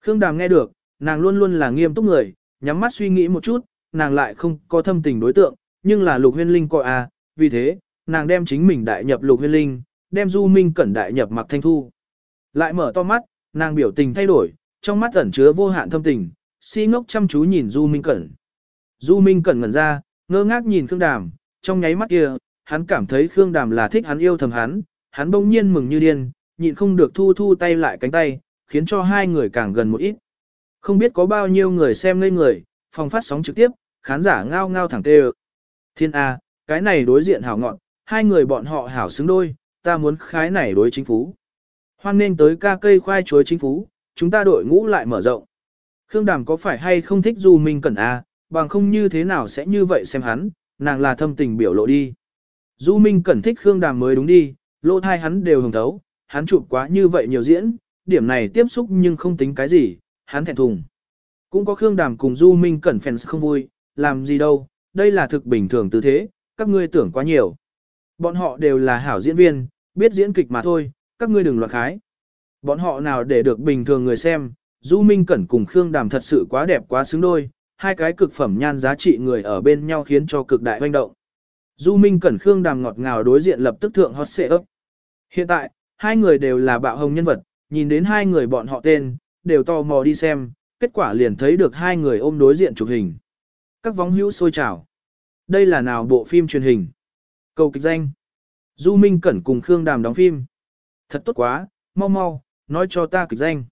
Speaker 1: Khương Đàm nghe được, nàng luôn luôn là nghiêm túc người, nhắm mắt suy nghĩ một chút, nàng lại không có thâm tình đối tượng, nhưng là Lục Huyên Linh coi à, vì thế, nàng đem chính mình đại nhập Lục Huyên Linh, đem Du Minh Cẩn đại nhập Mặc Thanh Thu. Lại mở to mắt, nàng biểu tình thay đổi, trong mắt ẩn chứa vô hạn thâm tình, si ngốc chăm chú nhìn Du Minh Cẩn. Du Minh Cẩn ngẩn ra, ngơ ngác nhìn Khương Đàm, trong nháy mắt kia, hắn cảm thấy Khương Đàm là thích hắn yêu thầm hắn, hắn bỗng nhiên mừng như điên, nhịn không được thu thu tay lại cánh tay, khiến cho hai người càng gần một ít. Không biết có bao nhiêu người xem ngây người, phòng phát sóng trực tiếp, khán giả ngao ngao thẳng tê Thiên A, cái này đối diện hảo ngọn, hai người bọn họ hảo xứng đôi, ta muốn khái này đối chính phú. Hoan nên tới ca cây khoai chuối chính phú, chúng ta đội ngũ lại mở rộng. Khương Đàm có phải hay không thích Du Minh Cẩn A, bằng không như thế nào sẽ như vậy xem hắn, nàng là thâm tình biểu lộ đi. Du Minh Cẩn thích Khương Đàm mới đúng đi, lỗ thai hắn đều hồng thấu, hắn chụp quá như vậy nhiều diễn, điểm này tiếp xúc nhưng không tính cái gì, hắn thẹn thùng. Cũng có Khương Đàm cùng Du Minh Cẩn fans không vui, làm gì đâu, đây là thực bình thường tư thế, các ngươi tưởng quá nhiều. Bọn họ đều là hảo diễn viên, biết diễn kịch mà thôi, các ngươi đừng loạn khái. Bọn họ nào để được bình thường người xem, Du Minh Cẩn cùng Khương Đàm thật sự quá đẹp quá xứng đôi, hai cái cực phẩm nhan giá trị người ở bên nhau khiến cho cực đại hoành động. Du Minh Cẩn Khương Đàm ngọt ngào đối diện lập tức thượng hot xệ ấp. Hiện tại, hai người đều là bạo hồng nhân vật, nhìn đến hai người bọn họ tên, đều tò mò đi xem, kết quả liền thấy được hai người ôm đối diện chụp hình. Các vóng hữu sôi trào. Đây là nào bộ phim truyền hình? Cầu kịch danh. Du Minh Cẩn cùng Khương Đàm đóng phim. Thật tốt quá, mau mau, nói cho ta kịch danh.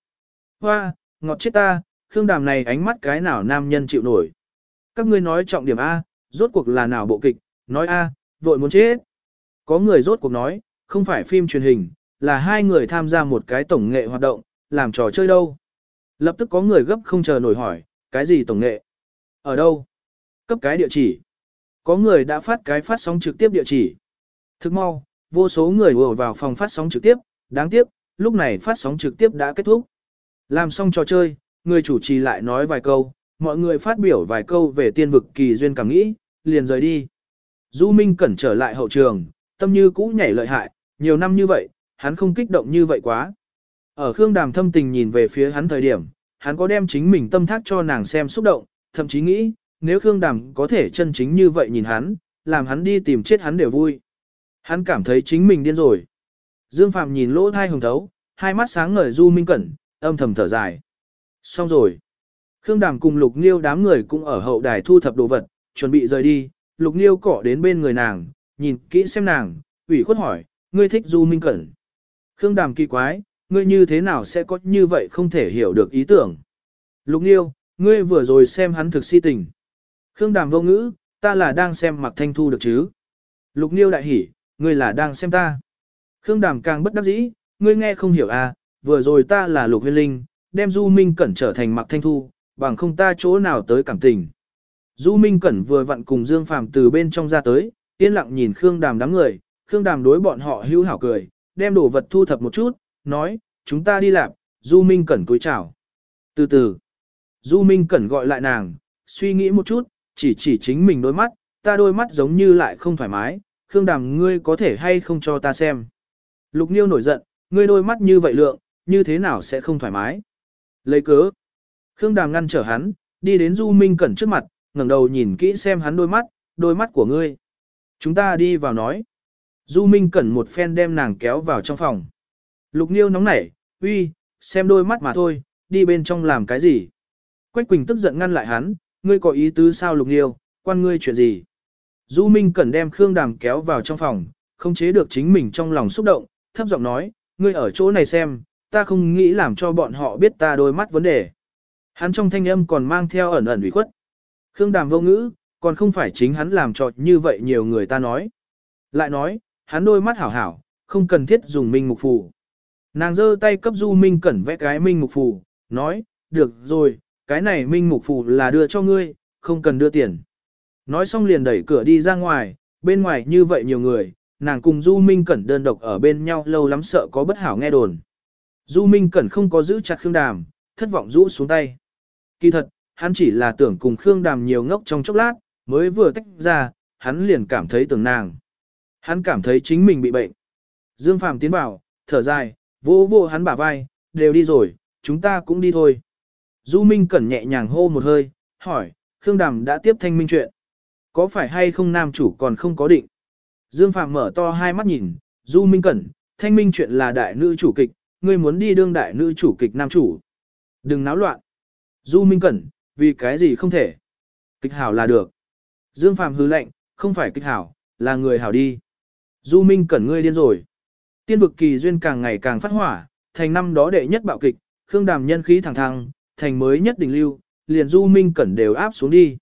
Speaker 1: Hoa, ngọt chết ta, Khương Đàm này ánh mắt cái nào nam nhân chịu nổi. Các ngươi nói trọng điểm A, rốt cuộc là nào bộ kịch, nói A, vội muốn chết. Có người rốt cuộc nói, không phải phim truyền hình, là hai người tham gia một cái tổng nghệ hoạt động, làm trò chơi đâu. Lập tức có người gấp không chờ nổi hỏi, cái gì tổng nghệ? Ở đâu? Cấp cái địa chỉ. Có người đã phát cái phát sóng trực tiếp địa chỉ. Thức mau, vô số người ùa vào phòng phát sóng trực tiếp, đáng tiếc, lúc này phát sóng trực tiếp đã kết thúc. Làm xong trò chơi, người chủ trì lại nói vài câu, mọi người phát biểu vài câu về tiên vực kỳ duyên cảm nghĩ, liền rời đi. Du Minh Cẩn trở lại hậu trường, tâm như cũ nhảy lợi hại, nhiều năm như vậy, hắn không kích động như vậy quá. Ở Khương Đàm thâm tình nhìn về phía hắn thời điểm, hắn có đem chính mình tâm thác cho nàng xem xúc động, thậm chí nghĩ, nếu Khương Đàm có thể chân chính như vậy nhìn hắn, làm hắn đi tìm chết hắn đều vui. Hắn cảm thấy chính mình điên rồi. Dương Phạm nhìn lỗ thai hồng thấu, hai mắt sáng ngời Du Minh Cẩn, âm thầm thở dài. Xong rồi. Khương Đàm cùng Lục Nghiêu đám người cũng ở hậu đài thu thập đồ vật, chuẩn bị rời đi. Lục Nghiêu cỏ đến bên người nàng, nhìn kỹ xem nàng, ủy khuất hỏi, ngươi thích Du Minh Cẩn. Khương Đàm kỳ quái, ngươi như thế nào sẽ có như vậy không thể hiểu được ý tưởng. Lục Nghiêu, ngươi vừa rồi xem hắn thực si tình. Khương Đàm vô ngữ, ta là đang xem Mạc Thanh Thu được chứ. Lục Niêu đại hỉ, ngươi là đang xem ta. Khương Đàm càng bất đắc dĩ, ngươi nghe không hiểu à, vừa rồi ta là Lục Huyên Linh, đem Du Minh Cẩn trở thành Mạc Thanh Thu, bằng không ta chỗ nào tới cảm tình. Du Minh Cẩn vừa vặn cùng Dương Phàm từ bên trong ra tới, yên lặng nhìn Khương Đàm đám người, Khương Đàm đối bọn họ hữu hảo cười, đem đồ vật thu thập một chút, nói, chúng ta đi làm, Du Minh Cẩn cúi chào. Từ từ, Du Minh Cẩn gọi lại nàng, suy nghĩ một chút, chỉ chỉ chính mình đôi mắt, ta đôi mắt giống như lại không thoải mái, Khương Đàm ngươi có thể hay không cho ta xem. Lục Niêu nổi giận, ngươi đôi mắt như vậy lượng, như thế nào sẽ không thoải mái. Lấy cớ. Khương Đàm ngăn trở hắn, đi đến Du Minh Cẩn trước mặt, ngẩng đầu nhìn kỹ xem hắn đôi mắt, đôi mắt của ngươi. Chúng ta đi vào nói. Du Minh Cẩn một phen đem nàng kéo vào trong phòng. Lục Niêu nóng nảy, uy, xem đôi mắt mà thôi, đi bên trong làm cái gì. Quách Quỳnh tức giận ngăn lại hắn, ngươi có ý tứ sao Lục nghiêu, quan ngươi chuyện gì. Du Minh Cẩn đem Khương Đàm kéo vào trong phòng, không chế được chính mình trong lòng xúc động, thấp giọng nói, ngươi ở chỗ này xem, ta không nghĩ làm cho bọn họ biết ta đôi mắt vấn đề. Hắn trong thanh âm còn mang theo ẩn ẩn ủy khuất. Khương Đàm vô ngữ, còn không phải chính hắn làm trọt như vậy nhiều người ta nói. Lại nói, hắn đôi mắt hảo hảo, không cần thiết dùng minh mục phù. Nàng giơ tay cấp Du Minh Cẩn vẽ cái minh mục phù, nói, được rồi, cái này minh mục phù là đưa cho ngươi, không cần đưa tiền. Nói xong liền đẩy cửa đi ra ngoài, bên ngoài như vậy nhiều người, nàng cùng Du Minh Cẩn đơn độc ở bên nhau lâu lắm sợ có bất hảo nghe đồn. Du Minh Cẩn không có giữ chặt Khương Đàm, thất vọng rũ xuống tay. Kỳ thật, hắn chỉ là tưởng cùng Khương Đàm nhiều ngốc trong chốc lát, mới vừa tách ra, hắn liền cảm thấy tưởng nàng. Hắn cảm thấy chính mình bị bệnh. Dương Phàm tiến vào, thở dài, vô vô hắn bả vai, đều đi rồi, chúng ta cũng đi thôi. Du Minh Cẩn nhẹ nhàng hô một hơi, hỏi, Khương Đàm đã tiếp thanh minh chuyện. Có phải hay không nam chủ còn không có định? Dương Phạm mở to hai mắt nhìn, Du Minh Cẩn, thanh minh chuyện là đại nữ chủ kịch, ngươi muốn đi đương đại nữ chủ kịch nam chủ. Đừng náo loạn. Du Minh Cẩn, vì cái gì không thể? Kịch hảo là được. Dương Phạm hứ lệnh, không phải kịch hảo, là người hảo đi. Du Minh Cẩn ngươi điên rồi. Tiên vực kỳ duyên càng ngày càng phát hỏa, thành năm đó đệ nhất bạo kịch, Khương Đàm nhân khí thẳng thăng, thành mới nhất đỉnh lưu, liền Du Minh Cẩn đều áp xuống đi.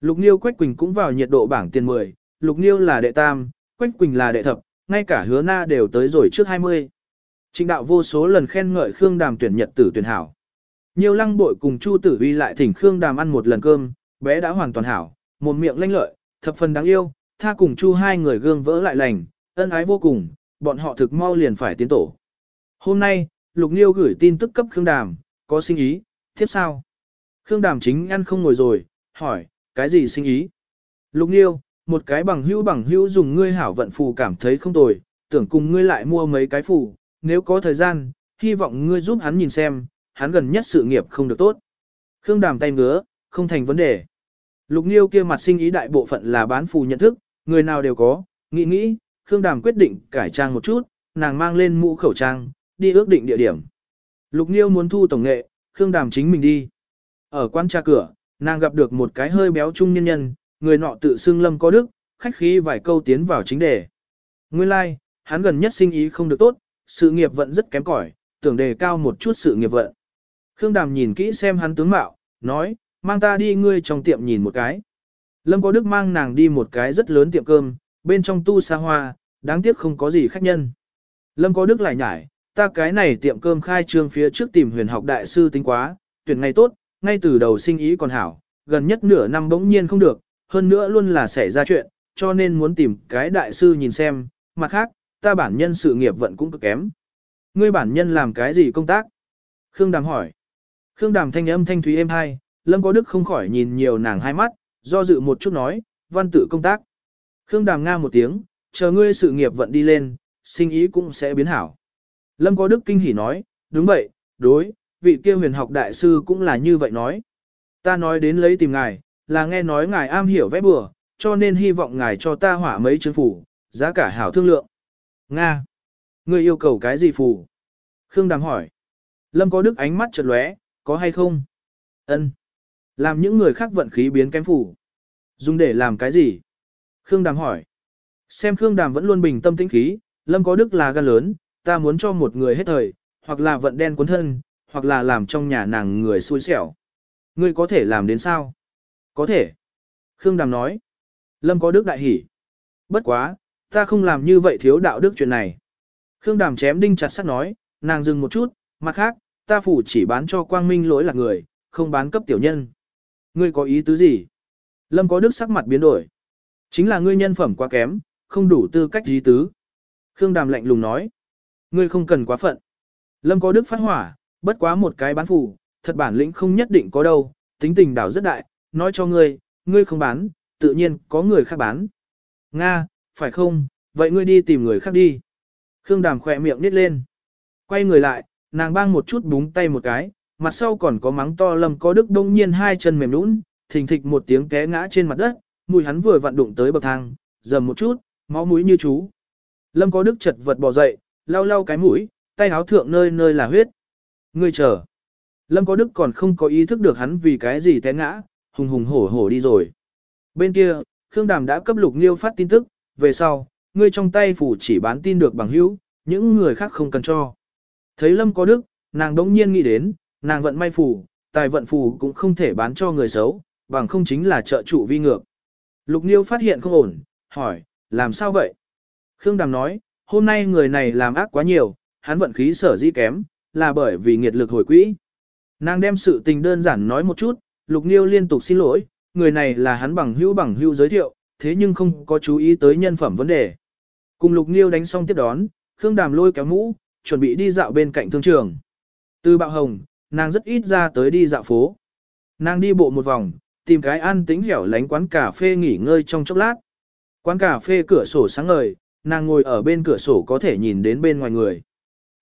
Speaker 1: Lục Niêu Quách Quỳnh cũng vào nhiệt độ bảng tiền 10, Lục Niêu là đệ tam, Quách Quỳnh là đệ thập, ngay cả hứa na đều tới rồi trước 20. Trịnh đạo vô số lần khen ngợi Khương Đàm tuyển nhật tử tuyển hảo. Nhiều lăng bội cùng Chu Tử Vi lại thỉnh Khương Đàm ăn một lần cơm, bé đã hoàn toàn hảo, một miệng lanh lợi, thập phần đáng yêu, tha cùng Chu hai người gương vỡ lại lành, ân ái vô cùng, bọn họ thực mau liền phải tiến tổ. Hôm nay, Lục Niêu gửi tin tức cấp Khương Đàm, có sinh ý, tiếp sao? Khương Đàm chính ăn không ngồi rồi, hỏi, cái gì sinh ý? Lục Niêu, một cái bằng hữu bằng hữu dùng ngươi hảo vận phù cảm thấy không tồi, tưởng cùng ngươi lại mua mấy cái phù, nếu có thời gian, hy vọng ngươi giúp hắn nhìn xem, hắn gần nhất sự nghiệp không được tốt. Khương Đàm tay ngứa, không thành vấn đề. Lục Niêu kia mặt sinh ý đại bộ phận là bán phù nhận thức, người nào đều có, nghĩ nghĩ, Khương Đàm quyết định cải trang một chút, nàng mang lên mũ khẩu trang, đi ước định địa điểm. Lục Niêu muốn thu tổng nghệ, Khương Đàm chính mình đi. Ở quan tra cửa, nàng gặp được một cái hơi béo trung nhân nhân, người nọ tự xưng lâm có đức, khách khí vài câu tiến vào chính đề. Nguyên lai, like, hắn gần nhất sinh ý không được tốt, sự nghiệp vận rất kém cỏi, tưởng đề cao một chút sự nghiệp vận. Khương Đàm nhìn kỹ xem hắn tướng mạo, nói, mang ta đi ngươi trong tiệm nhìn một cái. Lâm có đức mang nàng đi một cái rất lớn tiệm cơm, bên trong tu xa hoa, đáng tiếc không có gì khách nhân. Lâm có đức lại nhải, ta cái này tiệm cơm khai trương phía trước tìm huyền học đại sư tính quá, tuyển ngày tốt, ngay từ đầu sinh ý còn hảo, gần nhất nửa năm bỗng nhiên không được, hơn nữa luôn là xảy ra chuyện, cho nên muốn tìm cái đại sư nhìn xem, mặt khác, ta bản nhân sự nghiệp vận cũng cực kém. Ngươi bản nhân làm cái gì công tác? Khương Đàm hỏi. Khương Đàm thanh âm thanh thúy êm hai, Lâm có đức không khỏi nhìn nhiều nàng hai mắt, do dự một chút nói, văn tự công tác. Khương Đàm nga một tiếng, chờ ngươi sự nghiệp vận đi lên, sinh ý cũng sẽ biến hảo. Lâm có đức kinh hỉ nói, đúng vậy, đối, vị kia huyền học đại sư cũng là như vậy nói. Ta nói đến lấy tìm ngài, là nghe nói ngài am hiểu vẽ bừa, cho nên hy vọng ngài cho ta hỏa mấy chứng phủ, giá cả hảo thương lượng. Nga. Ngươi yêu cầu cái gì phù? Khương Đàm hỏi. Lâm có đức ánh mắt chợt lóe, có hay không? Ân. Làm những người khác vận khí biến kém phủ. Dùng để làm cái gì? Khương Đàm hỏi. Xem Khương Đàm vẫn luôn bình tâm tĩnh khí, Lâm có đức là gan lớn, ta muốn cho một người hết thời, hoặc là vận đen cuốn thân, hoặc là làm trong nhà nàng người xui xẻo. Ngươi có thể làm đến sao? Có thể. Khương Đàm nói. Lâm có đức đại hỉ. Bất quá, ta không làm như vậy thiếu đạo đức chuyện này. Khương Đàm chém đinh chặt sắt nói, nàng dừng một chút, mặt khác, ta phủ chỉ bán cho quang minh lỗi là người, không bán cấp tiểu nhân. Ngươi có ý tứ gì? Lâm có đức sắc mặt biến đổi. Chính là ngươi nhân phẩm quá kém, không đủ tư cách ý tứ. Khương Đàm lạnh lùng nói. Ngươi không cần quá phận. Lâm có đức phát hỏa, bất quá một cái bán phủ, thật bản lĩnh không nhất định có đâu, tính tình đảo rất đại, nói cho ngươi, ngươi không bán, tự nhiên có người khác bán. Nga, phải không, vậy ngươi đi tìm người khác đi. Khương Đàm khỏe miệng nít lên. Quay người lại, nàng bang một chút búng tay một cái, mặt sau còn có mắng to lâm có đức đông nhiên hai chân mềm nũng, thình thịch một tiếng té ngã trên mặt đất, mùi hắn vừa vặn đụng tới bậc thang, dầm một chút, máu mũi như chú. Lâm có đức chật vật bò dậy, lau lau cái mũi, tay áo thượng nơi nơi là huyết. Ngươi chờ. Lâm có đức còn không có ý thức được hắn vì cái gì té ngã, hùng hùng hổ hổ đi rồi. Bên kia, Khương Đàm đã cấp lục nghiêu phát tin tức, về sau, ngươi trong tay phủ chỉ bán tin được bằng hữu, những người khác không cần cho. Thấy Lâm có đức, nàng đống nhiên nghĩ đến, nàng vận may phủ, tài vận phủ cũng không thể bán cho người xấu, bằng không chính là trợ trụ vi ngược. Lục Niêu phát hiện không ổn, hỏi, làm sao vậy? Khương Đàm nói, hôm nay người này làm ác quá nhiều, hắn vận khí sở di kém, là bởi vì nghiệt lực hồi quỹ. Nàng đem sự tình đơn giản nói một chút, Lục Niêu liên tục xin lỗi, người này là hắn bằng hữu bằng hữu giới thiệu, thế nhưng không có chú ý tới nhân phẩm vấn đề. Cùng Lục Niêu đánh xong tiếp đón, Khương Đàm lôi kéo mũ, chuẩn bị đi dạo bên cạnh thương trường. Từ bạo hồng, nàng rất ít ra tới đi dạo phố. Nàng đi bộ một vòng, tìm cái an tĩnh hẻo lánh quán cà phê nghỉ ngơi trong chốc lát. Quán cà phê cửa sổ sáng ngời, nàng ngồi ở bên cửa sổ có thể nhìn đến bên ngoài người.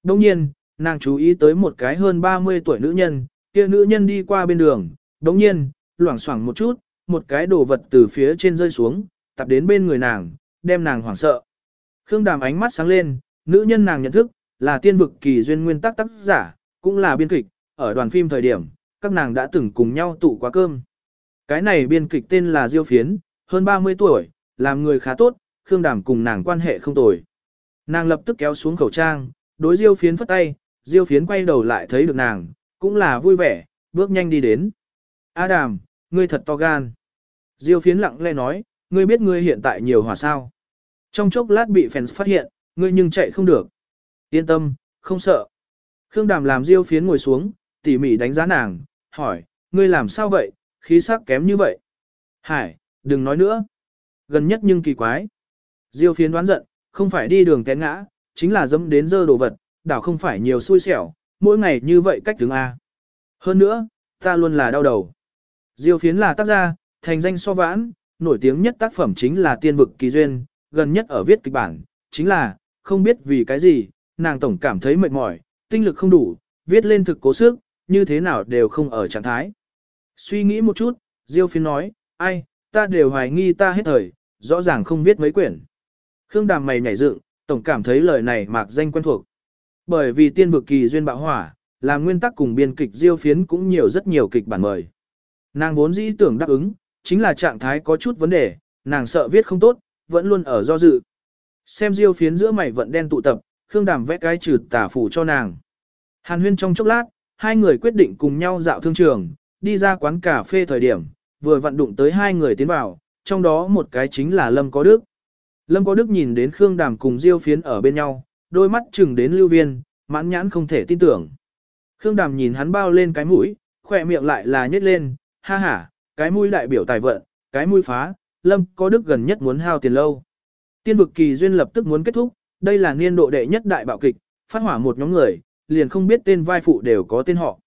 Speaker 1: Đông nhiên, nàng chú ý tới một cái hơn 30 tuổi nữ nhân, kia nữ nhân đi qua bên đường, đồng nhiên, loảng xoảng một chút, một cái đồ vật từ phía trên rơi xuống, tập đến bên người nàng, đem nàng hoảng sợ. Khương Đàm ánh mắt sáng lên, nữ nhân nàng nhận thức, là tiên vực kỳ duyên nguyên tắc tác giả, cũng là biên kịch, ở đoàn phim thời điểm, các nàng đã từng cùng nhau tụ quá cơm. Cái này biên kịch tên là Diêu Phiến, hơn 30 tuổi, làm người khá tốt, Khương Đàm cùng nàng quan hệ không tồi. Nàng lập tức kéo xuống khẩu trang, đối Diêu Phiến phất tay, Diêu Phiến quay đầu lại thấy được nàng, cũng là vui vẻ, bước nhanh đi đến. A Đàm, ngươi thật to gan. Diêu Phiến lặng lẽ nói, ngươi biết ngươi hiện tại nhiều hỏa sao. Trong chốc lát bị fans phát hiện, ngươi nhưng chạy không được. Yên tâm, không sợ. Khương Đàm làm Diêu Phiến ngồi xuống, tỉ mỉ đánh giá nàng, hỏi, ngươi làm sao vậy, khí sắc kém như vậy. Hải, đừng nói nữa. Gần nhất nhưng kỳ quái. Diêu phiến đoán giận, không phải đi đường té ngã, chính là dẫm đến dơ đồ vật, đảo không phải nhiều xui xẻo, mỗi ngày như vậy cách đứng A. Hơn nữa, ta luôn là đau đầu. Diêu phiến là tác gia, thành danh so vãn, nổi tiếng nhất tác phẩm chính là tiên vực kỳ duyên, gần nhất ở viết kịch bản, chính là, không biết vì cái gì, nàng tổng cảm thấy mệt mỏi, tinh lực không đủ, viết lên thực cố sức, như thế nào đều không ở trạng thái. Suy nghĩ một chút, Diêu phiến nói, ai, ta đều hoài nghi ta hết thời, rõ ràng không viết mấy quyển. Khương đàm mày nhảy dựng, tổng cảm thấy lời này mạc danh quen thuộc. Bởi vì tiên vực kỳ duyên bạo hỏa, làm nguyên tắc cùng biên kịch Diêu phiến cũng nhiều rất nhiều kịch bản mời. Nàng vốn dĩ tưởng đáp ứng, chính là trạng thái có chút vấn đề, nàng sợ viết không tốt, vẫn luôn ở do dự. Xem Diêu phiến giữa mày vận đen tụ tập, Khương đàm vẽ cái trừ tả phủ cho nàng. Hàn huyên trong chốc lát, hai người quyết định cùng nhau dạo thương trường, đi ra quán cà phê thời điểm, vừa vận đụng tới hai người tiến vào, trong đó một cái chính là Lâm Có Đức. Lâm Có Đức nhìn đến Khương Đàm cùng Diêu Phiến ở bên nhau, đôi mắt chừng đến lưu viên, mãn nhãn không thể tin tưởng. Khương Đàm nhìn hắn bao lên cái mũi, khỏe miệng lại là nhếch lên, ha ha, cái mũi đại biểu tài vận, cái mũi phá, Lâm Có Đức gần nhất muốn hao tiền lâu. Tiên vực kỳ duyên lập tức muốn kết thúc, đây là niên độ đệ nhất đại bạo kịch, phát hỏa một nhóm người, liền không biết tên vai phụ đều có tên họ.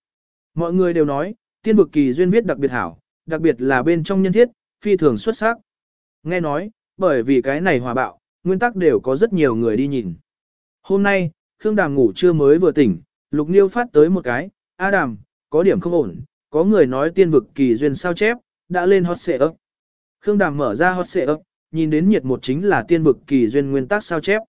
Speaker 1: Mọi người đều nói, tiên vực kỳ duyên viết đặc biệt hảo, đặc biệt là bên trong nhân thiết, phi thường xuất sắc. Nghe nói, bởi vì cái này hòa bạo, nguyên tắc đều có rất nhiều người đi nhìn. Hôm nay, Khương Đàm ngủ trưa mới vừa tỉnh, Lục Niêu phát tới một cái, A Đàm, có điểm không ổn, có người nói tiên vực kỳ duyên sao chép, đã lên hot xệ ấp. Khương Đàm mở ra hot xệ ấp, nhìn đến nhiệt một chính là tiên vực kỳ duyên nguyên tắc sao chép.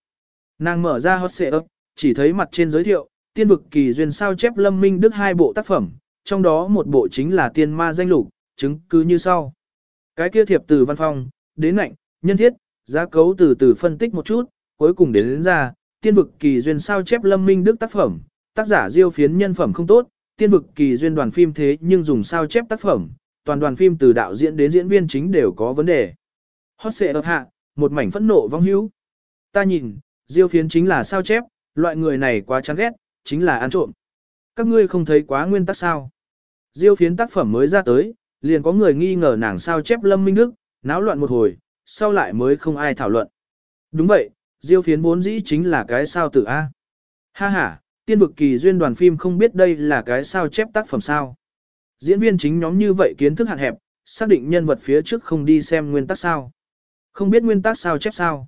Speaker 1: Nàng mở ra hot xệ ấp, chỉ thấy mặt trên giới thiệu, tiên vực kỳ duyên sao chép lâm minh đức hai bộ tác phẩm, trong đó một bộ chính là tiên ma danh lục, chứng cứ như sau. Cái kia thiệp từ văn phòng đến lạnh, nhân thiết, giá cấu từ từ phân tích một chút, cuối cùng đến, đến ra, tiên vực kỳ duyên sao chép lâm minh đức tác phẩm, tác giả diêu phiến nhân phẩm không tốt, tiên vực kỳ duyên đoàn phim thế nhưng dùng sao chép tác phẩm, toàn đoàn phim từ đạo diễn đến diễn viên chính đều có vấn đề. Hót xệ ập hạ, một mảnh phẫn nộ vong hữu. Ta nhìn, diêu phiến chính là sao chép, loại người này quá chán ghét, chính là ăn trộm. Các ngươi không thấy quá nguyên tắc sao. Diêu phiến tác phẩm mới ra tới, liền có người nghi ngờ nàng sao chép Lâm Minh Đức, náo loạn một hồi, sau lại mới không ai thảo luận. Đúng vậy, diêu phiến vốn dĩ chính là cái sao tử A. Ha ha, tiên vực kỳ duyên đoàn phim không biết đây là cái sao chép tác phẩm sao. Diễn viên chính nhóm như vậy kiến thức hạn hẹp, xác định nhân vật phía trước không đi xem nguyên tắc sao. Không biết nguyên tắc sao chép sao.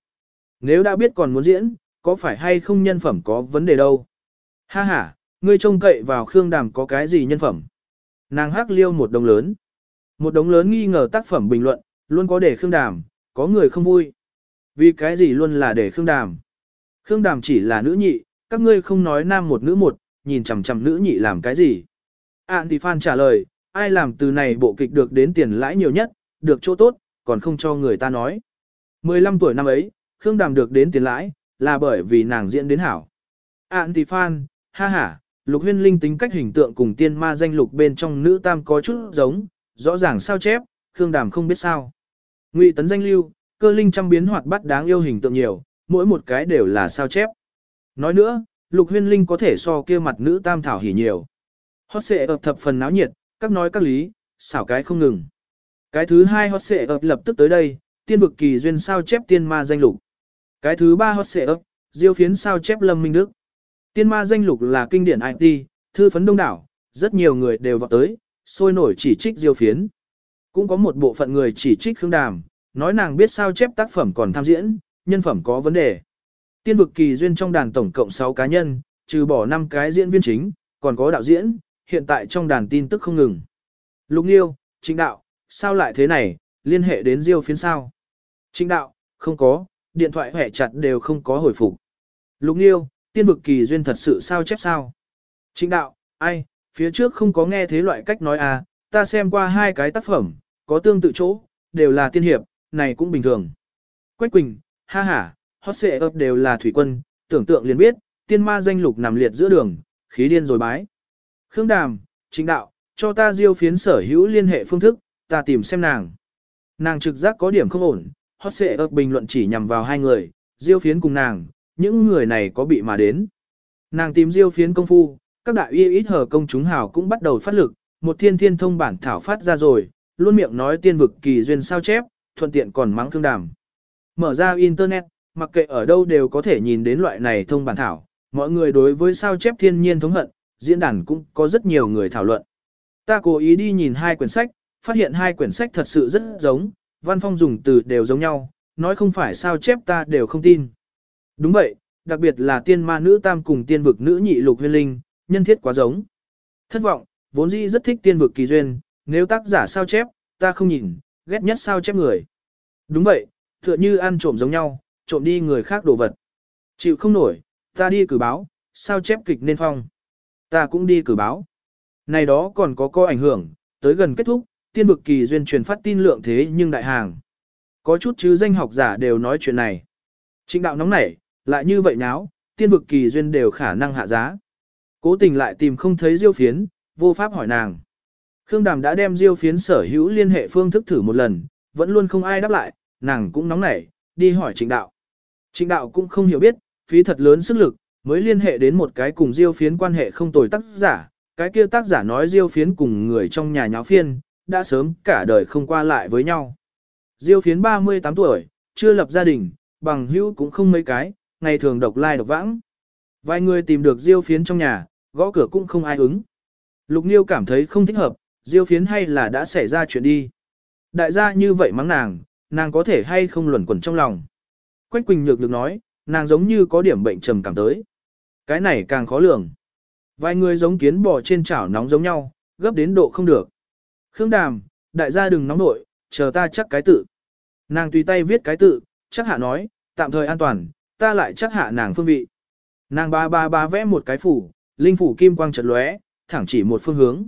Speaker 1: Nếu đã biết còn muốn diễn, có phải hay không nhân phẩm có vấn đề đâu. Ha ha, ngươi trông cậy vào Khương Đàm có cái gì nhân phẩm. Nàng hắc liêu một đồng lớn. Một đống lớn nghi ngờ tác phẩm bình luận, luôn có để Khương Đàm, có người không vui. Vì cái gì luôn là để Khương Đàm. Khương Đàm chỉ là nữ nhị, các ngươi không nói nam một nữ một, nhìn chằm chằm nữ nhị làm cái gì. Ản thì Phan trả lời, ai làm từ này bộ kịch được đến tiền lãi nhiều nhất, được chỗ tốt, còn không cho người ta nói. 15 tuổi năm ấy, Khương Đàm được đến tiền lãi, là bởi vì nàng diễn đến hảo. Ản thì Phan, ha ha, Lục Huyên Linh tính cách hình tượng cùng tiên ma danh lục bên trong nữ tam có chút giống, rõ ràng sao chép, Khương Đàm không biết sao. Ngụy tấn danh lưu, cơ linh trăm biến hoạt bát đáng yêu hình tượng nhiều, mỗi một cái đều là sao chép. Nói nữa, Lục Huyên Linh có thể so kia mặt nữ tam thảo hỉ nhiều. Hot xệ ập thập phần náo nhiệt, các nói các lý, xảo cái không ngừng. Cái thứ hai hot xệ ập lập tức tới đây, tiên vực kỳ duyên sao chép tiên ma danh lục. Cái thứ ba hot xệ ập, diêu phiến sao chép lâm minh đức. Tiên ma danh lục là kinh điển IT, thư phấn đông đảo, rất nhiều người đều vào tới, sôi nổi chỉ trích diêu phiến. Cũng có một bộ phận người chỉ trích Khương Đàm, nói nàng biết sao chép tác phẩm còn tham diễn, nhân phẩm có vấn đề. Tiên vực kỳ duyên trong đàn tổng cộng 6 cá nhân, trừ bỏ 5 cái diễn viên chính, còn có đạo diễn, hiện tại trong đàn tin tức không ngừng. Lục Nghiêu, Trịnh Đạo, sao lại thế này, liên hệ đến Diêu phiến sao? Trịnh Đạo, không có, điện thoại hẻ chặt đều không có hồi phục. Lục Nghiêu, tiên vực kỳ duyên thật sự sao chép sao? Trịnh Đạo, ai, phía trước không có nghe thế loại cách nói à, ta xem qua hai cái tác phẩm, có tương tự chỗ, đều là tiên hiệp, này cũng bình thường. Quách Quỳnh, ha ha, hot xệ ấp đều là thủy quân, tưởng tượng liền biết, tiên ma danh lục nằm liệt giữa đường, khí điên rồi bái. Khương Đàm, chính đạo, cho ta diêu phiến sở hữu liên hệ phương thức, ta tìm xem nàng. Nàng trực giác có điểm không ổn, hot xệ ấp bình luận chỉ nhằm vào hai người, diêu phiến cùng nàng, những người này có bị mà đến. Nàng tìm diêu phiến công phu, các đại y ít hở công chúng hào cũng bắt đầu phát lực, một thiên thiên thông bản thảo phát ra rồi, luôn miệng nói tiên vực kỳ duyên sao chép, thuận tiện còn mắng thương đàm. Mở ra internet, mặc kệ ở đâu đều có thể nhìn đến loại này thông bản thảo, mọi người đối với sao chép thiên nhiên thống hận, diễn đàn cũng có rất nhiều người thảo luận. Ta cố ý đi nhìn hai quyển sách, phát hiện hai quyển sách thật sự rất giống, văn phong dùng từ đều giống nhau, nói không phải sao chép ta đều không tin. Đúng vậy, đặc biệt là tiên ma nữ tam cùng tiên vực nữ nhị lục huyên linh, nhân thiết quá giống. Thất vọng, vốn dĩ rất thích tiên vực kỳ duyên, nếu tác giả sao chép, ta không nhìn, ghét nhất sao chép người. Đúng vậy, tựa như ăn trộm giống nhau, trộm đi người khác đồ vật. Chịu không nổi, ta đi cử báo, sao chép kịch nên phong. Ta cũng đi cử báo. Này đó còn có co ảnh hưởng, tới gần kết thúc, tiên vực kỳ duyên truyền phát tin lượng thế nhưng đại hàng. Có chút chứ danh học giả đều nói chuyện này. Trịnh đạo nóng nảy, lại như vậy náo, tiên vực kỳ duyên đều khả năng hạ giá. Cố tình lại tìm không thấy diêu phiến, vô pháp hỏi nàng. Khương Đàm đã đem diêu phiến sở hữu liên hệ phương thức thử một lần, vẫn luôn không ai đáp lại, nàng cũng nóng nảy, đi hỏi trịnh đạo. Trịnh đạo cũng không hiểu biết, phí thật lớn sức lực, mới liên hệ đến một cái cùng diêu phiến quan hệ không tồi tác giả, cái kia tác giả nói diêu phiến cùng người trong nhà nháo phiên, đã sớm cả đời không qua lại với nhau. Diêu phiến 38 tuổi, chưa lập gia đình, bằng hữu cũng không mấy cái, ngày thường độc lai độc vãng. Vài người tìm được diêu phiến trong nhà, gõ cửa cũng không ai ứng. Lục Niêu cảm thấy không thích hợp, diêu phiến hay là đã xảy ra chuyện đi. Đại gia như vậy mắng nàng, nàng có thể hay không luẩn quẩn trong lòng. Quách Quỳnh nhược được nói, nàng giống như có điểm bệnh trầm cảm tới. Cái này càng khó lường. Vài người giống kiến bò trên chảo nóng giống nhau, gấp đến độ không được. Khương Đàm, đại gia đừng nóng nội, chờ ta chắc cái tự. Nàng tùy tay viết cái tự, chắc hạ nói, tạm thời an toàn, ta lại chắc hạ nàng phương vị. Nàng ba ba ba vẽ một cái phủ, linh phủ kim quang chật lóe, thẳng chỉ một phương hướng.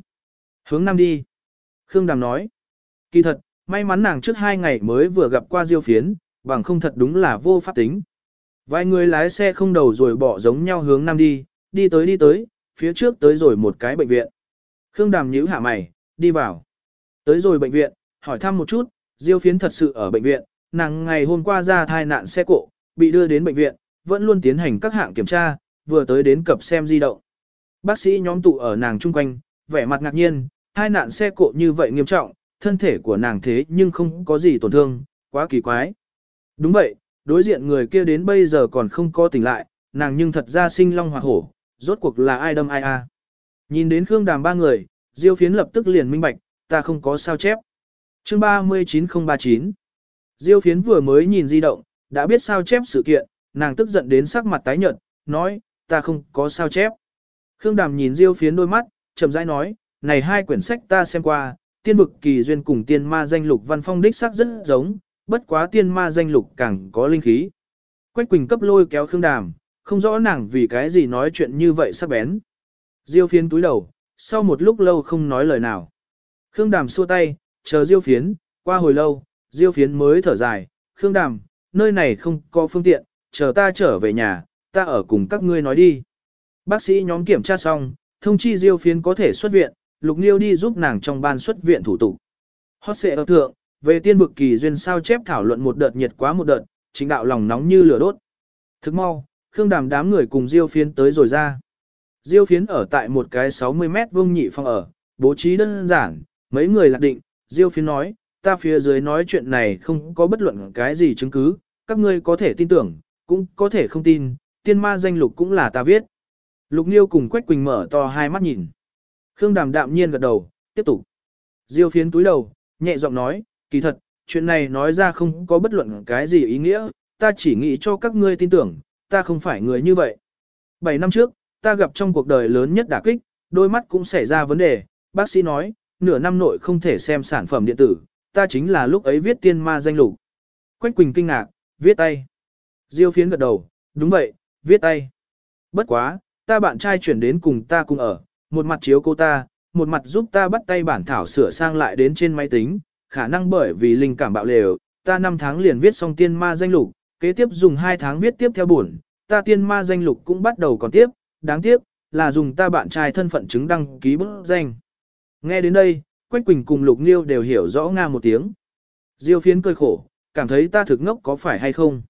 Speaker 1: Hướng nam đi. Khương Đàm nói. Kỳ thật, may mắn nàng trước hai ngày mới vừa gặp qua diêu phiến, bằng không thật đúng là vô pháp tính. Vài người lái xe không đầu rồi bỏ giống nhau hướng nam đi, đi tới đi tới, phía trước tới rồi một cái bệnh viện. Khương Đàm nhíu hạ mày, đi vào. Tới rồi bệnh viện, hỏi thăm một chút, diêu phiến thật sự ở bệnh viện, nàng ngày hôm qua ra thai nạn xe cộ, bị đưa đến bệnh viện, vẫn luôn tiến hành các hạng kiểm tra, vừa tới đến cập xem di động. Bác sĩ nhóm tụ ở nàng chung quanh, vẻ mặt ngạc nhiên, hai nạn xe cộ như vậy nghiêm trọng, thân thể của nàng thế nhưng không có gì tổn thương, quá kỳ quái. Đúng vậy, đối diện người kia đến bây giờ còn không có tỉnh lại, nàng nhưng thật ra sinh long hoặc hổ, rốt cuộc là ai đâm ai a. Nhìn đến Khương Đàm ba người, Diêu Phiến lập tức liền minh bạch, ta không có sao chép. Chương 39039 Diêu Phiến vừa mới nhìn di động, đã biết sao chép sự kiện, nàng tức giận đến sắc mặt tái nhợt, nói, ta không có sao chép. Khương Đàm nhìn Diêu Phiến đôi mắt, chậm rãi nói, này hai quyển sách ta xem qua, tiên vực kỳ duyên cùng tiên ma danh lục văn phong đích sắc rất giống, bất quá tiên ma danh lục càng có linh khí. Quách Quỳnh cấp lôi kéo Khương Đàm, không rõ nàng vì cái gì nói chuyện như vậy sắc bén. Diêu phiến túi đầu, sau một lúc lâu không nói lời nào. Khương Đàm xua tay, chờ Diêu phiến, qua hồi lâu, Diêu phiến mới thở dài, Khương Đàm, nơi này không có phương tiện, chờ ta trở về nhà, ta ở cùng các ngươi nói đi. Bác sĩ nhóm kiểm tra xong, thông chi Diêu phiến có thể xuất viện, Lục Niêu đi giúp nàng trong ban xuất viện thủ tục. Hot sẽ ở thượng, về tiên vực kỳ duyên sao chép thảo luận một đợt nhiệt quá một đợt, chính đạo lòng nóng như lửa đốt. Thức mau, Khương Đàm đám người cùng Diêu phiến tới rồi ra. Diêu phiến ở tại một cái 60 mét vuông nhị phòng ở, bố trí đơn giản, mấy người lạc định, Diêu phiến nói, ta phía dưới nói chuyện này không có bất luận cái gì chứng cứ, các ngươi có thể tin tưởng, cũng có thể không tin, tiên ma danh lục cũng là ta viết. Lục Niêu cùng Quách Quỳnh mở to hai mắt nhìn. Khương Đàm đạm nhiên gật đầu, tiếp tục. Diêu phiến túi đầu, nhẹ giọng nói, kỳ thật, chuyện này nói ra không có bất luận cái gì ý nghĩa, ta chỉ nghĩ cho các ngươi tin tưởng, ta không phải người như vậy. Bảy năm trước, ta gặp trong cuộc đời lớn nhất đả kích, đôi mắt cũng xảy ra vấn đề, bác sĩ nói, nửa năm nội không thể xem sản phẩm điện tử, ta chính là lúc ấy viết tiên ma danh lục. Quách Quỳnh kinh ngạc, viết tay. Diêu phiến gật đầu, đúng vậy, viết tay. Bất quá, ta bạn trai chuyển đến cùng ta cùng ở, một mặt chiếu cô ta, một mặt giúp ta bắt tay bản thảo sửa sang lại đến trên máy tính, khả năng bởi vì linh cảm bạo lều, ta 5 tháng liền viết xong tiên ma danh lục, kế tiếp dùng 2 tháng viết tiếp theo buồn, ta tiên ma danh lục cũng bắt đầu còn tiếp, đáng tiếc, là dùng ta bạn trai thân phận chứng đăng ký bức danh. Nghe đến đây, Quách Quỳnh cùng Lục Nghiêu đều hiểu rõ nga một tiếng. Diêu phiến cười khổ, cảm thấy ta thực ngốc có phải hay không.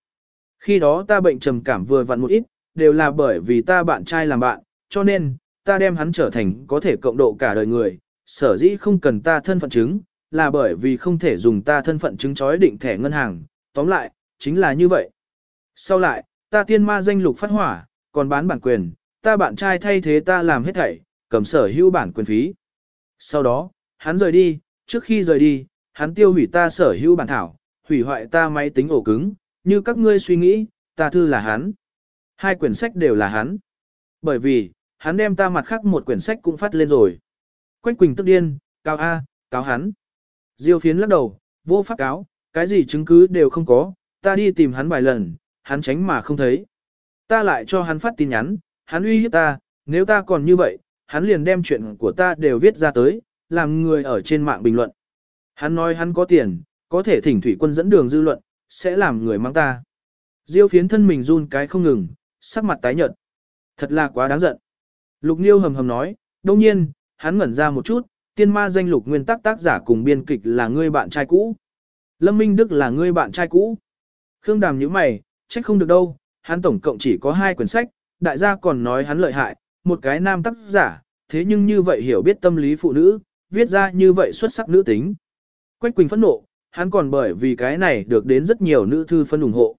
Speaker 1: Khi đó ta bệnh trầm cảm vừa vặn một ít, đều là bởi vì ta bạn trai làm bạn, cho nên, ta đem hắn trở thành có thể cộng độ cả đời người, sở dĩ không cần ta thân phận chứng, là bởi vì không thể dùng ta thân phận chứng chói định thẻ ngân hàng, tóm lại, chính là như vậy. Sau lại, ta tiên ma danh lục phát hỏa, còn bán bản quyền, ta bạn trai thay thế ta làm hết thảy, cầm sở hữu bản quyền phí. Sau đó, hắn rời đi, trước khi rời đi, hắn tiêu hủy ta sở hữu bản thảo, hủy hoại ta máy tính ổ cứng, như các ngươi suy nghĩ, ta thư là hắn. Hai quyển sách đều là hắn. Bởi vì, hắn đem ta mặt khác một quyển sách cũng phát lên rồi. Quách Quỳnh tức điên, cáo A, cáo hắn. Diêu phiến lắc đầu, vô pháp cáo, cái gì chứng cứ đều không có, ta đi tìm hắn vài lần, hắn tránh mà không thấy. Ta lại cho hắn phát tin nhắn, hắn uy hiếp ta, nếu ta còn như vậy, hắn liền đem chuyện của ta đều viết ra tới, làm người ở trên mạng bình luận. Hắn nói hắn có tiền, có thể thỉnh thủy quân dẫn đường dư luận, sẽ làm người mang ta. Diêu phiến thân mình run cái không ngừng, sắc mặt tái nhợt. Thật là quá đáng giận. Lục Niêu hầm hầm nói, đông nhiên, hắn ngẩn ra một chút, tiên ma danh lục nguyên tắc tác giả cùng biên kịch là ngươi bạn trai cũ. Lâm Minh Đức là ngươi bạn trai cũ. Khương Đàm nhíu mày, trách không được đâu, hắn tổng cộng chỉ có hai quyển sách, đại gia còn nói hắn lợi hại, một cái nam tác giả, thế nhưng như vậy hiểu biết tâm lý phụ nữ, viết ra như vậy xuất sắc nữ tính. Quách Quỳnh phẫn nộ, hắn còn bởi vì cái này được đến rất nhiều nữ thư phân ủng hộ.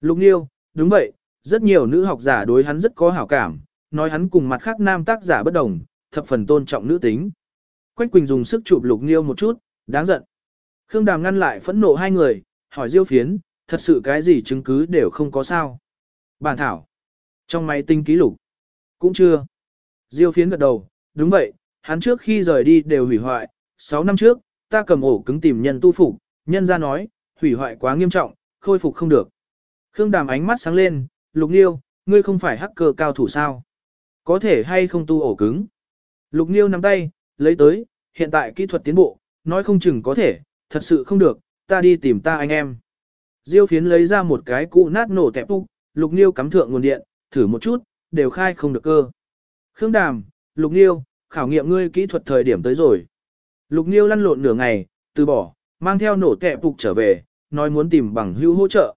Speaker 1: Lục Niêu, đúng vậy, rất nhiều nữ học giả đối hắn rất có hảo cảm, nói hắn cùng mặt khác nam tác giả bất đồng, thập phần tôn trọng nữ tính. Quách Quỳnh dùng sức chụp Lục nghiêu một chút, đáng giận. Khương Đàm ngăn lại phẫn nộ hai người, hỏi Diêu Phiến, thật sự cái gì chứng cứ đều không có sao. Bản thảo. Trong máy tinh ký lục. Cũng chưa. Diêu Phiến gật đầu, đúng vậy, hắn trước khi rời đi đều hủy hoại. 6 năm trước, ta cầm ổ cứng tìm nhân tu phục, nhân ra nói, hủy hoại quá nghiêm trọng, khôi phục không được. Khương Đàm ánh mắt sáng lên, Lục Niêu, ngươi không phải hacker cao thủ sao? Có thể hay không tu ổ cứng? Lục Niêu nắm tay, lấy tới, hiện tại kỹ thuật tiến bộ, nói không chừng có thể, thật sự không được, ta đi tìm ta anh em. Diêu phiến lấy ra một cái cụ nát nổ tẹp tu. Lục Niêu cắm thượng nguồn điện, thử một chút, đều khai không được cơ. Khương Đàm, Lục Niêu, khảo nghiệm ngươi kỹ thuật thời điểm tới rồi. Lục Niêu lăn lộn nửa ngày, từ bỏ, mang theo nổ tẹp tục trở về, nói muốn tìm bằng hữu hỗ trợ.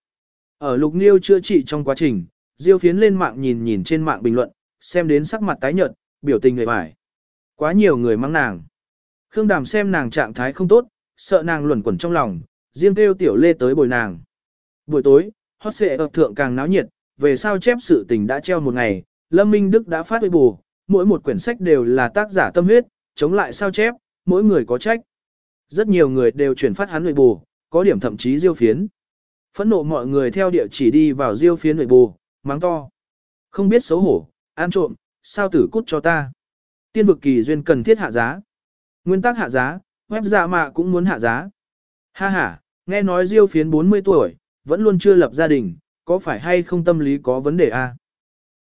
Speaker 1: Ở Lục Niêu chữa trị trong quá trình, Diêu phiến lên mạng nhìn nhìn trên mạng bình luận, xem đến sắc mặt tái nhợt, biểu tình người phải. Quá nhiều người mang nàng. Khương Đàm xem nàng trạng thái không tốt, sợ nàng luẩn quẩn trong lòng, riêng kêu tiểu lê tới bồi nàng. Buổi tối, Hot xệ ập thượng càng náo nhiệt, về sao chép sự tình đã treo một ngày, Lâm Minh Đức đã phát huy bù, mỗi một quyển sách đều là tác giả tâm huyết, chống lại sao chép, mỗi người có trách. Rất nhiều người đều chuyển phát hắn bù, có điểm thậm chí diêu phiến. Phẫn nộ mọi người theo địa chỉ đi vào diêu phiến bù, mắng to. Không biết xấu hổ, ăn trộm, sao tử cút cho ta. Tiên vực kỳ duyên cần thiết hạ giá. Nguyên tắc hạ giá, web giả mạ cũng muốn hạ giá. Ha ha, nghe nói diêu phiến 40 tuổi, vẫn luôn chưa lập gia đình, có phải hay không tâm lý có vấn đề a? À?